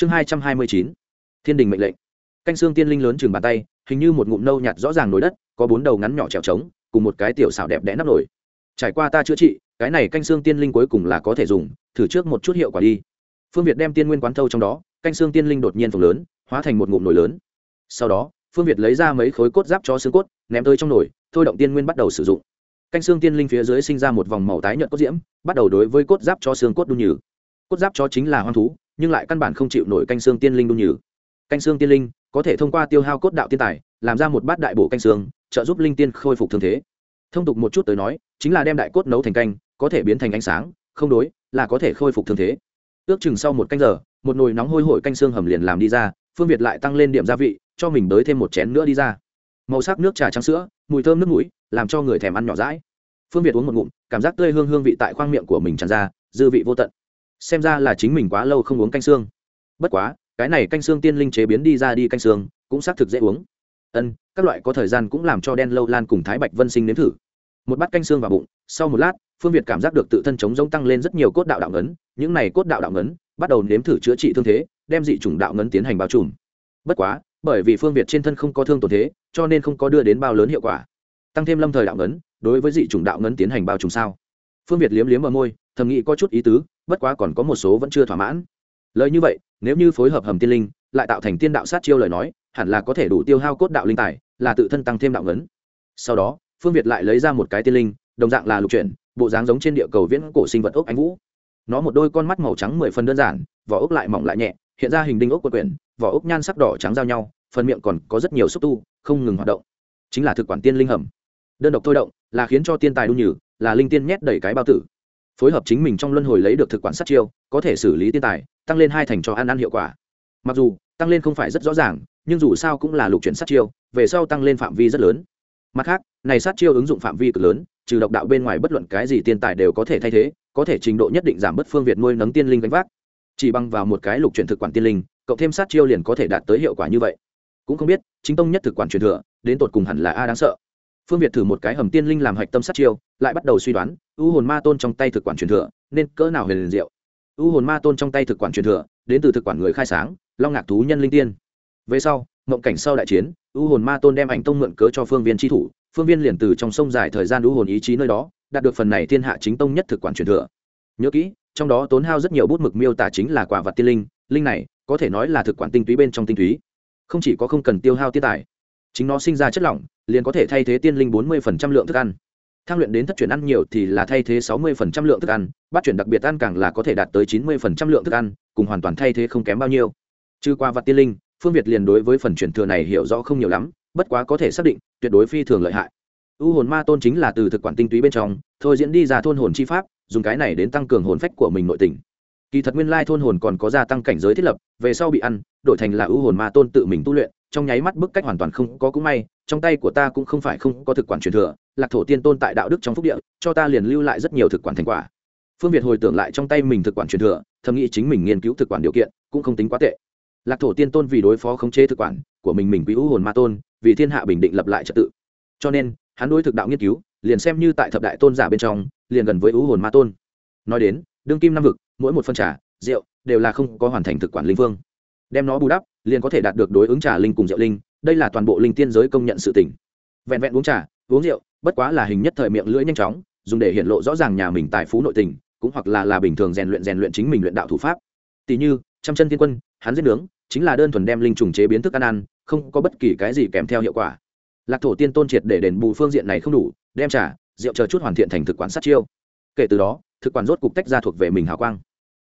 chương hai trăm hai mươi chín, thiên đình mệnh lệnh. Canh xương tiên linh lớn chừng bàn tay, hình như một ngụm nâu nhạt rõ ràng nổi đất, có bốn đầu ngắn nhỏ trèo trống, cùng một cái tiểu xảo đẹp đẽ nắp nổi trải qua ta chữa trị, cái này canh xương tiên linh cuối cùng là có thể dùng, thử trước một chút hiệu quả đi. Phương việt đem tiên nguyên quán thâu trong đó, canh xương tiên linh đột nhiên phồng lớn, hóa thành một ngụm nồi lớn. Sau đó, phương việt lấy ra mấy khối cốt giáp cho xương cốt, ném tới trong nồi, thôi động tiên nguyên bắt đầu sử dụng. Canh xương tiên linh phía dưới sinh ra một vòng màu tái nhợt cốt diễm, bắt đầu đối với cốt giáp cho xương cốt đun nhừ. Cốt giáp cho chính là hoang thú nhưng lại căn bản không chịu nổi canh xương tiên linh đun nhừ. Canh xương tiên linh có thể thông qua tiêu hao cốt đạo tiên tài, làm ra một bát đại bổ canh xương, trợ giúp linh tiên khôi phục thương thế. Thông tục một chút tới nói, chính là đem đại cốt nấu thành canh, có thể biến thành ánh sáng, không đối, là có thể khôi phục thương thế. Ước chừng sau một canh giờ, một nồi nóng hôi hổi canh xương hầm liền làm đi ra, phương việt lại tăng lên điểm gia vị, cho mình đới thêm một chén nữa đi ra. Màu sắc nước trà trắng sữa, mùi thơm nước mũi, làm cho người thèm ăn nhỏ rãi phương việt uống một ngụm, cảm giác tươi hương hương vị tại khoang miệng của mình tràn ra, dư vị vô tận xem ra là chính mình quá lâu không uống canh xương. Bất quá, cái này canh xương tiên linh chế biến đi ra đi canh xương, cũng xác thực dễ uống. Ân, các loại có thời gian cũng làm cho đen lâu lan cùng thái bạch vân sinh nếm thử. Một bát canh xương vào bụng, sau một lát, phương việt cảm giác được tự thân chống giống tăng lên rất nhiều cốt đạo đạo ngấn, những này cốt đạo đạo ngấn, bắt đầu nếm thử chữa trị thương thế, đem dị chủng đạo ngấn tiến hành bao trùm. Bất quá, bởi vì phương việt trên thân không có thương tổn thế, cho nên không có đưa đến bao lớn hiệu quả. Tăng thêm lâm thời đạo ngấn, đối với dị chủng đạo ngấn tiến hành bao trùm sao? Phương việt liếm liếm ở môi thầm nghĩ có chút ý tứ, bất quá còn có một số vẫn chưa thỏa mãn. Lời như vậy, nếu như phối hợp hầm tiên linh, lại tạo thành tiên đạo sát chiêu lời nói, hẳn là có thể đủ tiêu hao cốt đạo linh tài, là tự thân tăng thêm đạo ngấn. Sau đó, phương việt lại lấy ra một cái tiên linh, đồng dạng là lục chuyển, bộ dáng giống trên địa cầu viễn cổ sinh vật ốc anh vũ. Nó một đôi con mắt màu trắng mười phần đơn giản, vỏ ốc lại mỏng lại nhẹ, hiện ra hình đinh ốc quật quyển, vỏ ốc nhan sắc đỏ trắng giao nhau, phần miệng còn có rất nhiều xúc tu, không ngừng hoạt động. Chính là thực quản tiên linh hầm. Đơn độc thôi động, là khiến cho tiên tài đu nhử là linh tiên nhét đầy cái bao tử phối hợp chính mình trong luân hồi lấy được thực quản sát chiêu, có thể xử lý tiên tài, tăng lên hai thành cho ăn ăn hiệu quả. Mặc dù, tăng lên không phải rất rõ ràng, nhưng dù sao cũng là lục chuyển sát chiêu, về sau tăng lên phạm vi rất lớn. Mặt khác, này sát chiêu ứng dụng phạm vi cực lớn, trừ độc đạo bên ngoài bất luận cái gì tiên tài đều có thể thay thế, có thể trình độ nhất định giảm bớt phương việt nuôi nấng tiên linh gánh vác. Chỉ bằng vào một cái lục chuyển thực quản tiên linh, cộng thêm sát chiêu liền có thể đạt tới hiệu quả như vậy. Cũng không biết, chính tông nhất thực quản truyền thừa, đến tột cùng hẳn là a đáng sợ. Phương việt thử một cái hầm tiên linh làm hạch tâm sát chiêu lại bắt đầu suy đoán, u hồn ma tôn trong tay thực quản truyền thừa, nên cỡ nào huyền diệu? U hồn ma tôn trong tay thực quản truyền thừa, đến từ thực quản người khai sáng, long ngạc thú nhân linh tiên. Về sau, mộng cảnh sau đại chiến, u hồn ma tôn đem ảnh tông mượn cớ cho phương viên tri thủ, phương viên liền từ trong sông dài thời gian u hồn ý chí nơi đó, đạt được phần này thiên hạ chính tông nhất thực quản truyền thừa. Nhớ kỹ, trong đó tốn hao rất nhiều bút mực miêu tả chính là quả vật tiên linh linh này, có thể nói là thực quản tinh túy bên trong tinh túy. Không chỉ có không cần tiêu hao tiết tài, chính nó sinh ra chất lỏng, liền có thể thay thế tiên linh bốn mươi lượng thức ăn thang luyện đến thất chuyển ăn nhiều thì là thay thế sáu mươi lượng thức ăn, bát chuyển đặc biệt ăn càng là có thể đạt tới chín mươi lượng thức ăn, cùng hoàn toàn thay thế không kém bao nhiêu. Trừ qua vật tiên linh, phương việt liền đối với phần chuyển thừa này hiểu rõ không nhiều lắm, bất quá có thể xác định, tuyệt đối phi thường lợi hại. U hồn ma tôn chính là từ thực quản tinh túy bên trong, thôi diễn đi ra thôn hồn chi pháp, dùng cái này đến tăng cường hồn phách của mình nội tình. Kỳ thật nguyên lai thôn hồn còn có gia tăng cảnh giới thiết lập, về sau bị ăn, đổi thành là u hồn ma tôn tự mình tu luyện, trong nháy mắt bức cách hoàn toàn không có cũng may, trong tay của ta cũng không phải không có thực quản truyền thừa lạc thổ tiên tôn tại đạo đức trong phúc địa, cho ta liền lưu lại rất nhiều thực quản thành quả. Phương việt hồi tưởng lại trong tay mình thực quản truyền thừa, thầm nghĩ chính mình nghiên cứu thực quản điều kiện, cũng không tính quá tệ. Lạc thổ tiên tôn vì đối phó khống chế thực quản của mình mình quý u hồn ma tôn, vì thiên hạ bình định lập lại trật tự. Cho nên, hắn đối thực đạo nghiên cứu, liền xem như tại thập đại tôn giả bên trong, liền gần với u hồn ma tôn. Nói đến, đương kim năm vực, mỗi một phân trà, rượu, đều là không có hoàn thành thực quản linh vương đem nó bù đắp, liền có thể đạt được đối ứng trà linh cùng rượu linh, đây là toàn bộ linh tiên giới công nhận sự tỉnh. Vẹn vẹn uống trà, uống rượu bất quá là hình nhất thời miệng lưỡi nhanh chóng, dùng để hiện lộ rõ ràng nhà mình tài phú nội tình, cũng hoặc là là bình thường rèn luyện rèn luyện chính mình luyện đạo thủ pháp. Tỷ như, trăm chân thiên quân, hắn giết nướng, chính là đơn thuần đem linh trùng chế biến thức ăn ăn, không có bất kỳ cái gì kèm theo hiệu quả. Lạc thổ tiên tôn triệt để đền bù phương diện này không đủ, đem trà, rượu chờ chút hoàn thiện thành thực quản sát chiêu. Kể từ đó, thực quản rốt cục tách ra thuộc về mình hào quang.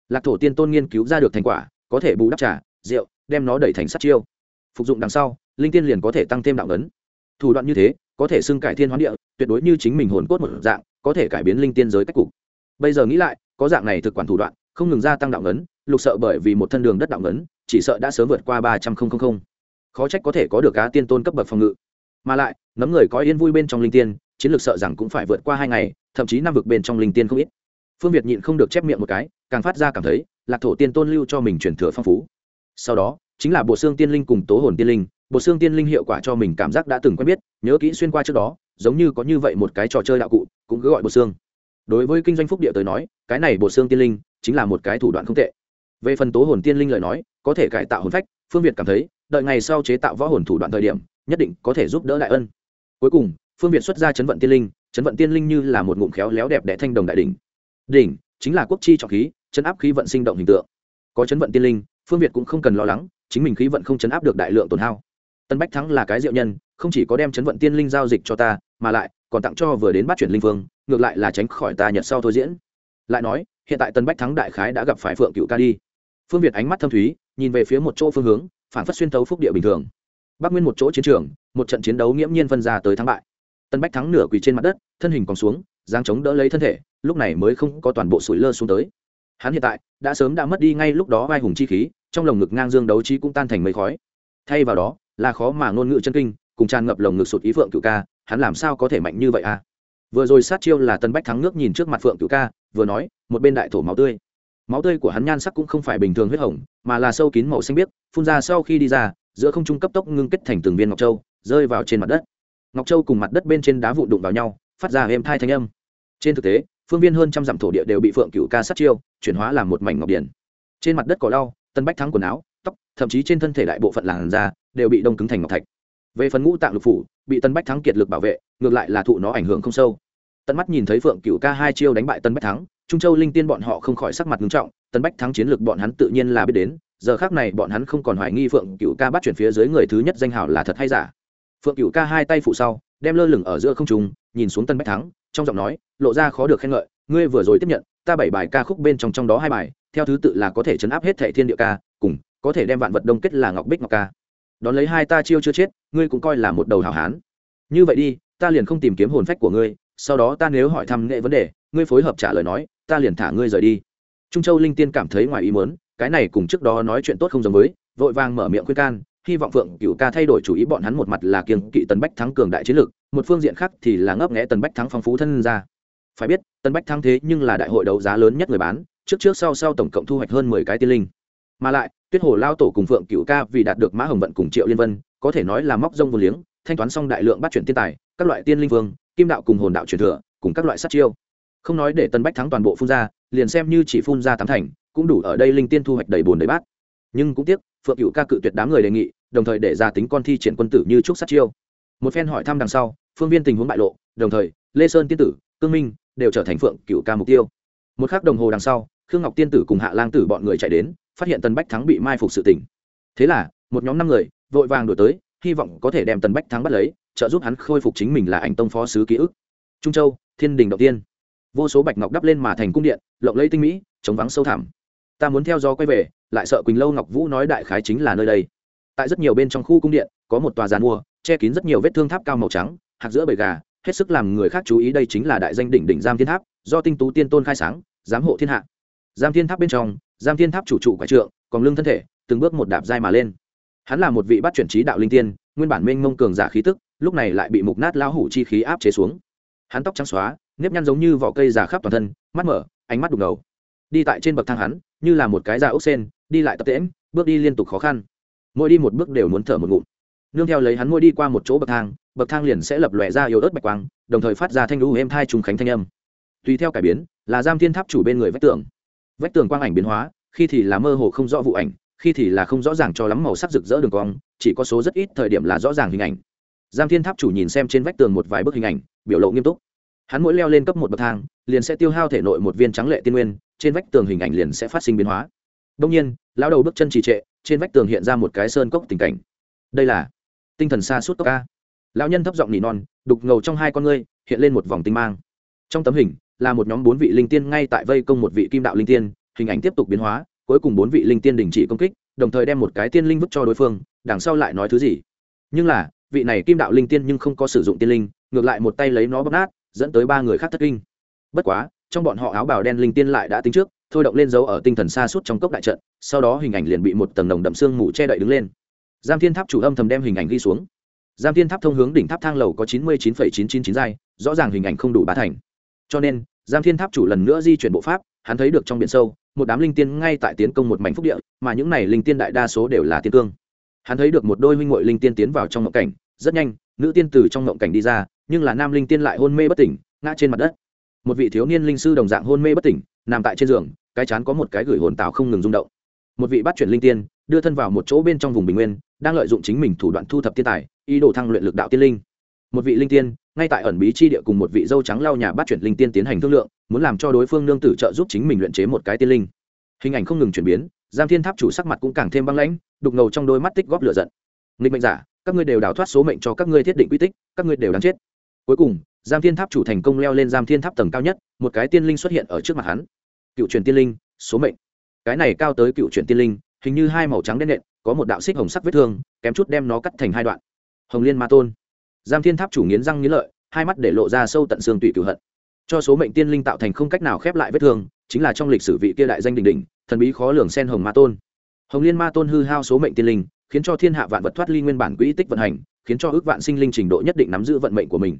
Lạc thổ tiên tôn nghiên cứu ra được thành quả, có thể bù đắp trà, rượu, đem nó đẩy thành sát chiêu. Phục dụng đằng sau, linh tiên liền có thể tăng thêm đạo ấn. Thủ đoạn như thế, có thể xưng cải thiên hoán địa tuyệt đối như chính mình hồn cốt một dạng, có thể cải biến linh tiên giới cách cục. Bây giờ nghĩ lại, có dạng này thực quản thủ đoạn, không ngừng gia tăng đạo ngấn, lục sợ bởi vì một thân đường đất đạo ngấn, chỉ sợ đã sớm vượt qua ba trăm linh khó trách có thể có được cá tiên tôn cấp bậc phòng ngự. Mà lại, nấm người có yên vui bên trong linh tiên, chiến lược sợ rằng cũng phải vượt qua hai ngày, thậm chí năm vực bên trong linh tiên không ít. Phương việt nhịn không được chép miệng một cái, càng phát ra cảm thấy, lạc thổ tiên tôn lưu cho mình truyền thừa phong phú. Sau đó, chính là bộ xương tiên linh cùng tố hồn tiên linh, bộ xương tiên linh hiệu quả cho mình cảm giác đã từng quen biết, nhớ kỹ xuyên qua trước đó giống như có như vậy một cái trò chơi đạo cụ, cũng cứ gọi bộ xương. Đối với kinh doanh phúc địa tới nói, cái này bộ xương tiên linh chính là một cái thủ đoạn không tệ. Về phần tố hồn tiên linh lời nói, có thể cải tạo hồn phách, phương việt cảm thấy, đợi ngày sau chế tạo võ hồn thủ đoạn thời điểm, nhất định có thể giúp đỡ đại ân. Cuối cùng, phương việt xuất ra chấn vận tiên linh, chấn vận tiên linh như là một ngụm khéo léo đẹp đẽ thanh đồng đại đỉnh. Đỉnh, chính là quốc chi trọng khí, chấn áp khí vận sinh động hình tượng. Có chấn vận tiên linh, phương việt cũng không cần lo lắng, chính mình khí vận không chấn áp được đại lượng tổn hao. Tân bách thắng là cái diệu nhân không chỉ có đem chấn vận tiên linh giao dịch cho ta, mà lại còn tặng cho vừa đến bắt chuyển linh vương. ngược lại là tránh khỏi ta nhật sau thôi diễn. Lại nói, hiện tại tân bách thắng đại khái đã gặp phải phượng cựu ca đi. Phương việt ánh mắt thâm thúy, nhìn về phía một chỗ phương hướng, phản phất xuyên tấu phúc địa bình thường. Bắc nguyên một chỗ chiến trường, một trận chiến đấu nghiễm nhiên phân ra tới thắng bại. Tân bách thắng nửa quỳ trên mặt đất, thân hình còn xuống giang chống đỡ lấy thân thể, lúc này mới không có toàn bộ sủi lơ xuống tới. Hắn hiện tại đã sớm đã mất đi ngay lúc đó vai hùng chi khí, trong lồng ngực ngang dương đấu trí cũng tan thành mây khói. Thay vào đó, là khó mà ngôn ngữ chân kinh cùng tràn ngập lồng ngực sụt ý phượng cựu ca, hắn làm sao có thể mạnh như vậy à? Vừa rồi sát chiêu là tân bách thắng nước nhìn trước mặt phượng cựu ca, vừa nói, một bên đại thổ máu tươi. Máu tươi của hắn nhan sắc cũng không phải bình thường huyết hồng, mà là sâu kín màu xanh biếc, phun ra sau khi đi ra, giữa không trung cấp tốc ngưng kết thành từng viên ngọc châu, rơi vào trên mặt đất. Ngọc châu cùng mặt đất bên trên đá vụn đụng vào nhau, phát ra êm thai thanh âm. Trên thực tế, phương viên hơn trăm dặm thổ địa đều bị phượng cựu ca sát chiêu, chuyển hóa làm một mảnh ngọc điển. Trên mặt đất cỏ lau, tân bách thắng quần áo, tóc, thậm chí trên thân thể đại bộ phận làn da, đều bị đông cứng thành ngọc thạch về phần ngũ tạng lục phủ, bị tân bách thắng kiệt lực bảo vệ, ngược lại là thụ nó ảnh hưởng không sâu. Tận mắt nhìn thấy phượng cựu ca hai chiêu đánh bại tân bách thắng, trung châu linh tiên bọn họ không khỏi sắc mặt nghiêm trọng, tân bách thắng chiến lược bọn hắn tự nhiên là biết đến, giờ khác này bọn hắn không còn hoài nghi phượng cựu ca bắt chuyển phía dưới người thứ nhất danh hào là thật hay giả. Phượng cựu ca hai tay phụ sau, đem lơ lửng ở giữa không trung, nhìn xuống tân bách thắng, trong giọng nói, lộ ra khó được khen ngợi, ngươi vừa rồi tiếp nhận, ta bảy bài ca khúc bên trong trong đó hai bài, theo thứ tự là có thể chấn áp hết thệ thiên địa ca, cùng, có thể đem vạn vật đông kết là ngọc bích ngọc ca đón lấy hai ta chiêu chưa chết, ngươi cũng coi là một đầu hảo hán. Như vậy đi, ta liền không tìm kiếm hồn phách của ngươi, sau đó ta nếu hỏi thăm nghệ vấn đề, ngươi phối hợp trả lời nói, ta liền thả ngươi rời đi. Trung châu linh tiên cảm thấy ngoài ý muốn, cái này cùng trước đó nói chuyện tốt không giống với, vội vàng mở miệng khuyên can, hy vọng phượng cựu ca thay đổi chủ ý bọn hắn một mặt là kiềng kỵ tần bách thắng cường đại chiến lược, một phương diện khác thì là ngấp nghẽ tần bách thắng phong phú thân ra. Phải biết, tần bách thắng thế nhưng là đại hội đấu giá lớn nhất người bán, trước trước sau sau tổng cộng thu hoạch hơn mười cái tiên linh. Mà lại tuyết hồ lao tổ cùng phượng cựu ca vì đạt được mã hồng vận cùng triệu liên vân, có thể nói là móc rông vô liếng, thanh toán xong đại lượng bắt chuyển tiên tài, các loại tiên linh vương, kim đạo cùng hồn đạo truyền thừa, cùng các loại sát chiêu. Không nói để tân bách thắng toàn bộ phun ra, liền xem như chỉ phun ra tám thành, cũng đủ ở đây linh tiên thu hoạch đầy bồn đầy bát. Nhưng cũng tiếc, phượng cựu ca cự tuyệt đám người đề nghị, đồng thời để ra tính con thi triển quân tử như trúc sát chiêu. Một phen hỏi thăm đằng sau, phương viên tình huống bại lộ, đồng thời, lê sơn tiên tử, cương minh đều trở thành phượng cựu ca mục tiêu. Một khắc đồng hồ đằng sau, khương ngọc tiên tử cùng hạ lang tử bọn người chạy đến phát hiện tần bách thắng bị mai phục sự tỉnh thế là, một nhóm năm người vội vàng đổi tới, hy vọng có thể đem tần bách thắng bắt lấy, trợ giúp hắn khôi phục chính mình là ảnh tông phó sứ ký ức. Trung châu, thiên đình đầu tiên. Vô số bạch ngọc đắp lên mà thành cung điện, lộng lẫy tinh mỹ, chống vắng sâu thẳm. Ta muốn theo gió quay về, lại sợ quỳnh lâu ngọc vũ nói đại khái chính là nơi đây. Tại rất nhiều bên trong khu cung điện, có một tòa giàn mua, che kín rất nhiều vết thương tháp cao màu trắng hạt giữa bầy gà, hết sức làm người khác chú ý đây chính là đại danh đỉnh đỉnh giam thiên tháp, do tinh tú tiên tôn khai sáng, giám hộ thiên hạ. Giam thiên tháp bên trong giam thiên tháp chủ trụ quả trượng, còn lưng thân thể, từng bước một đạp dai mà lên. Hắn là một vị bắt chuyển trí đạo linh tiên, nguyên bản minh mông cường giả khí tức, lúc này lại bị mục nát lao hủ chi khí áp chế xuống. Hắn tóc trắng xóa, nếp nhăn giống như vỏ cây già khắp toàn thân, mắt mở, ánh mắt đục ngầu. Đi tại trên bậc thang hắn, như là một cái da ốc sen, đi lại tập tễm bước đi liên tục khó khăn. Mỗi đi một bước đều muốn thở một ngụm. Nương theo lấy hắn mỗi đi qua một chỗ bậc thang bậc thang liền sẽ lập lòe ra yếu ớt bạch quang, đồng thời phát ra thanh lũ êm thai trùng khánh thanh âm. Tùy theo cải biến, là giam thiên tháp chủ bên người vách tường vách tường quang ảnh biến hóa, khi thì là mơ hồ không rõ vụ ảnh, khi thì là không rõ ràng cho lắm màu sắc rực rỡ đường cong, chỉ có số rất ít thời điểm là rõ ràng hình ảnh. Giam thiên tháp chủ nhìn xem trên vách tường một vài bức hình ảnh, biểu lộ nghiêm túc. Hắn mỗi leo lên cấp một bậc thang, liền sẽ tiêu hao thể nội một viên trắng lệ tiên nguyên, trên vách tường hình ảnh liền sẽ phát sinh biến hóa. Đông nhiên, lão đầu bước chân trì trệ, trên vách tường hiện ra một cái sơn cốc tình cảnh. Đây là tinh thần xa suốt cốc ca. Lão nhân thấp giọng nỉ non, đục ngầu trong hai con ngươi, hiện lên một vòng tinh mang. Trong tấm hình là một nhóm bốn vị linh tiên ngay tại vây công một vị kim đạo linh tiên, hình ảnh tiếp tục biến hóa, cuối cùng bốn vị linh tiên đình chỉ công kích, đồng thời đem một cái tiên linh vứt cho đối phương, đằng sau lại nói thứ gì. Nhưng là, vị này kim đạo linh tiên nhưng không có sử dụng tiên linh, ngược lại một tay lấy nó bóp nát, dẫn tới ba người khác thất kinh. Bất quá, trong bọn họ áo bào đen linh tiên lại đã tính trước, thôi động lên dấu ở tinh thần xa suốt trong cốc đại trận, sau đó hình ảnh liền bị một tầng nồng đậm xương mù che đậy đứng lên. Giam thiên tháp chủ âm thầm đem hình ảnh ghi xuống. Giam thiên tháp thông hướng đỉnh tháp thang lầu có chín mươi chín chín chín chín giai, rõ ràng hình ảnh không đủ bá thành cho nên giam thiên tháp chủ lần nữa di chuyển bộ pháp, hắn thấy được trong biển sâu, một đám linh tiên ngay tại tiến công một mảnh phúc địa, mà những này linh tiên đại đa số đều là tiên cương. Hắn thấy được một đôi huynh ngội linh tiên tiến vào trong ngộng cảnh, rất nhanh, nữ tiên từ trong ngộng cảnh đi ra, nhưng là nam linh tiên lại hôn mê bất tỉnh, ngã trên mặt đất. Một vị thiếu niên linh sư đồng dạng hôn mê bất tỉnh, nằm tại trên giường, cái chán có một cái gửi hồn tạo không ngừng rung động. Một vị bắt chuyển linh tiên, đưa thân vào một chỗ bên trong vùng bình nguyên, đang lợi dụng chính mình thủ đoạn thu thập tiên tài, ý đồ thăng luyện lực đạo tiên linh một vị linh tiên, ngay tại ẩn bí chi địa cùng một vị dâu trắng lao nhà bắt chuyển linh tiên tiến hành thương lượng, muốn làm cho đối phương nương tử trợ giúp chính mình luyện chế một cái tiên linh. Hình ảnh không ngừng chuyển biến giam thiên tháp chủ sắc mặt cũng càng thêm băng lãnh, đục ngầu trong đôi mắt tích góp lửa giận. Nghịch mệnh giả, các ngươi đều đào thoát số mệnh cho các ngươi thiết định quy tích, các ngươi đều đáng chết. Cuối cùng giam thiên tháp chủ thành công leo lên giam thiên tháp tầng cao nhất, một cái tiên linh xuất hiện ở trước mặt hắn. Cựu truyền tiên linh, số mệnh. Cái này cao tới cựu truyền tiên linh, hình như hai màu trắng đen nện, có một đạo xích hồng sắc vết thương, kém chút đem nó cắt thành hai đoạn. Hồng liên ma tôn giam thiên tháp chủ nghiến răng nghiến lợi, hai mắt để lộ ra sâu tận xương tủy cửu hận. Cho số mệnh tiên linh tạo thành không cách nào khép lại vết thương, chính là trong lịch sử vị kia đại danh đình đình thần bí khó lường sen hồng ma tôn. Hồng liên ma tôn hư hao số mệnh tiên linh, khiến cho thiên hạ vạn vật thoát ly nguyên bản quỹ tích vận hành, khiến cho ước vạn sinh linh trình độ nhất định nắm giữ vận mệnh của mình.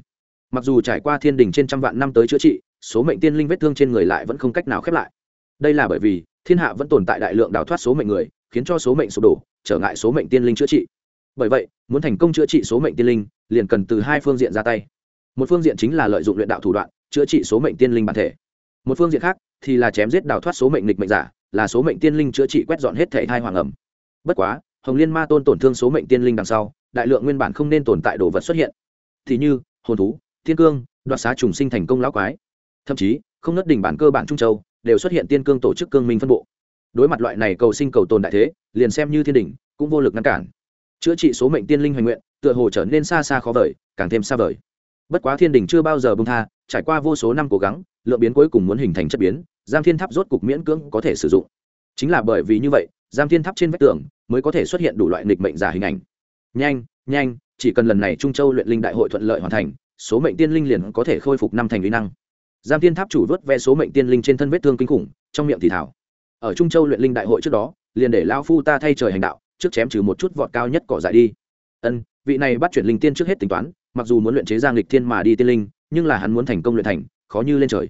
Mặc dù trải qua thiên đình trên trăm vạn năm tới chữa trị, số mệnh tiên linh vết thương trên người lại vẫn không cách nào khép lại. Đây là bởi vì, thiên hạ vẫn tồn tại đại lượng đào thoát số mệnh người, khiến cho số mệnh sụp đổ, trở ngại số mệnh tiên linh chữa trị. Bởi vậy, muốn thành công chữa trị số mệnh tiên linh liền cần từ hai phương diện ra tay. Một phương diện chính là lợi dụng luyện đạo thủ đoạn, chữa trị số mệnh tiên linh bản thể. Một phương diện khác thì là chém giết đào thoát số mệnh nghịch mệnh giả, là số mệnh tiên linh chữa trị quét dọn hết thể thai hoàng ẩm. Bất quá, hồng liên ma tôn tổn thương số mệnh tiên linh đằng sau, đại lượng nguyên bản không nên tồn tại đồ vật xuất hiện. Thì như, hồn thú, tiên cương, đoạt xá trùng sinh thành công lão quái. Thậm chí, không nớt đỉnh bản cơ bản trung châu, đều xuất hiện tiên cương tổ chức cương minh phân bộ. Đối mặt loại này cầu sinh cầu tồn đại thế, liền xem như thiên đỉnh, cũng vô lực ngăn cản. Chữa trị số mệnh tiên linh hoành nguyện tựa hồ trở nên xa xa khó vời, càng thêm xa vời. Bất quá thiên đình chưa bao giờ bông tha, trải qua vô số năm cố gắng, lượng biến cuối cùng muốn hình thành chất biến giam thiên tháp rốt cục miễn cưỡng có thể sử dụng. Chính là bởi vì như vậy giam thiên tháp trên vách tường mới có thể xuất hiện đủ loại nghịch mệnh giả hình ảnh. Nhanh nhanh, chỉ cần lần này trung châu luyện linh đại hội thuận lợi hoàn thành, số mệnh tiên linh liền có thể khôi phục năm thành lý năng. Giam thiên tháp chủ vớt ve số mệnh tiên linh trên thân vết thương kinh khủng, trong miệng thì thảo. Ở trung châu luyện linh đại hội trước đó, liền để lao phu ta thay trời hành đạo, trước chém trừ một chút vọt cao nhất cỏ dại đi ân, vị này bắt chuyển linh tiên trước hết tính toán, mặc dù muốn luyện chế giang lịch thiên mà đi tiên linh, nhưng là hắn muốn thành công luyện thành, khó như lên trời.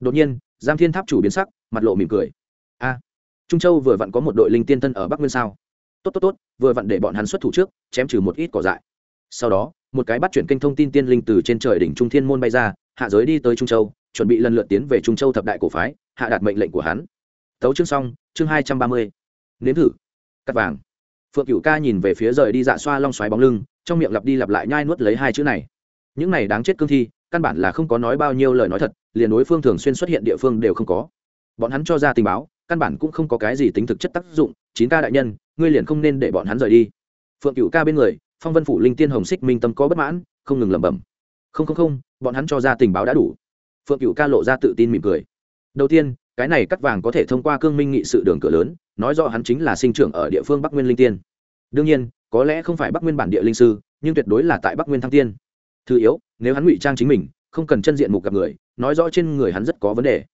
Đột nhiên, giang thiên tháp chủ biến sắc, mặt lộ mỉm cười. A, trung châu vừa vặn có một đội linh tiên thân ở bắc nguyên sao? Tốt tốt tốt, vừa vặn để bọn hắn xuất thủ trước, chém trừ một ít cỏ dại. Sau đó, một cái bắt chuyển kênh thông tin tiên linh từ trên trời đỉnh trung thiên môn bay ra, hạ giới đi tới trung châu, chuẩn bị lần lượt tiến về trung châu thập đại cổ phái, hạ đạt mệnh lệnh của hắn. Tấu chương xong, chương hai trăm ba mươi. Nếm thử. Cắt vàng phượng cựu ca nhìn về phía rời đi dạ xoa long xoáy bóng lưng, trong miệng lặp đi lặp lại nhai nuốt lấy hai chữ này. Những này đáng chết cương thi, căn bản là không có nói bao nhiêu lời nói thật, liền đối phương thường xuyên xuất hiện địa phương đều không có. Bọn hắn cho ra tình báo, căn bản cũng không có cái gì tính thực chất tác dụng, chín ca đại nhân, ngươi liền không nên để bọn hắn rời đi. Phượng cựu ca bên người, phong vân phủ linh tiên hồng xích minh tâm có bất mãn, không ngừng lẩm bẩm. Không không không, bọn hắn cho ra tình báo đã đủ. Phượng cựu ca lộ ra tự tin mỉm cười. Đầu tiên cái này cắt vàng có thể thông qua cương minh nghị sự đường cửa lớn, nói rõ hắn chính là sinh trưởng ở địa phương bắc nguyên linh tiên. Đương nhiên, có lẽ không phải bắc nguyên bản địa linh sư, nhưng tuyệt đối là tại bắc nguyên thăng tiên. Thứ yếu, nếu hắn ngụy trang chính mình, không cần chân diện mục gặp người, nói rõ trên người hắn rất có vấn đề.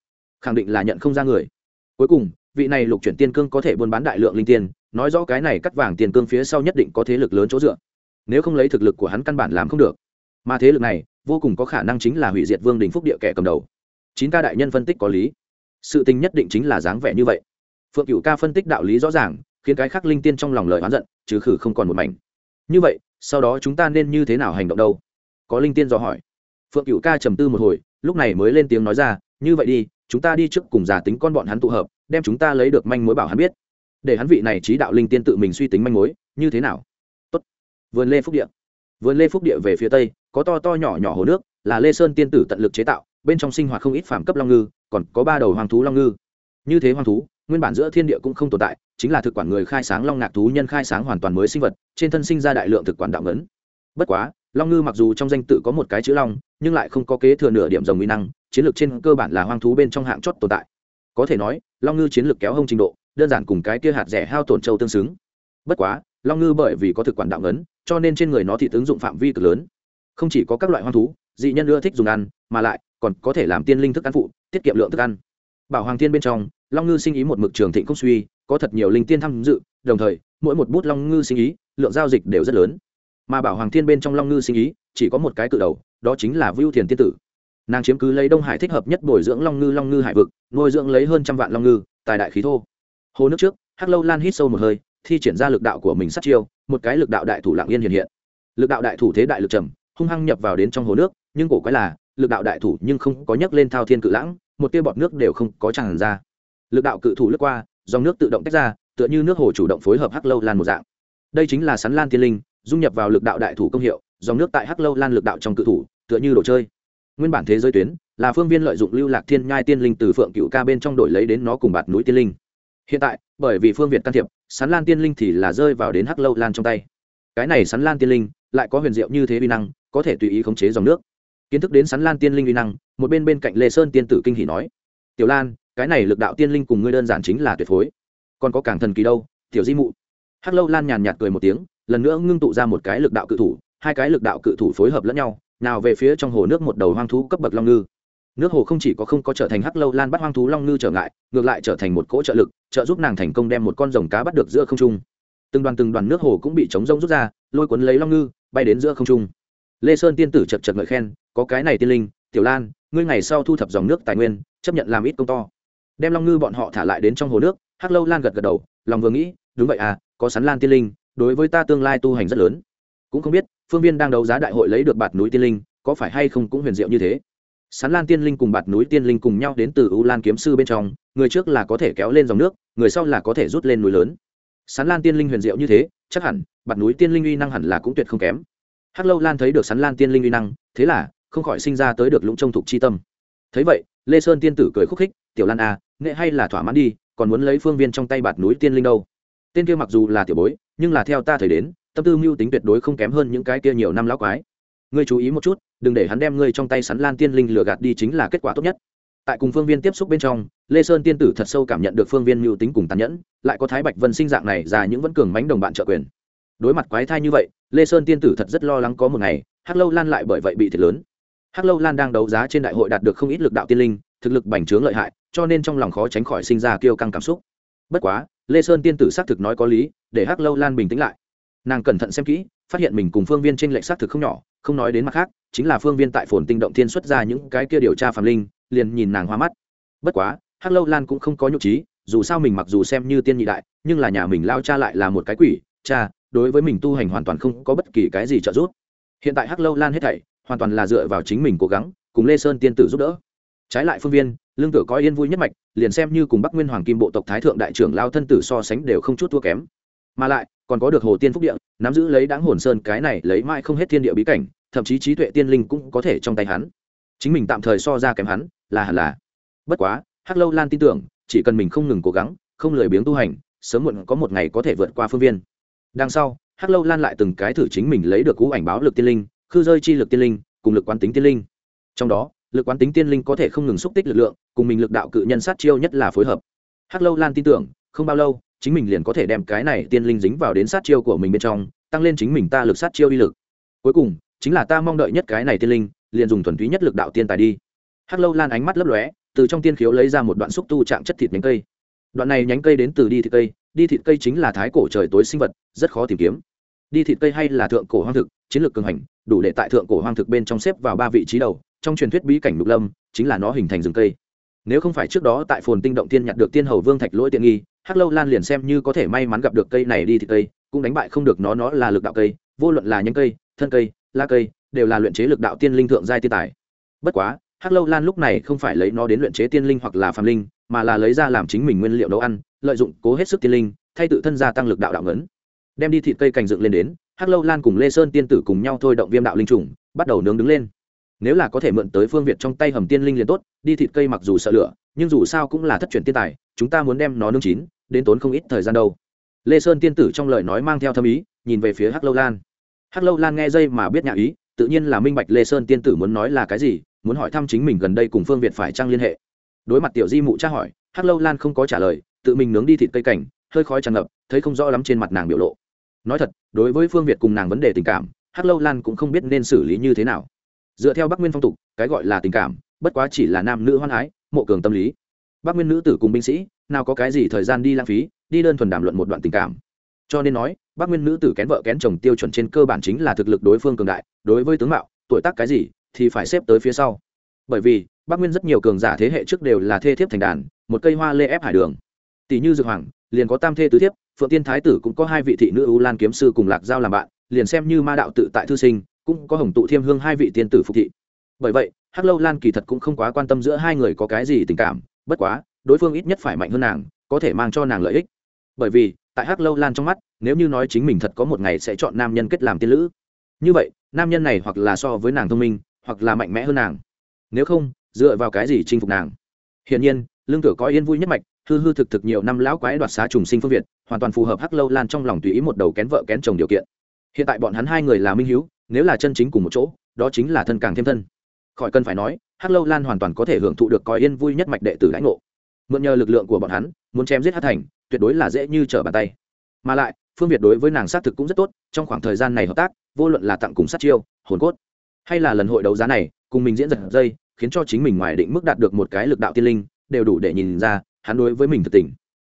Khẳng định là nhận không ra người. Cuối cùng, vị này lục chuyển tiên cương có thể buôn bán đại lượng linh tiên, nói rõ cái này cắt vàng tiền cương phía sau nhất định có thế lực lớn chỗ dựa. Nếu không lấy thực lực của hắn căn bản làm không được. Mà thế lực này, vô cùng có khả năng chính là hủy diệt vương đình phúc địa kẻ cầm đầu. Chín ca đại nhân phân tích có lý sự tình nhất định chính là dáng vẻ như vậy. Phượng cựu ca phân tích đạo lý rõ ràng, khiến cái khác linh tiên trong lòng lời oán giận, trừ khử không còn một mảnh. Như vậy, sau đó chúng ta nên như thế nào hành động đâu? Có linh tiên dò hỏi. Phượng cựu ca trầm tư một hồi, lúc này mới lên tiếng nói ra, như vậy đi, chúng ta đi trước cùng giả tính con bọn hắn tụ hợp, đem chúng ta lấy được manh mối bảo hắn biết. Để hắn vị này trí đạo linh tiên tự mình suy tính manh mối, như thế nào? Tốt. vườn lê phúc địa. Vườn lê phúc địa về phía tây, có to to nhỏ nhỏ hồ nước, là lê sơn tiên tử tận lực chế tạo, bên trong sinh hoạt không ít phạm cấp long ngư còn có ba đầu hoàng thú long ngư. Như thế hoàng thú, nguyên bản giữa thiên địa cũng không tồn tại, chính là thực quản người khai sáng long ngạc thú nhân khai sáng hoàn toàn mới sinh vật, trên thân sinh ra đại lượng thực quản đạo ngấn. Bất quá, long ngư mặc dù trong danh tự có một cái chữ long, nhưng lại không có kế thừa nửa điểm rồng nguy năng, chiến lược trên cơ bản là hoang thú bên trong hạng chót tồn tại. Có thể nói, long ngư chiến lược kéo hông trình độ, đơn giản cùng cái kia hạt rẻ hao tổn châu tương xứng. Bất quá, long ngư bởi vì có thực quản đạo ngấn, cho nên trên người nó thị ứng dụng phạm vi cực lớn. Không chỉ có các loại hoang thú, dị nhân ưa thích dùng ăn, mà lại còn có thể làm tiên linh thức ăn phụ, tiết kiệm lượng thức ăn. Bảo hoàng thiên bên trong, long ngư sinh ý một mực trường thịnh không suy, có thật nhiều linh tiên tham dự, đồng thời, mỗi một bút long ngư sinh ý, lượng giao dịch đều rất lớn. Mà bảo hoàng thiên bên trong long ngư sinh ý, chỉ có một cái cự đầu, đó chính là vưu thiền tiên tử. Nàng chiếm cứ lấy đông hải thích hợp nhất bồi dưỡng long ngư long ngư hải vực, nuôi dưỡng lấy hơn trăm vạn long ngư, tài đại khí thô. Hồ nước trước, hắc lâu lan hít sâu một hơi, thi triển ra lực đạo của mình sát chiêu, một cái lực đạo đại thủ lạng yên hiện hiện. Lực đạo đại thủ thế đại lực trầm, hung hăng nhập vào đến trong hồ nước, nhưng cổ quái là lực đạo đại thủ nhưng không có nhấc lên thao thiên cự lãng, một tia bọt nước đều không có tràn ra. Lực đạo cự thủ lướt qua, dòng nước tự động tách ra, tựa như nước hồ chủ động phối hợp hắc lâu lan một dạng. Đây chính là sắn lan tiên linh, dung nhập vào lực đạo đại thủ công hiệu, dòng nước tại hắc lâu lan lực đạo trong cự thủ, tựa như đồ chơi. Nguyên bản thế giới tuyến, là phương viên lợi dụng lưu lạc thiên nhai tiên linh từ phượng cựu ca bên trong đổi lấy đến nó cùng bạt núi tiên linh. Hiện tại, bởi vì phương việt can thiệp sắn lan tiên linh thì là rơi vào đến hắc lâu lan trong tay. Cái này sắn lan tiên linh, lại có huyền diệu như thế vi năng, có thể tùy ý khống chế dòng nước kiến thức đến sắn lan tiên linh uy năng, một bên bên cạnh lê sơn tiên tử kinh hỷ nói, tiểu lan, cái này lực đạo tiên linh cùng ngươi đơn giản chính là tuyệt phối. Còn có càng thần kỳ đâu, tiểu di mụ. Hắc lâu lan nhàn nhạt cười một tiếng, lần nữa ngưng tụ ra một cái lực đạo cự thủ, hai cái lực đạo cự thủ phối hợp lẫn nhau, nào về phía trong hồ nước một đầu hoang thú cấp bậc long ngư. Nước hồ không chỉ có không có trở thành hắc lâu lan bắt hoang thú long ngư trở ngại, ngược lại trở thành một cỗ trợ lực, trợ giúp nàng thành công đem một con rồng cá bắt được giữa không trung. Từng đoàn từng đoàn nước hồ cũng bị chống rông rút ra, lôi cuốn lấy long ngư, bay đến giữa không trung lê sơn tiên tử chật chật ngợi khen, có cái này tiên linh, tiểu lan, ngươi ngày sau thu thập dòng nước tài nguyên, chấp nhận làm ít công to. Đem long ngư bọn họ thả lại đến trong hồ nước, hắc lâu lan gật gật đầu, lòng vừa nghĩ, đúng vậy à có sắn lan tiên linh, đối với ta tương lai tu hành rất lớn. Cũng không biết, phương viên đang đấu giá đại hội lấy được bạt núi tiên linh, có phải hay không cũng huyền diệu như thế. Sán lan tiên linh cùng bạt núi tiên linh cùng nhau đến từ u lan kiếm sư bên trong, người trước là có thể kéo lên dòng nước, người sau là có thể rút lên núi lớn. Sán lan tiên linh huyền diệu như thế, chắc hẳn, bạt núi tiên linh uy năng hẳn là cũng tuyệt không kém hắc lâu lan thấy được sán lan tiên linh uy năng, thế là không khỏi sinh ra tới được lũng trông thục chi tâm. Thấy vậy, lê sơn tiên tử cười khúc khích, tiểu lan à nghệ hay là thỏa mãn đi, còn muốn lấy phương viên trong tay bạt núi tiên linh đâu? Tên kia mặc dù là tiểu bối, nhưng là theo ta thời đến, tâm tư mưu tính tuyệt đối không kém hơn những cái kia nhiều năm lão quái. Ngươi chú ý một chút, đừng để hắn đem ngươi trong tay sắn lan tiên linh lừa gạt đi chính là kết quả tốt nhất. Tại cùng phương viên tiếp xúc bên trong, lê sơn tiên tử thật sâu cảm nhận được phương viên mưu tính cùng tàn nhẫn, lại có thái bạch vân sinh dạng này già những vẫn cường mánh đồng bạn trợ quyền. Đối mặt quái thai như vậy lê sơn tiên tử thật rất lo lắng có một ngày, hắc lâu lan lại bởi vậy bị thiệt lớn. Hắc lâu lan đang đấu giá trên đại hội đạt được không ít lực đạo tiên linh, thực lực bành trướng lợi hại, cho nên trong lòng khó tránh khỏi sinh ra kiêu căng cảm xúc. Bất quá, lê sơn tiên tử xác thực nói có lý, để hắc lâu lan bình tĩnh lại. Nàng cẩn thận xem kỹ, phát hiện mình cùng phương viên trên lệnh xác thực không nhỏ, không nói đến mặt khác, chính là phương viên tại phồn tinh động thiên xuất ra những cái kia điều tra phạm linh, liền nhìn nàng hoa mắt. Bất quá, hắc lâu lan cũng không có nhục trí, dù sao mình mặc dù xem như tiên nhị đại, nhưng là nhà mình lao cha lại là một cái quỷ, cha đối với mình tu hành hoàn toàn không có bất kỳ cái gì trợ giúp. Hiện tại hắc lâu lan hết thảy, hoàn toàn là dựa vào chính mình cố gắng, cùng lê sơn tiên tử giúp đỡ. Trái lại phương viên, lương tử có yên vui nhất mạch, liền xem như cùng bắc nguyên hoàng kim bộ tộc thái thượng đại trưởng lao thân tử so sánh đều không chút thua kém. Mà lại, còn có được hồ tiên phúc địa, nắm giữ lấy đáng hồn sơn cái này lấy mãi không hết thiên địa bí cảnh, thậm chí trí tuệ tiên linh cũng có thể trong tay hắn. Chính mình tạm thời so ra kém hắn, là hẳn là. Bất quá, hắc lâu lan tin tưởng, chỉ cần mình không ngừng cố gắng, không lười biếng tu hành, sớm muộn có một ngày có thể vượt qua phương viên đằng sau, hắc lâu lan lại từng cái thử chính mình lấy được cú ảnh báo lực tiên linh, khư rơi chi lực tiên linh, cùng lực quán tính tiên linh. Trong đó, lực quán tính tiên linh có thể không ngừng xúc tích lực lượng, cùng mình lực đạo cự nhân sát chiêu nhất là phối hợp. Hắc lâu lan tin tưởng, không bao lâu, chính mình liền có thể đem cái này tiên linh dính vào đến sát chiêu của mình bên trong, tăng lên chính mình ta lực sát chiêu uy lực. Cuối cùng, chính là ta mong đợi nhất cái này tiên linh, liền dùng thuần túy nhất lực đạo tiên tài đi. Hắc lâu lan ánh mắt lấp lóe, từ trong tiên khiếu lấy ra một đoạn xúc tu chạm chất thịt nhánh cây. Đoạn này nhánh cây đến từ đi thịt cây đi thịt cây chính là thái cổ trời tối sinh vật, rất khó tìm kiếm. Đi thịt cây hay là thượng cổ hoang thực, chiến lược cường hành, đủ để tại thượng cổ hoang thực bên trong xếp vào ba vị trí đầu, trong truyền thuyết bí cảnh lục lâm, chính là nó hình thành rừng cây. Nếu không phải trước đó tại phồn tinh động tiên nhặt được tiên hầu vương thạch lỗi tiện nghi, hắc lâu lan liền xem như có thể may mắn gặp được cây này đi thịt cây, cũng đánh bại không được nó nó là lực đạo cây, vô luận là nhánh cây, thân cây, la cây, đều là luyện chế lực đạo tiên linh thượng giai tiên tài. Bất quá, hắc lâu lan lúc này không phải lấy nó đến luyện chế tiên linh hoặc là phàm linh, mà là lấy ra làm chính mình nguyên liệu nấu ăn lợi dụng cố hết sức tiên linh, thay tự thân gia tăng lực đạo đạo ngấn. Đem đi thịt cây cành dựng lên đến, hắc lâu lan cùng lê sơn tiên tử cùng nhau thôi động viêm đạo linh trùng, bắt đầu nướng đứng lên. Nếu là có thể mượn tới phương việt trong tay hầm tiên linh liền tốt, đi thịt cây mặc dù sợ lửa, nhưng dù sao cũng là thất truyền tiên tài, chúng ta muốn đem nó nướng chín, đến tốn không ít thời gian đâu. Lê sơn tiên tử trong lời nói mang theo thâm ý, nhìn về phía hắc lâu lan. Hắc lâu lan nghe dây mà biết nhà ý, tự nhiên là minh bạch lê sơn tiên tử muốn nói là cái gì, muốn hỏi thăm chính mình gần đây cùng phương việt phải trăng liên hệ. Đối mặt tiểu di mụ tra hỏi, hắc lâu lan không có trả lời tự mình nướng đi thịt cây cảnh, hơi khói tràn ngập, thấy không rõ lắm trên mặt nàng biểu lộ. Nói thật, đối với phương việt cùng nàng vấn đề tình cảm, hắc lâu lan cũng không biết nên xử lý như thế nào. Dựa theo bắc nguyên phong tục, cái gọi là tình cảm, bất quá chỉ là nam nữ hoan ái mộ cường tâm lý. Bắc nguyên nữ tử cùng binh sĩ, nào có cái gì thời gian đi lãng phí, đi đơn thuần đàm luận một đoạn tình cảm. Cho nên nói, bắc nguyên nữ tử kén vợ kén chồng tiêu chuẩn trên cơ bản chính là thực lực đối phương cường đại, đối với tướng mạo, tuổi tác cái gì, thì phải xếp tới phía sau. Bởi vì, bắc nguyên rất nhiều cường giả thế hệ trước đều là thê thiếp thành đàn, một cây hoa lê ép hải đường tỷ như dược hoàng, liền có tam thê tứ thiếp, phượng tiên thái tử cũng có hai vị thị nữ ưu lan kiếm sư cùng lạc giao làm bạn, liền xem như ma đạo tự tại thư sinh, cũng có hồng tụ thiêm hương hai vị tiên tử phục thị. Bởi vậy, hắc lâu lan kỳ thật cũng không quá quan tâm giữa hai người có cái gì tình cảm, bất quá, đối phương ít nhất phải mạnh hơn nàng, có thể mang cho nàng lợi ích. Bởi vì, tại hắc lâu lan trong mắt, nếu như nói chính mình thật có một ngày sẽ chọn nam nhân kết làm tiên lữ, như vậy, nam nhân này hoặc là so với nàng thông minh, hoặc là mạnh mẽ hơn nàng. Nếu không, dựa vào cái gì chinh phục nàng? Hiển nhiên, lương tử có yên vui nhất mạch hư hư thực thực nhiều năm lão quái đoạt xá trùng sinh phương việt, hoàn toàn phù hợp hắc lâu lan trong lòng tùy ý một đầu kén vợ kén chồng điều kiện. Hiện tại bọn hắn hai người là minh hiếu, nếu là chân chính cùng một chỗ, đó chính là thân càng thêm thân. Khỏi cần phải nói, hắc lâu lan hoàn toàn có thể hưởng thụ được coi yên vui nhất mạch đệ tử lãnh ngộ. Mượn nhờ lực lượng của bọn hắn, muốn chém giết hát thành, tuyệt đối là dễ như trở bàn tay. Mà lại, phương việt đối với nàng xác thực cũng rất tốt, trong khoảng thời gian này hợp tác, vô luận là tặng cùng sát chiêu, hồn cốt, hay là lần hội đấu giá này, cùng mình diễn giật dây, khiến cho chính mình ngoài định mức đạt được một cái lực đạo tiên linh, đều đủ để nhìn ra hắn đối với mình thật tình.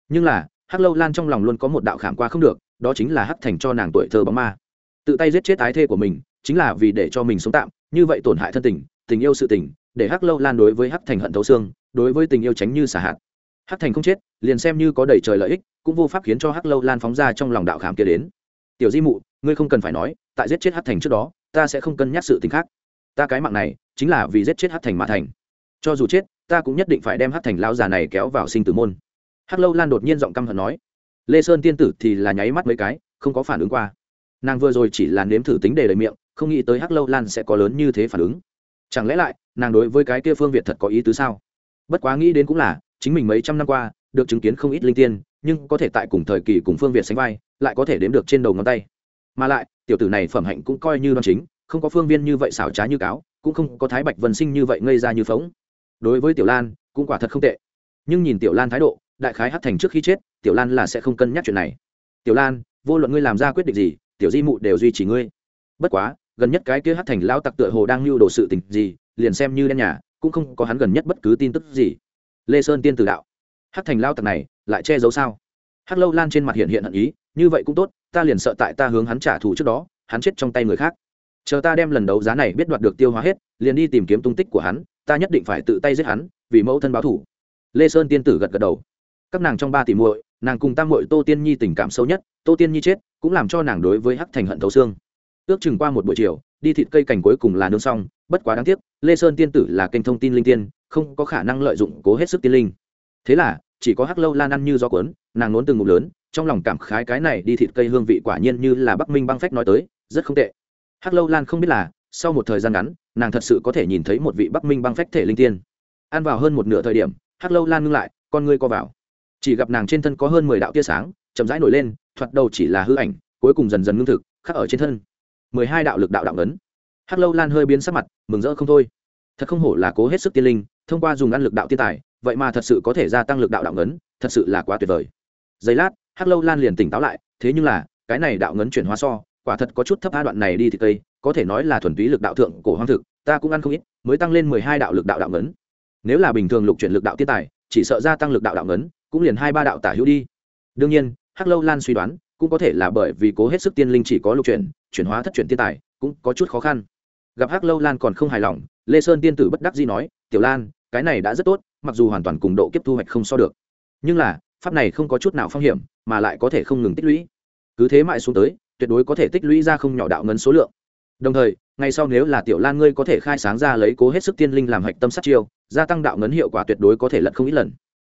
Nhưng là, hắc lâu lan trong lòng luôn có một đạo khảm qua không được, đó chính là hắc thành cho nàng tuổi thơ bóng ma. Tự tay giết chết ái thê của mình, chính là vì để cho mình sống tạm, như vậy tổn hại thân tình tình yêu sự tình, để hắc lâu lan đối với hắc thành hận thấu xương, đối với tình yêu tránh như xả hạt. Hắc thành không chết, liền xem như có đầy trời lợi ích, cũng vô pháp khiến cho hắc lâu lan phóng ra trong lòng đạo khảm kia đến. Tiểu di mụ, ngươi không cần phải nói, tại giết chết hắc thành trước đó, ta sẽ không cân nhắc sự tình khác. Ta cái mạng này, chính là vì giết chết hắc thành mà thành. Cho dù chết ta cũng nhất định phải đem hắc thành lao già này kéo vào sinh tử môn. Hắc lâu lan đột nhiên giọng căm hận nói, lê sơn tiên tử thì là nháy mắt mấy cái, không có phản ứng qua. Nàng vừa rồi chỉ là nếm thử tính đề lời miệng, không nghĩ tới hắc lâu lan sẽ có lớn như thế phản ứng. Chẳng lẽ lại, nàng đối với cái kia phương việt thật có ý tứ sao? Bất quá nghĩ đến cũng là, chính mình mấy trăm năm qua, được chứng kiến không ít linh tiên, nhưng có thể tại cùng thời kỳ cùng phương việt sánh vai, lại có thể đếm được trên đầu ngón tay. Mà lại, tiểu tử này phẩm hạnh cũng coi như đoan chính, không có phương viên như vậy xảo trá như cáo, cũng không có thái bạch vân sinh như vậy ngây ra như phóng đối với tiểu lan cũng quả thật không tệ. Nhưng nhìn tiểu lan thái độ, đại khái hát thành trước khi chết, tiểu lan là sẽ không cân nhắc chuyện này. Tiểu lan, vô luận ngươi làm ra quyết định gì, tiểu di mụ đều duy trì ngươi. Bất quá, gần nhất cái kia hát thành lao tặc tựa hồ đang lưu đồ sự tình gì, liền xem như đen nhà, cũng không có hắn gần nhất bất cứ tin tức gì. Lê sơn tiên tử đạo. Hát thành lao tặc này, lại che giấu sao? Hát lâu lan trên mặt hiện hiện hận ý, như vậy cũng tốt, ta liền sợ tại ta hướng hắn trả thù trước đó, hắn chết trong tay người khác. Chờ ta đem lần đấu giá này biết đoạt được tiêu hóa hết, liền đi tìm kiếm tung tích của hắn ta nhất định phải tự tay giết hắn, vì mẫu thân báo thủ. Lê sơn tiên tử gật gật đầu. Các nàng trong ba tỷ muội, nàng cùng tam muội tô tiên nhi tình cảm sâu nhất, tô tiên nhi chết, cũng làm cho nàng đối với hắc thành hận thấu xương. Ước chừng qua một buổi chiều, đi thịt cây cảnh cuối cùng là nương xong, bất quá đáng tiếc, lê sơn tiên tử là kênh thông tin linh tiên, không có khả năng lợi dụng cố hết sức tiên linh. Thế là, chỉ có hắc lâu lan ăn như gió cuốn, nàng nốn từng ngụm lớn, trong lòng cảm khái cái này đi thịt cây hương vị quả nhiên như là bắc minh băng phách nói tới, rất không tệ. Hắc lâu lan không biết là sau một thời gian ngắn, nàng thật sự có thể nhìn thấy một vị bắc minh băng phách thể linh tiên. Ăn vào hơn một nửa thời điểm, hắc lâu lan ngưng lại, con ngươi co vào. Chỉ gặp nàng trên thân có hơn mười đạo tia sáng, chậm rãi nổi lên, thoạt đầu chỉ là hư ảnh, cuối cùng dần dần ngưng thực, khắc ở trên thân. Mười hai đạo lực đạo đạo ấn. Hắc lâu lan hơi biến sắc mặt, mừng rỡ không thôi. Thật không hổ là cố hết sức tiên linh, thông qua dùng ăn lực đạo tiên tài, vậy mà thật sự có thể gia tăng lực đạo đạo ấn, thật sự là quá tuyệt vời. Giây lát, hắc lâu lan liền tỉnh táo lại, thế nhưng là, cái này đạo ngấn chuyển hóa so quả thật có chút thấp a đoạn này đi thì cây, có thể nói là thuần túy lực đạo thượng cổ hoang thực, ta cũng ăn không ít, mới tăng lên mười hai đạo lực đạo đạo ngấn. Nếu là bình thường lục chuyển lực đạo tiên tài, chỉ sợ gia tăng lực đạo đạo ngấn, cũng liền hai ba đạo tả hữu đi. Đương nhiên, hắc lâu lan suy đoán, cũng có thể là bởi vì cố hết sức tiên linh chỉ có lục chuyển chuyển hóa thất chuyển tiên tài, cũng có chút khó khăn. Gặp hắc lâu lan còn không hài lòng, lê sơn tiên tử bất đắc dĩ nói, tiểu lan, cái này đã rất tốt, mặc dù hoàn toàn cùng độ kiếp thu hoạch không so được. Nhưng là, pháp này không có chút nào phong hiểm, mà lại có thể không ngừng tích lũy. Cứ thế mãi xuống tới tuyệt đối có thể tích lũy ra không nhỏ đạo ngân số lượng. Đồng thời, ngay sau nếu là tiểu lan ngươi có thể khai sáng ra lấy cố hết sức tiên linh làm hạch tâm sát chiêu, gia tăng đạo ngấn hiệu quả tuyệt đối có thể lật không ít lần.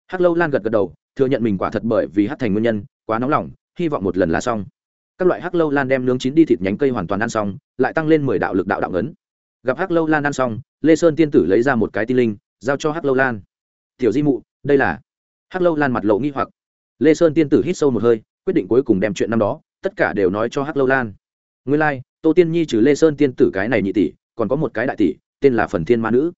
Hắc lâu lan gật gật đầu, thừa nhận mình quả thật bởi vì hắc thành nguyên nhân, quá nóng lòng, hy vọng một lần là xong. Các loại hắc lâu lan đem nướng chín đi thịt nhánh cây hoàn toàn ăn xong, lại tăng lên mười đạo lực đạo đạo ngấn gặp hắc lâu lan ăn xong, lê sơn tiên tử lấy ra một cái tinh linh, giao cho hắc lâu lan. Tiểu di mụ, đây là hắc lâu lan mặt lộ nghi hoặc. Lê sơn tiên tử hít sâu một hơi, quyết định cuối cùng đem chuyện năm đó tất cả đều nói cho hắc lâu lan. Nguyên lai、like, tô tiên nhi trừ lê sơn tiên tử cái này nhị tỷ còn có một cái đại tỷ tên là phần thiên ma nữ.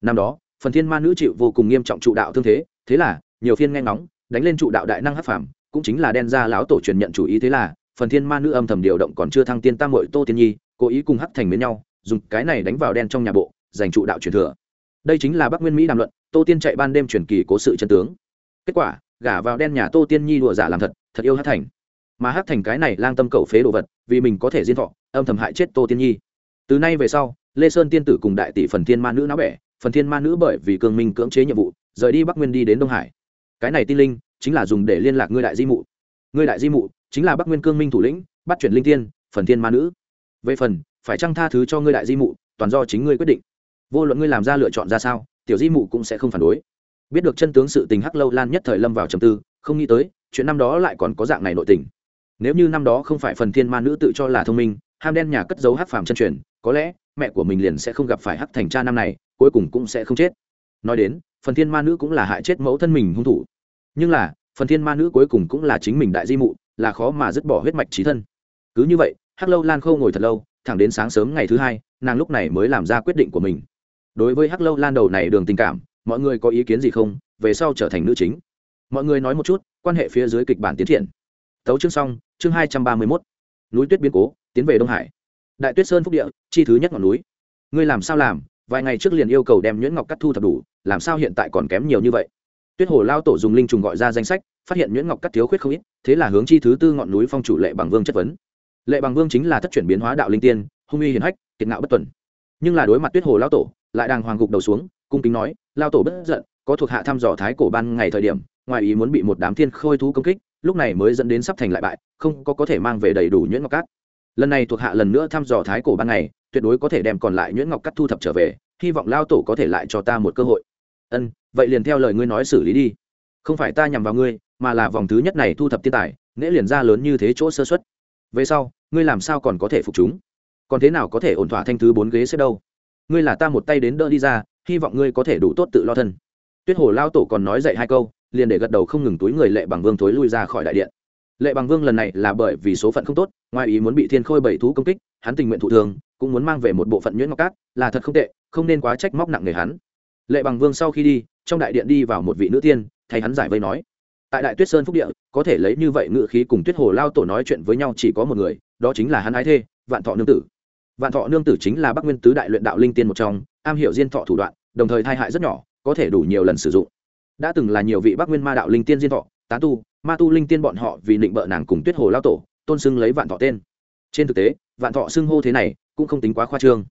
Năm đó phần thiên ma nữ chịu vô cùng nghiêm trọng trụ đạo thương thế thế là nhiều phiên nghe ngóng đánh lên trụ đạo đại năng hắc phàm cũng chính là đen ra lão tổ truyền nhận chủ ý thế là phần thiên ma nữ âm thầm điều động còn chưa thăng tiên tam mội tô tiên nhi cố ý cùng hắc thành với nhau dùng cái này đánh vào đen trong nhà bộ giành trụ đạo truyền thừa. Đây chính là bắc nguyên mỹ đàm luận tô tiên chạy ban đêm truyền kỳ cố sự chân tướng. Kết quả gả vào đen nhà tô tiên nhi đùa giả làm thật thật yêu hát thành mà hát thành cái này lang tâm cầu phế đồ vật, vì mình có thể diên thọ, âm thầm hại chết tô tiên nhi. Từ nay về sau, lê sơn tiên tử cùng đại tỷ phần thiên ma nữ náo bẻ, phần thiên ma nữ bởi vì cường minh cưỡng chế nhiệm vụ, rời đi bắc nguyên đi đến đông hải. Cái này tin linh, chính là dùng để liên lạc ngươi đại di mụ. Ngươi đại di mụ, chính là bắc nguyên cương minh thủ lĩnh, bắt chuyển linh tiên, phần thiên ma nữ. Về phần, phải chăng tha thứ cho ngươi đại di mụ, toàn do chính ngươi quyết định. Vô luận ngươi làm ra lựa chọn ra sao, tiểu di mụ cũng sẽ không phản đối. Biết được chân tướng sự tình hắc lâu lan nhất thời lâm vào trầm tư, không nghĩ tới, chuyện năm đó lại còn có dạng này nội tình nếu như năm đó không phải phần thiên ma nữ tự cho là thông minh, ham đen nhà cất giấu hắc phàm chân truyền, có lẽ mẹ của mình liền sẽ không gặp phải hắc thành cha năm này, cuối cùng cũng sẽ không chết. Nói đến, phần thiên ma nữ cũng là hại chết mẫu thân mình hung thủ. Nhưng là, phần thiên ma nữ cuối cùng cũng là chính mình đại di mụ, là khó mà dứt bỏ huyết mạch trí thân. Cứ như vậy, hắc lâu lan khâu ngồi thật lâu, thẳng đến sáng sớm ngày thứ hai, nàng lúc này mới làm ra quyết định của mình. Đối với hắc lâu lan đầu này đường tình cảm, mọi người có ý kiến gì không? Về sau trở thành nữ chính. Mọi người nói một chút, quan hệ phía dưới kịch bản tiến triển tấu chương xong, chương hai trăm ba mươi mốt. Núi tuyết biến cố, tiến về đông hải. Đại tuyết sơn phúc địa, chi thứ nhất ngọn núi. Ngươi làm sao làm? Vài ngày trước liền yêu cầu đem nhuyễn ngọc cắt thu thập đủ, làm sao hiện tại còn kém nhiều như vậy? Tuyết hồ lao tổ dùng linh trùng gọi ra danh sách, phát hiện nhuyễn ngọc cắt thiếu khuyết không ít, thế là hướng chi thứ tư ngọn núi phong chủ lệ bằng vương chất vấn. Lệ bằng vương chính là thất chuyển biến hóa đạo linh tiên, hung uy hiền hách, kiệt ngạo bất tuần. Nhưng là đối mặt tuyết hồ lao tổ, lại đang hoàng gục đầu xuống, cung kính nói, lao tổ bất giận, có thuộc hạ thăm dò thái cổ ban ngày thời điểm, ngoài ý muốn bị một đám thiên khôi thú công kích lúc này mới dẫn đến sắp thành lại bại, không có có thể mang về đầy đủ nhuyễn ngọc cát. Lần này thuộc hạ lần nữa thăm dò thái cổ ban ngày, tuyệt đối có thể đem còn lại nhuyễn ngọc cát thu thập trở về, hy vọng lao tổ có thể lại cho ta một cơ hội. Ân, vậy liền theo lời ngươi nói xử lý đi. Không phải ta nhằm vào ngươi, mà là vòng thứ nhất này thu thập thiên tài nễ liền ra lớn như thế chỗ sơ xuất về sau, ngươi làm sao còn có thể phục chúng? Còn thế nào có thể ổn thỏa thanh thứ bốn ghế xếp đâu? Ngươi là ta một tay đến đỡ đi ra, hy vọng ngươi có thể đủ tốt tự lo thân. Tuyết hồ lao tổ còn nói dạy hai câu liền để gật đầu không ngừng túi người lệ bằng vương thối lui ra khỏi đại điện. Lệ bằng vương lần này là bởi vì số phận không tốt, ngoài ý muốn bị thiên khôi bảy thú công kích, hắn tình nguyện thụ thường, cũng muốn mang về một bộ phận nhuyễn ngọc cát, là thật không tệ, không nên quá trách móc nặng nề hắn. Lệ bằng vương sau khi đi, trong đại điện đi vào một vị nữ tiên, thay hắn giải vây nói. Tại đại tuyết sơn phúc địa, có thể lấy như vậy ngự khí cùng tuyết hồ lao tổ nói chuyện với nhau chỉ có một người, đó chính là hắn ái thê, vạn thọ nương tử. Vạn thọ nương tử chính là bắc nguyên tứ đại luyện đạo linh tiên một trong, am hiểu diên thọ thủ đoạn, đồng thời thai hại rất nhỏ, có thể đủ nhiều lần sử dụng đã từng là nhiều vị bắc nguyên ma đạo linh tiên diên thọ, tán tu, ma tu linh tiên bọn họ vì định bợ nàng cùng tuyết hồ lao tổ, tôn xưng lấy vạn thọ tên. Trên thực tế, vạn thọ xưng hô thế này cũng không tính quá khoa trương.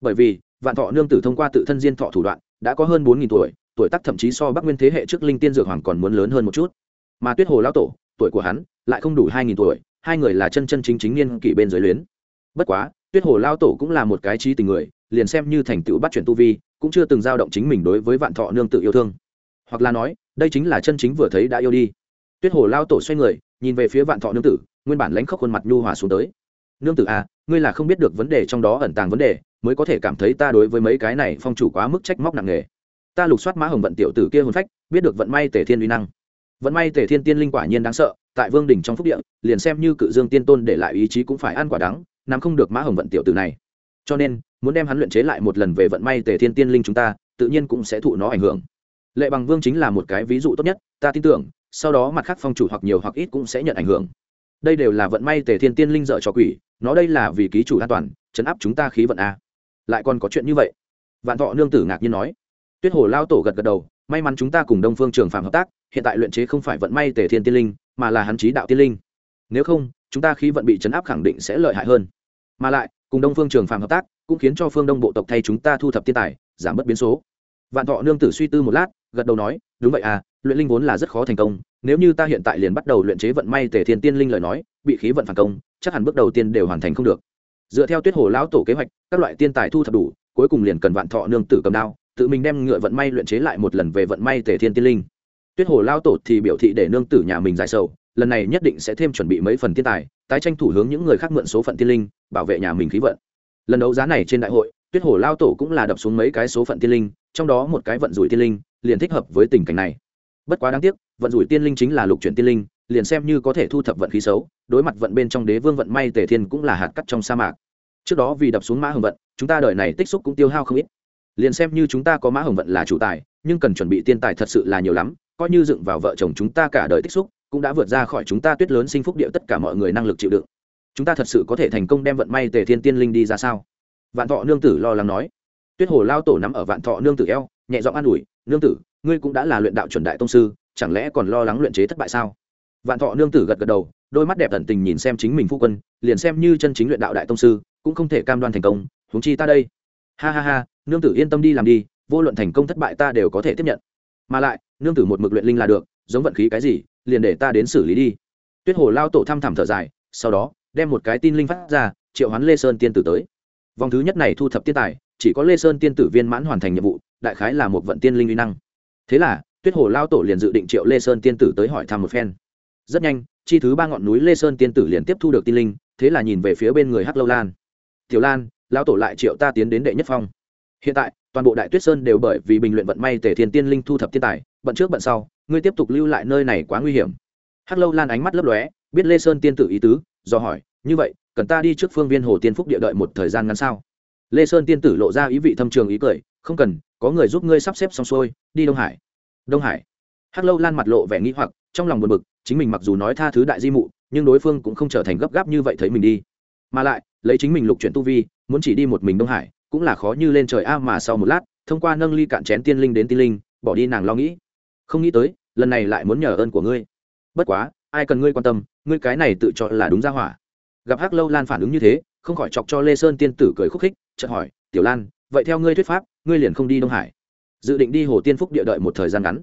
Bởi vì, vạn thọ nương tử thông qua tự thân diên thọ thủ đoạn, đã có hơn bốn tuổi tuổi tác thậm chí so bắc nguyên thế hệ trước linh tiên dược hoàng còn muốn lớn hơn một chút. Mà tuyết hồ lao tổ, tuổi của hắn lại không đủ hai nghìn tuổi, hai người là chân chân chính chính niên kỷ bên dưới luyến. Bất quá, tuyết hồ lao tổ cũng là một cái trí tình người, liền xem như thành tựu bắt chuyển tu vi, cũng chưa từng giao động chính mình đối với vạn thọ nương tự yêu thương hoặc là nói, đây chính là chân chính vừa thấy đã yêu đi. Tuyết hồ lao tổ xoay người, nhìn về phía vạn thọ nương tử, nguyên bản lãnh khóc khuôn mặt nhu hòa xuống tới. Nương tử à ngươi là không biết được vấn đề trong đó ẩn tàng vấn đề, mới có thể cảm thấy ta đối với mấy cái này phong chủ quá mức trách móc nặng nề. Ta lục soát mã hồng vận tiểu tử kia hồn phách, biết được vận may tể thiên uy năng. Vận may tể thiên tiên linh quả nhiên đáng sợ, tại vương đình trong phúc địa, liền xem như cự dương tiên tôn để lại ý chí cũng phải ăn quả đắng, nắm không được mã hồng vận tiểu tử này. Cho nên, muốn đem hắn luyện chế lại một lần về vận may tề thiên tiên linh chúng ta, tự nhiên cũng sẽ thụ nó ảnh hưởng lệ bằng vương chính là một cái ví dụ tốt nhất, ta tin tưởng, sau đó mặt khác phong chủ hoặc nhiều hoặc ít cũng sẽ nhận ảnh hưởng. Đây đều là vận may tề thiên tiên linh dợ cho quỷ, nó đây là vì ký chủ an toàn, chấn áp chúng ta khí vận a. Lại còn có chuyện như vậy? Vạn thọ nương tử ngạc nhiên nói. Tuyết hồ lao tổ gật gật đầu, may mắn chúng ta cùng đông phương trường phạm hợp tác, hiện tại luyện chế không phải vận may tề thiên tiên linh, mà là hắn trí đạo tiên linh. Nếu không, chúng ta khí vận bị chấn áp khẳng định sẽ lợi hại hơn. Mà lại, cùng đông phương trường phạm hợp tác, cũng khiến cho phương đông bộ tộc thay chúng ta thu thập tiên tài, giảm bớt biến số. Vạn thọ nương tử suy tư một lát gật đầu nói, đúng vậy à luyện linh vốn là rất khó thành công, nếu như ta hiện tại liền bắt đầu luyện chế vận may tề thiên tiên linh lời nói, bị khí vận phản công, chắc hẳn bước đầu tiên đều hoàn thành không được. Dựa theo tuyết hồ lão tổ kế hoạch, các loại tiên tài thu thập đủ, cuối cùng liền cần vạn thọ nương tử cầm đao, tự mình đem ngựa vận may luyện chế lại một lần về vận may tề thiên tiên linh. Tuyết hồ lao tổ thì biểu thị để nương tử nhà mình giải sầu, lần này nhất định sẽ thêm chuẩn bị mấy phần tiên tài, tái tranh thủ hướng những người khác mượn số phận tiên linh, bảo vệ nhà mình khí vận. Lần đấu giá này trên đại hội, tuyết hồ lao tổ cũng là đập xuống mấy cái số phận tiên linh, trong đó một cái vận rủi tiên linh liền thích hợp với tình cảnh này. Bất quá đáng tiếc, vận rủi tiên linh chính là lục chuyển tiên linh, liền xem như có thể thu thập vận khí xấu, đối mặt vận bên trong đế vương vận may tề thiên cũng là hạt cắt trong sa mạc. Trước đó vì đập xuống mã hồng vận, chúng ta đợi này tích xúc cũng tiêu hao không ít. Liền xem như chúng ta có mã hồng vận là chủ tài, nhưng cần chuẩn bị tiên tài thật sự là nhiều lắm, coi như dựng vào vợ chồng chúng ta cả đời tích xúc, cũng đã vượt ra khỏi chúng ta tuyết lớn sinh phúc địa tất cả mọi người năng lực chịu đựng. Chúng ta thật sự có thể thành công đem vận may tề thiên tiên linh đi ra sao? Vạn thọ nương tử lo lắng nói. Tuyết hồ lao tổ nắm ở vạn thọ nương tử eo nhẹ giọng an ủi, nương tử, ngươi cũng đã là luyện đạo chuẩn đại tông sư, chẳng lẽ còn lo lắng luyện chế thất bại sao? Vạn thọ nương tử gật gật đầu, đôi mắt đẹp tận tình nhìn xem chính mình phu quân, liền xem như chân chính luyện đạo đại tông sư, cũng không thể cam đoan thành công, huống chi ta đây. Ha ha ha, nương tử yên tâm đi làm đi, vô luận thành công thất bại ta đều có thể tiếp nhận. Mà lại, nương tử một mực luyện linh là được, giống vận khí cái gì, liền để ta đến xử lý đi. Tuyết hồ lao tổ thăm thẳm thở dài, sau đó, đem một cái tin linh phát ra, triệu hoán lê sơn tiên tử tới. Vòng thứ nhất này thu thập tiên tài, chỉ có lê sơn tiên tử viên mãn hoàn thành nhiệm vụ đại khái là một vận tiên linh uy năng. Thế là, tuyết hồ lao tổ liền dự định triệu lê sơn tiên tử tới hỏi thăm một phen. Rất nhanh, chi thứ ba ngọn núi lê sơn tiên tử liền tiếp thu được tin linh, thế là nhìn về phía bên người hắc lâu lan. Tiểu lan, lão tổ lại triệu ta tiến đến đệ nhất phong. Hiện tại, toàn bộ đại tuyết sơn đều bởi vì bình luyện vận may tể thiên tiên linh thu thập thiên tài, bận trước bận sau, ngươi tiếp tục lưu lại nơi này quá nguy hiểm. Hắc lâu lan ánh mắt lấp lóe, biết lê sơn tiên tử ý tứ, do hỏi, như vậy, cần ta đi trước phương viên hồ tiên phúc địa đợi một thời gian ngắn sao? Lê sơn tiên tử lộ ra ý vị thâm trường ý cười, không cần có người giúp ngươi sắp xếp xong xuôi, đi đông hải. Đông hải? Hắc lâu lan mặt lộ vẻ nghĩ hoặc, trong lòng buồn bực, chính mình mặc dù nói tha thứ đại di mụ, nhưng đối phương cũng không trở thành gấp gáp như vậy thấy mình đi. Mà lại, lấy chính mình lục chuyển tu vi, muốn chỉ đi một mình đông hải, cũng là khó như lên trời a, mà sau một lát, thông qua nâng ly cạn chén tiên linh đến tiên linh, bỏ đi nàng lo nghĩ. Không nghĩ tới, lần này lại muốn nhờ ơn của ngươi. Bất quá, ai cần ngươi quan tâm, ngươi cái này tự cho là đúng ra hỏa. Gặp hắc lâu lan phản ứng như thế, không khỏi chọc cho lê sơn tiên tử cười khúc khích, chợt hỏi, tiểu lan vậy theo ngươi thuyết pháp, ngươi liền không đi đông hải. Dự định đi hồ tiên phúc địa đợi một thời gian ngắn.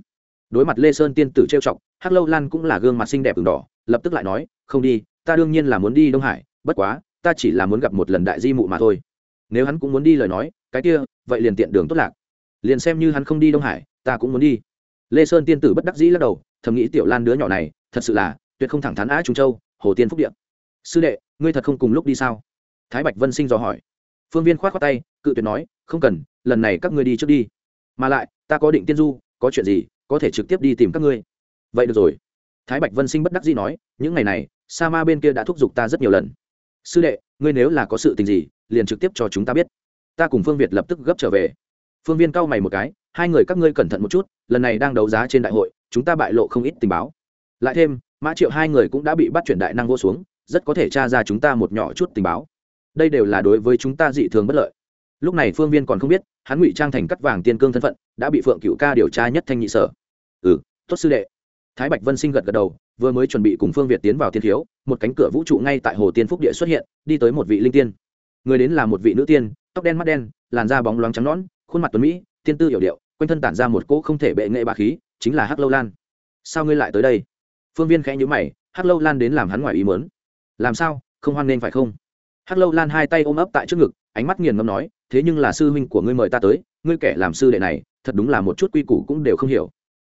Đối mặt lê sơn tiên tử trêu chọc, hắc lâu lan cũng là gương mặt xinh đẹp ửng đỏ, lập tức lại nói, không đi, ta đương nhiên là muốn đi đông hải, bất quá, ta chỉ là muốn gặp một lần đại di mụ mà thôi. Nếu hắn cũng muốn đi lời nói, cái kia, vậy liền tiện đường tốt lạc. Liền xem như hắn không đi đông hải, ta cũng muốn đi. Lê sơn tiên tử bất đắc dĩ lắc đầu, thầm nghĩ tiểu lan đứa nhỏ này, thật sự là tuyệt không thẳng thắn á trung châu, hồ tiên phúc điện sư đệ, ngươi thật không cùng lúc đi sao? Thái bạch vân sinh dò hỏi phương viên k h o á t khoác tay, cự tuyệt nói, không cần, lần này các ngươi đi trước đi. Mà lại, ta có định tiên du, có chuyện gì, có thể trực tiếp đi tìm các ngươi. Vậy được rồi. Thái bạch vân sinh bất đắc dĩ nói, những ngày này, sa ma bên kia đã thúc giục ta rất nhiều lần. Sư đệ, ngươi nếu là có sự tình gì, liền trực tiếp cho chúng ta biết. Ta cùng phương việt lập tức gấp trở về. Phương viên cau mày một cái, hai người các ngươi cẩn thận một chút, lần này đang đấu giá trên đại hội, chúng ta bại lộ không ít tình báo. Lại thêm, mã triệu hai người cũng đã bị bắt chuyển đại năng vô xuống, rất có thể tra ra chúng ta một nhỏ chút tình báo đây đều là đối với chúng ta dị thường bất lợi. Lúc này phương viên còn không biết, hắn ngụy trang thành cắt vàng tiên cương thân phận, đã bị phượng cựu ca điều tra nhất thanh nhị sở. Ừ tốt sư đệ. Thái bạch vân sinh gật gật đầu, vừa mới chuẩn bị cùng phương việt tiến vào tiên thiếu, một cánh cửa vũ trụ ngay tại hồ tiên phúc địa xuất hiện, đi tới một vị linh tiên. Người đến là một vị nữ tiên, tóc đen mắt đen, làn da bóng loáng trắng nõn, khuôn mặt tuấn mỹ, tiên tư hiểu điệu, quanh thân tản ra một cỗ không thể bệ nghệ bà khí, chính là hắc lâu lan. Sao ngươi lại tới đây? Phương viên khẽ nhữ mày, hắc lâu lan đến làm hắn ngoài ý mớn làm sao? Không hoan nên phải không? Hắc lâu lan hai tay ôm ấp tại trước ngực, ánh mắt nghiền ngâm nói, thế nhưng là sư huynh của ngươi mời ta tới, ngươi kẻ làm sư đệ này, thật đúng là một chút quy củ cũng đều không hiểu.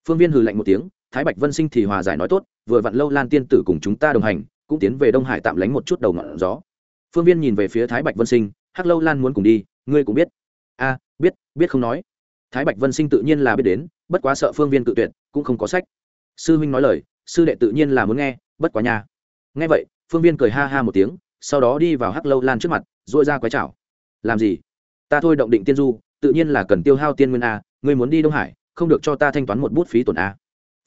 Phương viên hừ lạnh một tiếng, thái bạch vân sinh thì hòa giải nói tốt, vừa vặn lâu lan tiên tử cùng chúng ta đồng hành, cũng tiến về đông hải tạm lánh một chút đầu ngọn gió. Phương viên nhìn về phía thái bạch vân sinh, hắc lâu lan muốn cùng đi, ngươi cũng biết. A, biết biết không nói. Thái bạch vân sinh tự nhiên là biết đến, bất quá sợ phương viên tự tuyệt, cũng không có sách. Sư huynh nói lời, sư đệ tự nhiên là muốn nghe, bất quá nha. Nghe vậy, phương viên cười ha ha một tiếng sau đó đi vào hắc lâu lan trước mặt dội ra quái chảo. Làm gì? Ta thôi động định tiên du, tự nhiên là cần tiêu hao tiên nguyên a, ngươi muốn đi đông hải, không được cho ta thanh toán một bút phí tổn a.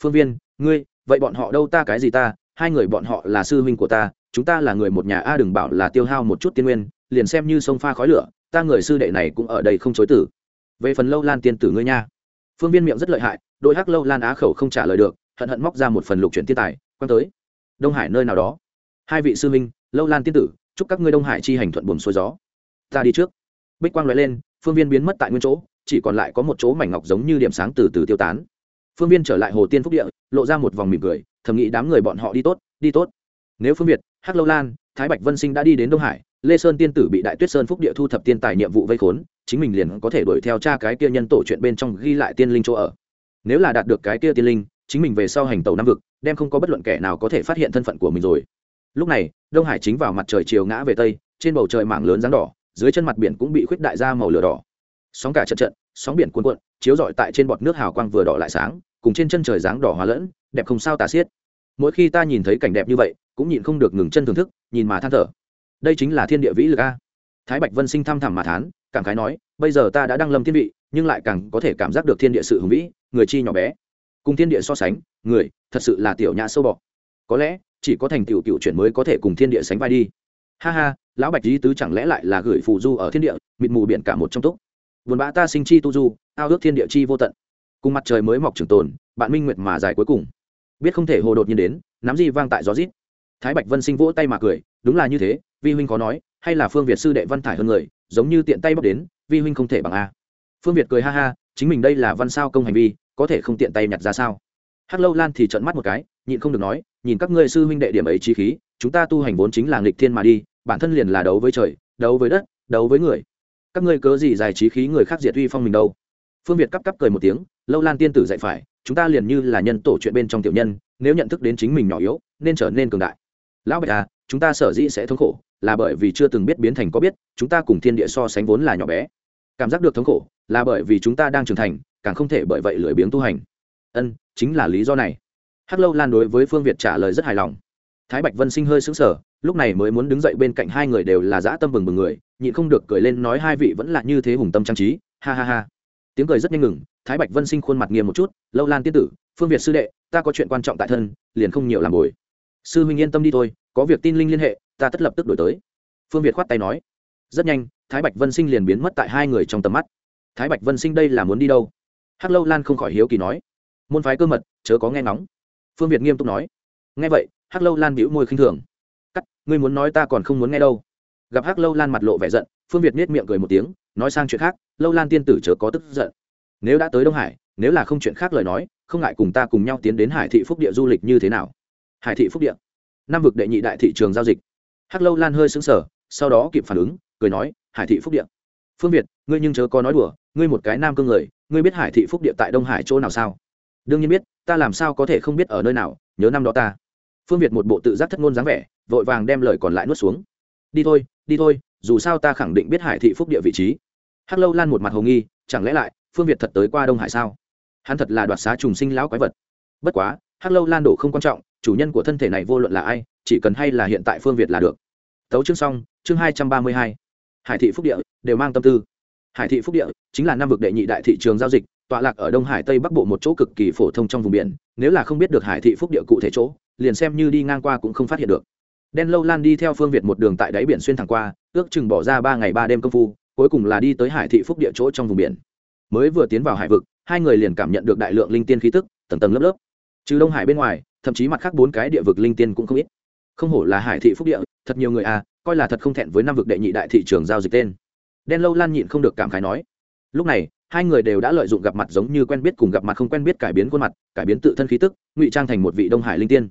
Phương viên, ngươi, vậy bọn họ đâu ta cái gì ta, hai người bọn họ là sư huynh của ta, chúng ta là người một nhà a, đừng bảo là tiêu hao một chút tiên nguyên, liền xem như sông pha khói lửa, ta người sư đệ này cũng ở đây không chối tử. Về phần lâu lan tiên tử ngươi nha. Phương viên miệng rất lợi hại đội hắc lâu lan á khẩu không trả lời được, hận hận móc ra một phần lục chuyển tiên tài quan tới. Đông hải nơi nào đó hai vị sư minh lâu lan tiên tử, chúc các ngươi đông hải chi hành thuận buồm xuôi gió. Ta đi trước. Bích quang loại lên, phương viên biến mất tại nguyên chỗ, chỉ còn lại có một chỗ mảnh ngọc giống như điểm sáng từ từ tiêu tán. Phương viên trở lại hồ tiên phúc địa, lộ ra một vòng mỉm cười, thầm nghĩ đám người bọn họ đi tốt đi tốt. Nếu phương việt, hắc lâu lan, thái bạch vân sinh đã đi đến đông hải, lê sơn tiên tử bị đại tuyết sơn phúc địa thu thập tiên tài nhiệm vụ vây khốn, chính mình liền có thể đuổi theo cha cái kia nhân tổ chuyện bên trong ghi lại tiên linh chỗ ở. Nếu là đạt được cái kia tiên linh, chính mình về sau hành tàu nam vực, đem không có bất luận kẻ nào có thể phát hiện thân phận của mình rồi lúc này, đông hải chính vào mặt trời chiều ngã về tây, trên bầu trời mảng lớn dáng đỏ, dưới chân mặt biển cũng bị khuyết đại ra màu lửa đỏ. Sóng cả trận trận, sóng biển cuồn cuộn, chiếu rọi tại trên bọt nước hào quang vừa đỏ lại sáng, cùng trên chân trời dáng đỏ hóa lẫn, đẹp không sao tả xiết. Mỗi khi ta nhìn thấy cảnh đẹp như vậy, cũng nhịn không được ngừng chân thưởng thức, nhìn mà than thở. Đây chính là thiên địa vĩ lực a. Thái bạch vân sinh thăm thẳm mà thán, cảm khái nói, bây giờ ta đã đăng lâm thiên vị, nhưng lại càng có thể cảm giác được thiên địa sự hùng vĩ, người chi nhỏ bé. Cùng thiên địa so sánh, người, thật sự là tiểu nhã sâu bọ. Có lẽ chỉ có thành tựu cựu chuyển mới có thể cùng thiên địa sánh vai đi. Ha ha, lão bạch di tứ chẳng lẽ lại là gửi phù du ở thiên địa, mịt mù biển cả một trong túc. Buồn bã ta sinh chi tu du, ao ước thiên địa chi vô tận. Cùng mặt trời mới mọc trường tồn, bạn minh nguyệt mà dài cuối cùng. Biết không thể hồ đột nhiên đến, nắm gì vang tại gió rít. Thái bạch vân sinh vỗ tay mà cười, đúng là như thế, vi huynh có nói, hay là phương việt sư đệ văn thải hơn người, giống như tiện tay bóc đến, vi huynh không thể bằng a. Phương việt cười ha ha, chính mình đây là văn sao công hành vi, có thể không tiện tay nhặt ra sao? Hắc lâu lan thì trợn mắt một cái, nhịn không được nói nhìn các ngươi sư huynh đệ điểm ấy trí khí, chúng ta tu hành vốn chính là nghịch thiên mà đi, bản thân liền là đấu với trời, đấu với đất, đấu với người. Các ngươi cớ gì giải trí khí người khác diệt uy phong mình đâu? Phương việt cắp cắp cười một tiếng, lâu lan tiên tử dạy phải, chúng ta liền như là nhân tổ chuyện bên trong tiểu nhân, nếu nhận thức đến chính mình nhỏ yếu, nên trở nên cường đại. Lão bạch à chúng ta sở dĩ sẽ thống khổ, là bởi vì chưa từng biết biến thành có biết, chúng ta cùng thiên địa so sánh vốn là nhỏ bé. Cảm giác được thống khổ, là bởi vì chúng ta đang trưởng thành, càng không thể bởi vậy lười biếng tu hành. Ân, chính là lý do này hắc lâu lan đối với phương việt trả lời rất hài lòng. Thái bạch vân sinh hơi sững sờ, lúc này mới muốn đứng dậy bên cạnh hai người đều là dã tâm bừng bừng người, nhịn không được cười lên nói hai vị vẫn là như thế hùng tâm trang trí, ha ha ha. Tiếng cười rất nhanh ngừng, thái bạch vân sinh khuôn mặt nghiêm một chút, lâu lan tiên tử, phương việt sư đệ, ta có chuyện quan trọng tại thân, liền không nhiều làm bồi. Sư huynh yên tâm đi thôi, có việc tin linh liên hệ, ta tất lập tức đổi tới. Phương việt khoát tay nói. Rất nhanh, thái bạch vân sinh liền biến mất tại hai người trong tầm mắt. Thái bạch vân sinh đây là muốn đi đâu? Hắc lâu lan không khỏi hiếu kỳ nói. Môn phái cơ mật, chớ có nghe ngóng phương việt nghiêm túc nói. Nghe vậy, hắc lâu lan bĩu môi khinh thường. Cắt, ngươi muốn nói ta còn không muốn nghe đâu. Gặp hắc lâu lan mặt lộ vẻ giận, phương việt nết miệng cười một tiếng, nói sang chuyện khác, lâu lan tiên tử chớ có tức giận. Nếu đã tới đông hải, nếu là không chuyện khác lời nói, không ngại cùng ta cùng nhau tiến đến hải thị phúc địa du lịch như thế nào? Hải thị phúc địa. Nam vực đệ nhị đại thị trường giao dịch. Hắc lâu lan hơi xứng sở sau đó kịp phản ứng, cười nói, hải thị phúc địa. Phương việt, ngươi nhưng chớ có nói đùa, ngươi một cái nam cương người, ngươi biết hải thị phúc địa tại đông hải chỗ nào sao? Đương nhiên biết, ta làm sao có thể không biết ở nơi nào, nhớ năm đó ta. Phương việt một bộ tự giác thất ngôn dáng vẻ, vội vàng đem lời còn lại nuốt xuống. Đi thôi đi thôi, dù sao ta khẳng định biết hải thị phúc địa vị trí. Hắc lâu lan một mặt hồ nghi, chẳng lẽ lại, phương việt thật tới qua đông hải sao? Hắn thật là đoạt xá trùng sinh lão quái vật. Bất quá, hắc lâu lan đổ không quan trọng, chủ nhân của thân thể này vô luận là ai, chỉ cần hay là hiện tại phương việt là được. Tấu chương xong, chương hai trăm ba mươi hai. Hải thị phúc địa, đều mang tâm tư. Hải thị phúc địa chính là năm vực đệ nhị đại thị trường giao dịch tọa lạc ở đông hải tây bắc bộ một chỗ cực kỳ phổ thông trong vùng biển, nếu là không biết được hải thị phúc địa cụ thể chỗ, liền xem như đi ngang qua cũng không phát hiện được. Đen lâu lan đi theo phương việt một đường tại đáy biển xuyên thẳng qua, ước chừng bỏ ra ba ngày ba đêm công phu, cuối cùng là đi tới hải thị phúc địa chỗ trong vùng biển. Mới vừa tiến vào hải vực, hai người liền cảm nhận được đại lượng linh tiên khí tức, tầng tầng lớp lớp. Trừ đông hải bên ngoài, thậm chí mặt khác bốn cái địa vực linh tiên cũng không ít. Không hổ là hải thị phúc địa, thật nhiều người à coi là thật không thẹn với năm vực đệ nhị đại thị trường giao dịch tên. Đen lâu lan nhịn không được cảm khái nói. Lúc này hai người đều đã lợi dụng gặp mặt giống như quen biết cùng gặp mặt không quen biết cải biến khuôn mặt, cải biến tự thân khí tức, ngụy trang thành một vị đông hải linh tiên.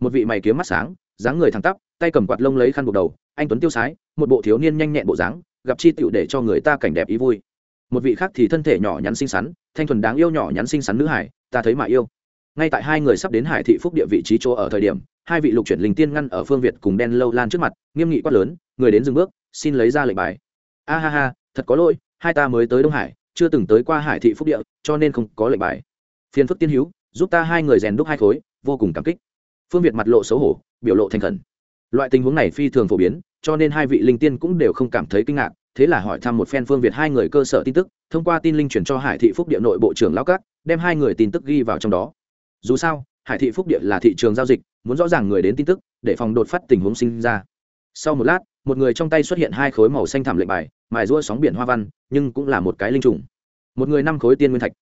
Một vị mày kiếm mắt sáng, dáng người thẳng tắp, tay cầm quạt lông lấy khăn buộc đầu, anh tuấn tiêu sái, một bộ thiếu niên nhanh nhẹn bộ dáng, gặp chi tựu để cho người ta cảnh đẹp ý vui. Một vị khác thì thân thể nhỏ nhắn xinh xắn, thanh thuần đáng yêu nhỏ nhắn xinh xắn nữ hải, ta thấy mà yêu. Ngay tại hai người sắp đến hải thị phúc địa vị trí chỗ ở thời điểm, hai vị lục chuyển linh tiên ngăn ở phương việt cùng đen lâu lan trước mặt, nghiêm nghị quát lớn, người đến dừng bước, xin lấy ra lệnh bài. A ha ha, thật có lỗi, hai ta mới tới đông hải chưa từng tới qua hải thị phúc địa, cho nên không có lệnh bài. Phiền phức tiên hữu, giúp ta hai người rèn đúc hai khối, vô cùng cảm kích. Phương việt mặt lộ xấu hổ, biểu lộ thành khẩn. Loại tình huống này phi thường phổ biến, cho nên hai vị linh tiên cũng đều không cảm thấy kinh ngạc, thế là hỏi thăm một phen phương việt hai người cơ sở tin tức, thông qua tin linh chuyển cho hải thị phúc địa nội bộ trưởng lão cát đem hai người tin tức ghi vào trong đó. Dù sao, hải thị phúc địa là thị trường giao dịch, muốn rõ ràng người đến tin tức, để phòng đột phát tình huống sinh ra. Sau một lát một người trong tay xuất hiện hai khối màu xanh thảm lệnh bài, mài rua sóng biển hoa văn, nhưng cũng là một cái linh trùng. Một người năm khối tiên nguyên thạch.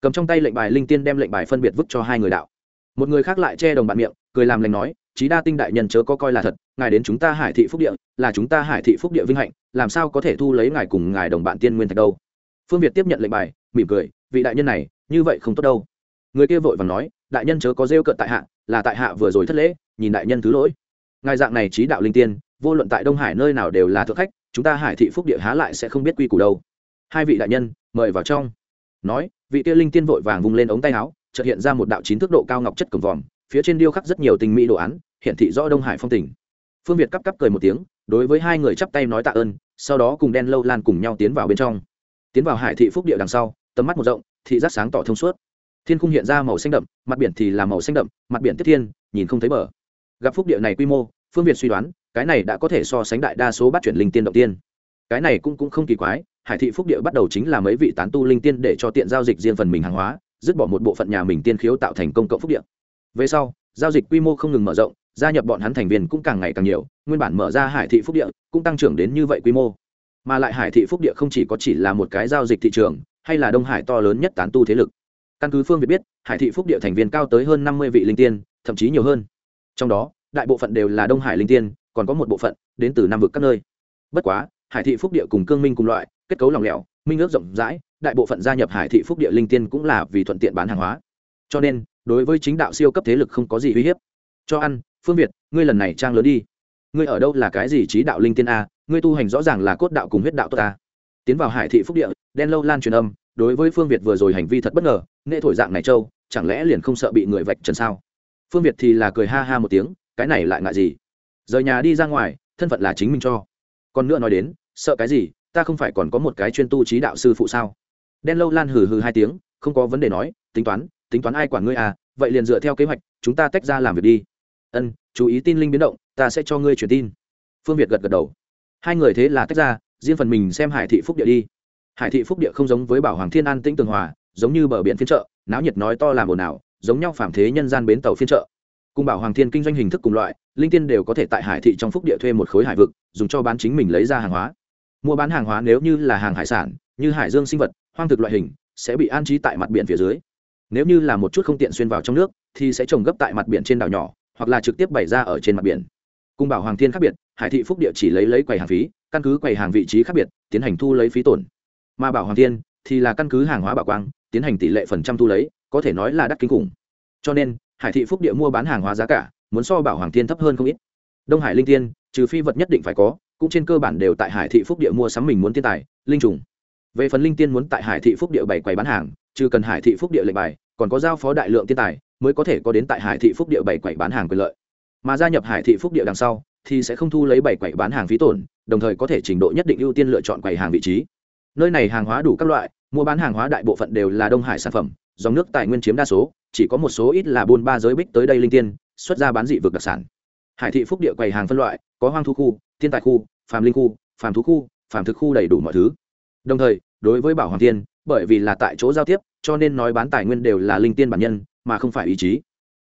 Cầm trong tay lệnh bài linh tiên đem lệnh bài phân biệt vứt cho hai người đạo. Một người khác lại che đồng bạn miệng, cười làm lành nói trí đa tinh đại nhân chớ có coi là thật, ngài đến chúng ta hải thị phúc địa, là chúng ta hải thị phúc địa vinh hạnh, làm sao có thể thu lấy ngài cùng ngài đồng bạn tiên nguyên thạch đâu? Phương việt tiếp nhận lệnh bài, mỉm cười, vị đại nhân này, như vậy không tốt đâu. Người kia vội và nói, đại nhân chớ có rêu cợt tại hạ, là tại hạ vừa rồi thất lễ, nhìn đại nhân thứ lỗi. Ngài dạng này trí đạo linh tiên vô luận tại đông hải nơi nào đều là thượng khách, chúng ta hải thị phúc địa há lại sẽ không biết quy củ đâu. Hai vị đại nhân, mời vào trong. Nói, vị kia linh tiên vội vàng vung lên ống tay áo, chợt hiện ra một đạo chín thước độ cao ngọc chất cổng vòm, phía trên điêu khắc rất nhiều tình mỹ đồ án hiện thị rõ đông hải phong tình. Phương việt cắp cắp cười một tiếng, đối với hai người chắp tay nói tạ ơn, sau đó cùng đen lâu lan cùng nhau tiến vào bên trong. Tiến vào hải thị phúc địa đằng sau, tầm mắt một rộng, thị giác sáng tỏ thông suốt. Thiên khung hiện ra màu xanh đậm, mặt biển thì là màu xanh đậm, mặt biển tiếp thiên, nhìn không thấy bờ. Gặp phúc địa này quy mô, phương việt suy đoán cái này đã có thể so sánh đại đa số bắt chuyển linh tiên động tiên. Cái này cũng cũng không kỳ quái, hải thị phúc địa bắt đầu chính là mấy vị tán tu linh tiên để cho tiện giao dịch riêng phần mình hàng hóa, dứt bỏ một bộ phận nhà mình tiên khiếu tạo thành công cộng phúc địa. Về sau, giao dịch quy mô không ngừng mở rộng, gia nhập bọn hắn thành viên cũng càng ngày càng nhiều, nguyên bản mở ra hải thị phúc địa cũng tăng trưởng đến như vậy quy mô. Mà lại hải thị phúc địa không chỉ có chỉ là một cái giao dịch thị trường, hay là đông hải to lớn nhất tán tu thế lực. Căn cứ phương việt biết, hải thị phúc địa thành viên cao tới hơn năm mươi vị linh tiên, thậm chí nhiều hơn. Trong đó, đại bộ phận đều là đông hải linh tiên còn có một bộ phận đến từ nam vực các nơi. Bất quá, hải thị phúc địa cùng cương minh cùng loại, kết cấu lỏng lẻo, minh ước rộng rãi, đại bộ phận gia nhập hải thị phúc địa linh tiên cũng là vì thuận tiện bán hàng hóa. Cho nên, đối với chính đạo siêu cấp thế lực không có gì uy hiếp. Cho ăn, phương việt, ngươi lần này trang lớn đi. Ngươi ở đâu là cái gì trí đạo linh tiên a? Ngươi tu hành rõ ràng là cốt đạo cùng huyết đạo tốt ta. Tiến vào hải thị phúc địa, đen lâu lan truyền âm, đối với phương việt vừa rồi hành vi thật bất ngờ nghệ thổi dạng này châu chẳng lẽ liền không sợ bị người vạch trần sao? Phương việt thì là cười ha ha một tiếng, cái này lại ngại gì? Rời nhà đi ra ngoài, thân phận là chính mình cho. Còn nữa nói đến, sợ cái gì, ta không phải còn có một cái chuyên tu trí đạo sư phụ sao? Đen lâu lan hừ hừ hai tiếng, không có vấn đề nói, tính toán tính toán ai quản ngươi à vậy liền dựa theo kế hoạch, chúng ta tách ra làm việc đi. Ân, chú ý tin linh biến động, ta sẽ cho ngươi truyền tin. Phương việt gật gật đầu. Hai người thế là tách ra, riêng phần mình xem hải thị phúc địa đi. Hải thị phúc địa không giống với bảo hoàng thiên an tĩnh tường hòa, giống như bờ biển phiên chợ, náo nhiệt nói to làm ồn ào, giống nhau phạm thế nhân gian bến tàu phiên chợ. Cùng bảo hoàng thiên kinh doanh hình thức cùng loại linh tiên đều có thể tại hải thị trong phúc địa thuê một khối hải vực, dùng cho bán chính mình lấy ra hàng hóa. Mua bán hàng hóa nếu như là hàng hải sản, như hải dương sinh vật, hoang thực loại hình, sẽ bị an trí tại mặt biển phía dưới. Nếu như là một chút không tiện xuyên vào trong nước, thì sẽ trồng gấp tại mặt biển trên đảo nhỏ, hoặc là trực tiếp bày ra ở trên mặt biển. Cung bảo hoàng thiên khác biệt, hải thị phúc địa chỉ lấy lấy quầy hàng phí, căn cứ quầy hàng vị trí khác biệt, tiến hành thu lấy phí tổn. Mà bảo hoàng thiên thì là căn cứ hàng hóa bảo quang, tiến hành tỷ lệ phần trăm thu lấy, có thể nói là đắt kinh khủng. Cho nên, hải thị phúc địa mua bán hàng hóa giá cả muốn so bảo hoàng thiên thấp hơn không ít. Đông hải linh tiên, trừ phi vật nhất định phải có, cũng trên cơ bản đều tại hải thị phúc địa mua sắm mình muốn thiên tài, linh trùng. Về phần linh tiên muốn tại hải thị phúc địa bảy quầy bán hàng, trừ cần hải thị phúc địa lệnh bài, còn có giao phó đại lượng thiên tài, mới có thể có đến tại hải thị phúc địa bảy quầy bán hàng quyền lợi. Mà gia nhập hải thị phúc địa đằng sau, thì sẽ không thu lấy bảy quầy bán hàng phí tổn, đồng thời có thể trình độ nhất định ưu tiên lựa chọn quầy hàng vị trí. Nơi này hàng hóa đủ các loại, mua bán hàng hóa đại bộ phận đều là đông hải sản phẩm, dòng nước tài nguyên chiếm đa số, chỉ có một số ít là buôn ba giới bích tới đây linh tiên xuất ra bán dị vực đặc sản. Hải thị phúc địa quầy hàng phân loại có hoang thu khu thiên tài khu phàm linh khu phàm thú khu phàm thực khu đầy đủ mọi thứ. Đồng thời đối với bảo hoàng Thiên, bởi vì là tại chỗ giao tiếp cho nên nói bán tài nguyên đều là linh tiên bản nhân mà không phải ý chí.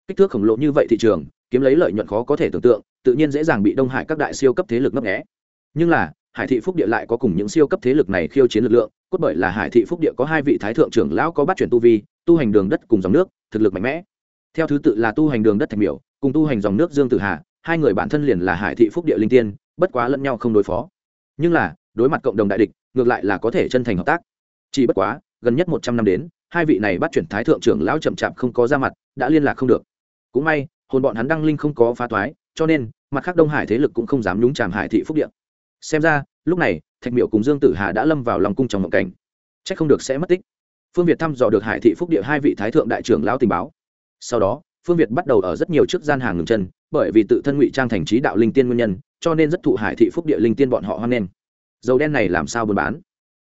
Kích thước khổng lồ như vậy thị trường kiếm lấy lợi nhuận khó có thể tưởng tượng tự nhiên dễ dàng bị đông hải các đại siêu cấp thế lực ngấp nghé. Nhưng là hải thị phúc địa lại có cùng những siêu cấp thế lực này khiêu chiến lực lượng cốt bởi là hải thị phúc địa có hai vị thái thượng trưởng lão có bắt chuyển tu vi tu hành đường đất cùng dòng nước thực lực mạnh mẽ theo thứ tự là tu hành đường đất thạch miểu cùng tu hành dòng nước dương tử hà hai người bản thân liền là hải thị phúc địa linh tiên bất quá lẫn nhau không đối phó. Nhưng là đối mặt cộng đồng đại địch ngược lại là có thể chân thành hợp tác. Chỉ bất quá gần nhất một trăm năm đến hai vị này bắt chuyển thái thượng trưởng lão chậm chạp không có ra mặt đã liên lạc không được. Cũng may hồn bọn hắn đăng linh không có phá thoái, cho nên mặt khác đông hải thế lực cũng không dám nhúng chàm hải thị phúc điện xem ra lúc này thạch miệu cùng dương tử hà đã lâm vào lòng cung trong mộng cảnh. C h ắ c không được sẽ mất tích. Phương việt thăm dò được hải thị phúc địa hai vị thái thượng đại trưởng lão tình báo sau đó, phương việt bắt đầu ở rất nhiều trước gian hàng ngừng chân, bởi vì tự thân ngụy trang thành trí đạo linh tiên nguyên nhân, cho nên rất thụ hải thị phúc địa linh tiên bọn họ hoan nghênh. Dầu đen này làm sao buôn bán?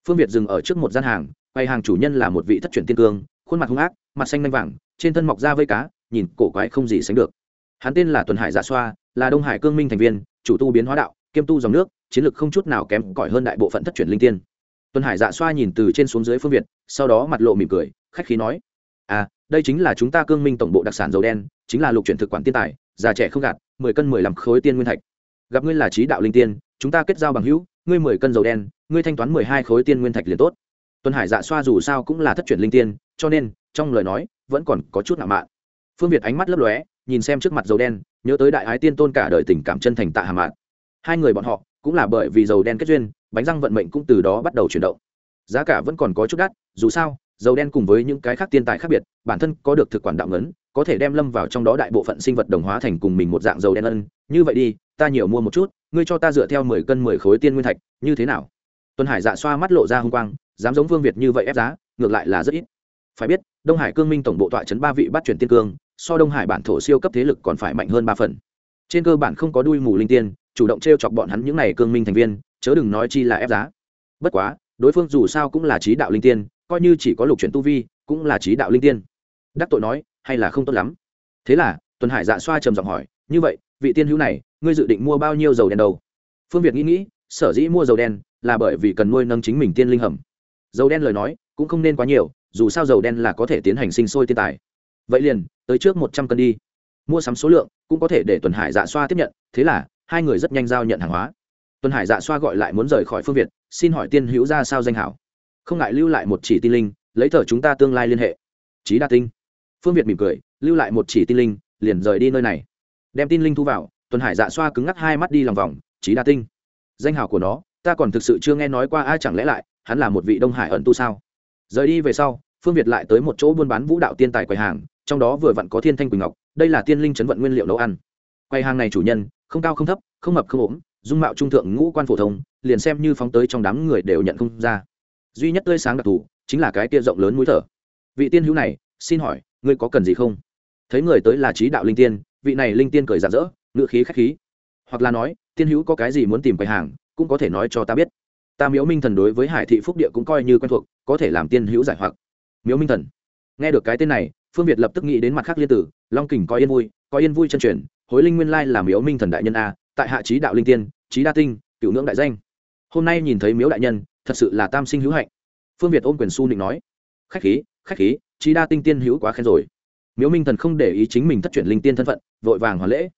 Phương việt dừng ở trước một gian hàng quay hàng chủ nhân là một vị thất truyền tiên cương, khuôn mặt hung ác, mặt xanh lanh vàng, trên thân mọc da vây cá, nhìn cổ quái không gì sánh được. Hắn tên là tuần hải dạ xoa, là đông hải cương minh thành viên, chủ tu biến hóa đạo, kiêm tu dòng nước, chiến lược không chút nào kém cỏi hơn đại bộ phận thất truyền linh tiên. Tuần hải dạ xoa nhìn từ trên xuống dưới phương việt, sau đó mặt lộ mỉm cười, khách khí nói à đây chính là chúng ta cương minh tổng bộ đặc sản dầu đen, chính là lục chuyển thực quản tiên tài, già trẻ không gạt, mười cân mười lăm khối tiên nguyên thạch. Gặp ngươi là trí đạo linh tiên, chúng ta kết giao bằng hữu, ngươi mười cân dầu đen, ngươi thanh toán mười hai khối tiên nguyên thạch liền tốt. Tuần hải dạ xoa dù sao cũng là thất truyền linh tiên, cho nên, trong lời nói, vẫn còn có chút nặng mạn. Phương việt ánh mắt lấp lóe, nhìn xem trước mặt dầu đen, nhớ tới đại ái tiên tôn cả đời tình cảm chân thành tạ hà mạn. Hai người bọn họ, cũng là bởi vì dầu đen kết duyên, bánh răng vận mệnh cũng từ đó bắt đầu chuyển động. Giá cả vẫn còn có chút đắt, dù sao dầu đen cùng với những cái khác tiên tài khác biệt, bản thân có được thực quản đạo ngấn, có thể đem lâm vào trong đó đại bộ phận sinh vật đồng hóa thành cùng mình một dạng dầu đen ân. Như vậy đi, ta nhiều mua một chút, ngươi cho ta dựa theo mười cân mười khối tiên nguyên thạch, như thế nào? Tuần hải dạ xoa mắt lộ ra h u n g quang, dám giống vương việt như vậy ép giá, ngược lại là rất ít. Phải biết, đông hải cương minh tổng bộ tọa chấn ba vị bắt chuyển tiên cương, so đông hải bản thổ siêu cấp thế lực còn phải mạnh hơn ba phần. Trên cơ bản không có đuôi mù linh tiên, chủ động t r e o chọc bọn hắn những n à y cương minh thành viên, chớ đừng nói chi là ép giá. Bất quá, đối phương dù sao cũng là trí đạo linh tiên coi như chỉ có lục chuyển tu vi, cũng là trí đạo linh tiên. Đắc tội nói, hay là không tốt lắm. Thế là, tuần hải dạ xoa trầm giọng hỏi, như vậy, vị tiên hữu này, ngươi dự định mua bao nhiêu dầu đen đầu phương việt nghĩ nghĩ, sở dĩ mua dầu đen là bởi vì cần nuôi nâng chính mình tiên linh hầm. Dầu đen lời nói, cũng không nên quá nhiều, dù sao dầu đen là có thể tiến hành sinh sôi tiên tài. Vậy liền, tới trước một trăm cân đi. Mua sắm số lượng, cũng có thể để tuần hải dạ xoa tiếp nhận, thế là, hai người rất nhanh giao nhận hàng hóa. Tuần hải dạ xoa gọi lại muốn rời khỏi phương việt, xin hỏi tiên hữu ra sao danh hảo? Không ngại lưu lại một chỉ tin linh, lấy thờ chúng ta tương lai liên hệ. Trí đa tinh. Phương việt mỉm cười, lưu lại một chỉ tin linh, liền rời đi nơi này. Đem tin linh thu vào, tuần hải dạ xoa cứng ngắc hai mắt đi lòng vòng trí đa tinh. Danh hào của nó, ta còn thực sự chưa nghe nói qua ai chẳng lẽ lại, hắn là một vị đông hải ẩn tu sao? Rời đi về sau, phương việt lại tới một chỗ buôn bán vũ đạo tiên tài quầy hàng, trong đó vừa vặn có thiên thanh quỳnh ngọc, đây là tiên linh chấn vận nguyên liệu nấu ăn. Quầy hàng này chủ nhân, không cao không thấp, không mập không ốm, dung mạo trung thượng ngũ quan phổ thông, liền xem như phóng tới trong đám người đều nhận không ra duy nhất tươi sáng đặc thù chính là cái tia rộng lớn mũi thở. Vị tiên hữu này, xin hỏi, ngươi có cần gì không? Thấy người tới là trí đạo linh tiên, vị này linh tiên cười rạng rỡ ngự khí khách khí. Hoặc là nói, tiên hữu có cái gì muốn tìm quầy hàng, cũng có thể nói cho ta biết. Ta miếu minh thần đối với hải thị phúc địa cũng coi như quen thuộc, có thể làm tiên hữu giải hoặc. Miếu minh thần. Nghe được cái tên này, phương việt lập tức nghĩ đến mặt khác liên tử, long kình có yên vui, có yên vui chân truyền, hối linh nguyên lai là miếu minh thần đại nhân a, tại hạ trí đạo linh tiên, trí đa tinh, cựu ngưỡng đại danh. Hôm nay nhìn thấy miếu đại nhân thật sự là tam sinh hữu hạnh. Phương việt ôm quyền su định nói, khách khí khách khí trí đa tinh tiên hữu quá khen rồi. Miếu minh thần không để ý chính mình thất chuyển linh tiên thân phận, vội vàng hoàn lễ.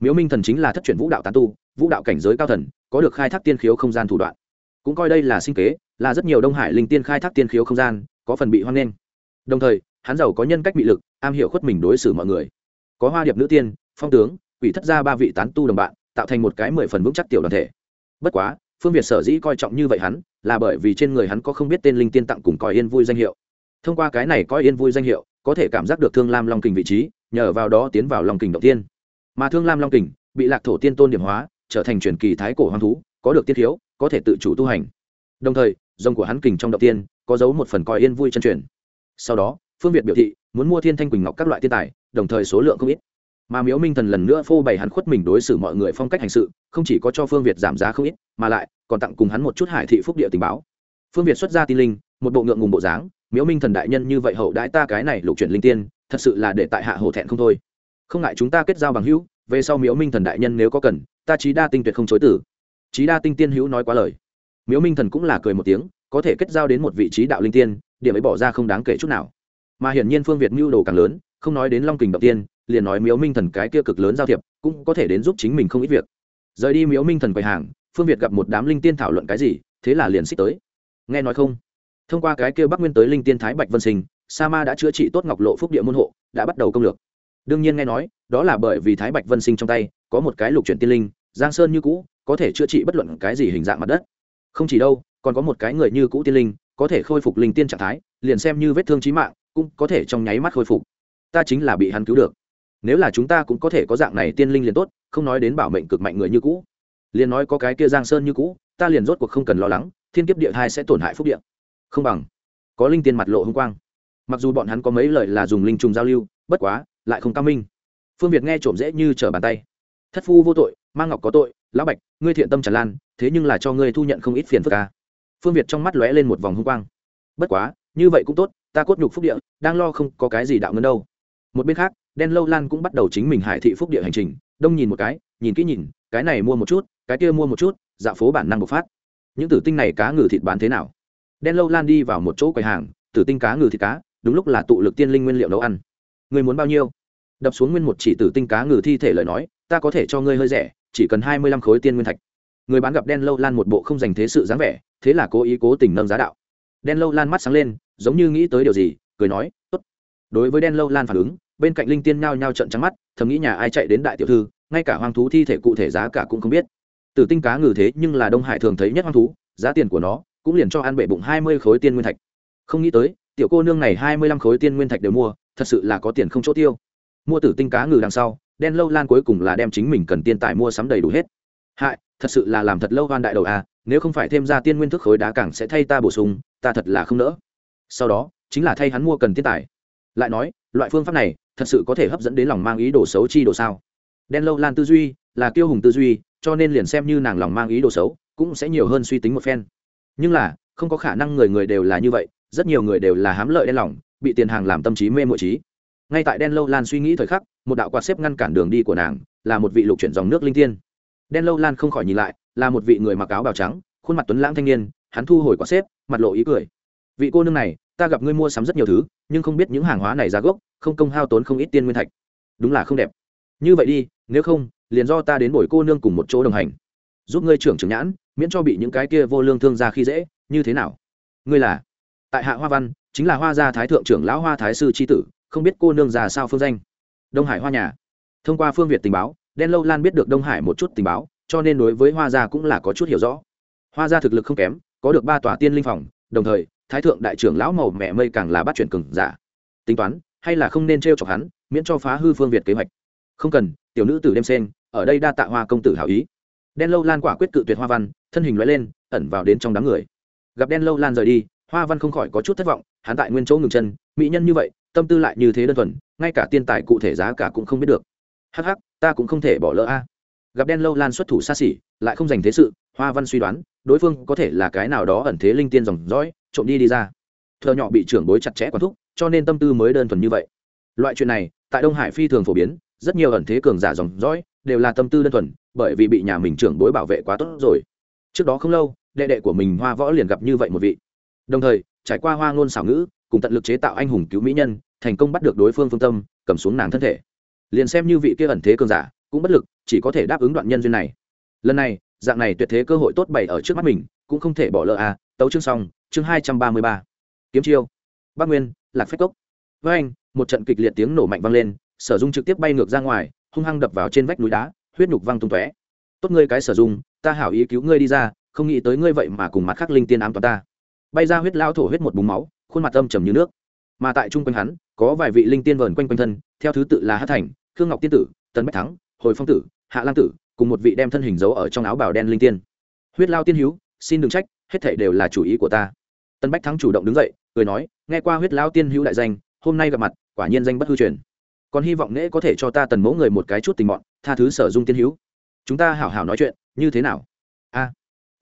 Miếu minh thần chính là thất chuyển vũ đạo tán tu, vũ đạo cảnh giới cao thần, có được khai thác tiên khiếu không gian thủ đoạn. Cũng coi đây là sinh kế, là rất nhiều đông hải linh tiên khai thác tiên khiếu không gian, có phần bị hoan nghênh. Đồng thời, hắn giàu có nhân cách bị lực, am hiểu khuất mình đối xử mọi người. Có hoa điệp nữ tiên, phong tướng, quỷ thất gia ba vị tán tu đồng bạn, tạo thành một cái mười phần vững chắc tiểu đoàn thể. Bất quá phương việt sở dĩ coi trọng như vậy hắn, là bởi vì trên người hắn có không biết tên linh tiên tặng cùng coi yên vui danh hiệu. Thông qua cái này coi yên vui danh hiệu, có thể cảm giác được thương lam long kình vị trí, nhờ vào đó tiến vào long kình động tiên. Mà thương lam long kình, bị lạc thổ tiên tôn điểm hóa, trở thành truyền kỳ thái cổ hoang thú, có được tiết khiếu có thể tự chủ tu hành. Đồng thời, dòng của hắn kình trong động tiên, có giấu một phần coi yên vui chân truyền. Sau đó, phương việt biểu thị, muốn mua thiên thanh quỳnh ngọc các loại tiên tài, đồng thời số lượng không ít mà miếu minh thần lần nữa phô bày hắn khuất mình đối xử mọi người phong cách hành sự, không chỉ có cho phương việt giảm giá không ít, mà lại còn tặng cùng hắn một chút hải thị phúc địa tình báo. Phương việt xuất ra tin linh, một bộ ngượng ngùng bộ dáng, miếu minh thần đại nhân như vậy hậu đãi ta cái này lục chuyển linh tiên, thật sự là để tại hạ hổ thẹn không thôi. Không ngại chúng ta kết giao bằng hữu, về sau miếu minh thần đại nhân nếu có cần, ta trí đa tinh tuyệt không chối tử trí đa tinh tiên hữu nói quá lời. Miếu minh thần cũng là cười một tiếng, có thể kết giao đến một vị trí đạo linh tiên, điểm ấy bỏ ra không đáng kể chút nào. Mà hiển nhiên phương việt mưu đồ càng lớn, không nói đến long kình động tiên liền nói miếu minh thần cái kia cực lớn giao thiệp, cũng có thể đến giúp chính mình không ít việc. Rời đi miếu minh thần quầy hàng, phương việt gặp một đám linh tiên thảo luận cái gì, thế là liền xích tới. Nghe nói không? Thông qua cái kia bắc nguyên tới linh tiên thái bạch vân sinh sa ma đã chữa trị tốt ngọc lộ phúc địa môn hộ, đã bắt đầu công lược. Đương nhiên nghe nói, đó là bởi vì thái bạch vân sinh trong tay, có một cái lục chuyển tiên linh, giang sơn như cũ, có thể chữa trị bất luận cái gì hình dạng mặt đất. Không chỉ đâu, còn có một cái người như cũ tiên linh, có thể khôi phục linh tiên trạng thái, liền xem như vết thương trí mạng, cũng có thể trong nháy mắt khôi phục. Ta chính là bị hắn cứu được nếu là chúng ta cũng có thể có dạng này tiên linh liền tốt, không nói đến bảo mệnh cực mạnh người như cũ. Liền nói có cái kia giang sơn như cũ, ta liền rốt cuộc không cần lo lắng, thiên kiếp địa thai sẽ tổn hại phúc địa. Không bằng, có linh tiên mặt lộ h ư n g quang. Mặc dù bọn hắn có mấy lời là dùng linh trùng giao lưu, bất quá, lại không cao minh. Phương việt nghe trộm dễ như trở bàn tay. Thất phu vô tội, mang ngọc có tội, lão bạch, ngươi thiện tâm tràn lan, thế nhưng là cho ngươi thu nhận không ít phiền phức ca phương việt trong mắt lóe lên một vòng h ư n g quang. Bất quá, như vậy cũng tốt, ta cốt nhục phúc địa, đang lo không có cái gì đạo ngân đâu. Một bên khác đen lâu lan cũng bắt đầu chính mình hải thị phúc địa hành trình, đông nhìn một cái, nhìn kỹ nhìn, cái này mua một chút, cái kia mua một chút dạ phố bản năng bộc phát. Những tử tinh này cá ngừ thịt bán thế nào? Đen lâu lan đi vào một chỗ quầy hàng, tử tinh cá ngừ thịt cá, đúng lúc là tụ lực tiên linh nguyên liệu nấu ăn. Người muốn bao nhiêu? Đập xuống nguyên một chỉ tử tinh cá ngừ thi thể lời nói, ta có thể cho ngươi hơi rẻ, chỉ cần hai mươi lăm khối tiên nguyên thạch. Người bán gặp đen lâu lan một bộ không dành thế sự dáng vẻ, thế là cố ý cố tình nâng giá đạo. Đen lâu lan mắt sáng lên, giống như nghĩ tới điều gì, cười nói, tốt. Đối với đen lâu lan phản ứng bên cạnh linh tiên nhao nhao trận trắng mắt, thầm nghĩ nhà ai chạy đến đại tiểu thư, ngay cả hoang thú thi thể cụ thể giá cả cũng không biết. Tử tinh cá ngừ thế nhưng là đông hải thường thấy nhất hoang thú, giá tiền của nó cũng liền cho ăn bệ bụng hai mươi khối tiên nguyên thạch. Không nghĩ tới, tiểu cô nương này hai mươi lăm khối tiên nguyên thạch đều mua, thật sự là có tiền không chỗ tiêu. Mua tử tinh cá ngừ đằng sau, đen lâu lan cuối cùng là đem chính mình cần tiên tài mua sắm đầy đủ hết. Hại, thật sự là làm thật lâu van đại đầu à nếu không phải thêm ra tiên nguyên thức khối đá cảng sẽ thay ta bổ sung, ta thật là không nỡ. Sau đó, chính là thay hắn mua cần tiên tài lại nói, loại phương pháp này thật sự có thể hấp dẫn đến lòng mang ý đồ xấu chi đồ sao? Đen lâu lan tư duy là tiêu hùng tư duy, cho nên liền xem như nàng lòng mang ý đồ xấu cũng sẽ nhiều hơn suy tính một phen. Nhưng là, không có khả năng người người đều là như vậy, rất nhiều người đều là hám lợi đen lòng, bị tiền hàng làm tâm trí mê mộ trí. Ngay tại đen lâu lan suy nghĩ thời khắc, một đạo quạt xếp ngăn cản đường đi của nàng là một vị lục chuyển dòng nước linh tiên đen lâu lan không khỏi nhìn lại, là một vị người mặc áo bào trắng, khuôn mặt tuấn lãng thanh niên, hắn thu hồi quạt xếp, mặt lộ ý cười. Vị cô nương này ta gặp ngươi mua sắm rất nhiều thứ, nhưng không biết những hàng hóa này ra gốc, không công hao tốn không ít tiên nguyên thạch. Đúng là không đẹp. Như vậy đi, nếu không, liền do ta đến bồi cô nương cùng một chỗ đồng hành. Giúp ngươi trưởng trưởng nhãn, miễn cho bị những cái kia vô lương thương ra khi dễ, như thế nào? Ngươi là? Tại hạ hoa văn, chính là hoa gia thái thượng trưởng lão hoa thái sư tri tử, không biết cô nương già sao phương danh. Đông hải hoa nhà. Thông qua phương việt tình báo, đen lâu lan biết được đông hải một chút tình báo, cho nên đối với hoa gia cũng là có chút hiểu rõ. Hoa gia thực lực không kém, có được ba tòa tiên linh phòng, đồng thời thái thượng đại trưởng lão màu mẹ mây càng là bắt chuyển cừng giả. Tính toán, hay là không nên t r e o chọc hắn, miễn cho phá hư phương việt kế hoạch. Không cần, tiểu nữ tử đêm sen, ở đây đa tạ hoa công tử hảo ý. Đen lâu lan quả quyết cự tuyệt hoa văn, thân hình loại lên, ẩn vào đến trong đám người. Gặp đen lâu lan rời đi, hoa văn không khỏi có chút thất vọng, hắn tại nguyên chỗ ngừng chân, mỹ nhân như vậy, tâm tư lại như thế đơn thuần, ngay cả tiên tài cụ thể giá cả cũng không biết được. Hắc hắc, ta cũng không thể bỏ lỡ a. Gặp đen lâu lan xuất thủ xa xỉ, lại không dành thế sự, hoa văn suy đoán, đối phương có thể là cái nào đó ẩn thế linh tiên dòng dõi trộm đi đi ra. Thợ nhỏ bị trưởng bối chặt chẽ quản thúc, cho nên tâm tư mới đơn thuần như vậy. Loại chuyện này, tại đông hải phi thường phổ biến, rất nhiều ẩn thế cường giả dòng dõi đều là tâm tư đơn thuần, bởi vì bị nhà mình trưởng bối bảo vệ quá tốt rồi. Trước đó không lâu, đệ đệ của mình hoa võ liền gặp như vậy một vị. Đồng thời, trải qua hoa ngôn xảo ngữ, cùng tận lực chế tạo anh hùng cứu mỹ nhân, thành công bắt được đối phương phương tâm, cầm xuống nàng thân thể. Liền xem như vị kia ẩn thế cường giả, cũng bất lực, chỉ có thể đáp ứng đoạn nhân duyên này. Lần này, dạng này tuyệt thế cơ hội tốt bày ở trước mắt mình, cũng không thể bỏ lỡ à tấu chương xong chương hai trăm ba mươi ba. Kiếm chiêu. Bắc nguyên, lạc phách cốc. Với anh, một trận kịch liệt tiếng nổ mạnh vang lên, sở dung trực tiếp bay ngược ra ngoài, hung hăng đập vào trên vách núi đá, huyết nhục văng tung tóe. Tốt ngươi cái sở dung, ta hảo ý cứu ngươi đi ra, không nghĩ tới ngươi vậy mà cùng mặt khắc linh tiên ám toàn ta. Bay ra huyết lao thổ huyết một búng máu, khuôn mặt âm trầm như nước. Mà tại chung quanh hắn, có vài vị linh tiên vờn quanh quanh thân, theo thứ tự là hát thành, khương ngọc tiên tử, tần bách thắng, hồi phong tử, hạ lang tử, cùng một vị đem thân hình giấu ở trong áo bào đen linh tiên. Huyết lao tiên hữu xin đừng trách, hết thảy đều là chủ ý của ta. Tân bách thắng chủ động đứng dậy, cười nói, nghe qua huyết lão tiên hữu đại danh, hôm nay gặp mặt, quả nhiên danh bất hư truyền. Còn hy vọng nễ có thể cho ta tần mẫu người một cái chút tình mọn, tha thứ sở dung tiên hữu. Chúng ta hảo hảo nói chuyện, như thế nào? A.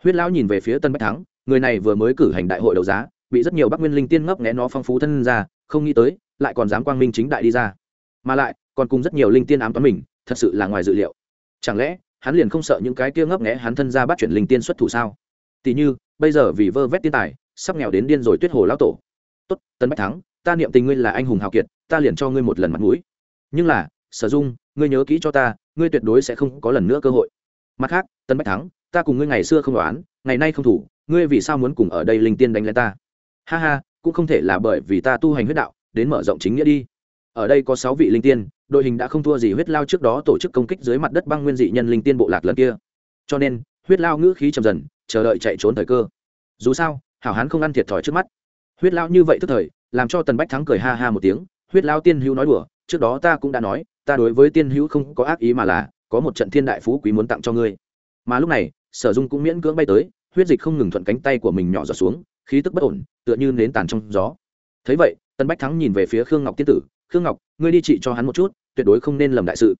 Huyết lão nhìn về phía tân bách thắng, người này vừa mới cử hành đại hội đấu giá, bị rất nhiều bắc nguyên linh tiên ngấp nghé nó phong phú thân ra, không nghĩ tới, lại còn dám quang minh chính đại đi ra. Mà lại, còn cùng rất nhiều linh tiên ám toán mình, thật sự là ngoài dự liệu. Chẳng lẽ, hắn liền không sợ những cái kia ngấp nghé hắn thân ra bắt chuyển linh tiên xuất thủ sao? Tỷ như, bây giờ vì vơ vét tiên tài, sắp nghèo đến điên rồi tuyết hồ lão tổ. Tốt tân bách thắng, ta niệm tình ngươi là anh hùng hào kiệt, ta liền cho ngươi một lần mặt mũi. Nhưng là, sở dung, ngươi nhớ kỹ cho ta, ngươi tuyệt đối sẽ không có lần nữa cơ hội. Mặt khác tân bách thắng, ta cùng ngươi ngày xưa không đoán, ngày nay không thủ, ngươi vì sao muốn cùng ở đây linh tiên đánh lên ta? Ha ha, cũng không thể là bởi vì ta tu hành huyết đạo, đến mở rộng chính nghĩa đi. Ở đây có sáu vị linh tiên, đội hình đã không thua gì huyết lao trước đó tổ chức công kích dưới mặt đất băng nguyên dị nhân linh tiên bộ lạc lần kia. Cho nên, huyết lao ngữ khí chậm dần chờ đợi chạy trốn thời cơ. Dù sao, hảo hán không ăn thiệt thòi trước mắt. Huyết lao như vậy tức thời, làm cho tần bách thắng cười ha ha một tiếng, huyết lao tiên hữu nói đùa, trước đó ta cũng đã nói, ta đối với tiên hữu không có ác ý mà là, có một trận thiên đại phú quý muốn tặng cho ngươi. Mà lúc này, sở dung cũng miễn cưỡng bay tới, huyết dịch không ngừng thuận cánh tay của mình nhỏ giọt xuống, khí tức bất ổn, tựa như nến tàn trong gió. Thấy vậy tân bách thắng nhìn về phía khương ngọc tiên tử, khương ngọc, ngươi đi trị cho hắn một chút, tuyệt đối không nên lầm đại sự.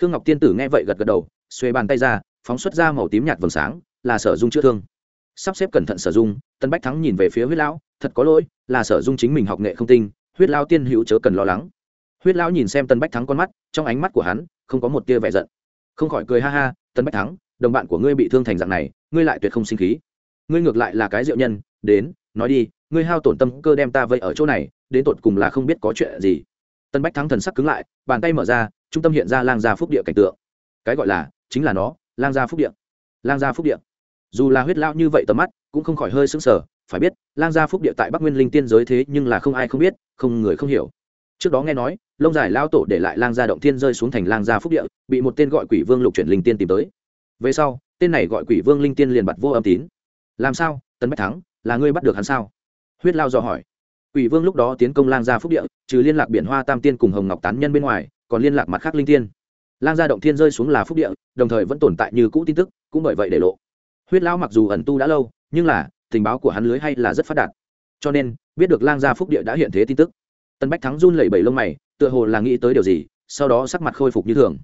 Khương ngọc tiên tử nghe vậy gật gật đầu xuê bàn tay ra, phóng xuất ra màu tím nhạt vầng sáng là sở dung chữa thương. Sắp xếp cẩn thận sở dung, tân bách thắng nhìn về phía huyết lão, thật có lỗi, là sở dung chính mình học nghệ không tinh, huyết lão tiên hữu chớ cần lo lắng. Huyết lão nhìn xem tân bách thắng con mắt, trong ánh mắt của hắn, không có một tia vẻ giận. Không khỏi cười ha ha, tân bách thắng, đồng bạn của ngươi bị thương thành dạng này, ngươi lại tuyệt không sinh khí. Ngươi ngược lại là cái diệu nhân, đến, nói đi, ngươi hao tổn tâm cơ đem ta vây ở chỗ này, đến tột cùng là không biết có chuyện gì. Tân bách thắng thần sắc cứng lại, bàn tay mở ra, trung tâm hiện ra lang gia phúc địa cảnh tượng. Cái gọi là, chính là nó, lang gia phúc địa. Lang gia phúc địa dù là huyết lao như vậy tầm mắt, cũng không khỏi hơi sững sờ, phải biết, lang gia phúc địa tại bắc nguyên linh tiên giới thế nhưng là không ai không biết, không người không hiểu. Trước đó nghe nói lông dài lao tổ để lại lang gia động thiên rơi xuống thành lang gia phúc địa, bị một tên gọi quỷ vương lục chuyển linh tiên tìm tới. Về sau, tên này gọi quỷ vương linh tiên liền bật vô âm tín. Làm sao? Tấn bách thắng, là ngươi bắt được hắn sao? Huyết lao dò hỏi. Quỷ vương lúc đó tiến công lang gia phúc địa, trừ liên lạc biển hoa tam tiên cùng hồng ngọc tán nhân bên ngoài, còn liên lạc mặt khác linh tiên. Lang gia động thiên rơi xuống là phúc địa, đồng thời vẫn tồn tại như cũ tin tức, cũng bởi vậy để lộ huyết Lão mặc dù ẩn tu đã lâu, nhưng là, tình báo của hắn lưới hay là rất phát đạt. Cho nên, biết được lang gia phúc địa đã hiện thế tin tức. Tân bách thắng run lẩy bẩy lông mày, tựa hồ là nghĩ tới điều gì, sau đó sắc mặt khôi phục như thường.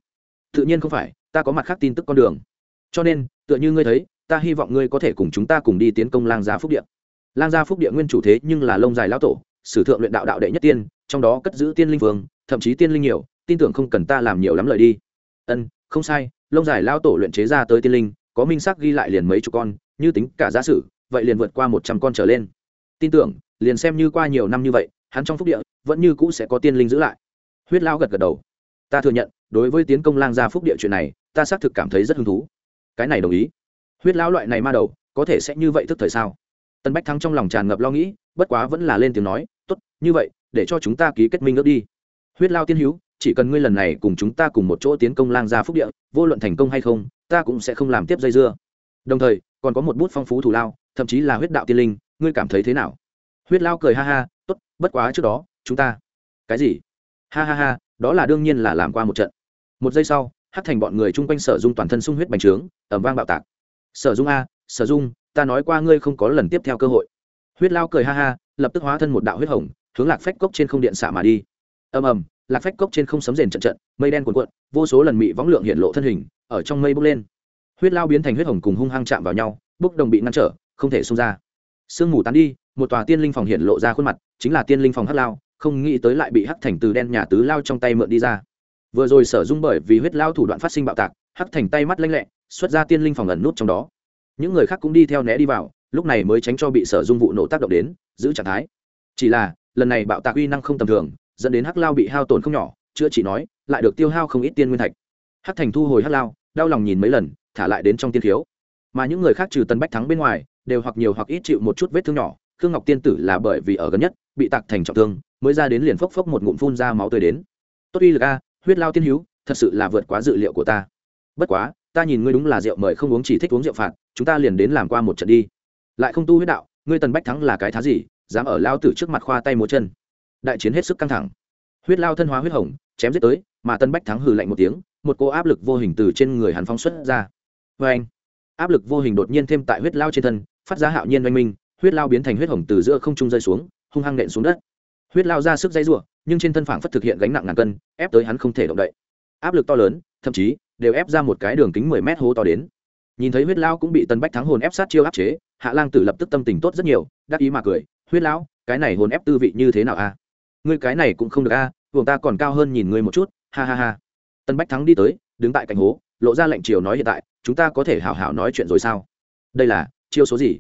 Tự nhiên không phải, ta có mặt khác tin tức con đường. Cho nên, tựa như ngươi thấy, ta hy vọng ngươi có thể cùng chúng ta cùng đi tiến công lang gia phúc địa. Lang gia phúc địa nguyên chủ thế nhưng là lông dài lão tổ, sử thượng luyện đạo đạo đệ nhất tiên, trong đó cất giữ tiên linh vương, thậm chí tiên linh nhiều, tin tưởng không cần ta làm nhiều lắm lời đi. Ân, không sai, lông dài lão tổ luyện chế ra tới tiên linh có minh xác ghi lại liền mấy chục con, như tính cả giá sử, vậy liền vượt qua một trăm con trở lên. Tin tưởng, liền xem như qua nhiều năm như vậy, hắn trong phúc địa vẫn như cũ sẽ có tiên linh giữ lại. Huyết lao gật gật đầu. Ta thừa nhận, đối với tiến công lang gia phúc địa chuyện này, ta xác thực cảm thấy rất hứng thú. Cái này đồng ý. Huyết lão loại này ma đầu, có thể sẽ như vậy thức thời sao? Tân bách thắng trong lòng tràn ngập lo nghĩ, bất quá vẫn là lên tiếng nói, tốt, như vậy, để cho chúng ta ký kết minh ước đi. Huyết lao tiên hữu, chỉ cần ngươi lần này cùng chúng ta cùng một chỗ tiến công lang gia phúc địa, vô luận thành công hay không ta cũng sẽ không làm tiếp dây dưa. Đồng thời, còn có một bút phong phú thủ lao, thậm chí là huyết đạo tiên linh, ngươi cảm thấy thế nào? Huyết lao cười ha ha, tốt, bất quá trước đó, chúng ta cái gì? Ha ha ha, đó là đương nhiên là làm qua một trận. Một giây sau hắt thành bọn người chung quanh sở dung toàn thân sung huyết bành trướng ẩm vang bạo tạc. Sở dung a, sở dung, ta nói qua ngươi không có lần tiếp theo cơ hội. Huyết lao cười ha ha, lập tức hóa thân một đạo huyết hồng, hướng lạc phách cốc trên không điện xạ mà đi. Ầm ầm lạc phách cốc trên không sấm rền trận trận, mây đen cuộn cuộn, vô số lần mị võng lượng hiện lộ thân hình, ở trong mây bốc lên. Huyết lao biến thành huyết hồng cùng hung hăng chạm vào nhau, bốc đồng bị ngăn trở, không thể xông ra. Sương mù tán đi, một tòa tiên linh phòng hiện lộ ra khuôn mặt, chính là tiên linh phòng hắc lao, không nghĩ tới lại bị hắc thành từ đen nhà tứ lao trong tay mượn đi ra. Vừa rồi sở dung bởi vì huyết lao thủ đoạn phát sinh bạo tạc, hắc thành tay mắt lanh lẹ, xuất ra tiên linh phòng ẩn nút trong đó. Những người khác cũng đi theo né đi vào, lúc này mới tránh cho bị sở dung vụ nổ tác động đến, giữ trạng thái. Chỉ là, lần này bạo tạc uy năng không tầm thường dẫn đến hắc lao bị hao tổn không nhỏ, chữa chỉ nói, lại được tiêu hao không ít tiên nguyên thạch. Hắc thành thu hồi hắc lao, đau lòng nhìn mấy lần, thả lại đến trong tiên thiếu mà những người khác trừ tân bách thắng bên ngoài, đều hoặc nhiều hoặc ít chịu một chút vết thương nhỏ, khương ngọc tiên tử là bởi vì ở gần nhất, bị tạc thành trọng thương, mới ra đến liền phốc phốc một ngụm phun ra máu tươi đến. Tốt uy lực a, huyết lao tiên hữu, thật sự là vượt quá dự liệu của ta. Bất quá, ta nhìn ngươi đúng là rượu mời không uống chỉ thích uống rượu phạt, chúng ta liền đến làm qua một trận đi. Lại không tu huyết đạo, ngươi tần bách thắng là cái thá gì, dám ở lao tử trước mặt khoa tay múa chân đại chiến hết sức căng thẳng. Huyết lao thân hóa huyết hồng, chém giết tới, mà tân bách thắng hừ lạnh một tiếng, một cô áp lực vô hình từ trên người hắn phóng xuất ra. Vê anh áp lực vô hình đột nhiên thêm tại huyết lao trên thân, phát ra hạo nhiên oanh minh, huyết lao biến thành huyết hồng từ giữa không trung rơi xuống, hung hăng nện xuống đất. Huyết lao ra sức dây rủa, nhưng trên thân phảng phất thực hiện gánh nặng ngàn cân, ép tới hắn không thể động đậy. Áp lực to lớn, thậm chí, đều ép ra một cái đường kính mười mét hố to đến. Nhìn thấy huyết lao cũng bị tân bách thắng hồn ép sát chiêu áp chế, hạ lang tử lập tức tâm tình tốt rất nhiều, đắc ý mà cười, huyết lão cái này hồn ép tư vị như thế nào a? Ngươi cái này cũng không được a à, vùng ta còn cao hơn nhìn ngươi một chút ha ha ha. Tân bách thắng đi tới đứng tại cạnh hố lộ ra lệnh chiều nói hiện tại chúng ta có thể hảo hảo nói chuyện rồi sao? Đây là chiêu số gì?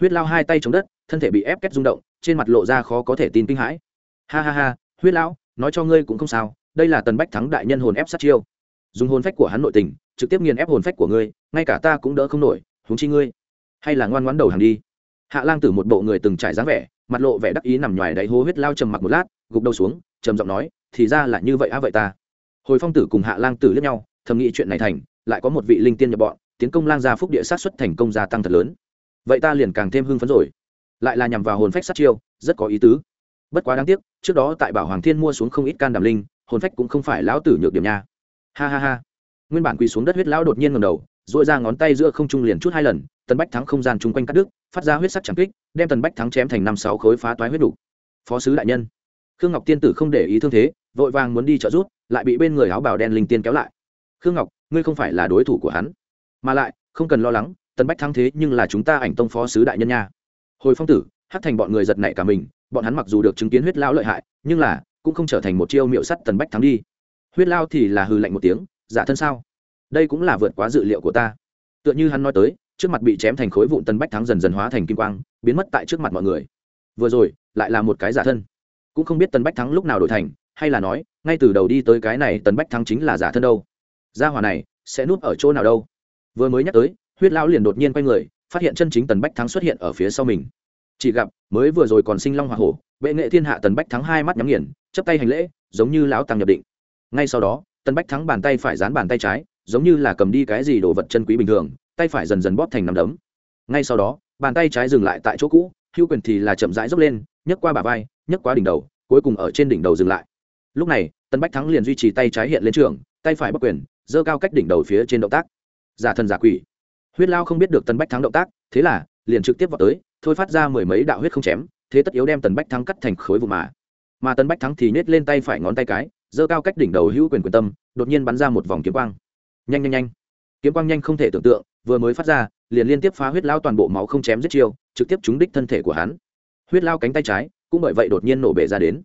Huyết lao hai tay chống đất thân thể bị ép kết rung động trên mặt lộ ra khó có thể tin kinh hãi. Ha ha ha huyết lão nói cho ngươi cũng không sao đây là tần bách thắng đại nhân hồn ép sát chiêu. Dùng hồn phách của hắn nội tình trực tiếp nghiền ép hồn phách của ngươi ngay cả ta cũng đỡ không nổi húng chi ngươi hay là ngoan ngoãn đầu hàng đi. Hạ lang tử một bộ người từng trải dáng vẻ mặt lộ vẻ đắc ý nằm ngoài đáy hố huyết lao trầm mặc một lát, gục đầu xuống, trầm giọng nói, thì ra là như vậy á vậy ta. Hồi phong tử cùng hạ lang tử lẫn nhau, thầm nghĩ chuyện này thành, lại có một vị linh tiên nhập bọn, tiến công lang gia phúc địa sát xuất thành công gia tăng thật lớn. Vậy ta liền càng thêm hưng phấn rồi. Lại là nhằm vào hồn phách sát chiêu, rất có ý tứ. Bất quá đáng tiếc, trước đó tại bảo hoàng thiên mua xuống không ít can đảm linh, hồn phách cũng không phải lão tử nhược điểm nha. Ha ha ha. Nguyên bản quỳ xuống đất huyết lão đột nhiên ngầm đầu dội ra ngón tay giữa không trung liền chút hai lần, tần bách thắng không gian chung quanh cắt đứt, phát ra huyết sắc chẳng kích, đem tần bách thắng chém thành năm sáu khối phá toái huyết đủ. Phó sứ đại nhân. Khương ngọc tiên tử không để ý thương thế, vội vàng muốn đi trợ rút lại bị bên người áo bào đen linh tiên kéo lại. Khương ngọc, ngươi không phải là đối thủ của hắn. Mà lại, không cần lo lắng, tần bách thắng thế nhưng là chúng ta ảnh tông phó sứ đại nhân nha. Hồi phong tử hát thành bọn người giật nảy cả mình, bọn hắn mặc dù được chứng kiến huyết lao lợi hại, nhưng là cũng không trở thành một chiêu miệu sắt tần bách thắng đi. Huyết lao thì là hư lạnh một tiếng, giả thân sao? Đây cũng là vượt quá dự liệu của ta. Tựa như hắn nói tới, trước mặt bị chém thành khối vụn tần bách thắng dần dần hóa thành kim quang, biến mất tại trước mặt mọi người. Vừa rồi, lại là một cái giả thân. Cũng không biết tần bách thắng lúc nào đổi thành, hay là nói, ngay từ đầu đi tới cái này tần bách thắng chính là giả thân đâu. Gia hòa này, sẽ núp ở chỗ nào đâu? Vừa mới nhắc tới, huyết lão liền đột nhiên quay người, phát hiện chân chính tần bách thắng xuất hiện ở phía sau mình. Chỉ gặp, mới vừa rồi còn sinh long hoa hổ vệ nghệ thiên hạ tần bách thắng hai mắt nhắm nghiền chấp tay hành lễ, giống như lão tăng nhập định. Ngay sau đó tần bách thắng bàn tay phải dán bàn tay trái giống như là cầm đi cái gì đồ vật chân quý bình thường, tay phải dần dần bóp thành nằm đấm. Ngay sau đó, bàn tay trái dừng lại tại chỗ cũ, hữu quyền thì là chậm rãi dốc lên, nhấc qua bà vai, nhấc qua đỉnh đầu, cuối cùng ở trên đỉnh đầu dừng lại. Lúc này, tân bách thắng liền duy trì tay trái hiện lên trường, tay phải bắc quyền, giơ cao cách đỉnh đầu phía trên động tác. Giả thần giả quỷ. Huyết lao không biết được tân bách thắng động tác, thế là, liền trực tiếp vào tới, thôi phát ra mười mấy đạo huyết không chém, thế tất yếu đem tần bách thắng cắt thành khối vụ mà. Mà tân bách thắng thì nhét lên tay phải ngón tay cái, giơ cao cách đỉnh đầu hữu quyền quyền tâm, đột nhiên bắn ra một vòng kiếm quang nhanh nhanh nhanh. Kiếm quang nhanh không thể tưởng tượng, vừa mới phát ra, liền liên tiếp phá huyết lao toàn bộ máu không chém giết chiêu, trực tiếp trúng đích thân thể của hắn. Huyết lao cánh tay trái, cũng bởi vậy đột nhiên nổ bể ra đến.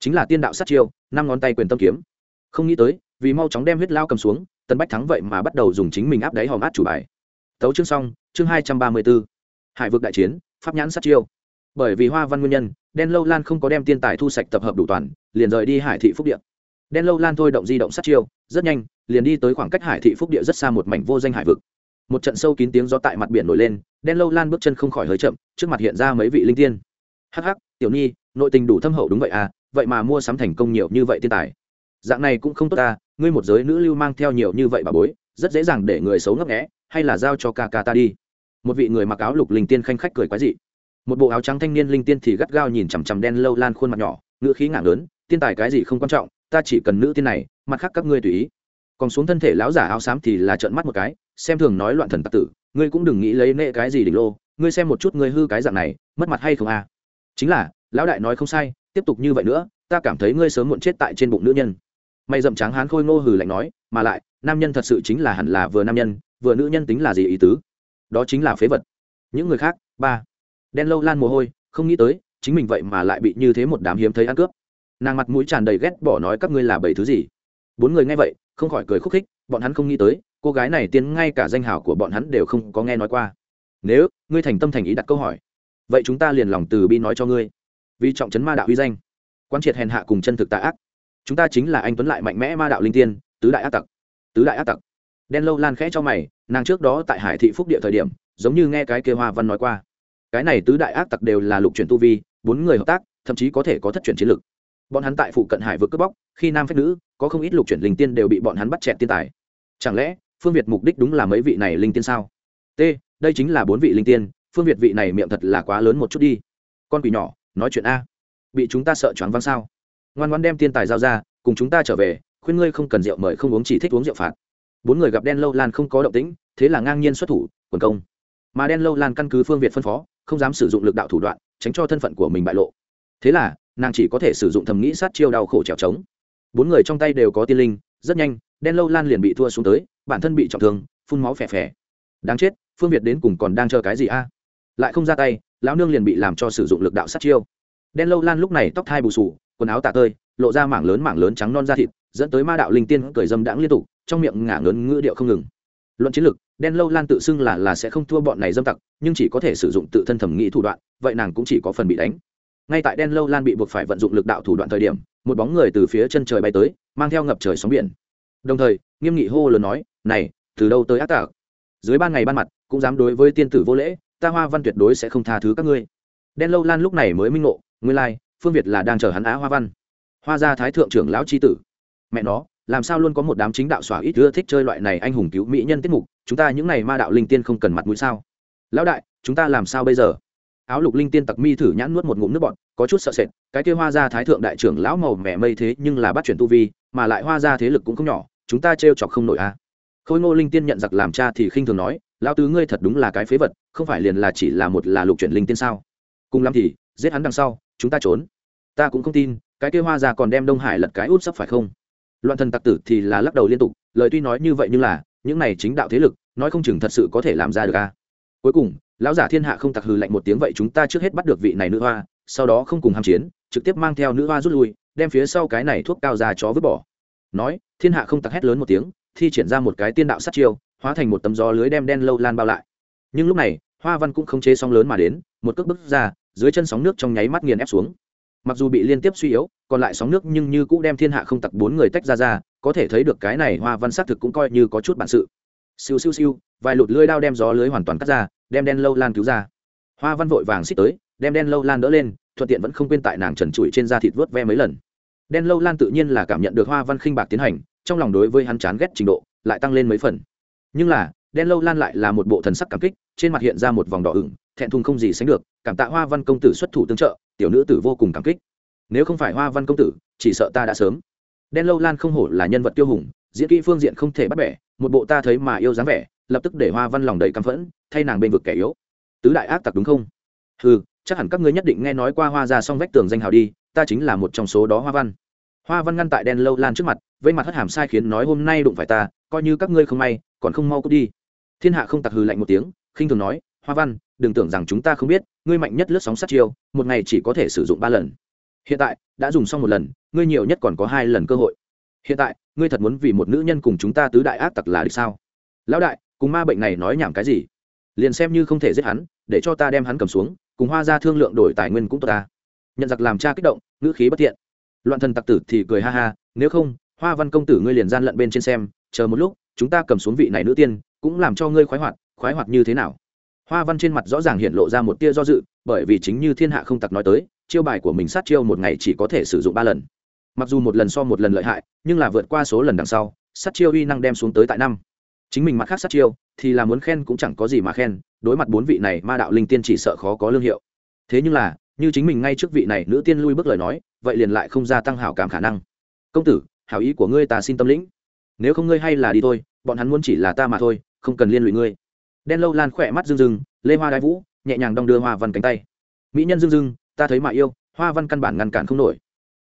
Chính là tiên đạo sát chiêu, năm ngón tay quyền tâm kiếm. Không nghĩ tới, vì mau chóng đem huyết lao cầm xuống tân bách thắng vậy mà bắt đầu dùng chính mình áp đáy hòm át chủ bài. Tấu chương xong, chương hai trăm ba mươi b ố hải vực đại chiến, pháp nhãn sát chiêu. Bởi vì hoa văn nguyên nhân, đen lâu lan không có đem tiên tài thu sạch tập hợp đủ toàn, liền rời đi hải thị phúc điện đen lâu lan thôi động di động sát chiêu, rất nhanh, liền đi tới khoảng cách hải thị phúc địa rất xa một mảnh vô danh hải vực. Một trận sâu kín tiếng gió tại mặt biển nổi lên, đen lâu lan bước chân không khỏi hơi chậm, trước mặt hiện ra mấy vị linh tiên. Hắc hắc, tiểu nhi, nội tình đủ thâm hậu đúng vậy à vậy mà mua sắm thành công nhiều như vậy tiên tài. Dạng này cũng không tốt ta ngươi một giới nữ lưu mang theo nhiều như vậy bà bối, rất dễ dàng để người xấu ngấp nghẽ hay là giao cho ca ca ta đi. Một vị người mặc áo lục linh tiên khanh khách cười quái dị. Một bộ áo trắng thanh niên linh tiên thì gắt gao nhìn chằm chằm đen lâu lan khuôn mặt nhỏ, ngữ khí ngạc lớn, tiên tài cái gì không quan trọng ta chỉ cần nữ tiên này, mặt khác các ngươi tùy ý. Còn xuống thân thể lão giả áo xám thì là trợn mắt một cái, xem thường nói loạn thần tặc tử, ngươi cũng đừng nghĩ lấy nệ cái gì đỉnh lô, ngươi xem một chút ngươi hư cái dạng này, mất mặt hay không à? Chính là, lão đại nói không sai, tiếp tục như vậy nữa, ta cảm thấy ngươi sớm muộn chết tại trên bụng nữ nhân. Mày dậm tráng hán khôi ngô hừ lạnh nói, mà lại, nam nhân thật sự chính là hẳn là vừa nam nhân, vừa nữ nhân tính là gì ý tứ? Đó chính là phế vật. Những người khác, ba. Đen lâu lan mồ hôi, không nghĩ tới, chính mình vậy mà lại bị như thế một đám hiếm thấy ăn cướp nàng mặt mũi tràn đầy ghét bỏ nói các ngươi là bảy thứ gì. Bốn người nghe vậy, không khỏi cười khúc khích, bọn hắn không nghĩ tới, cô gái này tiến ngay cả danh hào của bọn hắn đều không có nghe nói qua. Nếu, ngươi thành tâm thành ý đặt câu hỏi, vậy chúng ta liền lòng từ bi nói cho ngươi. Vì trọng trấn ma đạo uy danh quan triệt hèn hạ cùng chân thực tạ ác. Chúng ta chính là anh tuấn lại mạnh mẽ ma đạo linh tiên, tứ đại ác tặc, tứ đại ác tặc. Đen lâu lan khẽ cho mày, nàng trước đó tại hải thị phúc địa thời điểm, giống như nghe cái kia hoa văn nói qua. Cái này tứ đại ác tặc đều là lục chuyển tu vi, bốn người hợp tác, thậm chí có thể có thất chuyển chiến lược bọn hắn tại phụ cận hải vực cướp bóc, khi nam phép nữ, có không ít lục chuyển linh tiên đều bị bọn hắn bắt chẹt tiên tài. Chẳng lẽ, phương việt mục đích đúng là mấy vị này linh tiên sao? T, đây chính là bốn vị linh tiên, phương việt vị này miệng thật là quá lớn một chút đi. Con quỷ nhỏ, nói chuyện a. Bị chúng ta sợ choáng văng sao? Ngoan ngoan đem tiên tài giao ra, cùng chúng ta trở về, khuyên ngươi không cần rượu mời không uống chỉ thích uống rượu phạt. Bốn người gặp đen lâu lan không có động tĩnh, thế là ngang nhiên xuất thủ, quần công. Mà đen lâu lan căn cứ phương việt phân phó, không dám sử dụng lực đạo thủ đoạn, tránh cho thân phận của mình bại lộ. Thế là nàng chỉ có thể sử dụng thầm nghĩ sát chiêu đau khổ trèo trống. Bốn người trong tay đều có tiên linh rất nhanh đen lâu lan liền bị thua xuống tới bản thân bị trọng thương phun máu phè phè. Đáng chết phương việt đến cùng còn đang chờ cái gì a? Lại không ra tay lão nương liền bị làm cho sử dụng lực đạo sát chiêu. Đen lâu lan lúc này tóc thai bù sù quần áo tạ tơi lộ ra mảng lớn mảng lớn trắng non da thịt dẫn tới ma đạo linh tiên cười dâm đãng liên tục trong miệng ngả ngớn ngữ điệu không ngừng. Luận chiến lực, đen lâu lan tự xưng là là sẽ không thua bọn này dâm tặc nhưng chỉ có thể sử dụng tự thân thẩm nghĩ thủ đoạn vậy nàng cũng chỉ có phần bị đánh ngay tại đen lâu lan bị buộc phải vận dụng lực đạo thủ đoạn thời điểm, một bóng người từ phía chân trời bay tới, mang theo ngập trời sóng biển. Đồng thời, nghiêm nghị hô lớn nói, này, từ đâu tới ác tạc dưới ban ngày ban mặt, cũng dám đối với tiên tử vô lễ, ta hoa văn tuyệt đối sẽ không tha thứ các ngươi. Đen lâu lan lúc này mới minh ngộ, nguyên lai, phương việt là đang chờ hắn á hoa văn. Hoa gia thái thượng trưởng lão c tử. Mẹ nó, làm sao luôn có một đám chính đạo xỏa ít ưa thích chơi loại này anh hùng cứu mỹ nhân tiết mục, chúng ta những n à y ma đạo linh tiên không cần mặt mũi sao? Lão đại, chúng ta làm sao bây giờ? Áo lục linh tiên tặc mi thử nhãn nuốt một ngụm nước bọt, có chút sợ sệt cái kia hoa ra thái thượng đại trưởng lão màu mẻ mây thế nhưng là bắt chuyển tu vi mà lại hoa ra thế lực cũng không nhỏ chúng ta trêu chọc không nổi a. À. khôi ngô linh tiên nhận giặc làm cha thì khinh thường nói lão tứ ngươi thật đúng là cái phế vật không phải liền là chỉ là một là lục chuyển linh tiên sao? Cùng lắm thì giết hắn đằng sau chúng ta trốn. Ta cũng không tin cái kia hoa ra còn đem đông hải lật cái út sắp phải không? Loạn thần tặc tử thì là lắc đầu liên tục lời tuy nói như vậy nhưng là những này chính đạo thế lực nói không chừng thật sự có thể làm ra được a. À cuối cùng, lão giả thiên hạ không tặc hừ lạnh một tiếng vậy chúng ta trước hết bắt được vị này nữ hoa, sau đó không cùng ham chiến, trực tiếp mang theo nữ hoa rút lui, đem phía sau cái này thuốc cao ra chó vứt bỏ. Nói, thiên hạ không tặc hét lớn một tiếng, thi triển ra một cái tiên đạo sát chiêu, hóa thành một tấm gió lưới đem đen lâu lan bao lại. Nhưng lúc này, hoa văn cũng không chế sóng lớn mà đến, một cước bước ra, dưới chân sóng nước trong nháy mắt nghiền ép xuống. Mặc dù bị liên tiếp suy yếu, còn lại sóng nước nhưng như cũng đem thiên hạ không tặc bốn người tách ra ra, có thể thấy được cái này hoa văn xác thực cũng coi như có chút bản sự. Siêu siêu siêu, vài lụt lưới đao đem gió lưới hoàn toàn cắt ra đem đen lâu lan cứu ra. Hoa văn vội vàng xích tới, đem đen lâu lan đỡ lên, thuận tiện vẫn không quên tại nàng trần trụi trên da thịt vớt ve mấy lần. Đen lâu lan tự nhiên là cảm nhận được hoa văn khinh bạc tiến hành, trong lòng đối với hắn chán ghét trình độ lại tăng lên mấy phần. Nhưng là, đen lâu lan lại là một bộ thần sắc cảm kích, trên mặt hiện ra một vòng đỏ ửng, thẹn thùng không gì sánh được, cảm tạ hoa văn công tử xuất thủ tương trợ, tiểu nữ tử vô cùng cảm kích. Nếu không phải hoa văn công tử, chỉ sợ ta đã sớm. Đen lâu lan không hổ là nhân vật tiêu hùng, diễn kỹ phương diện không thể bắt bẻ, một bộ ta thấy mà yêu dáng vẻ, lập tức để hoa văn lòng đầy căm phẫn thay nàng bên vực kẻ yếu. Tứ đại ác tặc đúng không? Ừ chắc hẳn các ngươi nhất định nghe nói qua hoa ra xong vách tường danh hào đi, ta chính là một trong số đó hoa văn. Hoa văn ngăn tại đen lâu lan trước mặt, vây mặt hất hàm sai khiến nói hôm nay đụng phải ta, coi như các ngươi không may, còn không mau cút đi. Thiên hạ không tặc hừ lạnh một tiếng, khinh thường nói, hoa văn, đừng tưởng rằng chúng ta không biết, ngươi mạnh nhất lướt sóng sát chiêu, một ngày chỉ có thể sử dụng ba lần. Hiện tại, đã dùng xong một lần, ngươi nhiều nhất còn có hai lần cơ hội. Hiện tại, ngươi thật muốn vì một nữ nhân cùng chúng ta tứ đại ác tặc là được sao? Lão đại, cùng ma bệnh này nói nhảm cái gì? Liền xem như không thể giết hắn, để cho ta đem hắn cầm xuống, cùng hoa ra thương lượng đổi tài nguyên cũng tốt ta. Nhận giặc làm cha kích động, ngữ khí bất thiện. Loạn thần tặc tử thì cười ha ha, nếu không, hoa văn công tử ngươi liền gian lận bên trên xem, chờ một lúc, chúng ta cầm xuống vị này nữ tiên, cũng làm cho ngươi khoái hoạt khoái hoạt như thế nào? Hoa văn trên mặt rõ ràng hiện lộ ra một tia do dự, bởi vì chính như thiên hạ không tặc nói tới, chiêu bài của mình sát chiêu một ngày chỉ có thể sử dụng ba lần. Mặc dù một lần so một lần lợi hại, nhưng là vượt qua số lần đằng sau, sát chiêu uy năng đem xuống tới tại năm chính mình mặt khác sát chiêu, thì là muốn khen cũng chẳng có gì mà khen, đối mặt bốn vị này ma đạo linh tiên chỉ sợ khó có lương hiệu. Thế nhưng là, như chính mình ngay trước vị này nữ tiên lui bước lời nói, vậy liền lại không gia tăng hảo cảm khả năng. Công tử, hảo ý của ngươi ta xin tâm lĩnh. Nếu không ngươi hay là đi thôi, bọn hắn muốn chỉ là ta mà thôi, không cần liên lụy ngươi. Đen lâu lan khỏe mắt rưng rưng, lê hoa đai vũ, nhẹ nhàng đong đưa hoa văn cánh tay. Mỹ nhân rưng rưng, ta thấy mà yêu, hoa văn căn bản ngăn cản không nổi.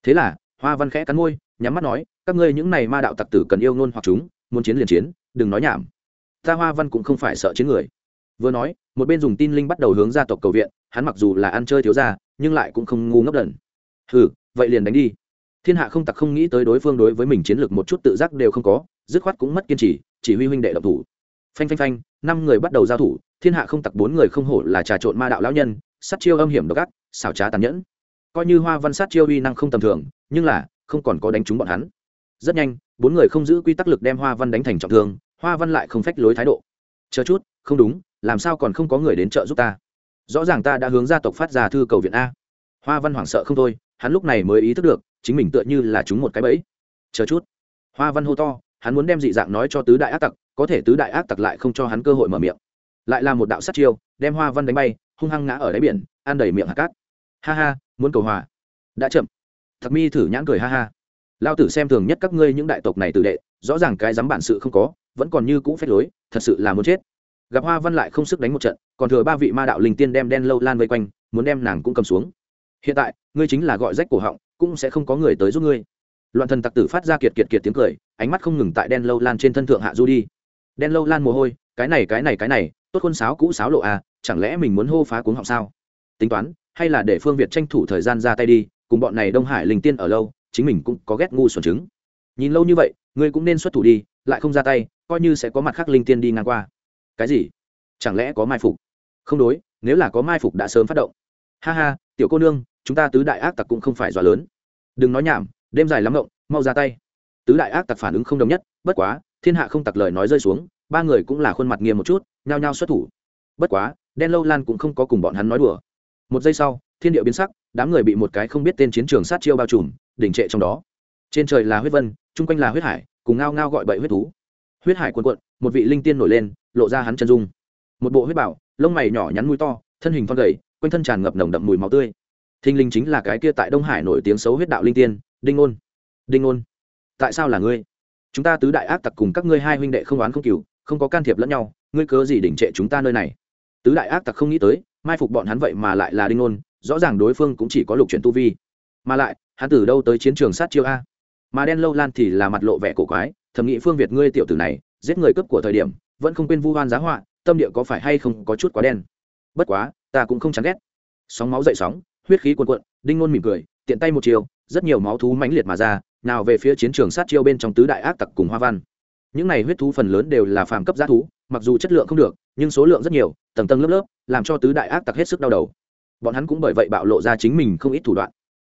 Thế là, hoa văn khẽ cắn môi, nhắm mắt nói, các ngươi những này ma đạo tặc tử cần yêu ngôn hoặc chúng, muốn chiến liền chiến đừng nói nhảm. Ta hoa văn cũng không phải sợ chiến người. Vừa nói, một bên dùng tin linh bắt đầu hướng gia tộc cầu viện, hắn mặc dù là ăn chơi thiếu ra nhưng lại cũng không ngu ngốc đần. Hừ, vậy liền đánh đi. Thiên hạ không tặc không nghĩ tới đối phương đối với mình chiến lược một chút tự giác đều không có, dứt khoát cũng mất kiên trì, chỉ huy huynh đệ độc thủ. Phanh phanh phanh, năm người bắt đầu giao thủ, thiên hạ không tặc bốn người không hổ là trà trộn ma đạo lão nhân, sát chiêu âm hiểm độc ác, xảo trá tàn nhẫn. Coi như hoa văn sát chiêu uy năng không tầm thường, nhưng là không còn có đánh trúng bọn hắn rất nhanh, bốn người không giữ quy tắc lực đem hoa văn đánh thành trọng thương, hoa văn lại không phách lối thái độ. Chờ chút, không đúng, làm sao còn không có người đến trợ giúp ta? Rõ ràng ta đã hướng gia tộc phát ra thư cầu viện a. Hoa văn hoảng sợ không thôi, hắn lúc này mới ý thức được, chính mình tựa như là chúng một cái bẫy. Chờ chút. Hoa văn hô to, hắn muốn đem dị dạng nói cho tứ đại ác tặc, có thể tứ đại ác tặc lại không cho hắn cơ hội mở miệng. Lại là một đạo sát chiêu, đem hoa văn đánh bay, hung hăng ngã ở đáy biển, ăn đầy miệng hạt cát. Ha ha, muốn cầu hòa. Đã chậm. Thật mi thử nhãn cười ha ha lao tử xem thường nhất các ngươi những đại tộc này tự đệ, rõ ràng cái dám bản sự không có, vẫn còn như cũ phép lối, thật sự là muốn chết. Gặp hoa văn lại không sức đánh một trận, còn thừa ba vị ma đạo linh tiên đem đen lâu lan vây quanh, muốn đem nàng cũng cầm xuống. Hiện tại, ngươi chính là gọi rách cổ họng, cũng sẽ không có người tới giúp ngươi. Loạn thần tặc tử phát ra kiệt kiệt kiệt tiếng cười, ánh mắt không ngừng tại đen lâu lan trên thân thượng hạ du đi. Đen lâu lan mồ hôi, cái này cái này cái này, tốt khuôn sáo cũ sáo lộ à chẳng lẽ mình muốn hô phá cuống họng sao? Tính toán, hay là để phương việt tranh thủ thời gian ra tay đi, cùng bọn này đông hải linh tiên ở lâu chính mình cũng có ghét ngu xuẩn chứng. Nhìn lâu như vậy, ngươi cũng nên xuất thủ đi, lại không ra tay, coi như sẽ có mặt khác linh tiên đi ngang qua. Cái gì? Chẳng lẽ có mai phục? Không đối, nếu là có mai phục đã sớm phát động. Ha ha, tiểu cô nương, chúng ta tứ đại ác tặc cũng không phải dọa lớn. Đừng nói nhảm, đêm dài lắm ngộng mau ra tay. Tứ đại ác tặc phản ứng không đồng nhất, bất quá, thiên hạ không tặc lời nói rơi xuống, ba người cũng là khuôn mặt nghiêm một chút, nhao nhao xuất thủ. Bất quá, đen lâu lan cũng không có cùng bọn hắn nói đùa. Một giây sau, thiên địa biến sắc, đám người bị một cái không biết tên chiến trường sát chiêu bao trùm đỉnh trệ trong đó. Trên trời là huyết vân, chung quanh là huyết hải, cùng ngao ngao gọi bậy huyết thú. Huyết hải quần quận một vị linh tiên nổi lên, lộ ra hắn chân dung. Một bộ huyết bảo, lông mày nhỏ nhắn mũi to, thân hình thon gầy, quanh thân tràn ngập nồng đậm mùi máu tươi. Thinh linh chính là cái kia tại đông hải nổi tiếng xấu huyết đạo linh tiên, đinh ngôn đinh ngôn tại sao là ngươi? Chúng ta tứ đại ác tặc cùng các ngươi hai huynh đệ không oán không cừu, không có can thiệp lẫn nhau, ngươi cớ gì đỉnh trệ chúng ta nơi này? Tứ đại ác tặc không nghĩ tới, mai phục bọn hắn vậy mà lại là đinh ngôn rõ ràng đối phương cũng chỉ có lục chuyển tu vi mà lại, hắn từ đâu tới chiến trường sát chiêu a? Mà đen lâu lan thì là mặt lộ vẻ cổ quái, thầm nghĩ phương việt ngươi tiểu tử này, giết người cướp của thời điểm, vẫn không quên vu hoan giá họa, tâm địa có phải hay không có chút quá đen? Bất quá, ta cũng không chán ghét. Sóng máu dậy sóng, huyết khí cuồn cuộn, đinh ngôn mỉm cười, tiện tay một chiều, rất nhiều máu thú mãnh liệt mà ra, nào về phía chiến trường sát chiêu bên trong tứ đại ác tặc cùng hoa văn. Những này huyết thú phần lớn đều là phàm cấp giá thú, mặc dù chất lượng không được, nhưng số lượng rất nhiều, tầng tầng lớp lớp, làm cho tứ đại ác tặc hết sức đau đầu. Bọn hắn cũng bởi vậy bạo lộ ra chính mình không ít thủ đoạn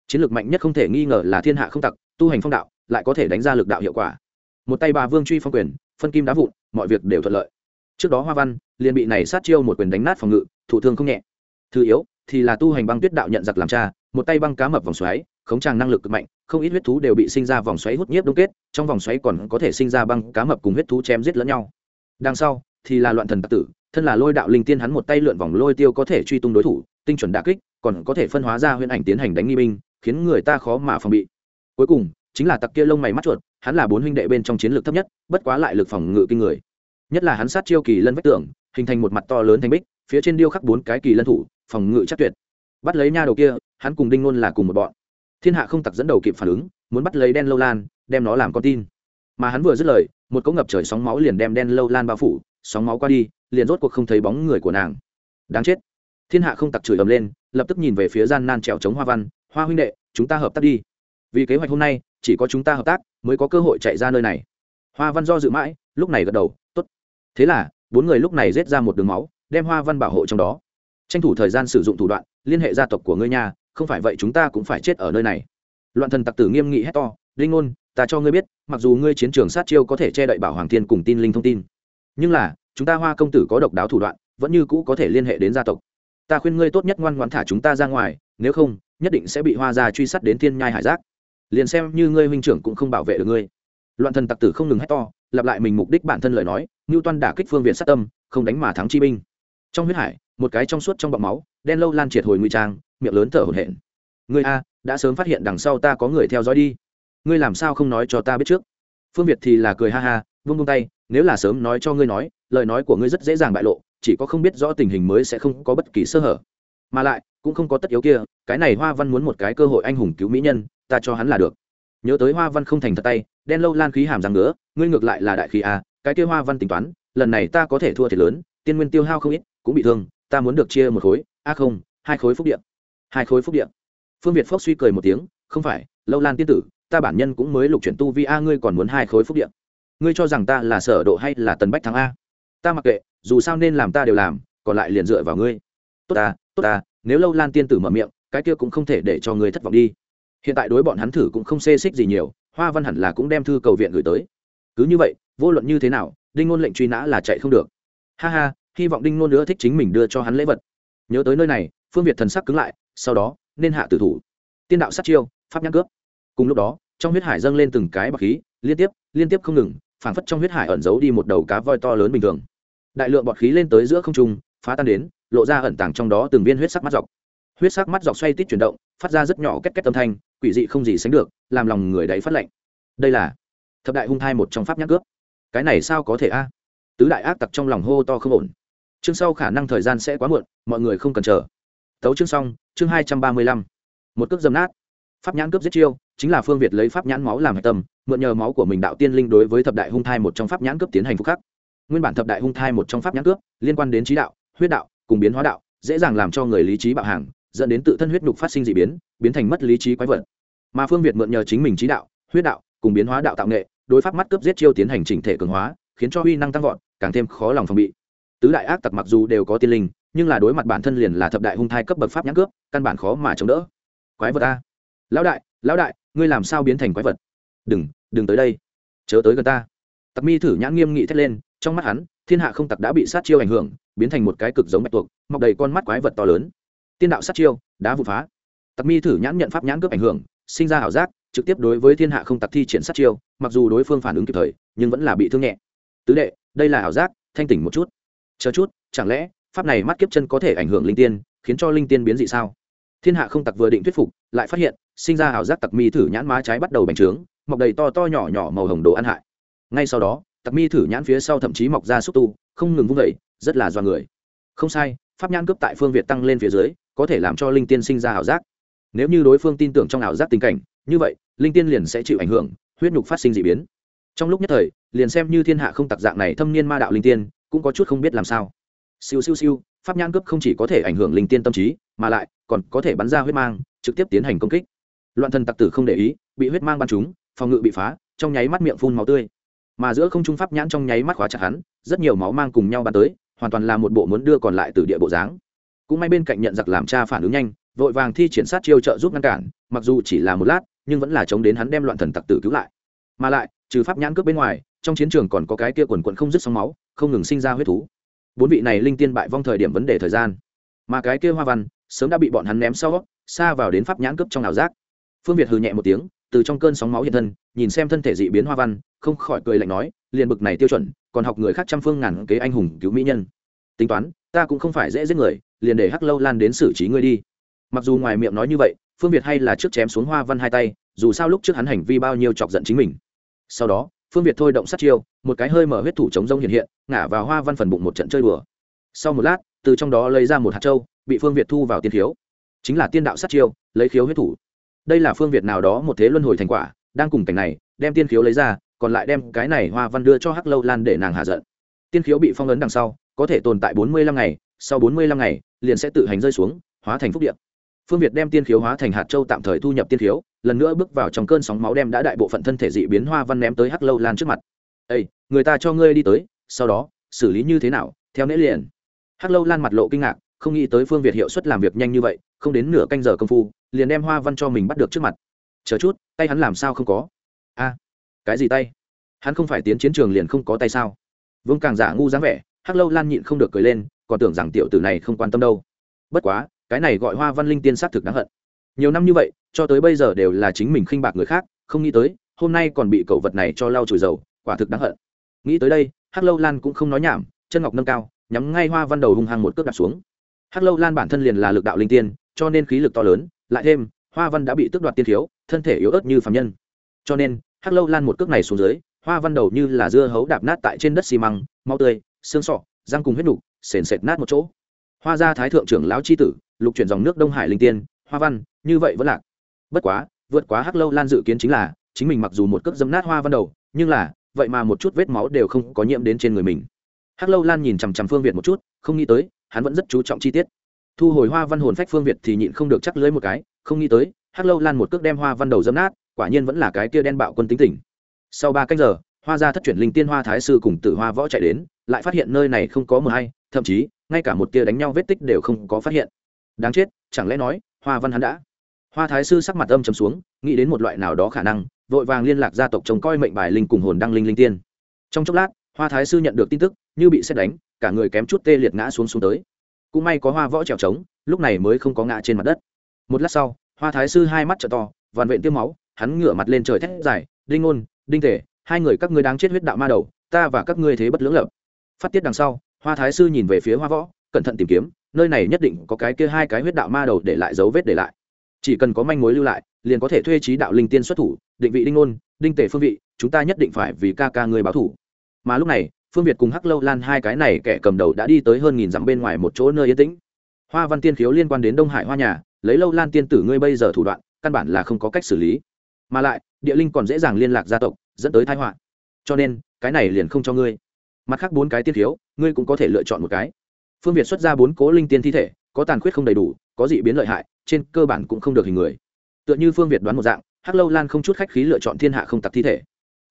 chiến lược mạnh nhất không thể nghi ngờ là thiên hạ không tặc, tu hành phong đạo, lại có thể đánh ra lực đạo hiệu quả. Một tay bà vương truy phong quyền, phân kim đá vụn, mọi việc đều thuận lợi. Trước đó hoa văn liền bị này sát chiêu một quyền đánh nát phòng ngự thủ thương không nhẹ. Thứ yếu thì là tu hành băng tuyết đạo nhận giặc làm cha, một tay băng cá mập vòng xoáy, khống tràng năng lực cực mạnh, không ít huyết thú đều bị sinh ra vòng xoáy hút nhiếp đông kết, trong vòng xoáy còn có thể sinh ra băng cá mập cùng huyết thú chém giết lẫn nhau. Đằng sau thì là loạn thần tặc tử, thân là lôi đạo linh tiên hắn một tay lượn vòng lôi tiêu có thể truy tung đối thủ, tinh chuẩn đả kích, còn có thể phân hóa ra huyễn ảnh tiến hành đánh nghi binh khiến người ta khó mà phòng bị. Cuối cùng, chính là tặc kia lông mày mắt chuột, hắn là bốn huynh đệ bên trong chiến lược thấp nhất, bất quá lại lực phòng ngự kinh người. Nhất là hắn sát chiêu kỳ lân vách tường, hình thành một mặt to lớn thành bích, phía trên điêu khắc bốn cái kỳ lân thủ, phòng ngự chắc tuyệt. Bắt lấy nha đầu kia, hắn cùng đinh ngôn là cùng một bọn. Thiên hạ không tặc dẫn đầu kịp phản ứng, muốn bắt lấy đen lâu lan, đem nó làm con tin. Mà hắn vừa dứt lời, một cỗ ngập trời sóng máu liền đem đen lâu lan bao phủ, sóng máu qua đi, liền rốt cuộc không thấy bóng người của nàng. Đáng chết. Thiên hạ không tặc chửi ầm lên, lập tức nhìn về phía gian nan trèo chống hoa văn hoa huynh đệ, chúng ta hợp tác đi. Vì kế hoạch hôm nay, chỉ có chúng ta hợp tác mới có cơ hội chạy ra nơi này. Hoa văn do dự mãi, lúc này gật đầu, tốt. Thế là, bốn người lúc này rết ra một đường máu, đem hoa văn bảo hộ trong đó. Tranh thủ thời gian sử dụng thủ đoạn, liên hệ gia tộc của ngươi nhà không phải vậy chúng ta cũng phải chết ở nơi này. Loạn thần tặc tử nghiêm nghị hét to, linh ngôn, ta cho ngươi biết, mặc dù ngươi chiến trường sát chiêu có thể che đậy bảo hoàng thiên cùng tin linh thông tin, nhưng là, chúng ta hoa công tử có độc đáo thủ đoạn, vẫn như cũ có thể liên hệ đến gia tộc. Ta khuyên ngươi tốt nhất ngoan ngoãn thả chúng ta ra ngoài, nếu không nhất định sẽ bị hoa gia truy sát đến thiên nhai hải giác. Liền xem như ngươi huynh trưởng cũng không bảo vệ được ngươi. Loạn thần tặc tử không ngừng hét to, lặp lại mình mục đích bản thân lời nói, ngưu toan đả kích phương viện sát tâm, không đánh mà thắng chi binh. Trong huyết hải, một cái trong suốt trong bọc máu, đen lâu lan triệt hồi nguy trang, miệng lớn thở hổn hển. Ngươi a, đã sớm phát hiện đằng sau ta có người theo dõi đi. Ngươi làm sao không nói cho ta biết trước? Phương việt thì là cười ha ha, vung vung tay, nếu là sớm nói cho ngươi nói, lời nói của ngươi rất dễ dàng bại lộ, chỉ có không biết rõ tình hình mới sẽ không có bất kỳ sơ hở. Mà lại cũng không có tất yếu kia, cái này hoa văn muốn một cái cơ hội anh hùng cứu mỹ nhân, ta cho hắn là được. Nhớ tới hoa văn không thành thật tay, đen lâu lan khí hàm răng nữa ngươi ngược lại là đại khí a cái kia hoa văn tính toán, lần này ta có thể thua thiệt lớn, tiên nguyên tiêu hao không ít, cũng bị thương, ta muốn được chia một khối, a không, hai khối phúc điện hai khối phúc điện phương việt phốc suy cười một tiếng, không phải, lâu lan tiên tử, ta bản nhân cũng mới lục chuyển tu vi a, ngươi còn muốn hai khối phúc điện ngươi cho rằng ta là sở độ hay là tần bách thắng a? Ta mặc kệ, dù sao nên làm ta đều làm, còn lại liền dựa vào ngươi. Tốt ta tốt ta nếu lâu lan tiên tử mở miệng, cái kia cũng không thể để cho người thất vọng đi. Hiện tại đối bọn hắn thử cũng không xê xích gì nhiều, hoa văn hẳn là cũng đem thư cầu viện gửi tới. Cứ như vậy, vô luận như thế nào, đinh ngôn lệnh truy nã là chạy không được. Ha ha, hy vọng đinh ngôn nữa thích chính mình đưa cho hắn lễ vật. Nhớ tới nơi này, phương việt thần sắc cứng lại, sau đó, nên hạ tử thủ. Tiên đạo sát chiêu, pháp nhãn cướp. Cùng lúc đó, trong huyết hải dâng lên từng cái bạc khí, liên tiếp liên tiếp không ngừng, phảng phất trong huyết hải ẩn giấu đi một đầu cá voi to lớn bình thường. Đại lượng bọt khí lên tới giữa không trung, phá tan đến lộ ra ẩn tàng trong đó từng viên huyết sắc mắt dọc. Huyết sắc mắt dọc xoay tít chuyển động, phát ra rất nhỏ két két âm thanh, quỷ dị không gì sánh được, làm lòng người đấy phát lệnh đây là thập đại hung thai một trong pháp nhắc cướp. Cái này sao có thể a? Tứ đại ác tặc trong lòng hô to không ổn. Chương sau khả năng thời gian sẽ quá muộn, mọi người không cần chờ. Tấu chương xong, chương hai trăm ba mươi lăm. Một cước dầm nát. Pháp nhãn cướp giết chiêu, chính là phương việt lấy pháp nhãn máu làm hạch tâm, mượn nhờ máu của mình đạo tiên linh đối với thập đại hung thai một trong pháp nhãn cướp tiến hành phục khắc. Nguyên bản thập đại hung thai một trong pháp nhãn cướp, liên quan đến trí đạo, huyết đạo cùng biến hóa đạo, dễ dàng làm cho người lý trí bạo hàng, dẫn đến tự thân huyết nhục phát sinh d ị biến biến thành mất lý trí quái vật. Mà phương việt mượn nhờ chính mình trí đạo, huyết đạo cùng biến hóa đạo tạo nghệ, đối pháp mắt cướp giết chiêu tiến hành chỉnh thể cường hóa, khiến cho huy năng tăng vọt, càng thêm khó lòng phòng bị. Tứ đại ác tặc mặc dù đều có tiên linh, nhưng là đối mặt bản thân liền là thập đại hung thai cấp bậc pháp nhãn cướp, căn bản khó mà chống đỡ. Quái vật a. Lão đại lão đại, ngươi làm sao biến thành quái vật? Đừng đừng tới đây. Chớ tới gần ta. Tặc mi thử nhãn nghiêm nghị thét lên trong mắt hắn, thiên hạ không tặc đã bị sát chiêu ảnh hưởng, biến thành một cái cực giống bạch tuộc, mọc đầy con mắt quái vật to lớn. Tiên đạo sát chiêu đã vụ phá. Tặc mi thử nhãn nhận pháp nhãn cướp ảnh hưởng, sinh ra ảo giác, trực tiếp đối với thiên hạ không tặc thi triển sát chiêu, mặc dù đối phương phản ứng kịp thời, nhưng vẫn là bị thương nhẹ. Tứ đệ, đây là ảo giác, thanh tỉnh một chút. Chờ chút, chẳng lẽ, pháp này mắt kiếp chân có thể ảnh hưởng linh tiên, khiến cho linh tiên biến dị sao? Thiên hạ không tặc vừa định thuyết phục, lại phát hiện, sinh ra ảo giác tặc mi thử nhãn má trái bắt đầu bành trướng, mọc đầy to to nhỏ nhỏ màu hồng đồ ăn hại. Ngay sau đó tặc mi thử nhãn phía sau thậm chí mọc ra xúc tu, không ngừng vung vẩy rất là do người. Không sai, pháp nhãn cướp tại phương việt tăng lên phía dưới, có thể làm cho linh tiên sinh ra ảo giác. Nếu như đối phương tin tưởng trong ảo giác tình cảnh, như vậy, linh tiên liền sẽ chịu ảnh hưởng, huyết nhục phát sinh d ị biến. Trong lúc nhất thời, liền xem như thiên hạ không tặc dạng này thâm niên ma đạo linh tiên, cũng có chút không biết làm sao. Siêu siêu siêu, pháp nhãn cướp không chỉ có thể ảnh hưởng linh tiên tâm trí, mà lại còn có thể bắn ra huyết mang, trực tiếp tiến hành công kích. Loạn thần tặc tử không để ý, bị huyết mang bắn trúng, phòng ngự bị phá, trong nháy mắt miệng phun máu tươi mà giữa không trung pháp nhãn trong nháy mắt khóa chặt hắn, rất nhiều máu mang cùng nhau bắn tới, hoàn toàn là một bộ muốn đưa còn lại từ địa bộ dáng. Cũng may bên cạnh nhận giặc làm cha phản ứng nhanh, vội vàng thi triển sát chiêu trợ giúp ngăn cản, mặc dù chỉ là một lát, nhưng vẫn là chống đến hắn đem loạn thần tặc tử cứu lại. Mà lại, trừ pháp nhãn cướp bên ngoài, trong chiến trường còn có cái kia quần quận không dứt sóng máu, không ngừng sinh ra huyết thú. Bốn vị này linh tiên bại vong thời điểm vấn đề thời gian. Mà cái kia hoa văn, sớm đã bị bọn hắn ném sau, xa vào đến pháp nhãn cướp trong ảo giác. Phương việt hừ nhẹ một tiếng từ trong cơn sóng máu hiện thân, nhìn xem thân thể dị biến hoa văn, không khỏi cười lạnh nói liền bực này tiêu chuẩn, còn học người khác trăm phương ngàn kế anh hùng cứu mỹ nhân. Tính toán, ta cũng không phải dễ giết người, liền để hắc lâu lan đến xử trí ngươi đi. Mặc dù ngoài miệng nói như vậy, phương việt hay là trước chém xuống hoa văn hai tay, dù sao lúc trước hắn hành vi bao nhiêu chọc giận chính mình. Sau đó, phương việt thôi động sát chiêu, một cái hơi mở huyết thủ chống rông hiện hiện, ngả vào hoa văn phần bụng một trận chơi đùa. Sau một lát, từ trong đó lấy ra một hạt trâu bị phương việt thu vào tiên khiếu. Chính là tiên đạo sát chiêu, lấy khiếu huyết thủ đây là phương việt nào đó một thế luân hồi thành quả, đang cùng cảnh này, đem tiên khiếu lấy ra, còn lại đem cái này hoa văn đưa cho hắc lâu lan để nàng hạ giận. Tiên khiếu bị phong ấn đằng sau, có thể tồn tại bốn mươi lăm ngày, sau bốn mươi lăm ngày, liền sẽ tự hành rơi xuống, hóa thành phúc điện phương việt đem tiên khiếu hóa thành hạt châu tạm thời thu nhập tiên khiếu, lần nữa bước vào trong cơn sóng máu đem đã đại bộ phận thân thể dị biến hoa văn ném tới hắc lâu lan trước mặt. Ây người ta cho ngươi đi tới, sau đó, xử lý như thế nào, theo nễ liền. Hắc lâu lan mặt lộ kinh ngạc, không nghĩ tới phương việt hiệu suất làm việc nhanh như vậy không đến nửa canh giờ công phu, liền đem hoa văn cho mình bắt được trước mặt. Chờ chút, tay hắn làm sao không có? A, cái gì tay? Hắn không phải tiến chiến trường liền không có tay sao? Vương càng giả ngu dáng vẻ, hắc lâu lan nhịn không được cười lên, còn tưởng rằng tiểu tử này không quan tâm đâu. Bất quá, cái này gọi hoa văn linh tiên xác thực đáng hận. Nhiều năm như vậy, cho tới bây giờ đều là chính mình khinh bạc người khác, không nghĩ tới, hôm nay còn bị cậu vật này cho lau chùi dầu, quả thực đáng hận. Nghĩ tới đây, hắc lâu lan cũng không nói nhảm, chân ngọc nâng cao, nhắm ngay hoa văn đầu hung hăng một cước đặt xuống. Hắc lâu lan bản thân liền là lực đạo linh tiên cho nên khí lực to lớn, lại thêm, hoa văn đã bị tước đoạt tiên thiếu thân thể yếu ớt như phạm nhân. Cho nên, hắc lâu lan một cước này xuống dưới, hoa văn đầu như là dưa hấu đạp nát tại trên đất xi măng mau tươi, xương sọ, răng cùng huyết nục, sền sệt nát một chỗ. Hoa gia thái thượng trưởng lão c h i tử, lục chuyển dòng nước đông hải linh tiên, hoa văn, như vậy vẫn lạc. Bất quá, vượt quá hắc lâu lan dự kiến chính là, chính mình mặc dù một cước dấm nát hoa văn đầu, nhưng là, vậy mà một chút vết máu đều không có nhiễm đến trên người mình. Hắc lâu lan nhìn chằm chằm phương việt một chút, không nghĩ tới, hắn vẫn rất chú trọng chi tiết thu hồi hoa văn hồn phách phương việt thì nhịn không được chắc lưới một cái, không nghĩ tới, hắc lâu lan một cước đem hoa văn đầu dấm nát, quả nhiên vẫn là cái kia đen bạo quân tính tình. Sau ba cách giờ, hoa gia thất chuyển linh tiên hoa thái sư cùng tử hoa võ chạy đến, lại phát hiện nơi này không có mờ hay, thậm chí, ngay cả một tia đánh nhau vết tích đều không có phát hiện. Đáng chết, chẳng lẽ nói, hoa văn hắn đã? Hoa thái sư sắc mặt âm trầm xuống, nghĩ đến một loại nào đó khả năng, vội vàng liên lạc gia tộc trông coi mệnh bài linh cùng hồn đăng linh linh tiên. Trong chốc lát, hoa thái sư nhận được tin tức, như bị xét đánh, cả người kém chút tê liệt ngã xuống xuống tới cũng may có hoa võ trèo trống, lúc này mới không có ngã trên mặt đất. Một lát sau, hoa thái sư hai mắt t to, vằn vện tiêm máu, hắn ngửa mặt lên trời thét dài, đinh ngôn, đinh thể hai người các ngươi đáng chết huyết đạo ma đầu, ta và các ngươi thế bất lưỡng lập. Phát tiết đằng sau, hoa thái sư nhìn về phía hoa võ, cẩn thận tìm kiếm, nơi này nhất định có cái kia hai cái huyết đạo ma đầu để lại dấu vết để lại. Chỉ cần có manh mối lưu lại, liền có thể thuê trí đạo linh tiên xuất thủ, định vị đinh ngôn, đinh tể phương vị, chúng ta nhất định phải vì ca ca người báo thủ. Mà lúc này phương việt cùng hắc lâu lan hai cái này kẻ cầm đầu đã đi tới hơn nghìn dặm bên ngoài một chỗ nơi yên tĩnh. Hoa văn tiên khiếu liên quan đến đông hải hoa nhà, lấy lâu lan tiên tử ngươi bây giờ thủ đoạn, căn bản là không có cách xử lý. Mà lại, địa linh còn dễ dàng liên lạc gia tộc, dẫn tới thái họa. Cho nên, cái này liền không cho ngươi. Mặt khác bốn cái tiên khiếu, ngươi cũng có thể lựa chọn một cái. Phương việt xuất ra bốn cố linh tiên thi thể, có tàn khuyết không đầy đủ, có dị biến lợi hại, trên cơ bản cũng không được hình người. Tựa như phương việt đoán một dạng, hắc lâu lan không chút khách khí lựa chọn thiên hạ không tặc thi thể.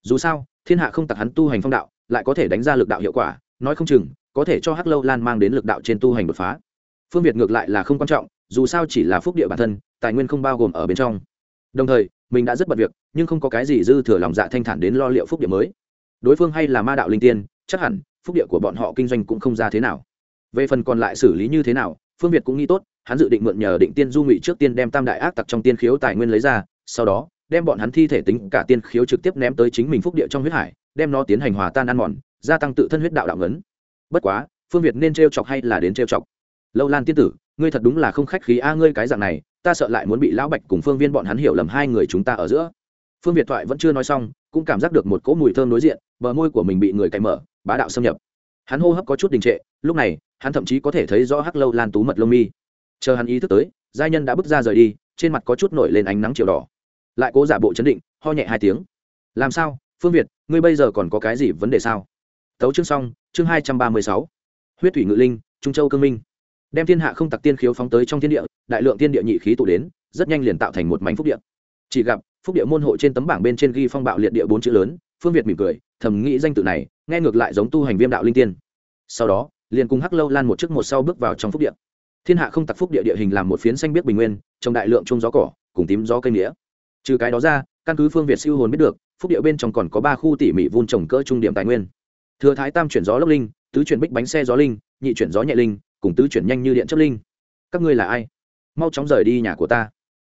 Dù sao, thiên hạ không tặc hắn tu hành phong đạo lại có thể đánh ra lực đạo hiệu quả, nói không chừng, có thể cho hắc lâu lan mang đến lực đạo trên tu hành đột phá. Phương việt ngược lại là không quan trọng, dù sao chỉ là phúc địa bản thân, tài nguyên không bao gồm ở bên trong. Đồng thời, mình đã rất bận việc, nhưng không có cái gì dư thừa lòng dạ thanh thản đến lo liệu phúc địa mới. Đối phương hay là ma đạo linh tiên, chắc hẳn, phúc địa của bọn họ kinh doanh cũng không ra thế nào. Về phần còn lại xử lý như thế nào, phương việt cũng nghĩ tốt, hắn dự định mượn nhờ định tiên du ngụy trước tiên đem tam đại ác tặc trong tiên khiếu tài nguyên lấy ra, sau đó đem bọn hắn thi thể tính cả tiên khiếu trực tiếp ném tới chính mình phúc địa trong huyết hải, đem nó tiến hành hòa tan ăn mòn, gia tăng tự thân huyết đạo đạo ngấn. Bất quá, phương việt nên t chọc hay là đến t chọc? Lâu lan tiên tử, ngươi thật đúng là không khách khí a, ngươi cái dạng này, ta sợ lại muốn bị lão bạch cùng phương viên bọn hắn hiểu lầm hai người chúng ta ở giữa. Phương việt thoại vẫn chưa nói xong, cũng cảm giác được một cỗ mùi thơm đối diện, bờ môi của mình bị người cày mở, bá đạo xâm nhập. Hắn hô hấp có chút đình trệ, lúc này, hắn thậm chí có thể thấy rõ hắc lâu lan tú mật lông mi. Chờ hắn ý thức tới, giai nhân đã bước ra rời đi, trên mặt có chút nổi lên ánh nắng chiều đỏ lại cố giả bộ chấn định, ho nhẹ hai tiếng. Làm sao? Phương việt, ngươi bây giờ còn có cái gì vấn đề sao? Tấu chương xong, chương hai trăm ba mươi sáu. Huyết thủy ngự linh, trung châu cương minh. Đem thiên hạ không tặc tiên khiếu phóng tới trong thiên địa, đại lượng tiên địa nhị khí tụ đến, rất nhanh liền tạo thành một mảnh phúc địa. Chỉ gặp, phúc địa môn hộ trên tấm bảng bên trên ghi phong bạo liệt địa bốn chữ lớn, phương việt mỉm cười, thầm nghĩ danh tự này, nghe ngược lại giống tu hành viêm đạo linh tiên. Sau đó, liền cùng hắc lâu lan một chiếc một sau bước vào trong phúc địa. Thiên hạ không tặc phúc địa địa hình làm một phiến xanh biết bình nguyên trong đại lượng chung gió cỏ, cùng tím gió cây nghĩa trừ cái đó ra, căn cứ phương việt siêu hồn biết được, phúc địa bên trong còn có ba khu tỉ mỉ vun trồng cỡ trung điểm tài nguyên. Thừa thái tam chuyển gió lốc linh, tứ chuyển bích bánh xe gió linh, nhị chuyển gió nhẹ linh, cùng tứ chuyển nhanh như điện chấp linh. Các ngươi là ai? Mau chóng rời đi nhà của ta.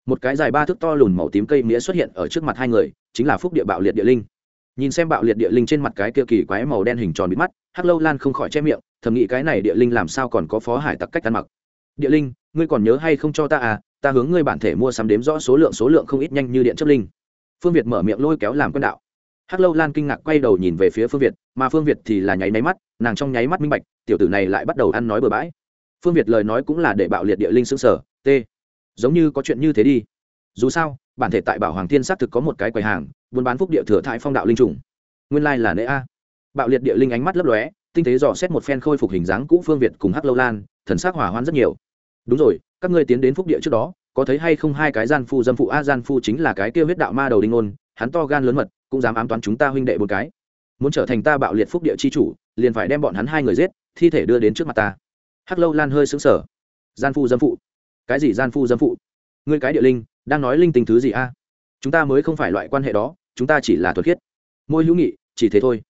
Một cái dài ba thước to lùn màu tím cây mía xuất hiện ở trước mặt hai người, chính là phúc địa bạo liệt địa linh. Nhìn xem bạo liệt địa linh trên mặt cái kia kỳ quái màu đen hình tròn bị mắt, hắc lâu lan không khỏi che miệng, thầm nghĩ cái này địa linh làm sao còn có phó hải tặc cách ăn mặc. Địa linh ngươi còn nhớ hay không cho ta à ta hướng ngươi bản thể mua sắm đếm rõ số lượng số lượng không ít nhanh như điện chấp linh. Phương việt mở miệng lôi kéo làm quân đạo. Hắc lâu lan kinh ngạc quay đầu nhìn về phía phương việt, mà phương việt thì là nháy máy mắt, nàng trong nháy mắt minh bạch, tiểu tử này lại bắt đầu ăn nói bừa bãi. Phương việt lời nói cũng là để bạo liệt địa linh xương sở t, giống như có chuyện như thế đi. Dù sao, bản thể tại bảo hoàng thiên xác thực có một cái quầy hàng, buôn bán phúc địa thừa thái phong đạo linh trùng. Nguyên lai là nễ a. Bạo liệt địa linh ánh mắt lấp lóe, tinh tế dò xét một phen khôi phục hình dáng cũ phương việt cùng hắc lâu lan, thần sắc hỏa hoạn rất nhiều đúng rồi, các ngươi tiến đến phúc địa trước đó, có thấy hay không hai cái gian phu dâm phụ? A, gian phu chính là cái kia huyết đạo ma đầu đinh ôn hắn to gan lớn mật, cũng dám ám toán chúng ta huynh đệ một cái. Muốn trở thành ta bạo liệt phúc địa chi chủ, liền phải đem bọn hắn hai người giết, thi thể đưa đến trước mặt ta. Hắc lâu lan hơi xứng sở gian phu dâm phụ. Cái gì gian phu dâm phụ? Ngươi cái địa linh, đang nói linh tình thứ gì a? Chúng ta mới không phải loại quan hệ đó, chúng ta chỉ là thuật khiết. Môi hữu nghị, chỉ thế thôi.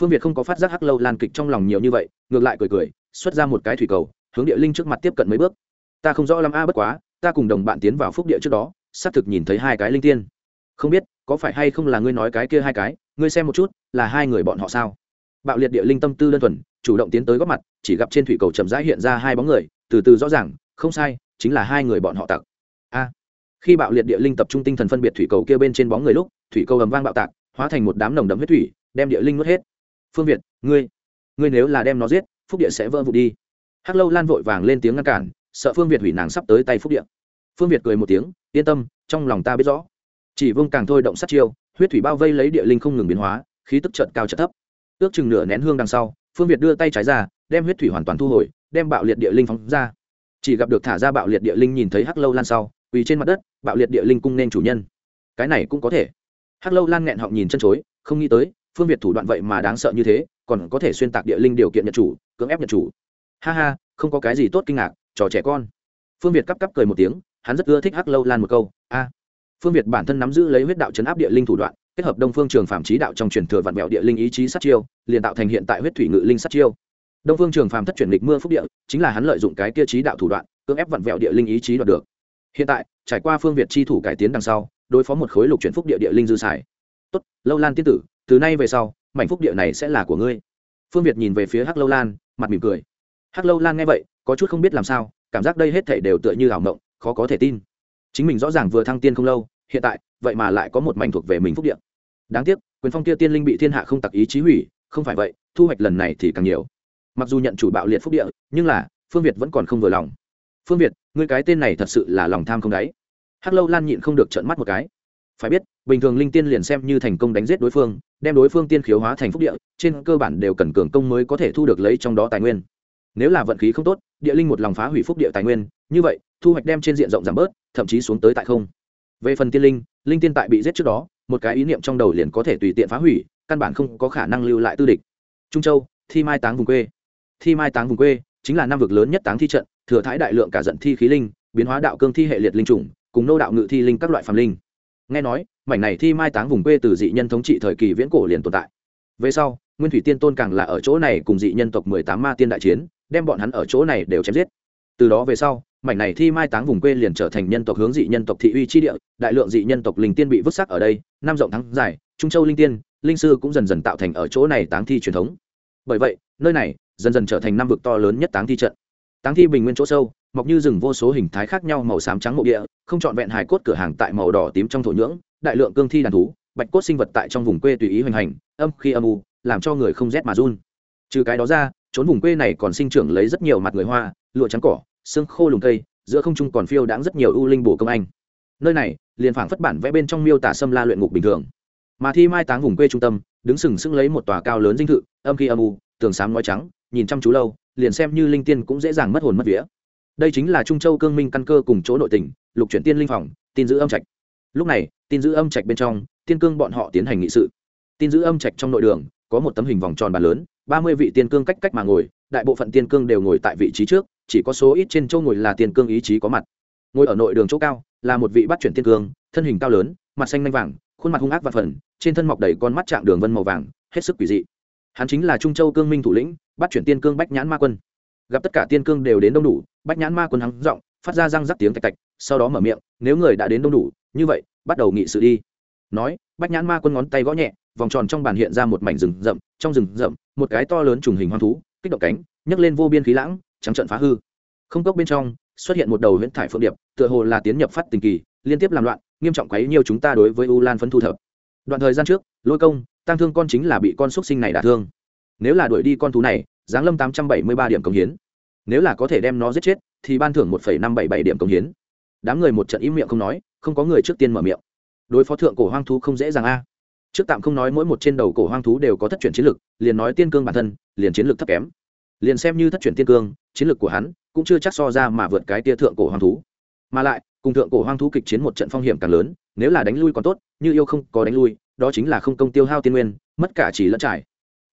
Phương việt không có phát giác hắc lâu lan kịch trong lòng nhiều như vậy, ngược lại cười cười, xuất ra một cái thủy cầu, hướng địa linh trước mặt tiếp cận mấy bước ta không rõ lắm a, bất quá, ta cùng đồng bạn tiến vào phúc địa trước đó, xác thực nhìn thấy hai cái linh tiên. Không biết, có phải hay không là ngươi nói cái kia hai cái, ngươi xem một chút, là hai người bọn họ sao? Bạo liệt địa linh tâm tư đơn thuần, chủ động tiến tới góp mặt, chỉ gặp trên thủy cầu chậm rãi hiện ra hai bóng người, từ từ rõ ràng, không sai, chính là hai người bọn họ tặc. A. Khi bạo liệt địa linh tập trung tinh thần phân biệt thủy cầu kia bên trên bóng người lúc, thủy cầu ầm vang bạo tạc, hóa thành một đám nồng đậm huyết thủy, đem địa linh nuốt hết. Phương việt, ngươi ngươi nếu là đem nó giết, phúc địa sẽ vỡ vụ đi. Hắc lâu lan vội vàng lên tiếng ngăn cản sợ phương việt hủy nàng sắp tới tay phúc Điện. phương việt cười một tiếng, yên tâm, trong lòng ta biết rõ. Chỉ vương càng thôi động sát chiêu, huyết thủy bao vây lấy địa linh không ngừng biến hóa, khí tức trận cao trận thấp. Ước chừng nửa nén hương đằng sau, phương việt đưa tay trái ra, đem huyết thủy hoàn toàn thu hồi, đem bạo liệt địa linh phóng ra. Chỉ gặp được thả ra bạo liệt địa linh nhìn thấy hắc lâu lan sau, quỳ trên mặt đất, bạo liệt địa linh cung nên chủ nhân. Cái này cũng có thể. Hắc lâu lan nghẹn họng nhìn chân chối, không nghĩ tới, phương việt thủ đoạn vậy mà đáng sợ như thế, còn có thể xuyên tạc địa linh điều kiện nhận chủ, cưỡng ép nhận chủ. Ha ha, không có cái gì tốt kinh ngạc trò trẻ con. Phương việt cắp cắp cười một tiếng, hắn rất ưa thích hắc lâu lan một câu, a. Phương việt bản thân nắm giữ lấy huyết đạo chấn áp địa linh thủ đoạn, kết hợp đông phương trường phạm trí đạo trong truyền thừa vạn mẹo địa linh ý chí sát chiêu, liền tạo thành hiện tại huyết thủy ngự linh sát chiêu. Đông phương trường Phạm thất chuyển lịch mưa phúc địa, chính là hắn lợi dụng cái kia chí đạo thủ đoạn, cưỡng ép vặn vẹo địa linh ý chí đoạt được. Hiện tại, trải qua phương việt chi thủ cải tiến đằng sau, đối phó một khối lục chuyển phúc địa địa linh dư xài. Tốt, lâu lan tiên tử, từ nay về sau, mảnh phúc địa này sẽ là của ngươi. Phương việt nhìn về phía hắc lâu lan, mặt mỉm cười. Hắc lâu lan nghe vậy có chút không biết làm sao, cảm giác đây hết thể đều tựa như ảo mộng, khó có thể tin. Chính mình rõ ràng vừa thăng tiên không lâu, hiện tại, vậy mà lại có một mảnh thuộc về mình phúc địa. Đáng tiếc, quyền phong kia tiên linh bị thiên hạ không tặc ý chí hủy, không phải vậy, thu hoạch lần này thì càng nhiều. Mặc dù nhận chủ bạo liệt phúc địa, nhưng là, phương việt vẫn còn không vừa lòng. Phương việt, ngươi cái tên này thật sự là lòng tham không đáy. Hắc lâu lan nhịn không được trợn mắt một cái. Phải biết, bình thường linh tiên liền xem như thành công đánh giết đối phương, đem đối phương tiên khiếu hóa thành phúc địa, trên cơ bản đều cần cường công mới có thể thu được lấy trong đó tài nguyên nếu là vận khí không tốt, địa linh một lòng phá hủy phúc địa tài nguyên, như vậy, thu hoạch đem trên diện rộng giảm bớt, thậm chí xuống tới tại không. Về phần tiên linh linh tiên tại bị giết trước đó, một cái ý niệm trong đầu liền có thể tùy tiện phá hủy, căn bản không có khả năng lưu lại tư địch. Trung châu, thi mai táng vùng quê. Thi mai táng vùng quê chính là năm vực lớn nhất táng thi trận, thừa thái đại lượng cả giận thi khí linh, biến hóa đạo cương thi hệ liệt linh chủng cùng nô đạo ngự thi linh các loại phàm linh. Nghe nói, mảnh này thi mai táng vùng quê từ dị nhân thống trị thời kỳ viễn cổ liền tồn tại. Về sau, nguyên thủy tiên tôn càng là ở chỗ này cùng dị nhân tộc mười tám ma tiên đại chiến đem bọn hắn ở chỗ này đều chém giết. Từ đó về sau, mảnh này thi mai táng vùng quê liền trở thành nhân tộc hướng dị nhân tộc thị uy chi địa, đại lượng dị nhân tộc linh tiên bị vứt sắc ở đây, năm rộng thắng dài, trung châu linh tiên, linh sư cũng dần dần tạo thành ở chỗ này táng thi truyền thống. Bởi vậy, nơi này dần dần trở thành năm vực to lớn nhất táng thi trận. Táng thi bình nguyên chỗ sâu, mọc như rừng vô số hình thái khác nhau màu xám trắng mộ địa, không trọn vẹn hài cốt cửa hàng tại màu đỏ tím trong thổ nhưỡng, đại lượng cương thi đàn thú, bạch cốt sinh vật tại trong vùng quê tùy ý hoành hành, âm khi âm u, làm cho người không rét mà run. Trừ cái đó ra trốn vùng quê này còn sinh trưởng lấy rất nhiều mặt người hoa, lụa trắng cỏ, xương khô lùng cây, giữa không trung còn phiêu đáng rất nhiều ưu linh bổ công anh. Nơi này, liền phảng phất bản vẽ bên trong miêu tả sâm la luyện ngục bình thường. Mà thi mai táng vùng quê trung tâm, đứng sừng sững lấy một tòa cao lớn dinh thự, âm khi âm u, tường xám nói trắng, nhìn chăm chú lâu, liền xem như linh tiên cũng dễ dàng mất hồn mất vía. Đây chính là trung châu cương minh căn cơ cùng chỗ nội tỉnh lục chuyển tiên linh phòng, tin giữ âm trạch. Lúc này, tin giữ âm trạch bên trong, tiên cương bọn họ tiến hành nghị sự. Tin giữ âm trạch trong nội đường có một tấm hình vòng tròn bàn lớn, ba mươi vị tiên cương cách cách mà ngồi, đại bộ phận tiên cương đều ngồi tại vị trí trước, chỉ có số ít trên châu ngồi là tiên cương ý chí có mặt. Ngồi ở nội đường chỗ cao, là một vị bắt chuyển tiên cương, thân hình cao lớn, mặt xanh nhanh vàng, khuôn mặt hung ác và phần trên thân mọc đầy con mắt trạng đường vân màu vàng, hết sức quỷ dị. Hắn chính là trung châu cương minh thủ lĩnh, bắt chuyển tiên cương bách nhãn ma quân. Gặp tất cả tiên cương đều đến đông đủ, bách nhãn ma quân hắn giọng, phát ra răng rắc tiếng tạch tạch, sau đó mở miệng, nếu người đã đến đông đủ, như vậy, bắt đầu nghị sự đi. Nói, bách nhãn ma quân ngón tay gõ nhẹ vòng tròn trong bàn hiện ra một mảnh rừng rậm, trong rừng rậm, một cái to lớn trùng hình hoang thú, kích động cánh, nhấc lên vô biên khí lãng, trắng trận phá hư. Không cốc bên trong, xuất hiện một đầu huyễn thải phượng điệp, tựa hồ là tiến nhập phát tình kỳ, liên tiếp làm loạn, nghiêm trọng quấy nhiều chúng ta đối với u lan phấn thu thập. Đoạn thời gian trước, lôi công tăng thương con chính là bị con xúc sinh này đả thương. Nếu là đuổi đi con thú này, giáng lâm tám trăm bảy mươi ba điểm công hiến. Nếu là có thể đem nó giết chết, thì ban thưởng một năm bảy bảy điểm công hiến. Đám người một trận im miệng không nói, không có người trước tiên mở miệng. Đối phó thượng cổ hoang thú không dễ dàng a trước tạm không nói mỗi một trên đầu cổ hoang thú đều có thất chuyển chiến lực, liền nói tiên cương bản thân, liền chiến lược thấp kém. Liền xem như thất chuyển tiên cương, chiến lược của hắn cũng chưa chắc so ra mà vượt cái tia thượng cổ hoang thú. Mà lại, cùng thượng cổ hoang thú kịch chiến một trận phong hiểm càng lớn, nếu là đánh lui còn tốt, như yêu không có đánh lui, đó chính là không công tiêu hao tiên nguyên, mất cả chỉ lẫn trải.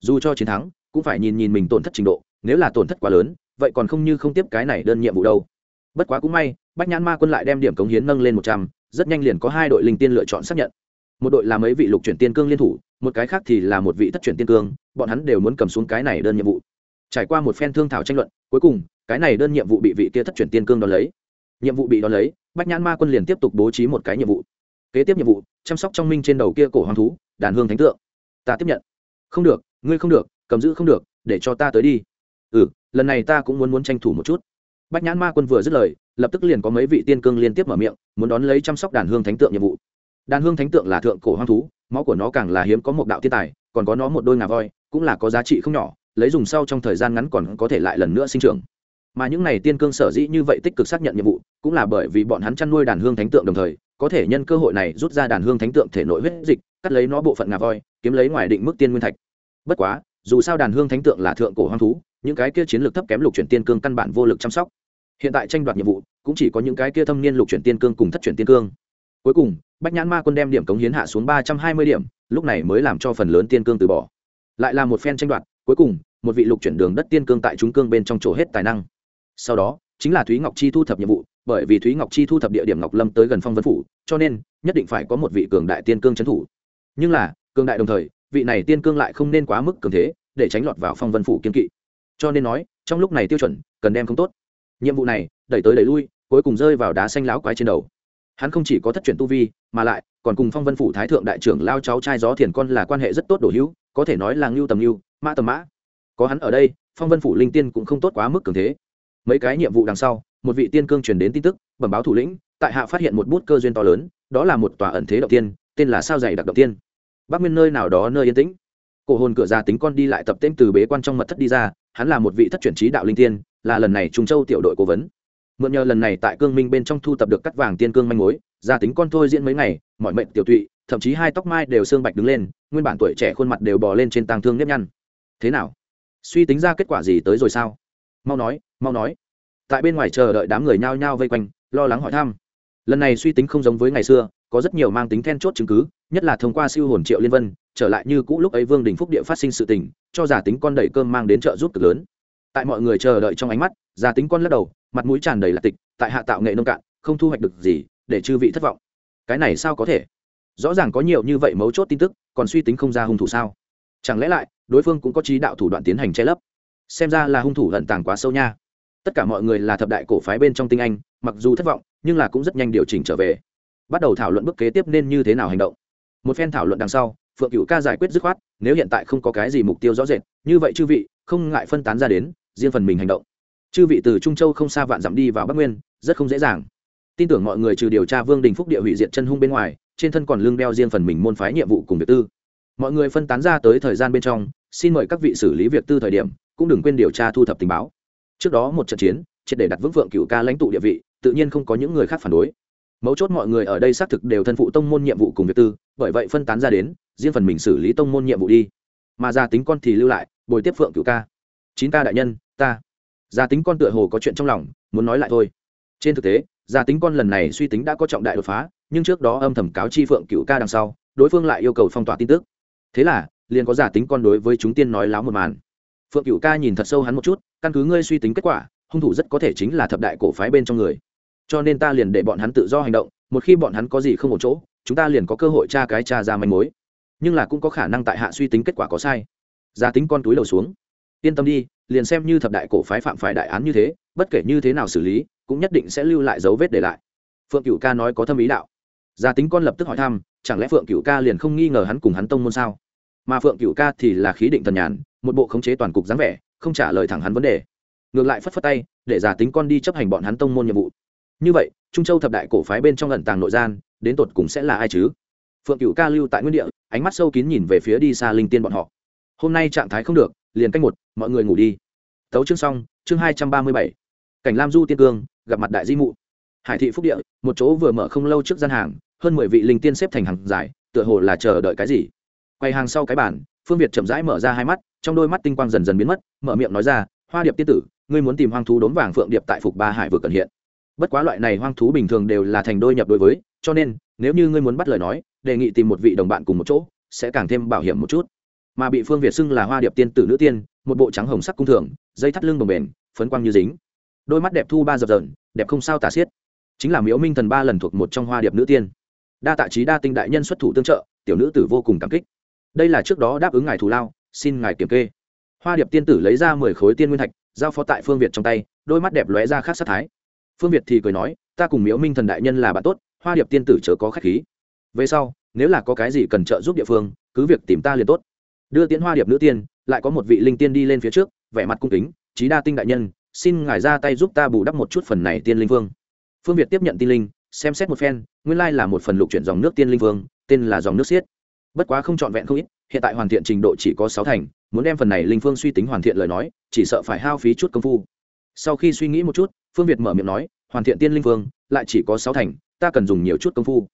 Dù cho chiến thắng, cũng phải nhìn nhìn mình tổn thất trình độ, nếu là tổn thất quá lớn, vậy còn không như không tiếp cái này đơn nhiệm vụ đâu. Bất quá cũng may, bách nhãn ma quân lại đem điểm cống hiến nâng lên một trăm, rất nhanh liền có hai đội linh tiên lựa chọn xác nhận một đội là mấy vị lục chuyển tiên cương liên thủ, một cái khác thì là một vị thất chuyển tiên cương, bọn hắn đều muốn cầm xuống cái này đơn nhiệm vụ. Trải qua một phen thương thảo tranh luận, cuối cùng, cái này đơn nhiệm vụ bị vị kia thất chuyển tiên cương đón lấy. Nhiệm vụ bị đón lấy, bách nhãn ma quân liền tiếp tục bố trí một cái nhiệm vụ. Kế tiếp nhiệm vụ, chăm sóc trong minh trên đầu kia cổ hoàng thú, đàn hương thánh tượng. Ta tiếp nhận. Không được, ngươi không được, cầm giữ không được, để cho ta tới đi. Ừ lần này ta cũng muốn muốn tranh thủ một chút. Bách nhãn ma quân vừa dứt lời, lập tức liền có mấy vị tiên cương liên tiếp mở miệng, muốn đón lấy chăm sóc đàn hương thánh tượng nhiệm vụ đàn hương thánh tượng là thượng cổ hoang thú, máu của nó càng là hiếm có một đạo thiên tài, còn có nó một đôi ngà voi, cũng là có giá trị không nhỏ, lấy dùng sau trong thời gian ngắn còn có thể lại lần nữa sinh trưởng. Mà những này tiên cương sở dĩ như vậy tích cực xác nhận nhiệm vụ, cũng là bởi vì bọn hắn chăn nuôi đàn hương thánh tượng đồng thời, có thể nhân cơ hội này rút ra đàn hương thánh tượng thể nội huyết dịch, cắt lấy nó bộ phận ngà voi, kiếm lấy ngoài định mức tiên nguyên thạch. Bất quá, dù sao đàn hương thánh tượng là thượng cổ hoang thú, những cái kia chiến lược thấp kém lục chuyển tiên cương căn bản vô lực chăm sóc. Hiện tại tranh đoạt nhiệm vụ, cũng chỉ có những cái kia thâm niên lục chuyển tiên cương cùng thất chuyển tiên cương cuối cùng, bách nhãn ma quân đem điểm cống hiến hạ xuống ba trăm hai mươi điểm, lúc này mới làm cho phần lớn tiên cương từ bỏ. Lại là một phen tranh đoạt, cuối cùng, một vị lục chuyển đường đất tiên cương tại trung cương bên trong chỗ hết tài năng. Sau đó, chính là thúy ngọc chi thu thập nhiệm vụ, bởi vì thúy ngọc chi thu thập địa điểm ngọc lâm tới gần phong vân phủ, cho nên nhất định phải có một vị cường đại tiên cương trấn thủ. Nhưng là, cường đại đồng thời, vị này tiên cương lại không nên quá mức cường thế, để tránh lọt vào phong vân phủ kiên kỵ. Cho nên nói, trong lúc này tiêu chuẩn, cần đem không tốt. Nhiệm vụ này, đẩy tới đẩy lui, cuối cùng rơi vào đá xanh láo quái trên đầu hắn không chỉ có thất truyền tu vi, mà lại còn cùng phong vân phủ thái thượng đại trưởng lao cháu trai gió thiền con là quan hệ rất tốt đổ hữu, có thể nói là ngưu tầm ngưu, mã tầm mã. Có hắn ở đây, phong vân phủ linh tiên cũng không tốt quá mức cường thế. Mấy cái nhiệm vụ đằng sau, một vị tiên cương truyền đến tin tức, bẩm báo thủ lĩnh, tại hạ phát hiện một bút cơ duyên to lớn, đó là một tòa ẩn thế động tiên, tên là sao dày đặc động tiên. Bắc nguyên nơi nào đó nơi yên tĩnh. Cổ hồn cửa ra tính con đi lại tập tên từ bế quan trong mật thất đi ra, hắn là một vị thất chuyển trí đạo linh tiên, là lần này trung châu tiểu đội cố vấn mượn nhờ lần này tại cương minh bên trong thu tập được cắt vàng tiên cương manh mối, gia tính con thôi diễn mấy ngày, mọi mệnh tiểu tụy, thậm chí hai tóc mai đều xương bạch đứng lên, nguyên bản tuổi trẻ khuôn mặt đều bò lên trên tàng thương nếp nhăn. Thế nào? Suy tính ra kết quả gì tới rồi sao? Mau nói mau nói. Tại bên ngoài chờ đợi đám người nhao nhao vây quanh, lo lắng hỏi thăm. Lần này suy tính không giống với ngày xưa, có rất nhiều mang tính then chốt chứng cứ, nhất là thông qua siêu hồn triệu liên vân, trở lại như cũ lúc ấy vương đình phúc địa phát sinh sự tình, cho giả tính con đẩy cơm mang đến trợ giúp cực lớn tại mọi người chờ đợi trong ánh mắt, gia tính con lắc đầu, mặt mũi tràn đầy là tịch, tại hạ tạo nghệ nông cạn, không thu hoạch được gì, để chư vị thất vọng. Cái này sao có thể? Rõ ràng có nhiều như vậy mấu chốt tin tức, còn suy tính không ra hung thủ sao? Chẳng lẽ lại, đối phương cũng có trí đạo thủ đoạn tiến hành che lấp? Xem ra là hung thủ lận tàng quá sâu nha. Tất cả mọi người là thập đại cổ phái bên trong tinh anh, mặc dù thất vọng, nhưng là cũng rất nhanh điều chỉnh trở về. Bắt đầu thảo luận bước kế tiếp nên như thế nào hành động. Một phen thảo luận đằng sau, phượng cựu ca giải quyết dứt khoát, nếu hiện tại không có cái gì mục tiêu rõ rệt, như vậy chư vị, không ngại phân tán ra đến riêng phần mình hành động. Chư vị từ trung châu không xa vạn dặm đi vào bắc nguyên, rất không dễ dàng. Tin tưởng mọi người trừ điều tra vương đình phúc địa hủy diệt chân hung bên ngoài, trên thân còn lương đeo riêng phần mình môn phái nhiệm vụ cùng việc tư. Mọi người phân tán ra tới thời gian bên trong, xin mời các vị xử lý việc tư thời điểm, cũng đừng quên điều tra thu thập tình báo. Trước đó một trận chiến, triệt để đặt vững vượng cựu ca lãnh tụ địa vị, tự nhiên không có những người khác phản đối. Mấu chốt mọi người ở đây xác thực đều thân phụ tông môn nhiệm vụ cùng việc tư, bởi vậy phân tán ra đến, riêng phần mình xử lý tông môn nhiệm vụ đi. Mà gia tính con thì lưu lại, bồi tiếp phượng cựu ca. Chín ca đại nhân ta. Gia tính con tựa hồ có chuyện trong lòng, muốn nói lại thôi. Trên thực tế, gia tính con lần này suy tính đã có trọng đại đột phá, nhưng trước đó âm thầm cáo chi phượng cựu ca đằng sau, đối phương lại yêu cầu phong tỏa tin tức. Thế là, liền có giả tính con đối với chúng tiên nói láo một màn. Phượng cựu ca nhìn thật sâu hắn một chút, căn cứ ngươi suy tính kết quả, hung thủ rất có thể chính là thập đại cổ phái bên trong người. Cho nên ta liền để bọn hắn tự do hành động, một khi bọn hắn có gì không một chỗ, chúng ta liền có cơ hội tra cái tra ra manh mối. Nhưng là cũng có khả năng tại hạ suy tính kết quả có sai. Giả tính con túi đầu xuống. Yên tâm đi liền xem như thập đại cổ phái phạm phải đại án như thế, bất kể như thế nào xử lý, cũng nhất định sẽ lưu lại dấu vết để lại. Phượng cựu ca nói có thâm ý đạo. Gia tính con lập tức hỏi thăm, chẳng lẽ phượng cựu ca liền không nghi ngờ hắn cùng hắn tông môn sao? Mà phượng cựu ca thì là khí định thần nhàn, một bộ khống chế toàn cục dáng vẻ, không trả lời thẳng hắn vấn đề. Ngược lại phất phất tay, để giả tính con đi chấp hành bọn hắn tông môn nhiệm vụ. Như vậy, trung châu thập đại cổ phái bên trong lần tàng nội gian, đến tột cùng sẽ là ai chứ? Phượng cựu ca lưu tại nguyên địa, ánh mắt sâu kín nhìn về phía đi xa linh tiên bọn họ. Hôm nay trạng thái không được liền cách một, mọi người ngủ đi. Tấu chương xong, chương hai trăm ba mươi bảy. Cảnh lam du tiên cương, gặp mặt đại di mụ. Hải thị phúc địa, một chỗ vừa mở không lâu trước gian hàng, hơn mười vị linh tiên xếp thành hàng dài, tựa hồ là chờ đợi cái gì. Quay hàng sau cái bàn, phương việt chậm rãi mở ra hai mắt, trong đôi mắt tinh quang dần dần biến mất, mở miệng nói ra, hoa điệp tiên tử, ngươi muốn tìm hoang thú đốn vàng phượng điệp tại phục ba hải vừa cần hiện. Bất quá loại này hoang thú bình thường đều là thành đôi nhập đối với, cho nên, nếu như ngươi muốn bắt lời nói, đề nghị tìm một vị đồng bạn cùng một chỗ, sẽ càng thêm bảo hiểm một chút mà bị phương việt xưng là hoa điệp tiên tử nữ tiên một bộ trắng hồng sắc cung thường dây thắt lưng bồng bềnh, phấn quang như dính. Đôi mắt đẹp thu ba dập dởn đẹp không sao tả xiết. Chính là miễu minh thần ba lần thuộc một trong hoa điệp nữ tiên. Đa tạ trí đa tinh đại nhân xuất thủ tương trợ tiểu nữ tử vô cùng cảm kích. Đây là trước đó đáp ứng ngài thù lao xin ngài kiểm kê. Hoa điệp tiên tử lấy ra mười khối tiên nguyên thạch giao phó tại phương việt trong tay đôi mắt đẹp lóe ra khác sát thái. Phương việt thì cười nói ta cùng miễu minh thần đại nhân là bạn tốt hoa điệp tiên tử chớ có k h á c h khí. Về sau nếu là có cái gì cần trợ giúp địa phương cứ việc tìm ta liền tốt đưa tiến hoa điệp nữ tiên, lại có một vị linh tiên đi lên phía trước, vẻ mặt cung kính trí đa tinh đại nhân, xin ngài ra tay giúp ta bù đắp một chút phần này tiên linh vương. Phương việt tiếp nhận tiên linh, xem xét một phen, nguyên lai là một phần lục chuyển dòng nước tiên linh vương, tên là dòng nước xiết. Bất quá không trọn vẹn không ít, hiện tại hoàn thiện trình độ chỉ có sáu thành, muốn đem phần này linh phương suy tính hoàn thiện lời nói, chỉ sợ phải hao phí chút công phu. Sau khi suy nghĩ một chút, phương việt mở miệng nói, hoàn thiện tiên linh phương lại chỉ có sáu thành, ta cần dùng nhiều chút công phu.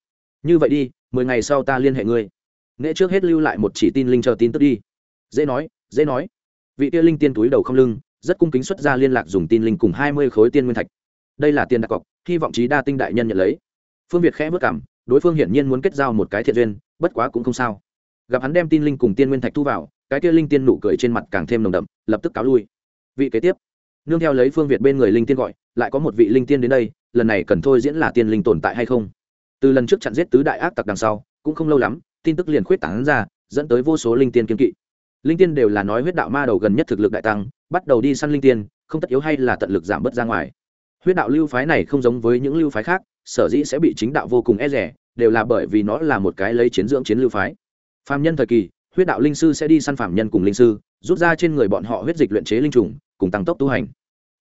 Như vậy đi, mười ngày sau ta liên hệ ngươi nghệ trước hết lưu lại một chỉ tin linh chờ tin tức đi. Dễ nói dễ nói. Vị kia linh tiên túi đầu không lưng, rất cung kính xuất ra liên lạc dùng tin linh cùng hai mươi khối tiên nguyên thạch. Đây là tiền đặc cọc, hy vọng trí đa tinh đại nhân nhận lấy. Phương việt khẽ vất cảm, đối phương hiển nhiên muốn kết giao một cái thiện duyên, bất quá cũng không sao. Gặp hắn đem tin linh cùng tiên nguyên thạch thu vào, cái kia linh tiên nụ cười trên mặt càng thêm nồng đậm, lập tức cáo lui. Vị kế tiếp. Nương theo lấy phương việt bên người linh tiên gọi, lại có một vị linh tiên đến đây, lần này cần thôi diễn là tiên linh tồn tại hay không? Từ lần trước chặn giết tứ đại ác tặc đằng sau, cũng không lâu lắm tin tức liền khuyết tán ra, dẫn tới vô số linh tiên kiên kỵ. Linh tiên đều là nói huyết đạo ma đầu gần nhất thực lực đại tăng, bắt đầu đi săn linh tiên, không tất yếu hay là tận lực giảm bớt ra ngoài. Huyết đạo lưu phái này không giống với những lưu phái khác, sở dĩ sẽ bị chính đạo vô cùng e rẻ đều là bởi vì nó là một cái lấy chiến dưỡng chiến lưu phái. Phạm nhân thời kỳ, huyết đạo linh sư sẽ đi săn phạm nhân cùng linh sư, rút ra trên người bọn họ huyết dịch luyện chế linh trùng, cùng tăng tốc tu hành.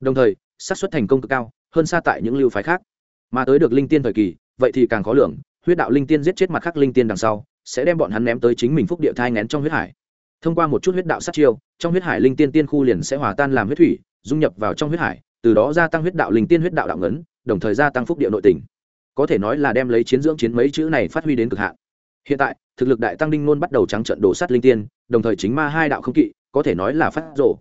Đồng thời, xác suất thành công cực cao, hơn xa tại những lưu phái khác. Mà tới được linh tiên thời kỳ, vậy thì càng khó lường, huyết đạo linh tiên giết chết mặt khác linh tiên đằng sau sẽ đem bọn hắn ném tới chính mình phúc địa thai ngén trong huyết hải. Thông qua một chút huyết đạo sát chiêu, trong huyết hải linh tiên tiên khu liền sẽ hòa tan làm huyết thủy, dung nhập vào trong huyết hải, từ đó gia tăng huyết đạo linh tiên huyết đạo đạo ngấn, đồng thời gia tăng phúc địa nội tình. Có thể nói là đem lấy chiến dưỡng chiến mấy chữ này phát huy đến cực hạn. Hiện tại, thực lực đại tăng đinh nôn bắt đầu trắng trận đổ sát linh tiên, đồng thời chính ma hai đạo không kỵ, có thể nói là phát rổ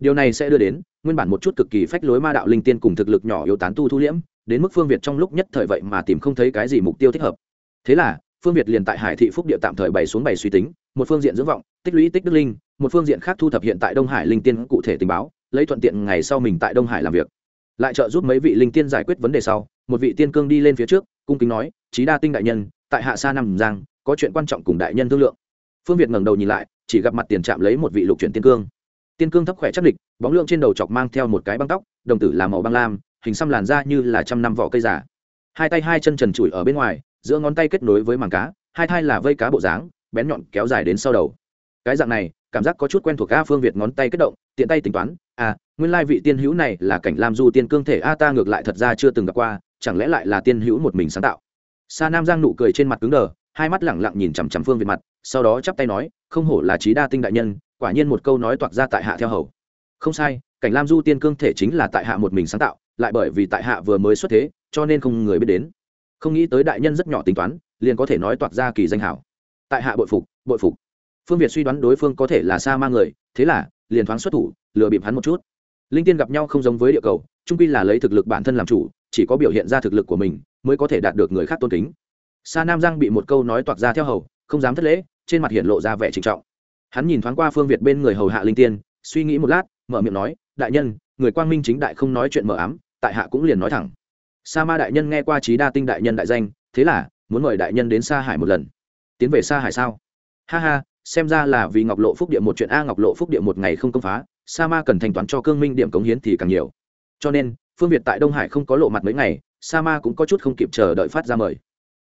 điều này sẽ đưa đến, nguyên bản một chút cực kỳ phách lối ma đạo linh tiên cùng thực lực nhỏ yếu tán tu thu liễm, đến mức phương việt trong lúc nhất thời vậy mà tìm không thấy cái gì mục tiêu thích hợp. Thế là phương việt liền tại hải thị phúc địa tạm thời bày xuống bày suy tính, một phương diện dưỡng vọng, tích lũy tích đức linh, một phương diện khác thu thập hiện tại đông hải linh tiên cụ thể tình báo, lấy thuận tiện ngày sau mình tại đông hải làm việc. Lại trợ giúp mấy vị linh tiên giải quyết vấn đề sau, một vị tiên cương đi lên phía trước, cung kính nói trí đa tinh đại nhân, tại hạ sa Nam giang, có chuyện quan trọng cùng đại nhân thương lượng. Phương việt ngẩng đầu nhìn lại, chỉ gặp mặt tiền trạm lấy một vị lục chuyển tiên cương. Tiên cương thấp khỏe chắc địch, bóng lượng trên đầu chọc mang theo một cái băng tóc, đồng tử là màu băng lam, hình xăm làn da như là trăm năm vỏ cây giả hai tay hai chân trần trụi ở bên ngoài, giữa ngón tay kết nối với màng cá, hai thai là vây cá bộ dáng, bén nhọn kéo dài đến sau đầu. Cái dạng này, cảm giác có chút quen thuộc a phương việt ngón tay kết động, tiện tay tính toán à nguyên lai vị tiên hữu này là cảnh lam du tiên cương thể a ta ngược lại thật ra chưa từng gặp qua, chẳng lẽ lại là tiên hữu một mình sáng tạo? Sa nam giang nụ cười trên mặt cứng đờ, hai mắt lẳng lặng nhìn chằm chằm phương việt mặt, sau đó chắp tay nói, không hổ là trí đa tinh đại nhân, quả nhiên một câu nói toạc ra tại hạ theo hầu. Không sai, cảnh lam du tiên cương thể chính là tại hạ một mình sáng tạo lại bởi vì tại hạ vừa mới xuất thế, cho nên không người biết đến. Không nghĩ tới đại nhân rất nhỏ tính toán, liền có thể nói toạc ra kỳ danh hảo. Tại hạ bội phục bội phục. Phương việt suy đoán đối phương có thể là sa ma người, thế là, liền thoáng xuất thủ, lừa bịp hắn một chút. Linh tiên gặp nhau không giống với địa cầu trung quy là lấy thực lực bản thân làm chủ, chỉ có biểu hiện ra thực lực của mình, mới có thể đạt được người khác tôn kính. Sa nam giang bị một câu nói toạc ra theo hầu, không dám thất lễ, trên mặt hiện lộ ra vẻ trịnh trọng. Hắn nhìn thoáng qua phương việt bên người hầu hạ linh tiên, suy nghĩ một lát, mở miệng nói, đại nhân, người quang minh chính đại không nói chuyện mờ ám tại hạ cũng liền nói thẳng. Sa ma đại nhân nghe qua trí đa tinh đại nhân đại danh, thế là muốn mời đại nhân đến sa hải một lần. Tiến về sa hải sao? Ha ha, xem ra là vì ngọc lộ phúc địa một chuyện a, ngọc lộ phúc địa một ngày không công phá, sa ma cần thanh toán cho cương minh điểm cống hiến thì càng nhiều. Cho nên, phương việt tại đông hải không có lộ mặt mấy ngày, sa ma cũng có chút không kịp chờ đợi phát ra mời.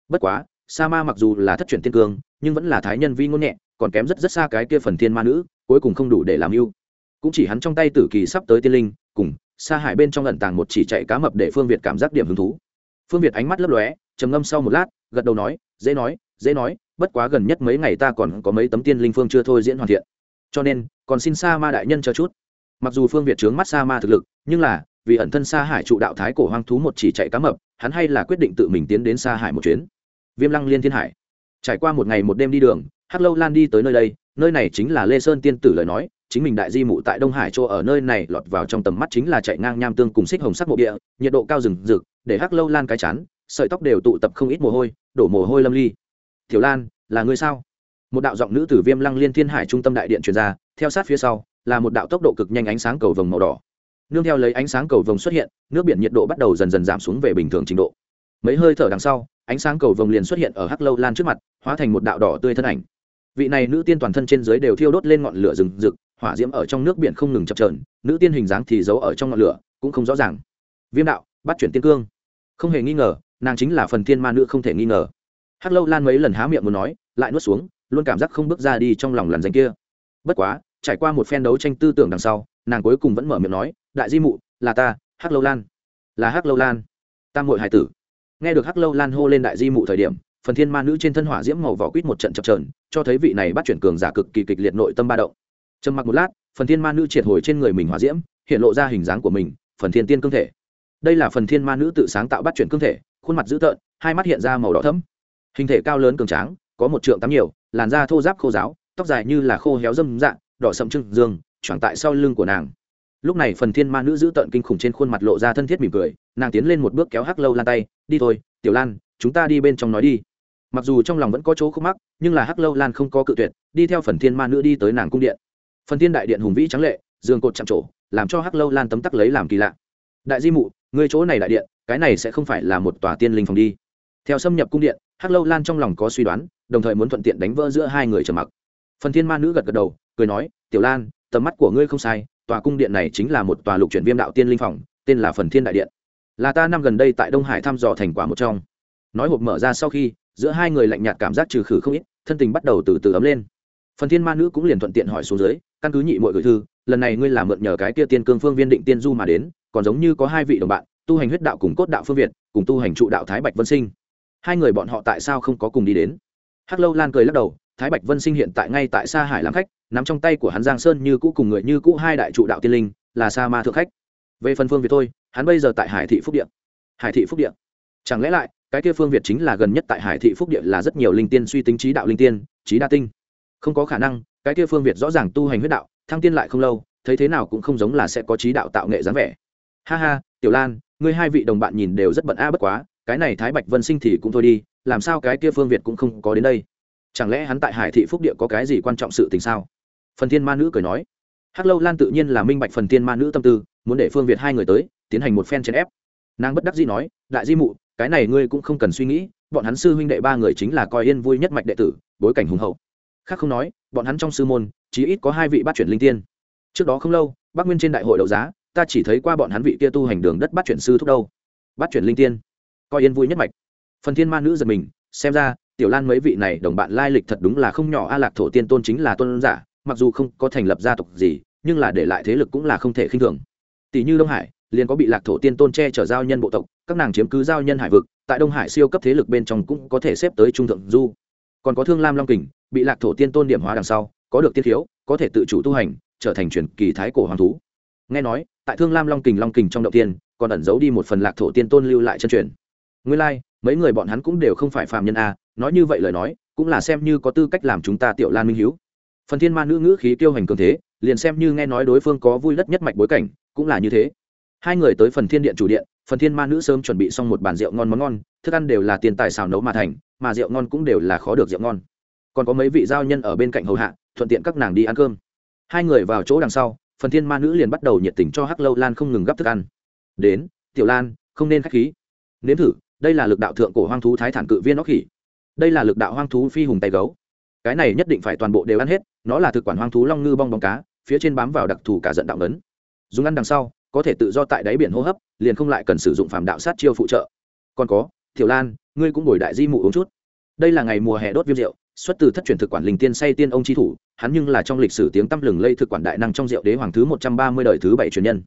Bất quá, sa ma mặc dù là thất truyền tiên cương, nhưng vẫn là thái nhân vi ngôn nhẹ, còn kém rất rất xa cái kia phần thiên ma nữ, cuối cùng không đủ để làm yêu. cũng chỉ hắn trong tay tử kỳ sắp tới tiên linh, cùng sa hải bên trong ẩn tàng một chỉ chạy cá mập để phương việt cảm giác điểm hứng thú. Phương việt ánh mắt lấp lóe, trầm ngâm sau một lát, gật đầu nói, dễ nói dễ nói, bất quá gần nhất mấy ngày ta còn có mấy tấm tiên linh phương chưa thôi diễn hoàn thiện. Cho nên, còn xin sa ma đại nhân cho chút. Mặc dù phương việt trướng mắt sa ma thực lực, nhưng là, vì ẩn thân sa hải trụ đạo thái cổ hoang thú một chỉ chạy cá mập, hắn hay là quyết định tự mình tiến đến sa hải một chuyến. Viêm lăng liên thiên hải. Trải qua một ngày một đêm đi đường, hắc lâu lan đi tới nơi đây, nơi này chính là lê sơn tiên tử lời nói chính mình đại di mụ tại đông hải chỗ ở nơi này lọt vào trong tầm mắt chính là chạy ngang nham tương cùng xích hồng sắc mộ địa, nhiệt độ cao rừng rực, để hắc lâu lan cái chán, sợi tóc đều tụ tập không ít mồ hôi, đổ mồ hôi lâm ly. Tiểu lan, là người sao? Một đạo giọng nữ tử viêm lăng liên thiên hải trung tâm đại điện truyền ra, theo sát phía sau, là một đạo tốc độ cực nhanh ánh sáng cầu vồng màu đỏ. Nương theo lấy ánh sáng cầu vồng xuất hiện, nước biển nhiệt độ bắt đầu dần dần giảm xuống về bình thường trình độ. Mấy hơi thở đằng sau, ánh sáng cầu vồng liền xuất hiện ở hắc lâu lan trước mặt, hóa thành một đạo đỏ tươi thân ảnh. Vị này nữ tiên toàn thân trên dưới đều thiêu đốt lên ngọn lửa rừng rực hỏa diễm ở trong nước biển không ngừng chập trờn nữ tiên hình dáng thì giấu ở trong ngọn lửa, cũng không rõ ràng. Viêm đạo, bắt chuyển tiên cương. Không hề nghi ngờ, nàng chính là phần thiên ma nữ không thể nghi ngờ. Hắc lâu lan mấy lần há miệng muốn nói, lại nuốt xuống, luôn cảm giác không bước ra đi trong lòng lần danh kia. Bất quá, trải qua một phen đấu tranh tư tưởng đằng sau, nàng cuối cùng vẫn mở miệng nói, đại di mụ, là ta, hắc lâu lan. Là hắc lâu lan. Tam hội hải tử. Nghe được hắc lâu lan hô lên đại di mụ thời điểm, phần thiên ma nữ trên thân hỏa diễm màu vỏ quýt một trận chập trờn cho thấy vị này bắt chuyển cường giả cực kỳ kịch liệt nội tâm ba động trầm mặc một lát, phần thiên ma nữ triệt hồi trên người mình hòa diễm, hiện lộ ra hình dáng của mình, phần thiên tiên cương thể. Đây là phần thiên ma nữ tự sáng tạo bắt chuyển cương thể, khuôn mặt dữ tợn, hai mắt hiện ra màu đỏ thấm hình thể cao lớn cường tráng, có một trượng tám nhiều, làn da thô giáp khô giáo tóc dài như là khô héo dâm dạng, đỏ sậm trưng dương, choàng tại sau lưng của nàng. Lúc này phần thiên ma nữ giữ tợn kinh khủng trên khuôn mặt lộ ra thân thiết mỉm cười, nàng tiến lên một bước kéo hắc lâu lan tay, đi thôi, tiểu lan, chúng ta đi bên trong nói đi. Mặc dù trong lòng vẫn có chỗ khúc mắc, nhưng là hắc lâu lan không có cự tuyệt, đi theo phần thiên ma nữ đi tới nàng cung điện phần thiên đại điện hùng vĩ trắng lệ, giường cột chạm trổ, làm cho hắc lâu lan tấm tắc lấy làm kỳ lạ. Đại di mụ, ngươi chỗ này đại điện, cái này sẽ không phải là một tòa tiên linh phòng đi. Theo xâm nhập cung điện, hắc lâu lan trong lòng có suy đoán, đồng thời muốn thuận tiện đánh vỡ giữa hai người trầm mặc. Phần thiên ma nữ gật gật đầu, cười nói, tiểu lan, tầm mắt của ngươi không sai, tòa cung điện này chính là một tòa lục chuyển viêm đạo tiên linh phòng, tên là phần thiên đại điện. Là ta năm gần đây tại đông hải thăm dò thành quả một trong. Nói hộp mở ra sau khi, giữa hai người lạnh nhạt cảm giác trừ khử không ít, thân tình bắt đầu từ từ ấm lên phần thiên ma nữ cũng liền thuận tiện hỏi xuống dưới, căn cứ nhị mọi gửi thư, lần này ngươi làm mượn nhờ cái kia tiên cương phương viên định tiên du mà đến, còn giống như có hai vị đồng bạn, tu hành huyết đạo cùng cốt đạo phương việt, cùng tu hành trụ đạo thái bạch vân sinh. Hai người bọn họ tại sao không có cùng đi đến? Hắc lâu lan cười lắc đầu, thái bạch vân sinh hiện tại ngay tại sa hải làm khách, nắm trong tay của hắn giang sơn như cũ cùng người như cũ hai đại trụ đạo tiên linh, là sa ma thượng khách. Về phần phương việt thôi, hắn bây giờ tại hải thị phúc điện hải thị phúc điện chẳng lẽ lại, cái kia phương việt chính là gần nhất tại hải thị phúc điện là rất nhiều linh tiên suy tính trí đạo linh tiên, trí đa tinh? Không có khả năng, cái kia phương việt rõ ràng tu hành huyết đạo, thăng tiên lại không lâu, thấy thế nào cũng không giống là sẽ có trí đạo tạo nghệ dáng vẻ. Ha ha, tiểu lan, ngươi hai vị đồng bạn nhìn đều rất bận a à bất quá, cái này thái bạch vân sinh thì cũng thôi đi, làm sao cái kia phương việt cũng không có đến đây? Chẳng lẽ hắn tại hải thị phúc địa có cái gì quan trọng sự tình sao? Phần thiên ma nữ cười nói. Hắc lâu lan tự nhiên là minh bạch phần thiên ma nữ tâm tư, muốn để phương việt hai người tới, tiến hành một phen chèn ép. Nàng bất đắc dĩ nói, đại di mụ, cái này ngươi cũng không cần suy nghĩ, bọn hắn sư huynh đệ ba người chính là coi yên vui nhất mạch đệ tử, bối cảnh hùng hậu khác không nói, bọn hắn trong sư môn, chí ít có hai vị bát chuyển linh tiên. Trước đó không lâu, bắc nguyên trên đại hội đấu giá, ta chỉ thấy qua bọn hắn vị kia tu hành đường đất bát chuyển sư thúc đâu. Bát chuyển linh tiên. Coi yên vui nhất mạch. Phần thiên ma nữ giật mình, xem ra, tiểu lan mấy vị này đồng bạn lai lịch thật đúng là không nhỏ, a lạc thổ tiên tôn chính là tôn giả, mặc dù không có thành lập gia tộc gì, nhưng là để lại thế lực cũng là không thể khinh thường. Tỷ như đông hải, liền có bị lạc thổ tiên tôn che chở giao nhân bộ tộc, các nàng chiếm cứ giao nhân hải vực, tại đông hải siêu cấp thế lực bên trong cũng có thể xếp tới trung thượng du. Còn có thương lam long kình bị lạc thổ tiên tôn điểm hóa đằng sau có được tiên thiếu, có thể tự chủ tu hành trở thành truyền kỳ thái cổ hoàng thú. Nghe nói tại thương lam long kình long kình trong động tiên còn ẩn giấu đi một phần lạc thổ tiên tôn lưu lại chân truyền. Nguyên lai、like, mấy người bọn hắn cũng đều không phải phạm nhân a nói như vậy lời nói cũng là xem như có tư cách làm chúng ta tiểu lan minh hiếu. Phần thiên ma nữ ngữ khí tiêu hành cường thế liền xem như nghe nói đối phương có vui đất nhất mạch bối cảnh cũng là như thế. Hai người tới phần thiên điện chủ điện phần thiên ma nữ sớm chuẩn bị xong một bàn rượu ngon món ngon thức ăn đều là tiền tài xào nấu mà thành mà rượu ngon cũng đều là khó được rượu ngon còn có mấy vị giao nhân ở bên cạnh hầu hạ, thuận tiện các nàng đi ăn cơm. Hai người vào chỗ đằng sau, phần thiên ma nữ liền bắt đầu nhiệt tình cho hắc lâu lan không ngừng gắp thức ăn. Đến, tiểu lan, không nên k h á c h khí. Nếm thử, đây là lực đạo thượng cổ hoang thú thái thản cự viên óc khỉ. Đây là lực đạo hoang thú phi hùng tay gấu. Cái này nhất định phải toàn bộ đều ăn hết, nó là thực quản hoang thú long ngư bong bóng cá, phía trên bám vào đặc thù cả giận đạo ngấn. Dùng ăn đằng sau, có thể tự do tại đáy biển hô hấp, liền không lại cần sử dụng phàm đạo sát chiêu phụ trợ. Còn có, tiểu lan, ngươi cũng bồi đại di mụ uống chút. Đây là ngày mùa hè đốt viêm rượu xuất từ thất truyền thực quản linh tiên say tiên ông chi thủ, hắn nhưng là trong lịch sử tiếng tăm lừng lây thực quản đại năng trong rượu đế hoàng thứ một trăm ba mươi đời thứ bảy truyền nhân.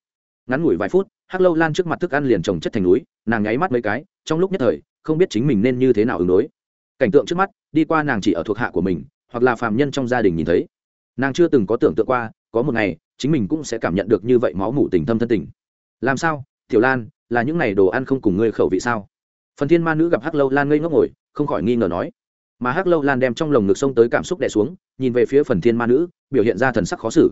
Ngắn ngủi vài phút, hắc lâu lan trước mặt thức ăn liền trồng chất thành núi, nàng nháy mắt mấy cái, trong lúc nhất thời, không biết chính mình nên như thế nào ứng đối. Cảnh tượng trước mắt, đi qua nàng chỉ ở thuộc hạ của mình, hoặc là phàm nhân trong gia đình nhìn thấy. Nàng chưa từng có tưởng tượng qua, có một ngày, chính mình cũng sẽ cảm nhận được như vậy máu mủ tình thâm thân tình. Làm sao, tiểu lan, là những ngày đồ ăn không cùng ngươi khẩu vị sao? Phần thiên ma nữ gặp hắc lâu lan ngây ngốc ngồi, không khỏi nghi ngờ nói mà hắc lâu lan đem trong lồng ngực sông tới cảm xúc đè xuống, nhìn về phía phần thiên ma nữ, biểu hiện ra thần sắc khó xử.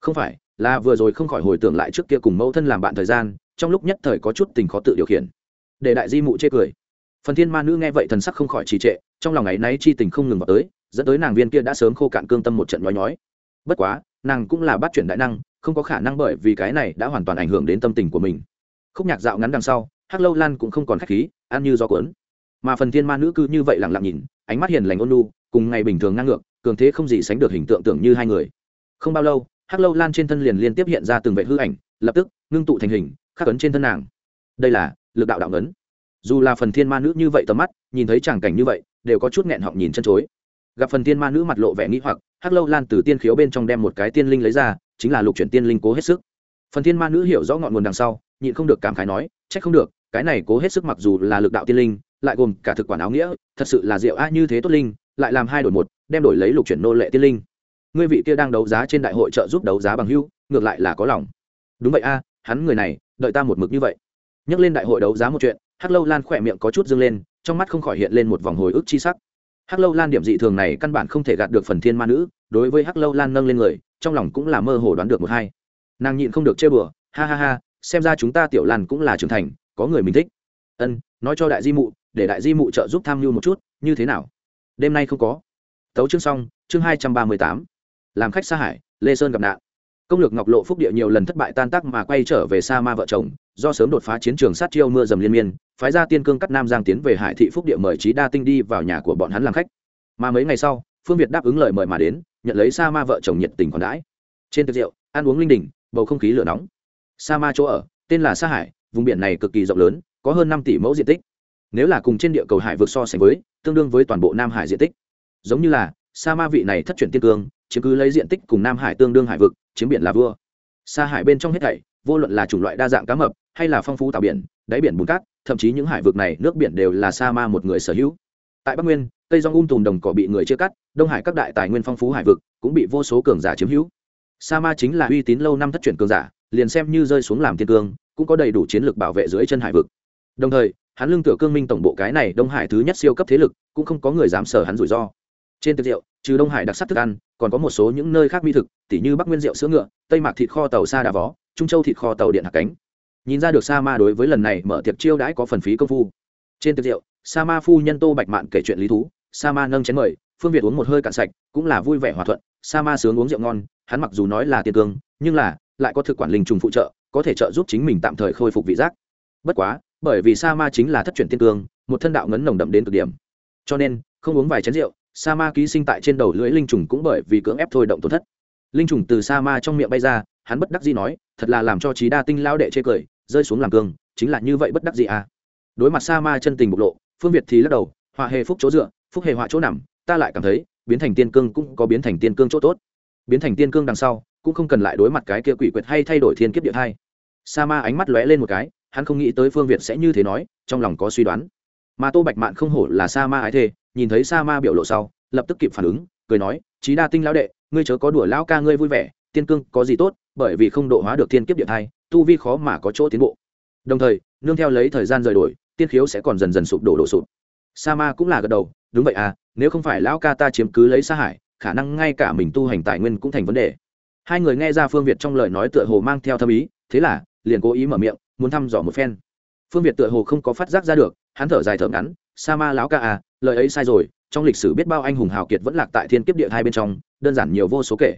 Không phải, là vừa rồi không khỏi hồi tưởng lại trước kia cùng mẫu thân làm bạn thời gian, trong lúc nhất thời có chút tình khó tự điều khiển. Để đại di mụ chê cười. Phần thiên ma nữ nghe vậy thần sắc không khỏi trì trệ, trong lòng ấy náy chi tình không ngừng vào tới, dẫn tới nàng viên kia đã sớm khô cạn cương tâm một trận nói nhói. Bất quá, nàng cũng là bắt chuyển đại năng, không có khả năng bởi vì cái này đã hoàn toàn ảnh hưởng đến tâm tình của mình. Khúc nhạc dạo ngắn đằng sau, hắc lâu lan cũng không còn khách khí, ăn như do cuốn. Mà phần thiên ma nữ cứ như vậy lặng lặng nhìn ánh mắt hiền lành ôn lu cùng ngày bình thường ngang ngược, cường thế không gì sánh được hình tượng tưởng như hai người. Không bao lâu, hắc lâu lan trên thân liền liên tiếp hiện ra từng vệ hư ảnh, lập tức ngưng tụ thành hình, khắc ấn trên thân nàng. Đây là lực đạo đạo ấn. Dù là phần thiên ma nữ như vậy tầm mắt, nhìn thấy tràng cảnh như vậy, đều có chút nghẹn họng nhìn chân chối. Gặp phần thiên ma nữ mặt lộ vẻ nghĩ hoặc, hắc lâu lan từ tiên khiếu bên trong đem một cái tiên linh lấy ra, chính là lục chuyển tiên linh cố hết sức. Phần thiên ma nữ hiểu rõ ngọn nguồn đằng sau, nhịn không được cảm khái nói trách không được, cái này cố hết sức mặc dù là lực đạo tiên linh lại gồm cả thực quản áo nghĩa, thật sự là rượu a như thế tốt linh, lại làm hai đổi một, đem đổi lấy lục chuyển nô lệ tiên linh. Ngươi vị kia đang đấu giá trên đại hội trợ giúp đấu giá bằng hưu, ngược lại là có lòng. Đúng vậy a, hắn người này, đợi ta một mực như vậy. Nhắc lên đại hội đấu giá một chuyện, hắc lâu lan khỏe miệng có chút dâng lên, trong mắt không khỏi hiện lên một vòng hồi ức chi sắc. Hắc lâu lan điểm dị thường này căn bản không thể gạt được phần thiên ma nữ, đối với hắc lâu lan nâng lên người, trong lòng cũng là mơ hồ đoán được một hai. Nàng nhịn không được chơi bừa, ha ha ha, xem ra chúng ta tiểu lan cũng là trưởng thành, có người mình thích. Ân, nói cho đại di mụ để đại di mụ trợ giúp tham mưu một chút, như thế nào? Đêm nay không có. Tấu chương xong, chương hai trăm ba mươi tám. Làm khách xa hải, lê sơn gặp nạn. Công lược ngọc lộ phúc địa nhiều lần thất bại tan tác mà quay trở về sa ma vợ chồng, do sớm đột phá chiến trường sát chiêu mưa dầm liên miên, phái ra tiên cương cắt nam giang tiến về hải thị phúc địa mời trí đa tinh đi vào nhà của bọn hắn làm khách. Mà mấy ngày sau, phương việt đáp ứng lời mời mà đến, nhận lấy sa ma vợ chồng nhiệt tình còn đãi. Trên tiệc rượu, ăn uống linh đình, bầu không khí lửa nóng. Sa ma chỗ ở, tên là sa hải, vùng biển này cực kỳ rộng lớn, có hơn năm tỷ mẫu diện tích nếu là cùng trên địa cầu hải vượt so sánh với, tương đương với toàn bộ nam hải diện tích. Giống như là, sa ma vị này thất truyền tiên cương, chiếm cứ lấy diện tích cùng nam hải tương đương hải vực, chiếm biển là vua. Sa hải bên trong hết thảy, vô luận là chủng loại đa dạng cá mập, hay là phong phú tạo biển, đáy biển bùn cát, thậm chí những hải vực này, nước biển đều là sa ma một người sở hữu. Tại bắc nguyên, cây rong um tùm đồng cỏ bị người chia cắt, đông hải các đại tài nguyên phong phú hải vực cũng bị vô số cường giả chiếm hữu. Sa ma chính là uy tín lâu năm thất truyền cường giả, liền xem như rơi xuống làm thiên cương, cũng có đầy đủ chiến lược bảo vệ dưới chân hải vực. Đồng thời hắn lương tựa cương minh tổng bộ cái này đông hải thứ nhất siêu cấp thế lực, cũng không có người dám sở hắn rủi ro. Trên tiệc rượu, trừ đông hải đặc sắc thức ăn, còn có một số những nơi khác mỹ thực, tỉ như bắc nguyên rượu sữa ngựa, tây mạc thịt kho tàu xa đà vó, trung châu thịt kho tàu điện hạ cánh. Nhìn ra được sa ma đối với lần này mở tiệc chiêu đãi có phần phí công phu. Trên tiệc rượu, sa ma phu nhân tô bạch mạn kể chuyện lý thú, sa ma nâng chén mời, phương việt uống một hơi cạn sạch, cũng là vui vẻ hòa thuận, sa ma sướng uống rượu ngon, hắn mặc dù nói là tiên cương, nhưng là lại có thực quản linh trùng phụ trợ, có thể trợ giúp chính mình tạm thời khôi phục vị giác. Bất quá bởi vì sa ma chính là thất truyền tiên cương, một thân đạo ngấn nồng đậm đến cực điểm. Cho nên, không uống vài chén rượu, sa ma ký sinh tại trên đầu lưỡi linh trùng cũng bởi vì cưỡng ép thôi động tổn thất. Linh trùng từ sa ma trong miệng bay ra, hắn bất đắc dĩ nói, thật là làm cho trí đa tinh lao đệ chê cười, rơi xuống làm cương, chính là như vậy bất đắc dĩ à. Đối mặt sa ma chân tình bộc lộ, phương việt thì lắc đầu, họa hề phúc chỗ dựa, phúc hề họa chỗ nằm, ta lại cảm thấy, biến thành tiên cương cũng có biến thành tiên cương chỗ tốt. Biến thành tiên cương đằng sau, cũng không cần lại đối mặt cái kia quỷ quyệt hay thay đổi thiên kiếp địa thai. Sa ma ánh mắt lóe lên một cái hắn không nghĩ tới phương việt sẽ như thế nói, trong lòng có suy đoán. Mà tô bạch mạn không hổ là sa ma ái thê, nhìn thấy sa ma biểu lộ sau, lập tức kịp phản ứng, cười nói trí đa tinh lão đệ, ngươi chớ có đùa lão ca ngươi vui vẻ, tiên cương có gì tốt, bởi vì không độ hóa được thiên kiếp địa thai, tu vi khó mà có chỗ tiến bộ. Đồng thời, nương theo lấy thời gian rời đổi, tiên khiếu sẽ còn dần dần sụp đổ đổ sụp. Sa ma cũng là gật đầu, đúng vậy à nếu không phải lão ca ta chiếm cứ lấy sa hải, khả năng ngay cả mình tu hành tài nguyên cũng thành vấn đề. Hai người nghe ra phương việt trong lời nói tựa hồ mang theo thâm ý, thế là liền cố ý mở miệng muốn thăm dò một phen. Phương việt tựa hồ không có phát giác ra được, hắn thở dài thở ngắn, sa ma lão ca à lời ấy sai rồi, trong lịch sử biết bao anh hùng hào kiệt vẫn lạc tại thiên kiếp địa hai bên trong, đơn giản nhiều vô số kể.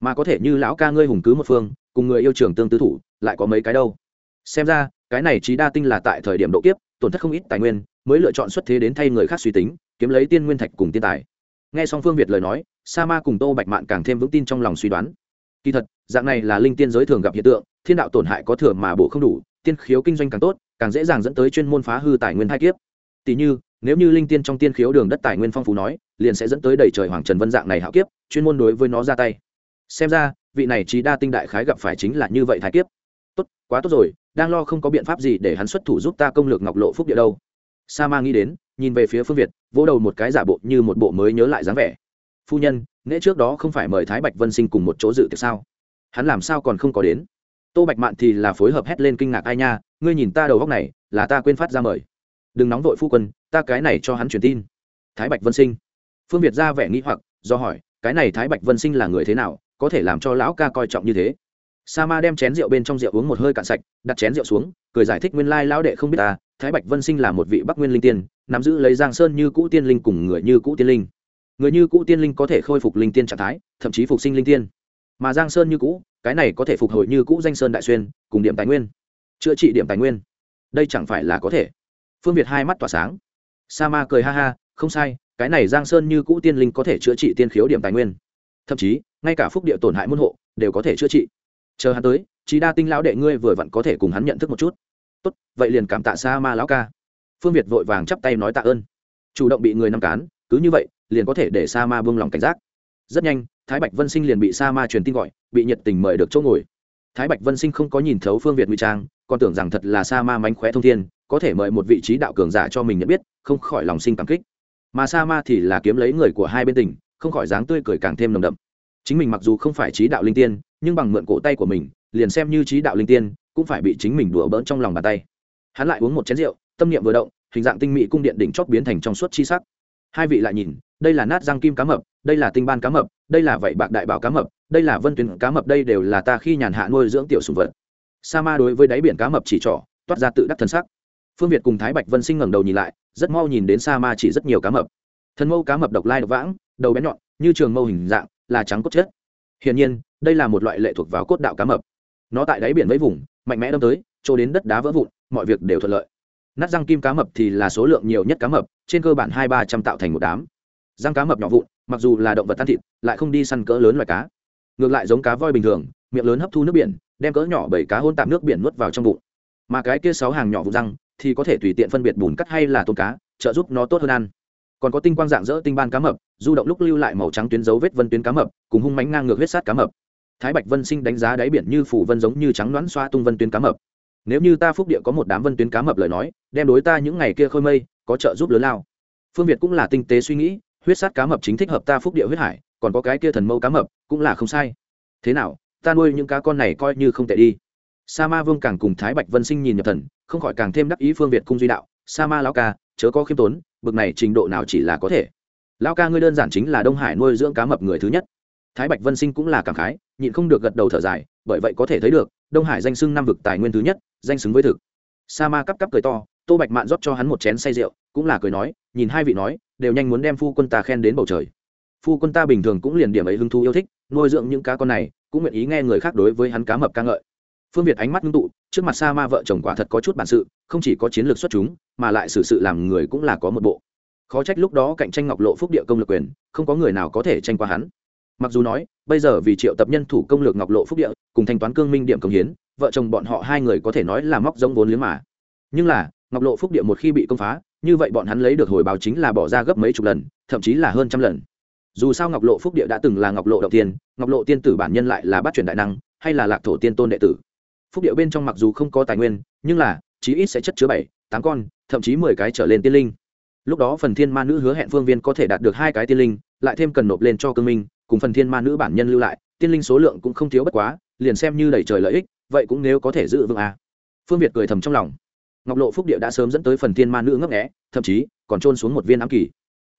Mà có thể như lão ca ngươi hùng cứ một phương, cùng người yêu trường tương tư thủ, lại có mấy cái đâu. Xem ra, cái này trí đa tinh là tại thời điểm độ kiếp, tổn thất không ít tài nguyên, mới lựa chọn xuất thế đến thay người khác suy tính, kiếm lấy tiên nguyên thạch cùng tiên tài. Nghe xong phương việt lời nói, sa ma cùng tô bạch mạn càng thêm vững tin trong lòng suy đoán. Kỳ thật, dạng này là linh tiên giới thường gặp hiện tượng, thiên đạo tổn hại có thừa mà bổ không đủ tiên khiếu kinh doanh càng tốt, càng dễ dàng dẫn tới chuyên môn phá hư tài nguyên hai kiếp. Tỷ như, nếu như linh tiên trong tiên khiếu đường đất tài nguyên phong phú nói, liền sẽ dẫn tới đầy trời hoàng trần vân dạng này hạo kiếp, chuyên môn đối với nó ra tay. Xem ra, vị này trí đa tinh đại khái gặp phải chính là như vậy thái kiếp. Tốt, quá tốt rồi, đang lo không có biện pháp gì để hắn xuất thủ giúp ta công lược ngọc lộ phúc địa đâu. Sa ma nghĩ đến, nhìn về phía phương việt, vỗ đầu một cái giả bộ như một bộ mới nhớ lại dáng vẻ. Phu nhân, nễ trước đó không phải mời thái bạch vân sinh cùng một chỗ dự tiệc sao? Hắn làm sao còn không có đến? Tô bạch mạn thì là phối hợp hét lên kinh ngạc, ai nha, ngươi nhìn ta đầu góc này, là ta quên phát ra mời. Đừng nóng vội phu quân, ta cái này cho hắn truyền tin. Thái bạch vân sinh. Phương việt ra vẻ nghĩ hoặc, do hỏi, cái này thái bạch vân sinh là người thế nào, có thể làm cho lão ca coi trọng như thế? Sa ma đem chén rượu bên trong rượu uống một hơi cạn sạch, đặt chén rượu xuống, cười giải thích nguyên lai lão đệ không biết ta, thái bạch vân sinh là một vị bắc nguyên linh tiên, nắm giữ lấy giang sơn như cũ tiên linh cùng người như cũ tiên linh. Người như cũ tiên linh có thể khôi phục linh tiên trạng thái, thậm chí phục sinh linh tiên. Mà giang sơn như cũ cái này có thể phục hồi như cũ danh sơn đại xuyên, cùng điểm tài nguyên. Chữa trị điểm tài nguyên. Đây chẳng phải là có thể. Phương việt hai mắt tỏa sáng. Sa ma cười ha ha, không sai, cái này giang sơn như cũ tiên linh có thể chữa trị tiên khiếu điểm tài nguyên. Thậm chí, ngay cả phúc địa tổn hại môn hộ, đều có thể chữa trị. Chờ hắn tới, chí đa tinh lão đệ ngươi vừa vặn có thể cùng hắn nhận thức một chút. Tốt, vậy liền cảm tạ sa ma lão ca. Phương việt vội vàng chắp tay nói tạ ơn. Chủ động bị người nằm cán, cứ như vậy, liền có thể để sa ma buông lòng cảnh giác rất nhanh, thái bạch vân sinh liền bị sa ma truyền tin gọi, bị nhiệt tình mời được chỗ ngồi. Thái bạch vân sinh không có nhìn thấu phương việt ngụy trang, còn tưởng rằng thật là sa ma mánh khóe thông thiên, có thể mời một vị trí đạo cường giả cho mình nhận biết, không khỏi lòng sinh cảm kích. Mà sa ma thì là kiếm lấy người của hai bên tỉnh không khỏi dáng tươi cười càng thêm nồng đậm. Chính mình mặc dù không phải trí đạo linh tiên, nhưng bằng mượn cổ tay của mình, liền xem như trí đạo linh tiên, cũng phải bị chính mình đùa bỡn trong lòng bàn tay. Hắn lại uống một chén rượu, tâm niệm vừa động, hình dạng tinh mỹ cung điện đỉnh chót biến thành trong suốt chi sắc. Hai vị lại nhìn đây là nát răng kim cá mập, đây là tinh ban cá mập, đây là vậy bạc đại bảo cá mập, đây là vân tuyến cá mập, đây đều là ta khi nhàn hạ nuôi dưỡng tiểu sùng vật. Sa ma đối với đáy biển cá mập chỉ trỏ, toát ra tự đắc thân sắc. Phương việt cùng thái bạch vân sinh ngẩng đầu nhìn lại, rất mau nhìn đến sa ma chỉ rất nhiều cá mập. Thân mâu cá mập độc lai độc vãng, đầu bé nhọn, như trường mâu hình dạng, là trắng cốt chất hiển nhiên, đây là một loại lệ thuộc vào cốt đạo cá mập. Nó tại đáy biển với vùng, mạnh mẽ đâm tới, chỗ đến đất đá vỡ vụn, mọi việc đều thuận lợi. Nát răng kim cá mập thì là số lượng nhiều nhất cá mập, trên cơ bản hai ba trăm tạo thành một đám răng cá mập nhỏ vụn, mặc dù là động vật tan thịt, lại không đi săn cỡ lớn loài cá. Ngược lại giống cá voi bình thường, miệng lớn hấp thu nước biển, đem cỡ nhỏ bảy cá hôn tạp nước biển nuốt vào trong bụng. Mà cái kia sáu hàng nhỏ vụn răng thì có thể tùy tiện phân biệt bùn cắt hay là tôm cá, trợ giúp nó tốt hơn ăn. Còn có tinh quang dạng dỡ tinh ban cá mập, du động lúc lưu lại màu trắng tuyến dấu vết vân tuyến cá mập, cùng hung mánh ngang ngược huyết sát cá mập. Thái bạch vân sinh đánh giá đáy biển như phủ vân giống như trắng đoán xoa tung vân tuyến cá mập. Nếu như ta phúc địa có một đám vân tuyến cá mập lời nói, đem đối ta những ngày kia khơi mây, có trợ giúp lớn lao. Phương việt cũng là tinh tế suy nghĩ huyết sát cá mập chính thích hợp ta phúc địa huyết hải, còn có cái kia thần mâu cá mập, cũng là không sai. Thế nào, ta nuôi những cá con này coi như không tệ đi. Sa ma vương càng cùng thái bạch vân sinh nhìn nhập thần, không khỏi càng thêm đắc ý phương việt cung duy đạo, sa ma lão ca, chớ có khiêm tốn, bực này trình độ nào chỉ là có thể. Lão ca ngươi đơn giản chính là đông hải nuôi dưỡng cá mập người thứ nhất. Thái bạch vân sinh cũng là cảm khái, nhịn không được gật đầu thở dài, bởi vậy có thể thấy được, đông hải danh xưng năm vực tài nguyên thứ nhất, danh xứng với thực. Sa ma cắp cắp cười to tô bạch mạn rót cho hắn một chén say rượu cũng là cười nói nhìn hai vị nói đều nhanh muốn đem phu quân ta khen đến bầu trời. Phu quân ta bình thường cũng liền điểm ấy hứng thú yêu thích nuôi dưỡng những cá con này cũng nguyện ý nghe người khác đối với hắn cá mập ca ngợi. Phương việt ánh mắt ngưng tụ trước mặt sa ma vợ chồng quả thật có chút bản sự không chỉ có chiến lược xuất chúng mà lại xử sự, sự làm người cũng là có một bộ. Khó trách lúc đó cạnh tranh ngọc lộ phúc địa công lực quyền không có người nào có thể tranh qua hắn. Mặc dù nói bây giờ vì triệu tập nhân thủ công lược ngọc lộ phúc địa cùng thanh toán cương minh điểm công hiến vợ chồng bọn họ hai người có thể nói là móc giống vốn liếng mà. Nhưng là ngọc lộ phúc địa một khi bị công phá, như vậy bọn hắn lấy được hồi báo chính là bỏ ra gấp mấy chục lần, thậm chí là hơn trăm lần. Dù sao ngọc lộ phúc địa đã từng là ngọc lộ đầu tiên, ngọc lộ tiên tử bản nhân lại là bắt chuyển đại năng, hay là lạc thổ tiên tôn đệ tử. Phúc địa bên trong mặc dù không có tài nguyên, nhưng là, chí ít sẽ chất chứa bảy, tám con, thậm chí mười cái trở lên tiên linh. Lúc đó phần thiên ma nữ hứa hẹn phương viên có thể đạt được hai cái tiên linh, lại thêm cần nộp lên cho cương minh, cùng phần thiên ma nữ bản nhân lưu lại, tiên linh số lượng cũng không thiếu bất quá, liền xem như đầy trời lợi ích, vậy cũng nếu có thể giữ vững à. phương việt cười thầm trong lòng ngọc lộ phúc địa đã sớm dẫn tới phần thiên ma nữ ngấp nghẽ thậm chí còn trôn xuống một viên ám kỳ.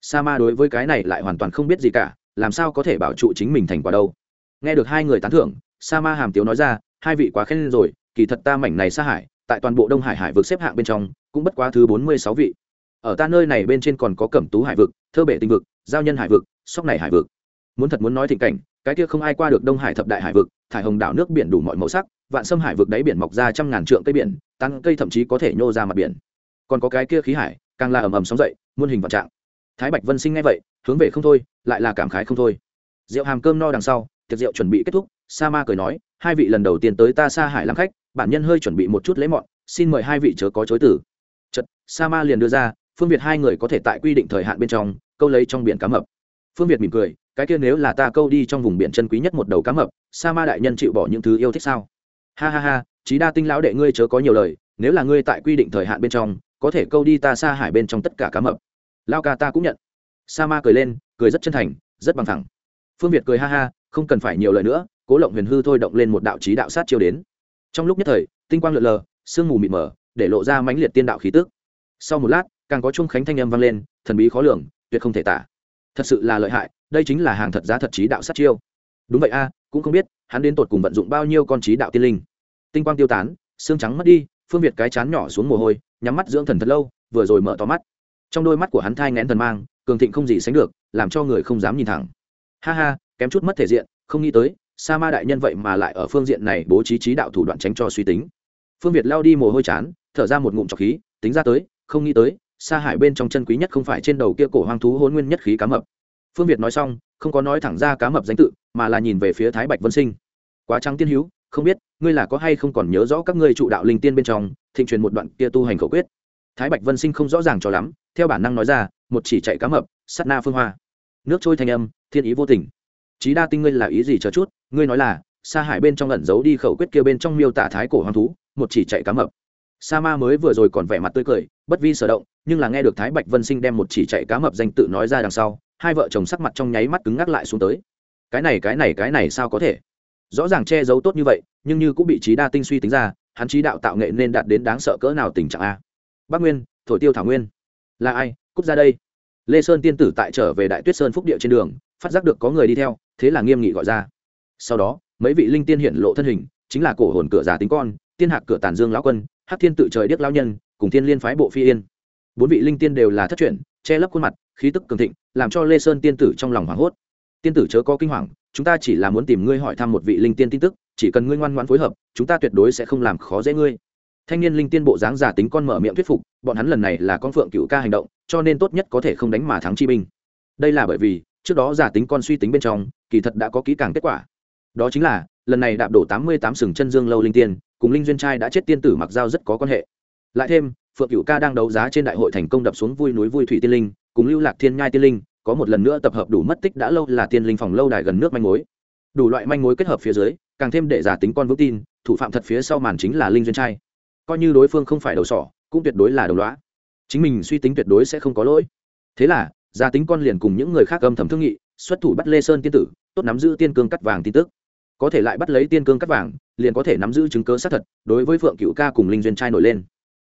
Sa ma đối với cái này lại hoàn toàn không biết gì cả, làm sao có thể bảo trụ chính mình thành quả đâu. Nghe được hai người tán thưởng, sa ma hàm tiếu nói ra, hai vị quá khen rồi, kỳ thật ta mảnh này sa hải, tại toàn bộ đông hải hải vực xếp hạng bên trong, cũng bất quá thứ bốn mươi sáu vị. Ở ta nơi này bên trên còn có cẩm tú hải vực, thơ bể tinh vực, giao nhân hải vực, sóc này hải vực muốn thật muốn nói thịnh cảnh, cái kia không ai qua được đông hải thập đại hải vực, thải hồng đảo nước biển đủ mọi màu sắc, vạn xâm hải vực đáy biển mọc ra trăm ngàn trượng cây biển tăng cây thậm chí có thể nhô ra mặt biển. Còn có cái kia khí hải, càng là ầm ầm sóng dậy, muôn hình vạn trạng. Thái bạch vân sinh ngay vậy, hướng về không thôi, lại là cảm khái không thôi. Rượu hàm cơm no đằng sau, tiệc rượu chuẩn bị kết thúc, sa ma cười nói, hai vị lần đầu tiên tới ta sa hải làm khách, bản nhân hơi chuẩn bị một chút lễ mọn, xin mời hai vị chớ có chối tử chật sa ma liền đưa ra, phương việt hai người có thể tại quy định thời hạn bên trong, câu lấy trong biển cá mập phương việt mỉm cười, cái kia nếu là ta câu đi trong vùng biển chân quý nhất một đầu cá mập, sa ma đại nhân chịu bỏ những thứ yêu thích sao? Ha ha ha trí đa tinh lão đệ ngươi chớ có nhiều lời, nếu là ngươi tại quy định thời hạn bên trong, có thể câu đi ta xa hải bên trong tất cả cá mập. Lao ca ta cũng nhận. Sa ma cười lên, cười rất chân thành, rất bằng thẳng phương việt cười ha ha, không cần phải nhiều lời nữa, cố lộng huyền hư thôi động lên một đạo trí đạo sát chiêu đến. Trong lúc nhất thời, tinh quang lượn lờ, sương mù mịt mờ, để lộ ra mãnh liệt tiên đạo khí tức. Sau một lát, càng có chung khánh thanh âm vang lên, thần bí khó lường, tuyệt không thể tả thật sự là lợi hại, đây chính là hàng thật giá thật trí đạo sát chiêu. Đúng vậy a, cũng không biết, hắn đến tột cùng vận dụng bao nhiêu con trí đạo tiên linh. Tinh quang tiêu tán, xương trắng mất đi, phương việt cái chán nhỏ xuống mồ hôi, nhắm mắt dưỡng thần thật lâu, vừa rồi mở to mắt. Trong đôi mắt của hắn thai ngén thần mang, cường thịnh không gì sánh được, làm cho người không dám nhìn thẳng. Ha ha, kém chút mất thể diện, không nghĩ tới, sa ma đại nhân vậy mà lại ở phương diện này bố trí trí đạo thủ đoạn tránh cho suy tính. Phương việt lao đi mồ hôi chán, thở ra một ngụm trọc khí, tính ra tới, không nghĩ tới sa hải bên trong chân quý nhất không phải trên đầu kia cổ hoang thú hôn nguyên nhất khí cá mập. Phương việt nói xong, không có nói thẳng ra cá mập danh tự, mà là nhìn về phía thái bạch vân sinh. Quá trắng tiên hữu, không biết, ngươi là có hay không còn nhớ rõ các ngươi trụ đạo linh tiên bên trong, thịnh truyền một đoạn kia tu hành khẩu quyết? Thái bạch vân sinh không rõ ràng cho lắm, theo bản năng nói ra, một chỉ chạy cá mập sắt na phương hoa. Nước trôi thanh âm, thiên ý vô tình. Trí đa tinh ngươi là ý gì chờ chút? Ngươi nói là, sa hải bên trong ẩn giấu đi khẩu quyết kia bên trong miêu tả thái cổ hoang thú, một chỉ chạy cá mập sa ma mới vừa rồi còn vẻ mặt tươi cười, bất vi sở động, nhưng là nghe được thái bạch vân sinh đem một chỉ chạy cá mập danh tự nói ra đằng sau, hai vợ chồng sắc mặt trong nháy mắt cứng ngắc lại xuống tới. Cái này cái này cái này sao có thể? Rõ ràng che giấu tốt như vậy, nhưng như cũng bị trí đa tinh suy tính ra, hắn trí đạo tạo nghệ nên đạt đến đáng sợ cỡ nào tình trạng a? Bắc nguyên thổi tiêu thảo nguyên. Là ai? Cút ra đây. Lê sơn tiên tử tại trở về đại tuyết sơn phúc địa trên đường, phát giác được có người đi theo, thế là nghiêm nghị gọi ra. Sau đó, mấy vị linh tiên hiện lộ thân hình, chính là cổ hồn cửa giả tính con, tiên hạc cửa tàn dương lão quân hát thiên tự trời điếc lão nhân, cùng thiên liên phái bộ phi yên. Bốn vị linh tiên đều là thất truyền che lấp khuôn mặt, khí tức cường thịnh, làm cho lê sơn tiên tử trong lòng hoảng hốt. Tiên tử chớ có kinh hoàng, chúng ta chỉ là muốn tìm ngươi hỏi thăm một vị linh tiên tin tức, chỉ cần ngươi ngoan ngoãn phối hợp, chúng ta tuyệt đối sẽ không làm khó dễ ngươi. Thanh niên linh tiên bộ dáng giả tính con mở miệng thuyết phục, bọn hắn lần này là con phượng cựu ca hành động, cho nên tốt nhất có thể không đánh mà thắng chi binh. Đây là bởi vì, trước đó giả tính con suy tính bên trong, kỳ thật đã có kỹ càng kết quả. Đó chính là lần này đạp đổ tám mươi tám sừng chân dương lâu linh tiên, cùng linh duyên trai đã chết tiên tử mặc giao rất có quan hệ. Lại thêm, phượng cựu ca đang đấu giá trên đại hội thành công đập xuống vui núi vui thủy tiên linh, cùng lưu lạc thiên nhai tiên linh, có một lần nữa tập hợp đủ mất tích đã lâu là tiên linh phòng lâu đài gần nước manh mối. Đủ loại manh mối kết hợp phía dưới, càng thêm để giả tính con vững tin, thủ phạm thật phía sau màn chính là linh duyên trai. Coi như đối phương không phải đầu sỏ, cũng tuyệt đối là đầu lõa chính mình suy tính tuyệt đối sẽ không có lỗi. Thế là, giả tính con liền cùng những người khác âm thầm thương nghị, xuất thủ bắt lê sơn tiên tử, tốt nắm giữ tiên cương cắt vàng tin tức có thể lại bắt lấy tiên cương cắt vàng, liền có thể nắm giữ chứng cớ xác thật, đối với phượng cựu ca cùng linh duyên trai nổi lên.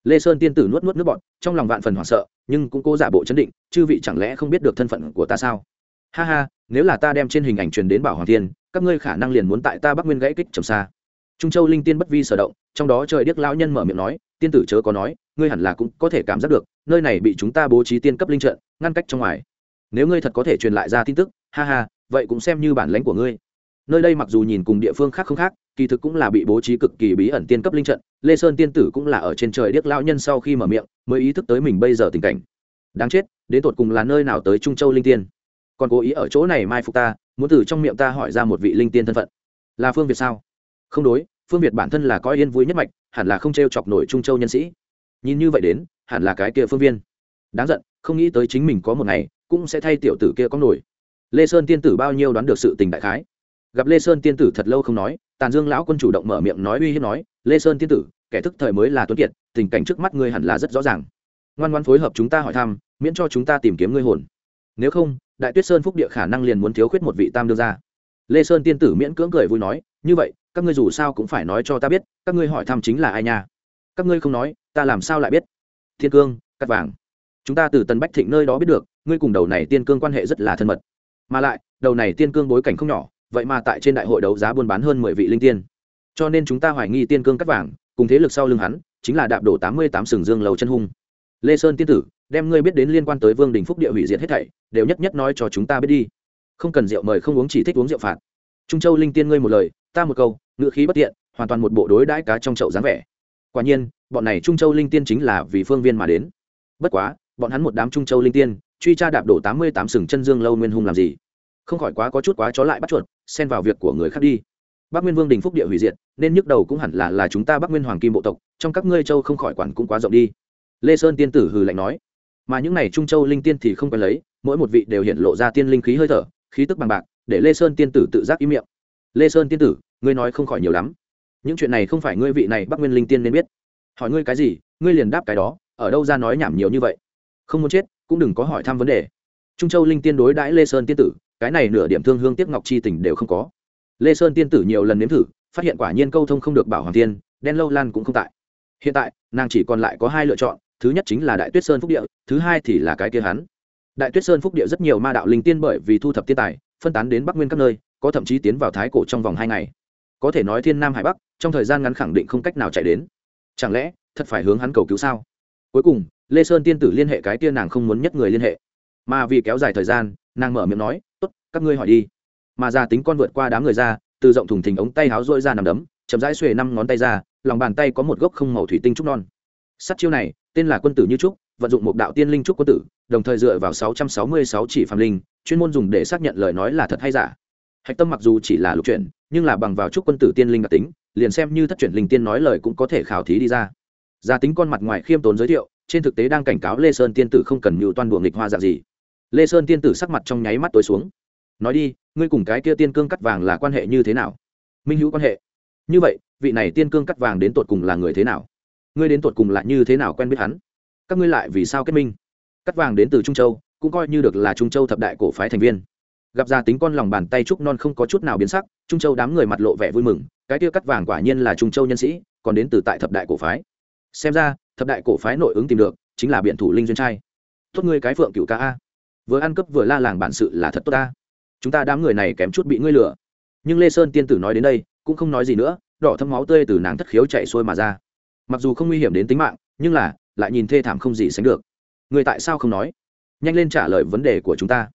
Lê sơn tiên tử nuốt nuốt nước bọt, trong lòng vạn phần hoảng sợ, nhưng cũng cố giả bộ chấn định, chư vị chẳng lẽ không biết được thân phận của ta sao? Ha ha, nếu là ta đem trên hình ảnh truyền đến bảo hoàng tiên các ngươi khả năng liền muốn tại ta bắc nguyên gãy kích trầm xa. Trung châu linh tiên bất vi sở động, trong đó trời điếc lão nhân mở miệng nói, tiên tử chớ có nói, ngươi hẳn là cũng có thể cảm giác được, nơi này bị chúng ta bố trí tiên cấp linh trận, ngăn cách trong ngoài. Nếu ngươi thật có thể truyền lại ra tin tức, ha ha, vậy cũng xem như bản lãnh của ngươi nơi đây mặc dù nhìn cùng địa phương khác không khác, kỳ thực cũng là bị bố trí cực kỳ bí ẩn tiên cấp linh trận, lê sơn tiên tử cũng là ở trên trời điếc lão nhân sau khi mở miệng, mới ý thức tới mình bây giờ tình cảnh. Đáng chết, đến tột cùng là nơi nào tới trung châu linh tiên? Còn cố ý ở chỗ này mai phục ta, muốn từ trong miệng ta hỏi ra một vị linh tiên thân phận. Là phương việt sao? Không đối, phương việt bản thân là coi yên vui nhất mạch, hẳn là không t r e o chọc nổi trung châu nhân sĩ. Nhìn như vậy đến, hẳn là cái kia phương viên. Đáng giận, không nghĩ tới chính mình có một ngày, cũng sẽ thay tiểu tử kia có nổi. Lê sơn tiên tử bao nhiêu đoán được sự tình đại khái gặp lê sơn tiên tử thật lâu không nói, tàn dương lão quân chủ động mở miệng nói uy hiếp nói, lê sơn tiên tử, kẻ thức thời mới là tuấn kiệt, tình cảnh trước mắt ngươi hẳn là rất rõ ràng. Ngoan ngoan phối hợp chúng ta hỏi thăm, miễn cho chúng ta tìm kiếm ngươi hồn. Nếu không, đại tuyết sơn phúc địa khả năng liền muốn thiếu khuyết một vị tam đương ra lê sơn tiên tử miễn cưỡng cười vui nói, như vậy, các ngươi dù sao cũng phải nói cho ta biết, các ngươi hỏi thăm chính là ai nha? Các ngươi không nói, ta làm sao lại biết? Thiên cương cắt vàng, chúng ta từ tần bách thịnh nơi đó biết được, ngươi cùng đầu này tiên cương quan hệ rất là thân mật. Mà lại, đầu này tiên cương bối cảnh không nhỏ vậy mà tại trên đại hội đấu giá buôn bán hơn mười vị linh tiên. Cho nên chúng ta hoài nghi tiên cương cắt vàng, cùng thế lực sau lưng hắn, chính là đạp đổ tám mươi tám sừng dương lầu chân hung. Lê sơn tiên tử, đem ngươi biết đến liên quan tới vương đình phúc địa hủy diệt hết thảy, đều nhất nhất nói cho chúng ta biết đi. Không cần rượu mời không uống chỉ thích uống rượu phạt. Trung châu linh tiên ngươi một lời, ta một câu, ngữ khí bất tiện, hoàn toàn một bộ đối đãi cá trong chậu dáng vẻ. Quả nhiên, bọn này trung châu linh tiên chính là vì phương viên mà đến. Bất quá, bọn hắn một đám trung châu linh tiên, truy tra đạp đổ tám mươi tám sừng chân dương lâu nguyên hung làm gì? Không khỏi quá có chút quá chó lại bắt chuột, xen vào việc của người khác đi. Bắc nguyên vương đình phúc địa hủy diệt, nên nhức đầu cũng hẳn là là chúng ta bắc nguyên hoàng kim bộ tộc, trong các ngươi châu không khỏi quản cũng quá rộng đi. Lê sơn tiên tử hừ lạnh nói. Mà những này trung châu linh tiên thì không quen lấy, mỗi một vị đều hiện lộ ra tiên linh khí hơi thở, khí tức bằng bạc, để lê sơn tiên tử tự giác ý miệng. Lê sơn tiên tử, ngươi nói không khỏi nhiều lắm. Những chuyện này không phải ngươi vị này bắc nguyên linh tiên nên biết. Hỏi ngươi cái gì, ngươi liền đáp cái đó, ở đâu ra nói nhảm nhiều như vậy? Không muốn chết, cũng đừng có hỏi thăm vấn đề. Trung châu linh tiên đối đãi lê sơn tiên tử cái này nửa điểm thương hương tiếc ngọc chi tình đều không có. Lê sơn tiên tử nhiều lần nếm thử, phát hiện quả nhiên câu thông không được bảo hoàng tiên, đen lâu lan cũng không tại. Hiện tại, nàng chỉ còn lại có hai lựa chọn, thứ nhất chính là đại tuyết sơn phúc địa, thứ hai thì là cái kia hắn. Đại tuyết sơn phúc địa rất nhiều ma đạo linh tiên bởi vì thu thập tiên tài, phân tán đến bắc nguyên các nơi, có thậm chí tiến vào thái cổ trong vòng hai ngày. Có thể nói thiên nam hải bắc, trong thời gian ngắn khẳng định không cách nào chạy đến. Chẳng lẽ, thật phải hướng hắn cầu cứu sao? Cuối cùng, lê sơn tiên tử liên hệ cái kia nàng không muốn nhất người liên hệ. Mà vì kéo dài thời gian, nàng mở miệng nói các ngươi hỏi đi. Mà già tính con vượt qua đám người ra, từ rộng thùng thình ống tay háo rôi ra nằm đấm, chậm rãi xuề năm ngón tay ra, lòng bàn tay có một gốc không màu thủy tinh trúc non. Sắt chiêu này, tên là quân tử như trúc, vận dụng một đạo tiên linh trúc quân tử, đồng thời dựa vào 666 chỉ phàm linh, chuyên môn dùng để xác nhận lời nói là thật hay giả. Hạch tâm mặc dù chỉ là lục chuyển, nhưng là bằng vào trúc quân tử tiên linh đặc tính, liền xem như thất chuyển linh tiên nói lời cũng có thể khảo thí đi ra. Gia tính con mặt ngoài khiêm tốn giới thiệu, trên thực tế đang cảnh cáo lê sơn tiên tử không cần mưu toan buồng nghịch hoa dạng gì. Lê sơn tiên tử sắc mặt trong nháy mắt tối xuống nói đi, ngươi cùng cái kia tiên cương cắt vàng là quan hệ như thế nào? Minh hữu quan hệ. Như vậy, vị này tiên cương cắt vàng đến tột cùng là người thế nào? Ngươi đến tột cùng là như thế nào quen biết hắn? Các ngươi lại vì sao kết minh? Cắt vàng đến từ trung châu, cũng coi như được là trung châu thập đại cổ phái thành viên. Gặp ra tính con lòng bàn tay trúc non không có chút nào biến sắc, trung châu đám người mặt lộ vẻ vui mừng, cái kia cắt vàng quả nhiên là trung châu nhân sĩ, còn đến từ tại thập đại cổ phái. Xem ra, thập đại cổ phái nội ứng tìm được, chính là biện thủ linh duyên trai. Tốt ngươi cái phượng cựu ca a. Vừa ăn cướp vừa la làng bản sự là thật tốt ta chúng ta đám người này kém chút bị ngươi lừa. Nhưng lê sơn tiên tử nói đến đây, cũng không nói gì nữa, đỏ thâm máu tươi từ nàng thất khiếu chạy xuôi mà ra. Mặc dù không nguy hiểm đến tính mạng, nhưng là, lại nhìn thê thảm không gì sánh được. Người tại sao không nói? Nhanh lên trả lời vấn đề của chúng ta.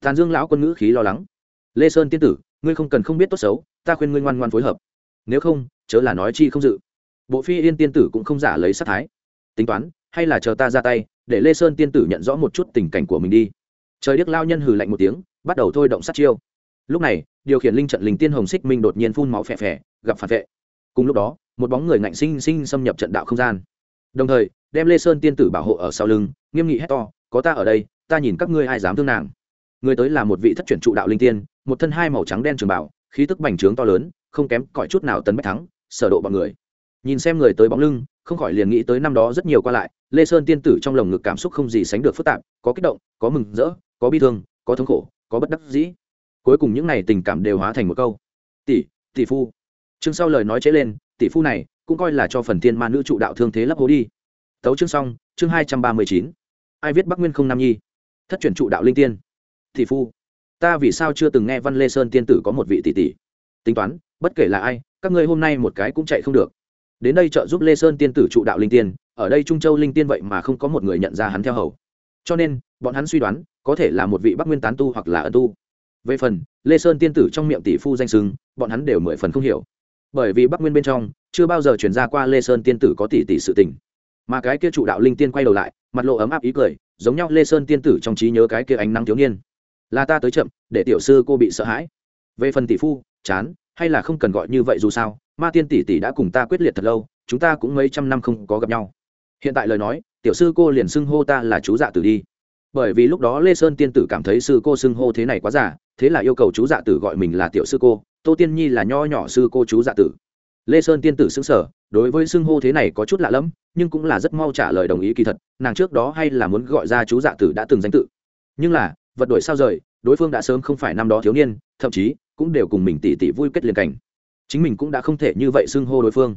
Tàn dương lão quân ngữ khí lo lắng. Lê sơn tiên tử, ngươi không cần không biết tốt xấu, ta khuyên ngươi ngoan ngoan phối hợp. Nếu không, chớ là nói chi không dự. Bộ phi yên tiên tử cũng không giả lấy sát thái. Tính toán, hay là chờ ta ra tay, để lê sơn tiên tử nhận rõ một chút tình cảnh của mình đi. Trời điếc lao nhân hừ lạnh một tiếng bắt đầu thôi động sát chiêu. Lúc này, điều khiển linh trận linh tiên hồng xích minh đột nhiên phun máu phè phè, gặp phản vệ. Cùng lúc đó, một bóng người ngạnh sinh sinh xâm nhập trận đạo không gian. Đồng thời, đem lê sơn tiên tử bảo hộ ở sau lưng, nghiêm nghị hét to, có ta ở đây, ta nhìn các ngươi ai dám thương nàng. Người tới là một vị thất truyền trụ đạo linh tiên, một thân hai màu trắng đen trường bảo, khí tức bành trướng to lớn, không kém cỏi chút nào tấn bách thắng, sở độ bọn người. Nhìn xem người tới bóng lưng, không khỏi liền nghĩ tới năm đó rất nhiều qua lại, lê sơn tiên tử trong lồng ngực cảm xúc không gì sánh được phức tạp, có kích động, có mừng rỡ, có bi thương, có thống khổ có bất đắc dĩ. Cuối cùng những này tình cảm đều hóa thành một câu. Tỷ tỷ phu. Chương sau lời nói chế lên, tỷ phu này cũng coi là cho phần tiên ma nữ trụ đạo thương thế lấp hố đi. Tấu chương xong, chương hai trăm ba mươi chín. Ai viết bắc nguyên không nam nhi? Thất truyền trụ đạo linh tiên. Tỷ phu, ta vì sao chưa từng nghe văn lê sơn tiên tử có một vị tỷ tỷ? Tính toán, bất kể là ai, các ngươi hôm nay một cái cũng chạy không được. Đến đây trợ giúp lê sơn tiên tử trụ đạo linh tiên, ở đây trung châu linh tiên vậy mà không có một người nhận ra hắn theo hầu. Cho nên, bọn hắn suy đoán có thể là một vị bắc nguyên tán tu hoặc là ẩn tu. Về phần, lê sơn tiên tử trong miệng tỷ phu danh xưng, bọn hắn đều mười phần không hiểu. Bởi vì bắc nguyên bên trong, chưa bao giờ chuyển ra qua lê sơn tiên tử có tỷ tỷ sự tình. Mà cái kia trụ đạo linh tiên quay đầu lại, mặt lộ ấm áp ý cười, giống nhau lê sơn tiên tử trong trí nhớ cái kia ánh nắng thiếu niên. Là ta tới chậm, để tiểu sư cô bị sợ hãi. Về phần tỷ phu, chán, hay là không cần gọi như vậy dù sao, ma tiên tỷ tỷ đã cùng ta quyết liệt thật lâu, chúng ta cũng mấy trăm năm không có gặp nhau. Hiện tại lời nói, tiểu sư cô liền xưng hô ta là chú dạ tử đi bởi vì lúc đó lê sơn tiên tử cảm thấy sư cô xưng hô thế này quá giả thế là yêu cầu chú dạ tử gọi mình là tiểu sư cô, tô tiên nhi là nho nhỏ sư cô chú dạ tử. Lê sơn tiên tử xứng sở đối với xưng hô thế này có chút lạ lẫm, nhưng cũng là rất mau trả lời đồng ý kỳ thật, nàng trước đó hay là muốn gọi ra chú dạ tử đã từng danh tự. Nhưng là, vật đổi sao rời, đối phương đã sớm không phải năm đó thiếu niên, thậm chí, cũng đều cùng mình tỉ tỉ vui kết liền cảnh. Chính mình cũng đã không thể như vậy xưng hô đối phương.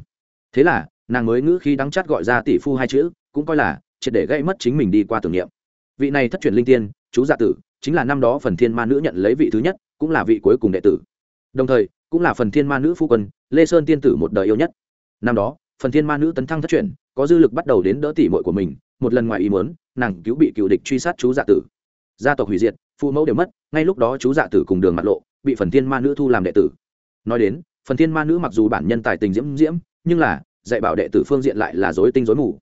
Thế là, nàng mới ngữ khi đắng chát gọi ra tỷ phu hai chữ, cũng coi là triệt để gây mất chính mình đi qua tưởng niệm vị này thất truyền linh tiên, chú dạ tử, chính là năm đó phần thiên ma nữ nhận lấy vị thứ nhất, cũng là vị cuối cùng đệ tử. Đồng thời, cũng là phần thiên ma nữ phu quân, lê sơn tiên tử một đời yêu nhất. Năm đó, phần thiên ma nữ tấn thăng thất truyền, có dư lực bắt đầu đến đỡ tỷ muội của mình, một lần ngoài ý muốn, nàng cứu bị cựu địch truy sát chú dạ tử. Gia tộc hủy diệt, phụ mẫu đều mất, ngay lúc đó chú dạ tử cùng đường mặt lộ, bị phần thiên ma nữ thu làm đệ tử. Nói đến, phần thiên ma nữ mặc dù bản nhân tài tình diễm diễm, nhưng là, dạy bảo đệ tử phương diện lại là dối tinh dối mù.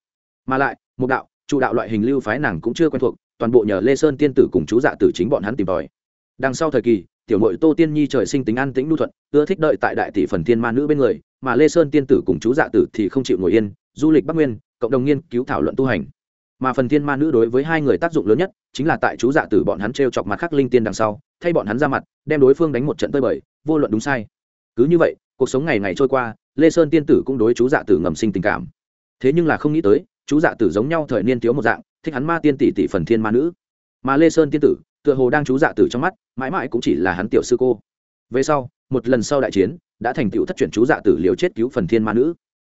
Mà lại, một đạo trụ đạo loại hình lưu phái nàng cũng chưa quen thuộc toàn bộ nhờ lê sơn tiên tử cùng chú dạ tử chính bọn hắn tìm tòi. Đằng sau thời kỳ, tiểu mội tô tiên nhi trời sinh tính an tĩnh lưu thuận, ưa thích đợi tại đại tỷ phần thiên ma nữ bên người, mà lê sơn tiên tử cùng chú dạ tử thì không chịu ngồi yên, du lịch bắc nguyên, cộng đồng nghiên cứu thảo luận tu hành. Mà phần thiên ma nữ đối với hai người tác dụng lớn nhất, chính là tại chú dạ tử bọn hắn t r e o chọc mặt khắc linh tiên đằng sau, thay bọn hắn ra mặt, đem đối phương đánh một trận tơi bời, vô luận đúng sai. Cứ như vậy, cuộc sống ngày ngày trôi qua, lê sơn tiên tử cũng đối chú dạ tử ngầm sinh tình cảm. Thế nhưng là không nghĩ tới, chú dạ tử giống nhau thời niên thiếu một dạng thích hắn ma tiên tỷ tỷ phần thiên ma nữ. Mà lê sơn tiên tử, tựa hồ đang chú dạ tử trong mắt, mãi mãi cũng chỉ là hắn tiểu sư cô. Về sau, một lần sau đại chiến, đã thành tựu thất chuyển chú dạ tử liều chết cứu phần thiên ma nữ.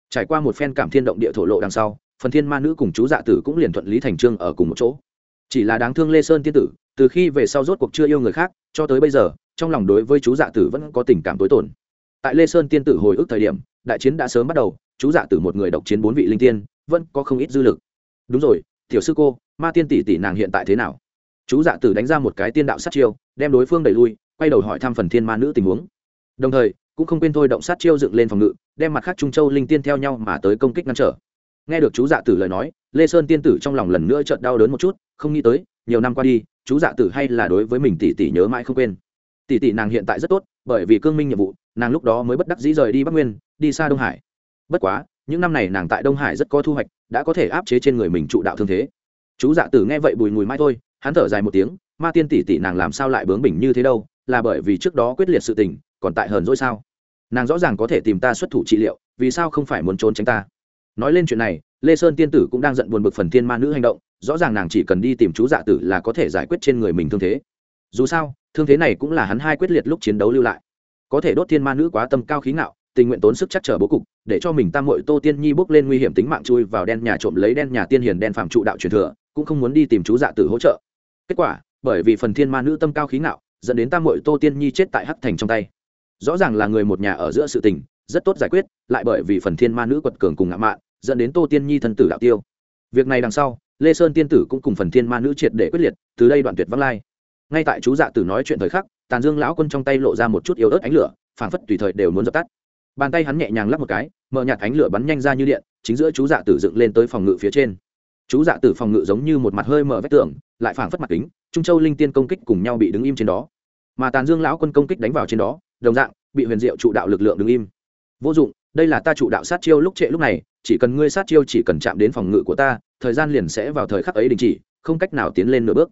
Trải qua một phen cảm thiên động địa thổ lộ đằng sau, phần thiên ma nữ cùng chú dạ tử cũng liền thuận lý thành trương ở cùng một chỗ. Chỉ là đáng thương lê sơn tiên tử, từ khi về sau rốt cuộc chưa yêu người khác, cho tới bây giờ, trong lòng đối với chú dạ tử vẫn có tình cảm tối tổn tại lê sơn tiên tử hồi ức thời điểm, đại chiến đã sớm bắt đầu, chú dạ tử một người độc chiến bốn vị linh tiên, vẫn có không ít dư lực. Đúng rồi tiểu sư cô, ma tiên tỷ tỷ nàng hiện tại thế nào? Chú dạ tử đánh ra một cái tiên đạo sát chiêu, đem đối phương đẩy lui, quay đầu hỏi thăm phần thiên ma nữ tình huống. Đồng thời, cũng không quên thôi động sát chiêu dựng lên phòng ngự, đem mặt khác trung châu linh tiên theo nhau mà tới công kích ngăn trở. Nghe được chú dạ tử lời nói, lê sơn tiên tử trong lòng lần nữa chợt đau đớn một chút, không nghĩ tới, nhiều năm qua đi, chú dạ tử hay là đối với mình tỷ tỷ nhớ mãi không quên. Tỷ tỷ nàng hiện tại rất tốt, bởi vì cương minh nhiệm vụ, nàng lúc đó mới bất đắc dĩ rời đi bắc nguyên, đi xa đông hải. Bất quá những năm này nàng tại đông hải rất có thu hoạch, đã có thể áp chế trên người mình trụ đạo thương thế. Chú dạ tử nghe vậy bùi mùi mãi thôi, hắn thở dài một tiếng, ma tiên tỷ tỷ nàng làm sao lại bướng bỉnh như thế đâu, là bởi vì trước đó quyết liệt sự tình, còn tại hờn dỗi sao? Nàng rõ ràng có thể tìm ta xuất thủ trị liệu, vì sao không phải muốn trốn tránh ta? Nói lên chuyện này, lê sơn tiên tử cũng đang giận buồn bực phần thiên ma nữ hành động, rõ ràng nàng chỉ cần đi tìm chú dạ tử là có thể giải quyết trên người mình thương thế. Dù sao, thương thế này cũng là hắn hai quyết liệt lúc chiến đấu lưu lại. Có thể đốt thiên ma nữ quá tâm cao khí ngạo, tình nguyện tốn sức chắc trở bố cục để cho mình tam mội tô tiên nhi bước lên nguy hiểm tính mạng chui vào đen nhà trộm lấy đen nhà tiên hiền đen phạm trụ đạo truyền thừa, cũng không muốn đi tìm chú dạ tử hỗ trợ. Kết quả, bởi vì phần thiên ma nữ tâm cao khí ngạo, dẫn đến tam mội tô tiên nhi chết tại hắc thành trong tay. Rõ ràng là người một nhà ở giữa sự tình, rất tốt giải quyết, lại bởi vì phần thiên ma nữ quật cường cùng ngạo mạn, dẫn đến tô tiên nhi thân tử đạo tiêu. Việc này đằng sau, lê sơn tiên tử cũng cùng phần thiên ma nữ triệt để quyết liệt, từ đây đoạn tuyệt vắng lai. Ngay tại chú dạ tử nói chuyện thời khắc, tàn dương lão quân trong tay lộ ra một chút yếu ớt ánh lửa, phảng phất tùy thời đều muốn dập tắt bàn tay hắn nhẹ nhàng lắp một cái, mở nhạt ánh lửa bắn nhanh ra như điện, chính giữa chú dạ tử dựng lên tới phòng ngự phía trên. Chú dạ tử phòng ngự giống như một mặt hơi mở vách tường, lại phảng phất mặt kính, trung châu linh tiên công kích cùng nhau bị đứng im trên đó. Mà tàn dương lão quân công kích đánh vào trên đó, đồng dạng, bị huyền diệu trụ đạo lực lượng đứng im. Vô dụng, đây là ta trụ đạo sát chiêu lúc trệ lúc này, chỉ cần ngươi sát chiêu chỉ cần chạm đến phòng ngự của ta, thời gian liền sẽ vào thời khắc ấy đình chỉ, không cách nào tiến lên nửa bước.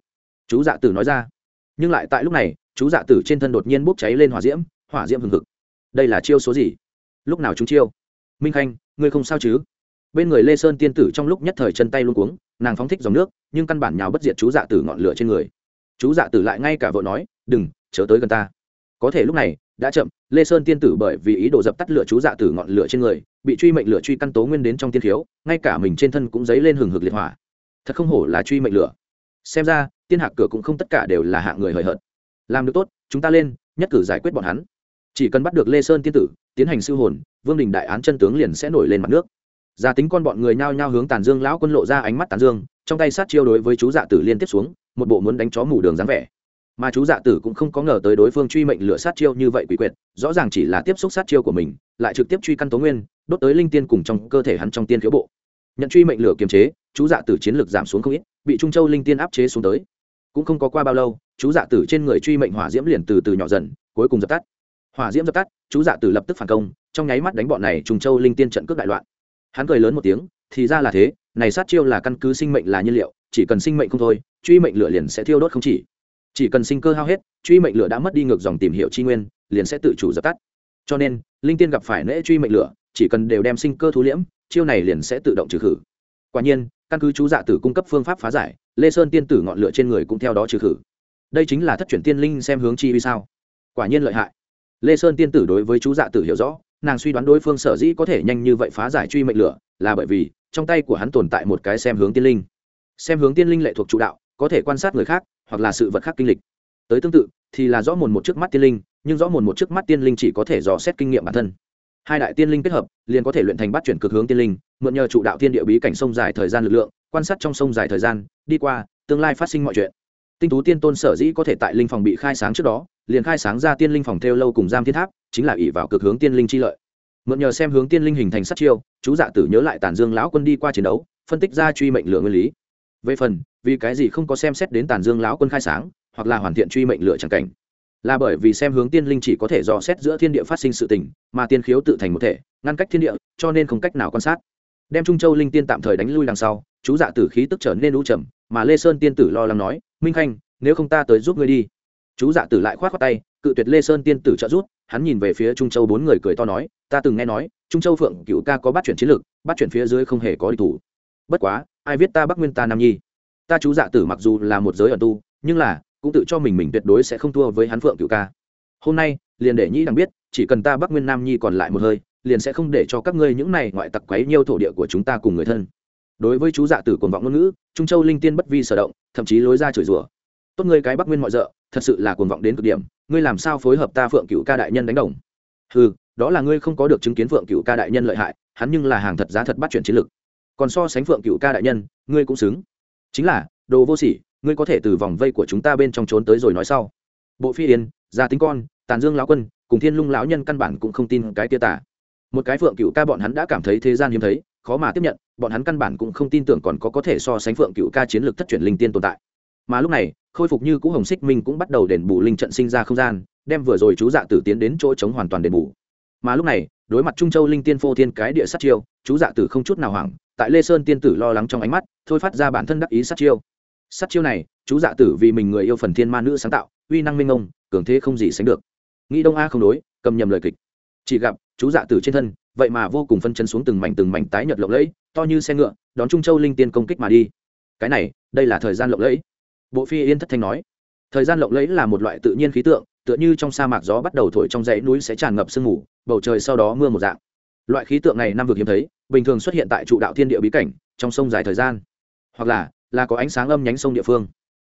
Chú dạ tử nói ra. Nhưng lại tại lúc này, chú dạ tử trên thân đột nhiên bốc cháy lên hỏa diễm hỏa diễm hừng hực. Đây là chiêu số gì? Lúc nào chúng chiêu? Minh khanh, ngươi không sao chứ? Bên người lê sơn tiên tử trong lúc nhất thời chân tay luôn cuống, nàng phóng thích dòng nước, nhưng căn bản nhào bất diệt chú dạ tử ngọn lửa trên người. Chú dạ tử lại ngay cả vợ nói, đừng, chớ tới gần ta. Có thể lúc này, đã chậm, lê sơn tiên tử bởi vì ý đồ dập tắt lửa chú dạ tử ngọn lửa trên người, bị truy mệnh lửa truy căn tố nguyên đến trong tiên thiếu, ngay cả mình trên thân cũng dấy lên hừng hực liệt hỏa. Thật không hổ là truy mệnh lửa. Xem ra, tiên hạc cửa cũng không tất cả đều là hạng người hời hợt. Làm được tốt, chúng ta lên, nhất cử giải quyết bọn hắn chỉ cần bắt được lê sơn tiên tử, tiến hành siêu hồn, vương đình đại án chân tướng liền sẽ nổi lên mặt nước. Gia tính con bọn người nhao nhao hướng tàn dương lão quân lộ ra ánh mắt tàn dương, trong tay sát chiêu đối với chú dạ tử liên tiếp xuống, một bộ muốn đánh chó mù đường dáng vẻ. Mà chú dạ tử cũng không có ngờ tới đối phương truy mệnh lửa sát chiêu như vậy quỷ quyệt, rõ ràng chỉ là tiếp xúc sát chiêu của mình, lại trực tiếp truy căn tố nguyên, đốt tới linh tiên cùng trong cơ thể hắn trong tiên thiếu bộ. Nhận truy mệnh lửa kiềm chế, chú dạ tử chiến lược giảm xuống không ít, bị trung châu linh tiên áp chế xuống tới. Cũng không có qua bao lâu, chú dạ tử trên người truy mệnh hỏa diễm liền từ từ nhỏ dần, cuối cùng dập tắt hỏa diễm dập tắt, chú dạ tử lập tức phản công, trong nháy mắt đánh bọn này trùng châu linh tiên trận cướp đại loạn. Hắn cười lớn một tiếng, thì ra là thế, này sát chiêu là căn cứ sinh mệnh là nhiên liệu, chỉ cần sinh mệnh không thôi, truy mệnh lửa liền sẽ thiêu đốt không chỉ. Chỉ cần sinh cơ hao hết, truy mệnh lửa đã mất đi ngược dòng tìm hiểu chi nguyên, liền sẽ tự chủ dập tắt. Cho nên, linh tiên gặp phải nễ truy mệnh lửa, chỉ cần đều đem sinh cơ thú liễm, chiêu này liền sẽ tự động trừ khử. Quả nhiên, căn cứ chú dạ tử cung cấp phương pháp phá giải, lê sơn tiên tử ngọn lửa trên người cũng theo đó trừ khử. Đây chính là thất chuyển tiên linh xem hướng chi vì sao. Quả nhiên lợi hại lê sơn tiên tử đối với chú dạ tử hiểu rõ, nàng suy đoán đối phương sở dĩ có thể nhanh như vậy phá giải truy mệnh lửa, là bởi vì trong tay của hắn tồn tại một cái xem hướng tiên linh. Xem hướng tiên linh lệ thuộc chủ đạo, có thể quan sát người khác, hoặc là sự vật khác kinh lịch. Tới tương tự, thì là rõ mồn một trước mắt tiên linh, nhưng rõ mồn một trước mắt tiên linh chỉ có thể dò xét kinh nghiệm bản thân. Hai đại tiên linh kết hợp, liền có thể luyện thành bắt chuyển cực hướng tiên linh, mượn nhờ trụ đạo tiên địa bí cảnh sông dài thời gian lực lượng, quan sát trong sông dài thời gian, đi qua, tương lai phát sinh mọi chuyện. Tinh tú tiên tôn sở dĩ có thể tại linh phòng bị khai sáng trước đó liền khai sáng ra tiên linh phòng theo lâu cùng giam thiên tháp, chính là ỷ vào cực hướng tiên linh chi lợi. Mượn nhờ xem hướng tiên linh hình thành sát chiêu, chú dạ tử nhớ lại tàn dương lão quân đi qua chiến đấu, phân tích ra truy mệnh lửa nguyên lý. Về phần, vì cái gì không có xem xét đến tàn dương lão quân khai sáng, hoặc là hoàn thiện truy mệnh lửa chẳng cảnh. Là bởi vì xem hướng tiên linh chỉ có thể dò xét giữa thiên địa phát sinh sự tình, mà tiên khiếu tự thành một thể, ngăn cách thiên địa, cho nên không cách nào quan sát. Đem trung châu linh tiên tạm thời đánh lui đằng sau, chú dạ tử khí tức trở nên lũ trầm, mà lê sơn tiên tử lo lắng nói, minh khanh, nếu không ta tới giúp ngươi đi chú dạ tử lại khoát khoát tay, cự tuyệt lê sơn tiên tử trợ giúp, hắn nhìn về phía trung châu bốn người cười to nói, ta từng nghe nói, trung châu phượng cựu ca có bắt chuyển chiến lược bắt chuyển phía dưới không hề có địch thủ. Bất quá, ai viết ta bắc nguyên ta nam nhi? Ta chú dạ tử mặc dù là một giới ẩn tu, nhưng là, cũng tự cho mình mình tuyệt đối sẽ không thua với hắn phượng cựu ca. Hôm nay, liền để nhĩ đằng biết, chỉ cần ta bắc nguyên nam nhi còn lại một hơi, liền sẽ không để cho các ngươi những này ngoại tặc quấy nhiêu thổ địa của chúng ta cùng người thân. Đối với chú dạ tử cuồng vọng ngôn ngữ, trung châu linh tiên bất vi sở động, thậm chí lối ra chửi rủa tốt ngươi cái bắc nguyên mọi d thật sự là cuồng vọng đến cực điểm, ngươi làm sao phối hợp ta phượng cựu ca đại nhân đánh đồng? Ừ đó là ngươi không có được chứng kiến phượng cựu ca đại nhân lợi hại, hắn nhưng là hàng thật giá thật bắt chuyển chiến lược còn so sánh phượng cựu ca đại nhân, ngươi cũng xứng. Chính là, đồ vô sỉ, ngươi có thể từ vòng vây của chúng ta bên trong trốn tới rồi nói sau. Bộ phi yên, gia tính con, tàn dương lão quân, cùng thiên lung lão nhân căn bản cũng không tin cái tia tả một cái phượng cựu ca bọn hắn đã cảm thấy thế gian hiếm thấy, khó mà tiếp nhận, bọn hắn căn bản cũng không tin tưởng còn có có thể so sánh phượng cựu ca chiến lược thất truyền linh tiên tồn tại. Mà lúc này khôi phục như cũ hồng xích minh cũng bắt đầu đền bù linh trận sinh ra không gian, đem vừa rồi chú dạ tử tiến đến chỗ chống hoàn toàn đền bù. Mà lúc này, đối mặt trung châu linh tiên phô thiên cái địa sát chiêu, chú dạ tử không chút nào hoảng, tại lê sơn tiên tử lo lắng trong ánh mắt, thôi phát ra bản thân đắc ý sát chiêu. Sát chiêu này, chú dạ tử vì mình người yêu phần thiên ma nữ sáng tạo, uy năng minh ông cường thế không gì sánh được. Nghĩ đông a không đối, cầm nhầm lời kịch. Chỉ gặp, chú dạ tử trên thân, vậy mà vô cùng phân chân xuống từng mảnh từng mảnh tái nhật lộng lẫy, to như xe ngựa, đón trung châu linh tiên công kích mà đi. Cái này, đây là thời gian lộng lẫy bộ phi yên thất thanh nói, thời gian lộng lẫy là một loại tự nhiên khí tượng, tựa như trong sa mạc gió bắt đầu thổi trong dãy núi sẽ tràn ngập sương mù, bầu trời sau đó mưa một dạng. Loại khí tượng này năm vực hiếm thấy, bình thường xuất hiện tại trụ đạo thiên địa bí cảnh, trong sông dài thời gian. Hoặc là là có ánh sáng âm nhánh sông địa phương.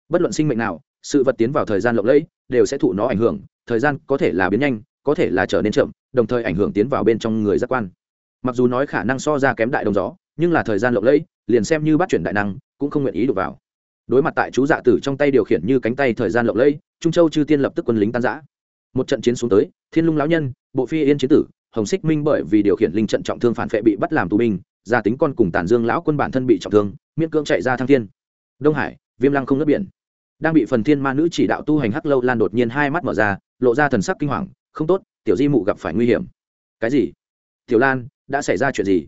Bất luận sinh mệnh nào, sự vật tiến vào thời gian lộng lẫy đều sẽ thụ nó ảnh hưởng, thời gian có thể là biến nhanh, có thể là trở nên chậm, đồng thời ảnh hưởng tiến vào bên trong người giác quan. Mặc dù nói khả năng so ra kém đại đồng gió, nhưng là thời gian lộng lẫy, liền xem như bắt chuyển đại năng, cũng không nguyện ý đụng vào đối mặt tại chú dạ tử trong tay điều khiển như cánh tay thời gian lộng lẫy, trung châu chư tiên lập tức quân lính tan giã một trận chiến xuống tới, thiên lung lão nhân, bộ phi yên chiến tử, hồng xích minh bởi vì điều khiển linh trận trọng thương phản vệ bị bắt làm tù binh, gia tính con cùng tàn dương lão quân bản thân bị trọng thương, miễn cưỡng chạy ra thăng thiên. Đông hải, viêm lăng không nước biển. Đang bị phần thiên ma nữ chỉ đạo tu hành hắc lâu lan đột nhiên hai mắt mở ra, lộ ra thần sắc kinh hoàng, không tốt, tiểu di mụ gặp phải nguy hiểm. Cái gì? Tiểu lan, đã xảy ra chuyện gì?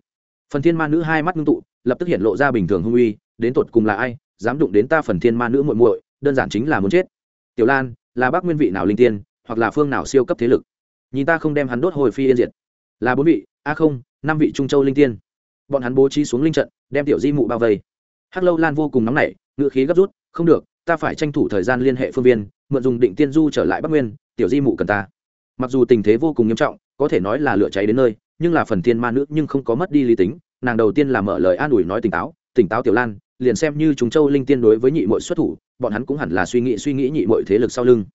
Phần thiên ma nữ hai mắt ngưng tụ, lập tức hiện lộ ra bình thường hung uy, đến tột cùng là ai? Dám đụng đến ta phần thiên ma nữ muội muội, đơn giản chính là muốn chết. Tiểu lan, là bác nguyên vị nào linh tiên, hoặc là phương nào siêu cấp thế lực? Nhìn ta không đem hắn đốt hồi phi yên diệt. Là bốn vị, a à không, năm vị trung châu linh tiên. Bọn hắn bố trí xuống linh trận, đem tiểu di mụ bao vây. Hắc lâu lan vô cùng nóng nảy, ngựa khí gấp rút, không được, ta phải tranh thủ thời gian liên hệ phương viên, mượn dùng định tiên du trở lại bắc nguyên, tiểu di mụ cần ta. Mặc dù tình thế vô cùng nghiêm trọng, có thể nói là lửa cháy đến nơi, nhưng là phần thiên ma nữ nhưng không có mất đi lý tính, nàng đầu tiên là mở lời an ủi nói tỉnh táo tỉnh táo tiểu lan liền xem như chúng châu linh tiên đối với nhị mội xuất thủ, bọn hắn cũng hẳn là suy nghĩ suy nghĩ nhị mội thế lực sau lưng.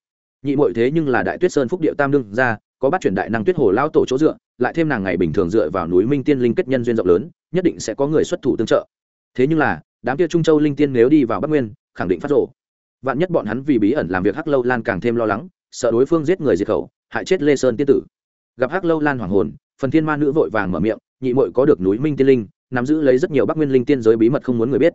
Nhị mội thế nhưng là đại tuyết sơn phúc điệu tam đương ra có bắt chuyển đại năng tuyết hồ lao tổ chỗ dựa, lại thêm nàng ngày bình thường dựa vào núi minh tiên linh kết nhân duyên rộng lớn, nhất định sẽ có người xuất thủ tương trợ. Thế nhưng là, đám kia trung châu linh tiên nếu đi vào bắc nguyên, khẳng định phát rộ vạn nhất bọn hắn vì bí ẩn làm việc hắc lâu lan càng thêm lo lắng, sợ đối phương giết người diệt khẩu, hại chết lê sơn tiên tử. Gặp hắc lâu lan hoàng hồn, phần thiên ma nữ vội vàng mở miệng, nhị mội có được núi minh tiên linh, nắm giữ lấy rất nhiều bắc nguyên linh tiên giới bí mật không muốn người biết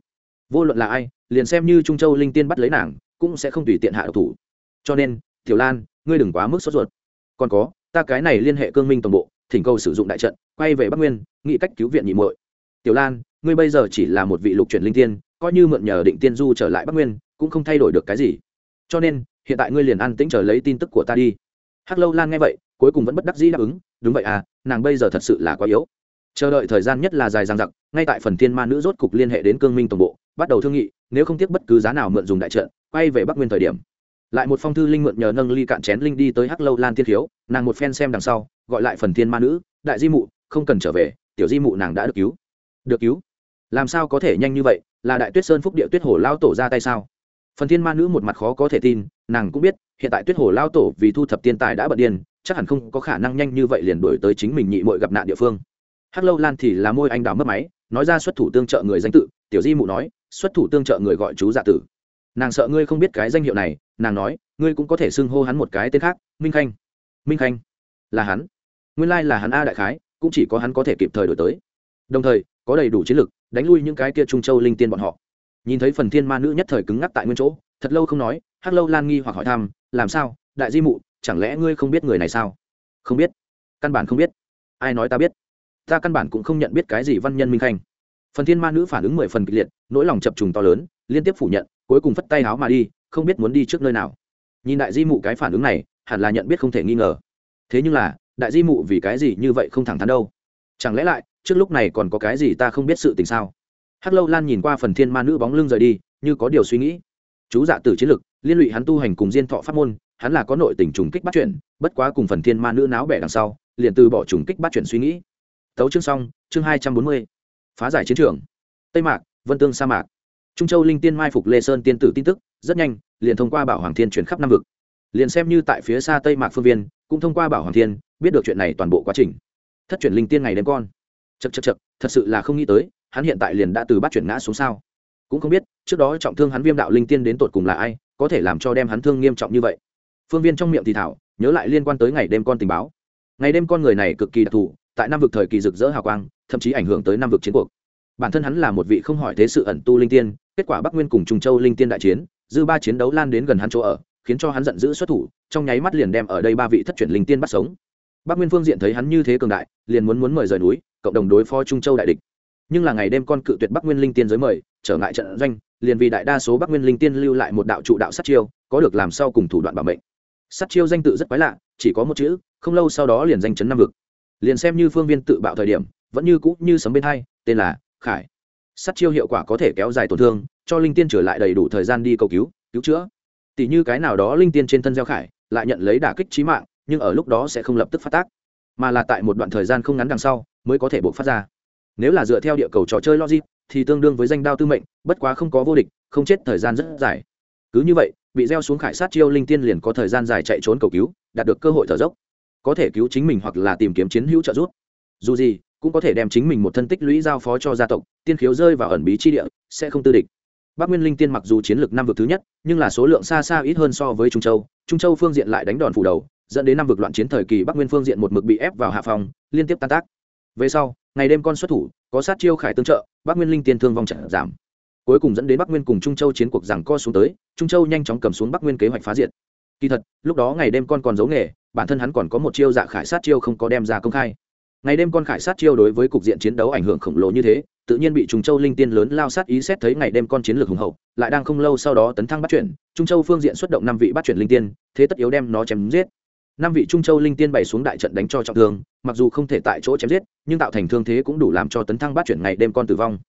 vô luận là ai, liền xem như trung châu linh tiên bắt lấy nàng, cũng sẽ không tùy tiện hạ độc thủ. Cho nên, tiểu lan, ngươi đừng quá mức sốt ruột. Còn có, ta cái này liên hệ cương minh toàn bộ, thỉnh cầu sử dụng đại trận, quay về bắc nguyên, nghĩ cách cứu viện nhị muội. Tiểu lan, ngươi bây giờ chỉ là một vị lục chuyển linh tiên, coi như mượn nhờ định tiên du trở lại bắc nguyên, cũng không thay đổi được cái gì. Cho nên, hiện tại ngươi liền an tĩnh chờ lấy tin tức của ta đi. Hắc lâu lan nghe vậy, cuối cùng vẫn bất đắc dĩ đáp ứng, đúng vậy à nàng bây giờ thật sự là quá yếu. Chờ đợi thời gian nhất là dài dằng dặc, ngay tại phần thiên ma nữ rốt cục liên hệ đến cương minh tổng bộ bắt đầu thương nghị, nếu không tiếc bất cứ giá nào mượn dùng đại trận, quay về bắc nguyên thời điểm. Lại một phong thư linh mượn nhờ nâng ly cạn chén linh đi tới hắc lâu lan tiên thiếu nàng một phen xem đằng sau, gọi lại phần thiên ma nữ, đại di mụ, không cần trở về, tiểu di mụ nàng đã được cứu. Được cứu? Làm sao có thể nhanh như vậy, là đại tuyết sơn phúc địa tuyết hồ lao tổ ra tay sao? Phần thiên ma nữ một mặt khó có thể tin, nàng cũng biết, hiện tại tuyết hồ lao tổ vì thu thập tiên tài đã bật điên, chắc hẳn không có khả năng nhanh như vậy liền đổi tới chính mình nhị mội gặp nạn địa phương. Hắc lâu lan thì là môi anh đào mất máy, nói ra xuất thủ tương trợ người danh tự, tiểu di mụ nói xuất thủ tương trợ người gọi chú dạ tử. Nàng sợ ngươi không biết cái danh hiệu này, nàng nói, ngươi cũng có thể xưng hô hắn một cái tên khác, minh khanh. Minh khanh? Là hắn. Nguyên lai là hắn a đại khái, cũng chỉ có hắn có thể kịp thời đổi tới. Đồng thời, có đầy đủ chiến lực, đánh lui những cái kia trung châu linh tiên bọn họ. Nhìn thấy phần thiên ma nữ nhất thời cứng ngắc tại nguyên chỗ, thật lâu không nói, hắc lâu lan nghi hoặc hỏi thăm, làm sao, đại di mụ, chẳng lẽ ngươi không biết người này sao? Không biết. Căn bản không biết. Ai nói ta biết? Ta căn bản cũng không nhận biết cái gì văn nhân minh khanh phần thiên ma nữ phản ứng mười phần kịch liệt, nỗi lòng chập trùng to lớn, liên tiếp phủ nhận, cuối cùng phất tay háo mà đi, không biết muốn đi trước nơi nào. Nhìn đại di mụ cái phản ứng này, hẳn là nhận biết không thể nghi ngờ. Thế nhưng là, đại di mụ vì cái gì như vậy không thẳng thắn đâu? Chẳng lẽ lại, trước lúc này còn có cái gì ta không biết sự tình sao? Hắc lâu lan nhìn qua phần thiên ma nữ bóng lưng rời đi, như có điều suy nghĩ. Chú dạ tử chiến lực, liên lụy hắn tu hành cùng diên thọ pháp môn, hắn là có nội tình trùng kích bắt chuyển bất quá cùng phần thiên ma nữ náo bẻ đằng sau, liền từ bỏ trùng kích bắt chuyển suy nghĩ. Tấu chương xong, chương hai trăm bốn mươi phá giải chiến trường. Tây mạc, vân tương sa mạc. Trung châu linh tiên mai phục lê sơn tiên tử tin tức, rất nhanh, liền thông qua bảo hoàng thiên chuyển khắp năm vực. Liền xem như tại phía xa tây mạc phương viên, cũng thông qua bảo hoàng thiên, biết được chuyện này toàn bộ quá trình. Thất chuyển linh tiên ngày đêm con. Chật chật chật thật sự là không nghĩ tới, hắn hiện tại liền đã từ bắt chuyển ngã xuống sao. Cũng không biết, trước đó trọng thương hắn viêm đạo linh tiên đến tột cùng là ai, có thể làm cho đem hắn thương nghiêm trọng như vậy. Phương viên trong miệng thì thảo, nhớ lại liên quan tới ngày đêm con tình báo. Ngày đêm con người này cực kỳ đặc thù tại năm vực thời kỳ rực rỡ hào quang, thậm chí ảnh hưởng tới năm vực chiến cuộc. Bản thân hắn là một vị không hỏi thế sự ẩn tu linh tiên, kết quả bắc nguyên cùng trung châu linh tiên đại chiến, dư ba chiến đấu lan đến gần hắn chỗ ở, khiến cho hắn giận dữ xuất thủ, trong nháy mắt liền đem ở đây ba vị thất chuyển linh tiên bắt sống. Bắc nguyên phương diện thấy hắn như thế cường đại, liền muốn muốn mời rời núi, cộng đồng đối phó trung châu đại địch. Nhưng là ngày đêm con cự tuyệt bắc nguyên linh tiên giới mời, trở ngại trận doanh, liền vì đại đa số bắc nguyên linh tiên lưu lại một đạo trụ đạo sát chiêu, có được làm sau cùng thủ đoạn bảo mệnh. Sát chiêu danh tự rất quái lạ, chỉ có một chữ, không lâu sau đó liền danh chấn năm vực liền xem như phương viên tự bạo thời điểm, vẫn như cũ như sấm bên hai, tên là khải. Sát chiêu hiệu quả có thể kéo dài tổn thương, cho linh tiên trở lại đầy đủ thời gian đi cầu cứu cứu chữa. Tỷ như cái nào đó linh tiên trên thân gieo khải, lại nhận lấy đả kích trí mạng, nhưng ở lúc đó sẽ không lập tức phát tác, mà là tại một đoạn thời gian không ngắn đằng sau mới có thể buộc phát ra. Nếu là dựa theo địa cầu trò chơi logic, thì tương đương với danh đao tư mệnh, bất quá không có vô địch, không chết thời gian rất dài. Cứ như vậy, bị gieo xuống khải sát chiêu linh tiên liền có thời gian dài chạy trốn cầu cứu, đạt được cơ hội thở dốc có thể cứu chính mình hoặc là tìm kiếm chiến hữu trợ giúp. Dù gì, cũng có thể đem chính mình một thân tích lũy giao phó cho gia tộc, tiên khiếu rơi vào ẩn bí chi địa, sẽ không tư địch. Bắc nguyên linh tiên mặc dù chiến lược năm vực thứ nhất, nhưng là số lượng xa xa ít hơn so với trung châu. Trung châu phương diện lại đánh đòn phủ đầu, dẫn đến năm vực loạn chiến thời kỳ bắc nguyên phương diện một mực bị ép vào hạ phòng liên tiếp tan tác. Về sau, ngày đêm con xuất thủ, có sát chiêu khải tương trợ, bắc nguyên linh tiên thương vong trận giảm. Cuối cùng dẫn đến bắc nguyên cùng trung châu chiến cuộc rằng co xuống tới, trung châu nhanh chóng cầm xuống bắc nguyên kế hoạch phá diệt kỳ thật, lúc đó ngày đêm con còn giấu nghề, bản thân hắn còn có một chiêu dạ khải sát chiêu không có đem ra công khai. Ngày đêm con khải sát chiêu đối với cục diện chiến đấu ảnh hưởng khổng lồ như thế, tự nhiên bị trung châu linh tiên lớn lao sát ý xét thấy ngày đêm con chiến lược hùng hậu, lại đang không lâu sau đó tấn thăng bắt chuyển, trung châu phương diện xuất động năm vị bắt chuyển linh tiên, thế tất yếu đem nó chém giết. Năm vị trung châu linh tiên bày xuống đại trận đánh cho trọng thương, mặc dù không thể tại chỗ chém giết, nhưng tạo thành thương thế cũng đủ làm cho tấn thăng bắt chuyển ngày đêm con tử vong.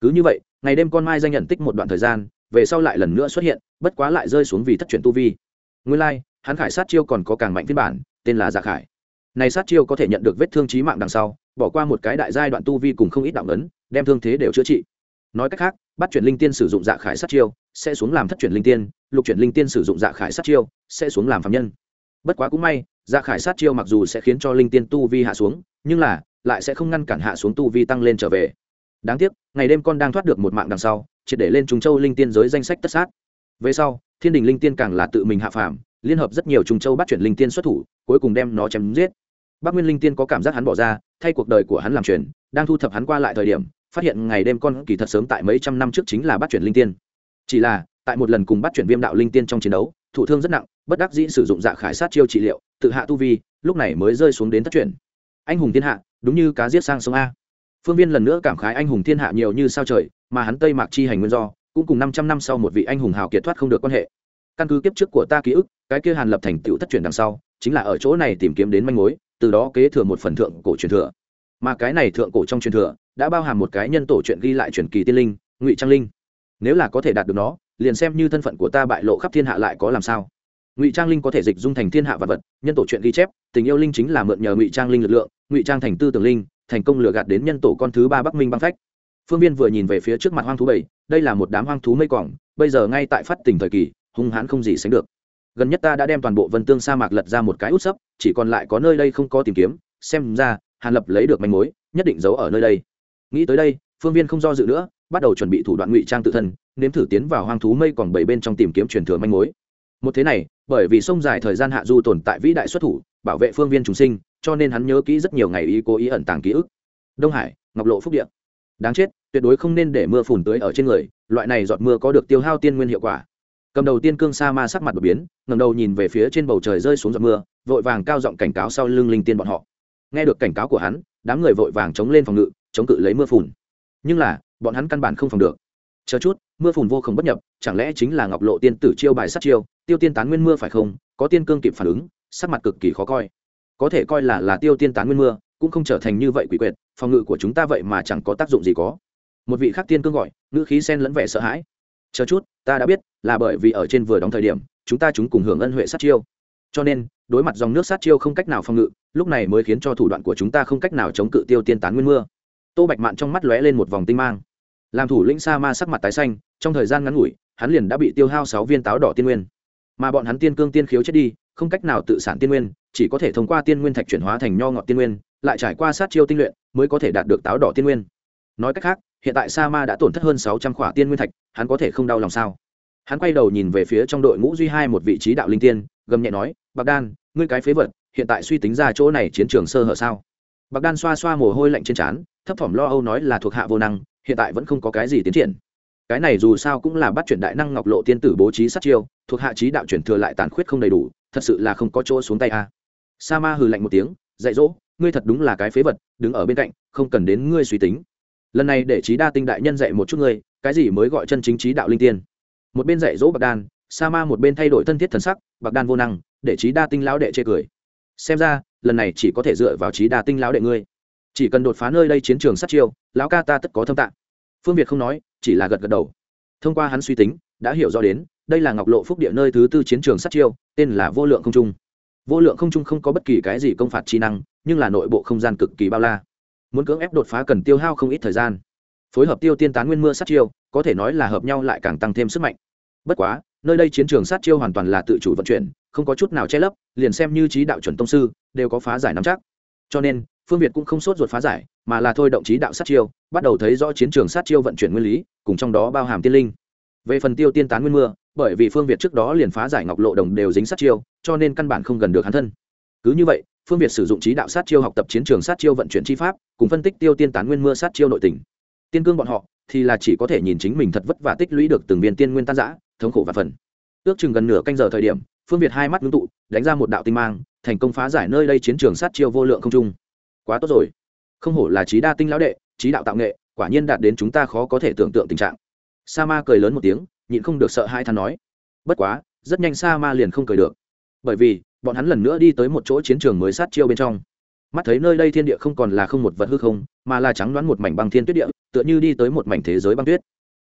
Cứ như vậy, ngày đêm con mai danh nhận tích một đoạn thời gian, về sau lại lần nữa xuất hiện, bất quá lại rơi xuống vì thất chuyển tu vi nguyên lai、like, hắn khải sát chiêu còn có càng mạnh phiên bản tên là dạ khải. Này sát chiêu có thể nhận được vết thương trí mạng đằng sau bỏ qua một cái đại giai đoạn tu vi cùng không ít đạo ấn đem thương thế đều chữa trị. Nói cách khác bắt chuyển linh tiên sử dụng dạ khải sát chiêu sẽ xuống làm thất chuyển linh tiên lục chuyển linh tiên sử dụng dạ khải sát chiêu sẽ xuống làm phạm nhân. Bất quá cũng may dạ khải sát chiêu mặc dù sẽ khiến cho linh tiên tu vi hạ xuống nhưng là lại sẽ không ngăn cản hạ xuống tu vi tăng lên trở về. Đáng tiếc ngày đêm con đang thoát được một mạng đằng sau triệt để lên trùng châu linh tiên giới danh sách tất sát. Về sau thiên đình linh tiên càng là tự mình hạ phàm, liên hợp rất nhiều trùng châu bắt chuyển linh tiên xuất thủ, cuối cùng đem nó chém giết. Bác nguyên linh tiên có cảm giác hắn bỏ ra, thay cuộc đời của hắn làm truyền, đang thu thập hắn qua lại thời điểm, phát hiện ngày đêm con kỳ thật sớm tại mấy trăm năm trước chính là bắt chuyển linh tiên. Chỉ là, tại một lần cùng bắt chuyển viêm đạo linh tiên trong chiến đấu thủ thương rất nặng, bất đắc dĩ sử dụng dạ khải sát chiêu trị liệu, tự hạ tu vi, lúc này mới rơi xuống đến thất chuyển. Anh hùng thiên hạ, đúng như cá giết sang sông a. Phương viên lần nữa cảm khái anh hùng thiên hạ nhiều như sao trời, mà hắn tây mạc chi hành nguyên do cũng cùng năm trăm năm sau một vị anh hùng hào kiệt thoát không được quan hệ. Căn cứ kiếp trước của ta ký ức, cái kia hàn lập thành tựu thất truyền đằng sau, chính là ở chỗ này tìm kiếm đến manh mối, từ đó kế thừa một phần thượng cổ truyền thừa. Mà cái này thượng cổ trong truyền thừa, đã bao hàm một cái nhân tổ chuyện ghi lại truyền kỳ tiên linh, ngụy trang linh. Nếu là có thể đạt được nó, liền xem như thân phận của ta bại lộ khắp thiên hạ lại có làm sao. Ngụy trang linh có thể dịch dung thành thiên hạ vật vật, nhân tổ chuyện ghi chép, tình yêu linh chính là mượn nhờ ngụy trang linh lực lượng, ngụy trang thành tư tưởng linh, thành công lừa gạt đến nhân tổ con thứ ba bắc minh băng phách phương viên vừa nhìn về phía trước mặt hoang thú bảy, đây là một đám hoang thú mây cỏng, bây giờ ngay tại phát tỉnh thời kỳ, hung hãn không gì sánh được. Gần nhất ta đã đem toàn bộ vân tương sa mạc lật ra một cái út sấp, chỉ còn lại có nơi đây không có tìm kiếm, xem ra, hàn lập lấy được manh mối, nhất định giấu ở nơi đây. Nghĩ tới đây, phương viên không do dự nữa, bắt đầu chuẩn bị thủ đoạn ngụy trang tự thân, nếm thử tiến vào hoang thú mây còn bảy bên trong tìm kiếm truyền thừa manh mối. Một thế này, bởi vì sông dài thời gian hạ du tồn tại vĩ đại xuất thủ, bảo vệ phương viên trùng sinh, cho nên hắn nhớ kỹ rất nhiều ngày ý cố ý ẩn tàng ký ức. Đông hải, ngọc lộ phúc điện đáng chết, tuyệt đối không nên để mưa phùn tưới ở trên người, loại này giọt mưa có được tiêu hao tiên nguyên hiệu quả. Cầm đầu tiên cương sa ma sắc mặt đột biến ngầm đầu nhìn về phía trên bầu trời rơi xuống giọt mưa, vội vàng cao giọng cảnh cáo sau lưng linh tiên bọn họ. Nghe được cảnh cáo của hắn, đám người vội vàng chống lên phòng ngự, chống cự lấy mưa phùn. Nhưng là, bọn hắn căn bản không phòng được. Chờ chút, mưa phùn vô không bất nhập, chẳng lẽ chính là ngọc lộ tiên tử chiêu bài sát chiêu, tiêu tiên tán nguyên mưa phải không? Có tiên cương kịp phản ứng, sắc mặt cực kỳ khó coi. Có thể coi là là tiêu tiên tán nguyên mưa, cũng không trở thành như vậy quỷ quyệt phòng ngự của chúng ta vậy mà chẳng có tác dụng gì có. Một vị khắc tiên cương gọi, ngữ khí sen lẫn vẻ sợ hãi. Chờ chút, ta đã biết, là bởi vì ở trên vừa đóng thời điểm, chúng ta chúng cùng hưởng ân huệ sát chiêu. Cho nên, đối mặt dòng nước sát chiêu không cách nào phòng ngự, lúc này mới khiến cho thủ đoạn của chúng ta không cách nào chống cự tiêu tiên tán nguyên mưa. Tô bạch mạn trong mắt lóe lên một vòng tinh mang. Làm thủ lĩnh sa ma sắc mặt tái xanh, trong thời gian ngắn ngủi, hắn liền đã bị tiêu hao sáu viên táo đỏ tiên nguyên. Mà bọn hắn tiên cương tiên khiếu chết đi, không cách nào tự sản tiên nguyên, chỉ có thể thông qua tiên nguyên thạch chuyển hóa thành nho ngọt tiên nguyên lại trải qua sát chiêu tinh luyện mới có thể đạt được táo đỏ tiên nguyên. Nói cách khác, hiện tại sa ma đã tổn thất hơn sáu trăm khỏa tiên nguyên thạch, hắn có thể không đau lòng sao? Hắn quay đầu nhìn về phía trong đội ngũ duy hai một vị trí đạo linh tiên, gầm nhẹ nói, bạc đan, ngươi cái phế vật, hiện tại suy tính ra chỗ này chiến trường sơ hở sao? Bạc đan xoa xoa mồ hôi lạnh trên trán, thấp thỏm lo âu nói là thuộc hạ vô năng, hiện tại vẫn không có cái gì tiến triển. Cái này dù sao cũng là bắt chuyển đại năng ngọc lộ tiên tử bố trí sát chiêu, thuộc hạ trí đạo chuyển thừa lại tàn khuyết không đầy đủ, thật sự là không có chỗ xuống tay a. Sa ma hừ lạnh một tiếng, dạy dỗ ngươi thật đúng là cái phế vật, đứng ở bên cạnh, không cần đến ngươi suy tính. Lần này để trí đa tinh đại nhân dạy một chút ngươi, cái gì mới gọi chân chính trí đạo linh tiên? Một bên dạy dỗ bạc đan, sa ma một bên thay đổi thân thiết thần sắc, bạc đan vô năng, để trí đa tinh lão đệ chê cười. Xem ra, lần này chỉ có thể dựa vào trí đa tinh lão đệ ngươi. Chỉ cần đột phá nơi đây chiến trường sát chiêu, lão ca ta tất có thâm tạng. Phương việt không nói, chỉ là gật gật đầu. Thông qua hắn suy tính, đã hiểu rõ đến, đây là ngọc lộ phúc địa nơi thứ tư chiến trường sát chiêu, tên là vô lượng không trung. Vô lượng không trung không có bất kỳ cái gì công phạt trí năng nhưng là nội bộ không gian cực kỳ bao la. Muốn cưỡng ép đột phá cần tiêu hao không ít thời gian. Phối hợp tiêu tiên tán nguyên mưa sát chiêu, có thể nói là hợp nhau lại càng tăng thêm sức mạnh. Bất quá, nơi đây chiến trường sát chiêu hoàn toàn là tự chủ vận chuyển, không có chút nào che lấp, liền xem như trí đạo chuẩn tông sư, đều có phá giải nắm chắc. Cho nên, phương việt cũng không sốt ruột phá giải, mà là thôi động trí đạo sát chiêu, bắt đầu thấy rõ chiến trường sát chiêu vận chuyển nguyên lý, cùng trong đó bao hàm tiên linh. Về phần tiêu tiên tán nguyên mưa, bởi vì phương việt trước đó liền phá giải ngọc lộ đồng đều dính sát chiêu, cho nên căn bản không gần được hắn thân. Cứ như vậy phương việt sử dụng trí đạo sát chiêu học tập chiến trường sát chiêu vận chuyển chi pháp, cùng phân tích tiêu tiên tán nguyên mưa sát chiêu nội tình. Tiên cương bọn họ thì là chỉ có thể nhìn chính mình thật vất vả tích lũy được từng viên tiên nguyên tan giã thống khổ và phần. Ước chừng gần nửa canh giờ thời điểm, phương việt hai mắt ngưng tụ, đánh ra một đạo tinh mang, thành công phá giải nơi đây chiến trường sát chiêu vô lượng không trung. Quá tốt rồi. Không hổ là trí đa tinh lão đệ, trí đạo tạo nghệ, quả nhiên đạt đến chúng ta khó có thể tưởng tượng tình trạng. Sa ma cười lớn một tiếng, nhịn không được sợ hai than nói. Bất quá, rất nhanh sa ma liền không cười được. Bởi vì bọn hắn lần nữa đi tới một chỗ chiến trường mới sát chiêu bên trong. Mắt thấy nơi đây thiên địa không còn là không một vật hư không, mà là trắng đoán một mảnh băng thiên tuyết địa, tựa như đi tới một mảnh thế giới băng tuyết.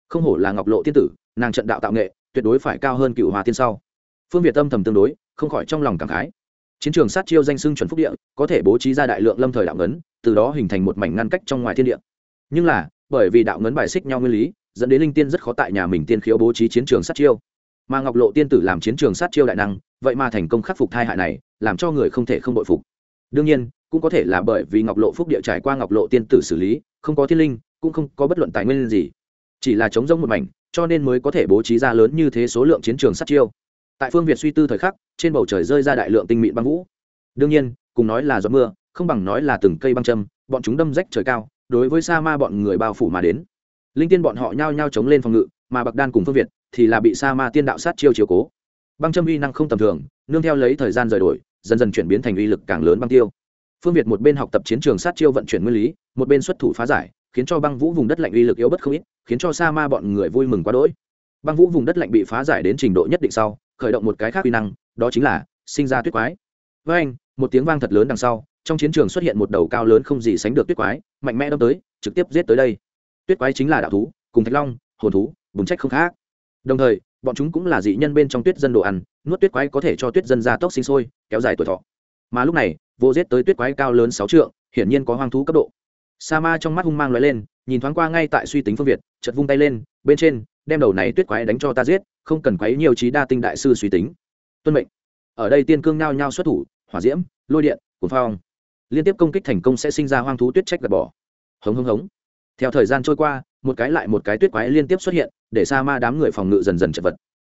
Không hổ là ngọc lộ tiên tử, nàng trận đạo tạo nghệ, tuyệt đối phải cao hơn cựu hòa tiên sau. Phương việt tâm thầm tương đối, không khỏi trong lòng cảm khái. Chiến trường sát chiêu danh xưng chuẩn phúc địa, có thể bố trí ra đại lượng lâm thời đạo ngấn, từ đó hình thành một mảnh ngăn cách trong ngoài thiên địa. Nhưng là, bởi vì đạo ngấn bài xích nhau nguyên lý, dẫn đến linh tiên rất khó tại nhà mình tiên khiếu bố trí chiến trường sát chiêu. Mà ngọc lộ tiên tử làm chiến trường sát chiêu đại năng vậy mà thành công khắc phục thai hại này, làm cho người không thể không bội phục. Đương nhiên, cũng có thể là bởi vì ngọc lộ phúc địa trải qua ngọc lộ tiên tử xử lý, không có thiên linh, cũng không có bất luận tài nguyên gì. Chỉ là chống rông một mảnh, cho nên mới có thể bố trí ra lớn như thế số lượng chiến trường sát chiêu. Tại phương việt suy tư thời khắc, trên bầu trời rơi ra đại lượng tinh mịn băng vũ. Đương nhiên, cùng nói là gió mưa, không bằng nói là từng cây băng châm, bọn chúng đâm rách trời cao, đối với sa ma bọn người bao phủ mà đến. Linh tiên bọn họ nhao nhao chống lên phòng ngự, mà bạc đan cùng phương việt thì là bị sa ma tiên đạo sát chiêu chiều cố băng châm uy năng không tầm thường, nương theo lấy thời gian rời đổi, dần dần chuyển biến thành uy lực càng lớn băng tiêu. Phương việt một bên học tập chiến trường sát chiêu vận chuyển nguyên lý, một bên xuất thủ phá giải, khiến cho băng vũ vùng đất lạnh uy lực yếu bất không ít, khiến cho sa ma bọn người vui mừng quá đỗi. Băng vũ vùng đất lạnh bị phá giải đến trình độ nhất định sau, khởi động một cái khác uy năng, đó chính là sinh ra tuyết quái. Với anh, một tiếng vang thật lớn đằng sau, trong chiến trường xuất hiện một đầu cao lớn không gì sánh được tuyết quái, mạnh mẽ đâm tới, trực tiếp giết tới đây. Tuyết quái chính là đạo thú, cùng thạch long, hồn thú bùng trách không khác. Đồng thời bọn chúng cũng là dị nhân bên trong tuyết dân đồ ăn, nuốt tuyết quái có thể cho tuyết dân gia tốc sinh sôi, kéo dài tuổi thọ. Mà lúc này, vô giết tới tuyết quái cao lớn sáu trượng, hiển nhiên có hoang thú cấp độ. Sa ma trong mắt hung mang loại lên, nhìn thoáng qua ngay tại suy tính phương việt chật vung tay lên, bên trên, đem đầu này tuyết quái đánh cho ta giết, không cần quấy nhiều trí đa tinh đại sư suy tính. Tuân mệnh. Ở đây tiên cương nhao nhao xuất thủ, hỏa diễm, lôi điện cuốn phong. Liên tiếp công kích thành công sẽ sinh ra hoang thú tuyết trách gạt bỏ. Hống hống hống. Theo thời gian trôi qua một cái lại một cái tuyết quái liên tiếp xuất hiện, để sa ma đám người phòng ngự dần dần chật vật.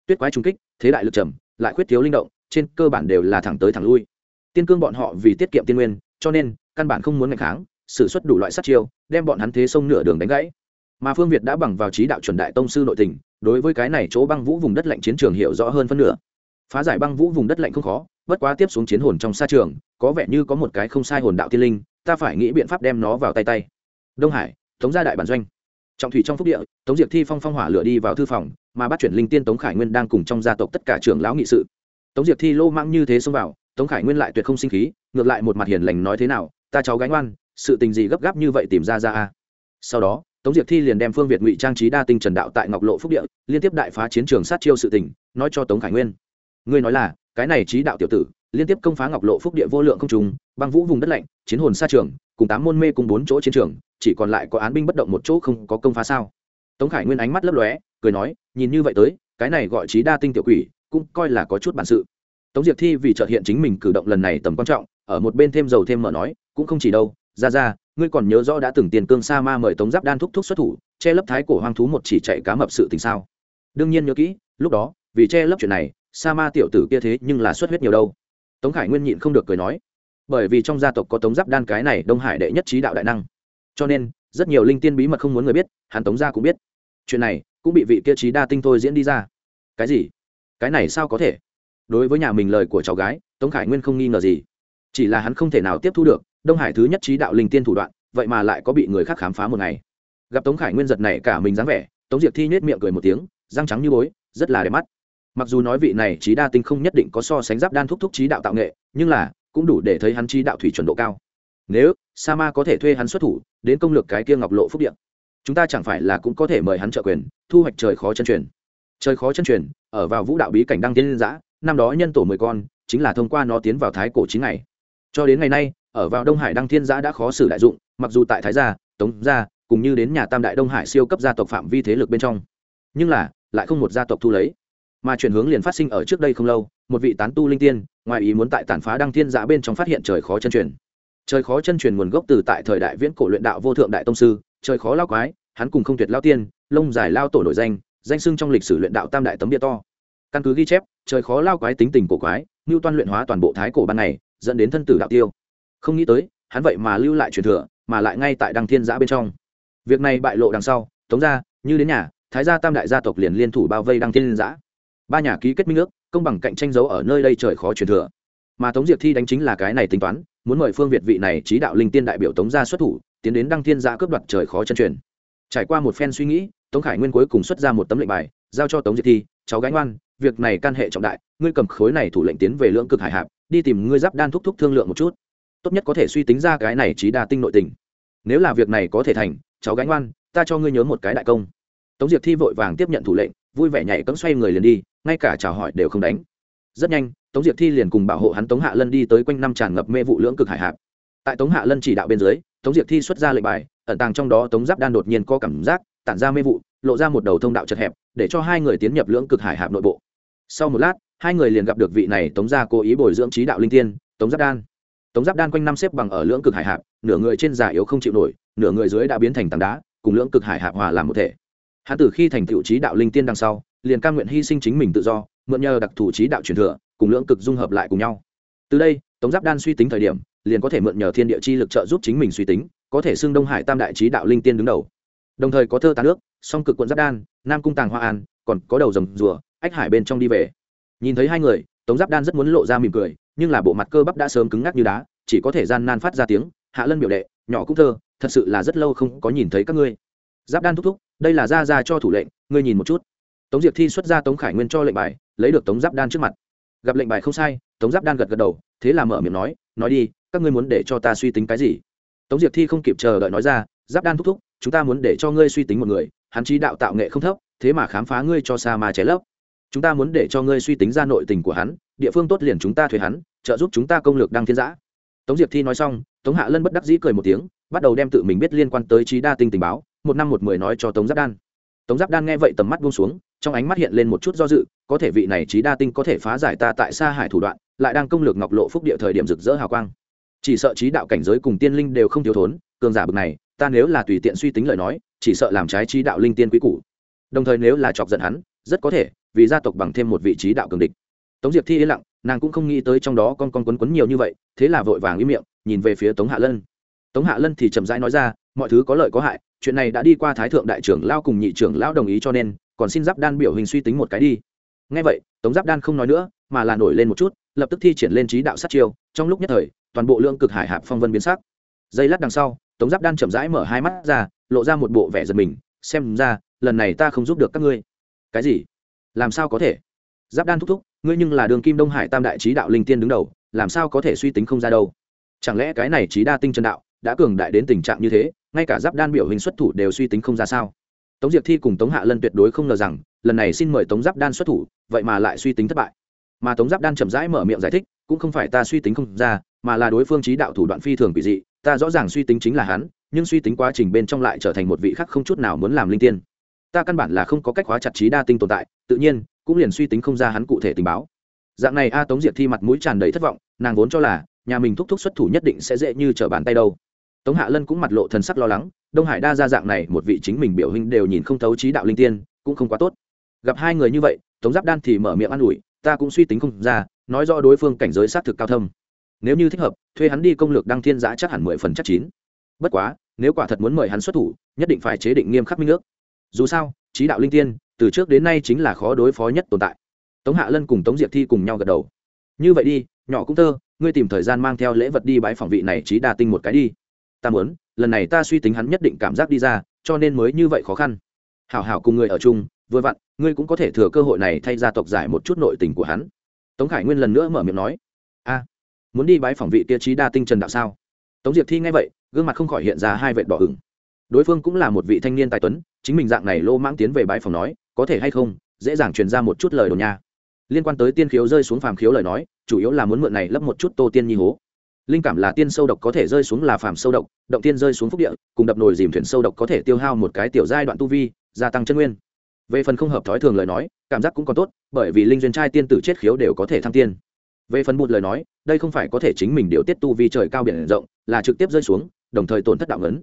Tuyết quái trung kích, thế đại lực trầm, lại khuyết thiếu linh động, trên cơ bản đều là thẳng tới thẳng lui. Tiên cương bọn họ vì tiết kiệm tiên nguyên, cho nên, căn bản không muốn ngày kháng xử xuất đủ loại sát chiêu, đem bọn hắn thế sông nửa đường đánh gãy. Mà phương việt đã bằng vào trí đạo chuẩn đại tông sư nội tình, đối với cái này chỗ băng vũ vùng đất lạnh chiến trường hiểu rõ hơn phân nửa. Phá giải băng vũ vùng đất lạnh không khó, bất quá tiếp xuống chiến hồn trong xa trường, có vẻ như có một cái không sai hồn đạo tiên linh, ta phải nghĩ biện pháp đem nó vào tay tay. Đông hải tống gia đại bản doanh trọng thủy trong phúc địa, tống diệp thi phong phong hỏa lửa đi vào thư phòng, mà bắt chuyển linh tiên tống khải nguyên đang cùng trong gia tộc tất cả trưởng lão nghị sự. Tống diệp thi lô mang như thế xông vào, tống khải nguyên lại tuyệt không sinh khí, ngược lại một mặt hiền lành nói thế nào, ta cháu gánh oan, sự tình gì gấp gáp như vậy tìm ra ra a. Sau đó, tống diệp thi liền đem phương việt ngụy trang trí đa tinh trần đạo tại ngọc lộ phúc địa, liên tiếp đại phá chiến trường sát chiêu sự tình, nói cho tống khải nguyên. Ngươi nói là, cái này trí đạo tiểu tử liên tiếp công phá ngọc lộ phúc địa vô lượng không trùng băng vũ vùng đất lạnh, chiến hồn xa trường, cùng tám môn mê cùng bốn chỗ chiến trường, chỉ còn lại có án binh bất động một chỗ không có công phá sao? Tống khải nguyên ánh mắt lấp lóe, cười nói, nhìn như vậy tới, cái này gọi trí đa tinh tiểu quỷ, cũng coi là có chút bản sự. Tống diệp thi vì trợ hiện chính mình cử động lần này tầm quan trọng, ở một bên thêm dầu thêm mở nói, cũng không chỉ đâu, ra ra, ngươi còn nhớ rõ đã từng tiền cương sa ma mời tống giáp đan thúc thúc xuất thủ, che lấp thái cổ hoang thú một chỉ chạy cá mập sự tình sao? Đương nhiên nhớ kỹ, lúc đó, vì che lấp chuyện này, sa ma tiểu tử kia thế nhưng là xuất huyết nhiều đâu tống khải nguyên nhịn không được cười nói, bởi vì trong gia tộc có tống giáp đan cái này đông hải đệ nhất trí đạo đại năng. Cho nên, rất nhiều linh tiên bí mật không muốn người biết, hắn tống gia cũng biết. Chuyện này cũng bị vị kia trí đa tinh thôi diễn đi ra. Cái gì? Cái này sao có thể? Đối với nhà mình lời của cháu gái, tống khải nguyên không nghi ngờ gì. Chỉ là hắn không thể nào tiếp thu được đông hải thứ nhất trí đạo linh tiên thủ đoạn, vậy mà lại có bị người khác khám phá một ngày. Gặp tống khải nguyên giật này cả mình dáng vẻ, tống diệp thi nhét miệng cười một tiếng, răng trắng như bối, rất là đẹp mắt mặc dù nói vị này trí đa tinh không nhất định có so sánh giáp đan thúc thúc trí đạo tạo nghệ, nhưng là, cũng đủ để thấy hắn trí đạo thủy chuẩn độ cao. Nếu sa ma có thể thuê hắn xuất thủ, đến công lược cái kia ngọc lộ phúc điện, chúng ta chẳng phải là cũng có thể mời hắn trợ quyền, thu hoạch trời khó chân truyền. Trời khó chân truyền, ở vào vũ đạo bí cảnh đăng tiến liên giã năm đó nhân tổ mười con, chính là thông qua nó tiến vào thái cổ chín ngày. Cho đến ngày nay, ở vào đông hải đăng thiên giã đã khó xử đại dụng, mặc dù tại thái gia, tống gia, cùng như đến nhà tam đại đông hải siêu cấp gia tộc phạm vi thế lực bên trong, nhưng là, lại không một gia tộc thu lấy mà chuyển hướng liền phát sinh ở trước đây không lâu, một vị tán tu linh tiên, ngoài ý muốn tại tàn phá đăng thiên giã bên trong phát hiện trời khó chân truyền. Trời khó chân truyền nguồn gốc từ tại thời đại viễn cổ luyện đạo vô thượng đại tông sư, trời khó lao quái, hắn cùng không tuyệt lao tiên, lông dài lao tổ nổi danh danh sưng trong lịch sử luyện đạo tam đại tấm bia to. Căn cứ ghi chép, trời khó lao quái tính tình cổ quái như toan luyện hóa toàn bộ thái cổ ban này dẫn đến thân tử đạo tiêu. Không nghĩ tới, hắn vậy mà lưu lại truyền thừa, mà lại ngay tại đăng thiên giã bên trong. Việc này bại lộ đằng sau, tống ra như đến nhà, thái gia tam đại gia tộc liền liên thủ bao vây đăng thiên giã ba nhà ký kết minh ước, công bằng cạnh tranh dấu ở nơi đây trời khó truyền thừa. Mà tống diệp thi đánh chính là cái này tính toán, muốn mời phương việt vị này trí đạo linh tiên đại biểu tống gia xuất thủ, tiến đến đăng thiên gia cướp đoạt trời khó chân truyền. Trải qua một phen suy nghĩ, tống khải nguyên cuối cùng xuất ra một tấm lệnh bài, giao cho tống diệp thi, cháu gánh ngoan, việc này can hệ trọng đại, ngươi cầm khối này thủ lệnh tiến về lưỡng cực hải hạp, đi tìm ngươi giáp đan thúc thúc thương lượng một chút. Tốt nhất có thể suy tính ra cái này trí đa tinh nội tình. Nếu là việc này có thể thành, cháu gánh ngoan, ta cho ngươi nhớ một cái đại công. Tống diệp thi vội vàng tiếp nhận thủ lệnh vui vẻ nhảy cẫng xoay người liền đi, ngay cả chào hỏi đều không đánh. Rất nhanh, tống diệp thi liền cùng bảo hộ hắn tống hạ lân đi tới quanh năm tràn ngập mê vụ lưỡng cực hải hạp. Tại tống hạ lân chỉ đạo bên dưới, tống diệp thi xuất ra lệnh bài, ẩn tàng trong đó tống giáp đan đột nhiên có cảm giác, tản ra mê vụ, lộ ra một đầu thông đạo chật hẹp, để cho hai người tiến nhập lưỡng cực hải hạp nội bộ. Sau một lát, hai người liền gặp được vị này tống gia cố ý bồi dưỡng trí đạo linh tiên, tống giáp đan. Tống giáp đan quanh năm xếp bằng ở lưỡng cực hải hạp, nửa người trên già yếu không chịu nổi, nửa người dưới đã biến thành tảng đá, cùng lưỡng cực hải hạp hòa làm một thể hắn từ khi thành tựu trí đạo linh tiên đằng sau, liền cam nguyện hy sinh chính mình tự do, mượn nhờ đặc thù trí đạo truyền thừa, cùng lưỡng cực dung hợp lại cùng nhau. Từ đây, tống giáp đan suy tính thời điểm, liền có thể mượn nhờ thiên địa chi lực trợ giúp chính mình suy tính, có thể xưng đông hải tam đại trí đạo linh tiên đứng đầu. Đồng thời có thơ tán nước, song cực quận giáp đan, nam cung tàng hoa an, còn có đầu rồng rùa, ách hải bên trong đi về. Nhìn thấy hai người, tống giáp đan rất muốn lộ ra mỉm cười, nhưng là bộ mặt cơ bắp đã sớm cứng ngắc như đá, chỉ có thể gian nan phát ra tiếng, hạ lân biểu đệ, nhỏ cũng thơ, thật sự là rất lâu không có nhìn thấy các ngươi. Giáp đan thúc thúc đây là ra ra cho thủ lệnh, ngươi nhìn một chút. Tống diệp thi xuất ra tống khải nguyên cho lệnh bài, lấy được tống giáp đan trước mặt. Gặp lệnh bài không sai, tống giáp đan gật gật đầu, thế là mở miệng nói nói đi, các ngươi muốn để cho ta suy tính cái gì? Tống diệp thi không kịp chờ đợi nói ra, giáp đan thúc thúc, chúng ta muốn để cho ngươi suy tính một người, hắn trí đạo tạo nghệ không thấp, thế mà khám phá ngươi cho sa ma cháy lấp. Chúng ta muốn để cho ngươi suy tính ra nội tình của hắn, địa phương tốt liền chúng ta thuê hắn, trợ giúp chúng ta công lược đăng thiên giã. Tống diệp thi nói xong, tống hạ lân bất đắc dĩ cười một tiếng, bắt đầu đem tự mình biết liên quan tới trí đa tinh tình báo một năm một mười nói cho tống giáp đan. Tống giáp đan nghe vậy tầm mắt buông xuống, trong ánh mắt hiện lên một chút do dự, có thể vị này trí đa tinh có thể phá giải ta tại xa hải thủ đoạn, lại đang công lược ngọc lộ phúc địa thời điểm rực rỡ hào quang. Chỉ sợ trí đạo cảnh giới cùng tiên linh đều không thiếu thốn, cường giả bực này, ta nếu là tùy tiện suy tính lời nói, chỉ sợ làm trái trí đạo linh tiên quý cũ đồng thời nếu là chọc giận hắn, rất có thể, vì gia tộc bằng thêm một vị trí đạo cường địch. Tống diệp thi yên lặng, nàng cũng không nghĩ tới trong đó con con quấn quấn nhiều như vậy, thế là vội vàng im miệng, nhìn về phía tống hạ lân. Tống hạ lân thì chậm rãi nói ra, mọi thứ có lợi có hại chuyện này đã đi qua thái thượng đại trưởng lao cùng nhị trưởng lao đồng ý cho nên, còn xin giáp đan biểu hình suy tính một cái đi. Ngay vậy, tống giáp đan không nói nữa, mà là nổi lên một chút, lập tức thi triển lên trí đạo sát chiêu, trong lúc nhất thời, toàn bộ lượng cực hải hạp phong vân biến sắc. Giây lát đằng sau, tống giáp đan chậm rãi mở hai mắt ra, lộ ra một bộ vẻ giật mình, xem ra, lần này ta không giúp được các ngươi. Cái gì? Làm sao có thể? Giáp đan thúc thúc, ngươi nhưng là đường kim đông hải tam đại trí đạo linh tiên đứng đầu, làm sao có thể suy tính không ra đâu? Chẳng lẽ cái này trí đa tinh chân đạo đã cường đại đến tình trạng như thế, ngay cả giáp đan biểu hình xuất thủ đều suy tính không ra sao. Tống diệp thi cùng tống hạ lân tuyệt đối không ngờ rằng, lần này xin mời tống giáp đan xuất thủ, vậy mà lại suy tính thất bại. Mà tống giáp đan chậm rãi mở miệng giải thích, cũng không phải ta suy tính không ra, mà là đối phương trí đạo thủ đoạn phi thường kỳ dị, ta rõ ràng suy tính chính là hắn, nhưng suy tính quá trình bên trong lại trở thành một vị khác không chút nào muốn làm linh tiên. Ta căn bản là không có cách hóa chặt trí đa tinh tồn tại, tự nhiên, cũng liền suy tính không ra hắn cụ thể tình báo. Dạng này a tống diệp thi mặt mũi tràn đầy thất vọng, nàng vốn cho là, nhà mình thúc thúc xuất thủ nhất định sẽ dễ như trở bàn tay đâu tống hạ lân cũng mặt lộ thần sắc lo lắng, đông hải đa ra dạng này một vị chính mình biểu hình đều nhìn không thấu trí đạo linh tiên, cũng không quá tốt. Gặp hai người như vậy, tống giáp đan thì mở miệng an ủi, ta cũng suy tính không ra, nói rõ đối phương cảnh giới xác thực cao thâm. Nếu như thích hợp, thuê hắn đi công lược đăng thiên giã chắc hẳn mười phần chắc chín. Bất quá, nếu quả thật muốn mời hắn xuất thủ, nhất định phải chế định nghiêm khắc minh nước dù sao, trí đạo linh tiên, từ trước đến nay chính là khó đối phó nhất tồn tại. Tống hạ lân cùng tống diệp thi cùng nhau gật đầu. Như vậy đi, nhỏ cũng tơ ngươi tìm thời gian mang theo lễ vật đi bãi phòng vị này trí đa tinh một cái đi ta muốn, lần này ta suy tính hắn nhất định cảm giác đi ra, cho nên mới như vậy khó khăn. Hảo hảo cùng người ở chung, vừa vặn, ngươi cũng có thể thừa cơ hội này thay gia tộc giải một chút nội tình của hắn. Tống khải nguyên lần nữa mở miệng nói, a, muốn đi bái phỏng vị kia trí đa tinh trần đạo sao? Tống diệp thi nghe vậy, gương mặt không khỏi hiện ra hai vệt đỏ hừng đối phương cũng là một vị thanh niên tài tuấn, chính mình dạng này lô mãng tiến về bãi phòng nói, có thể hay không? Dễ dàng truyền ra một chút lời đồn nha. Liên quan tới tiên khiếu rơi xuống phàm khiếu lời nói, chủ yếu là muốn mượn này lấp một chút tô tiên nhi hố linh cảm là tiên sâu độc có thể rơi xuống là phàm sâu độc, động tiên rơi xuống phúc địa, cùng đập nồi dìm thuyền sâu độc có thể tiêu hao một cái tiểu giai đoạn tu vi, gia tăng chân nguyên. Về phần không hợp thói thường lời nói, cảm giác cũng còn tốt, bởi vì linh duyên trai tiên tử chết khiếu đều có thể thăng tiên. Về phần bụt lời nói, đây không phải có thể chính mình điều tiết tu vi trời cao biển rộng, là trực tiếp rơi xuống, đồng thời tổn thất đạo ngấn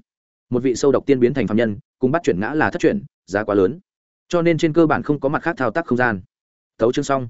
một vị sâu độc tiên biến thành phạm nhân, cùng bắt chuyển ngã là thất chuyển, giá quá lớn. Cho nên trên cơ bản không có mặt khác thao tác không gian. Thấu chương xong.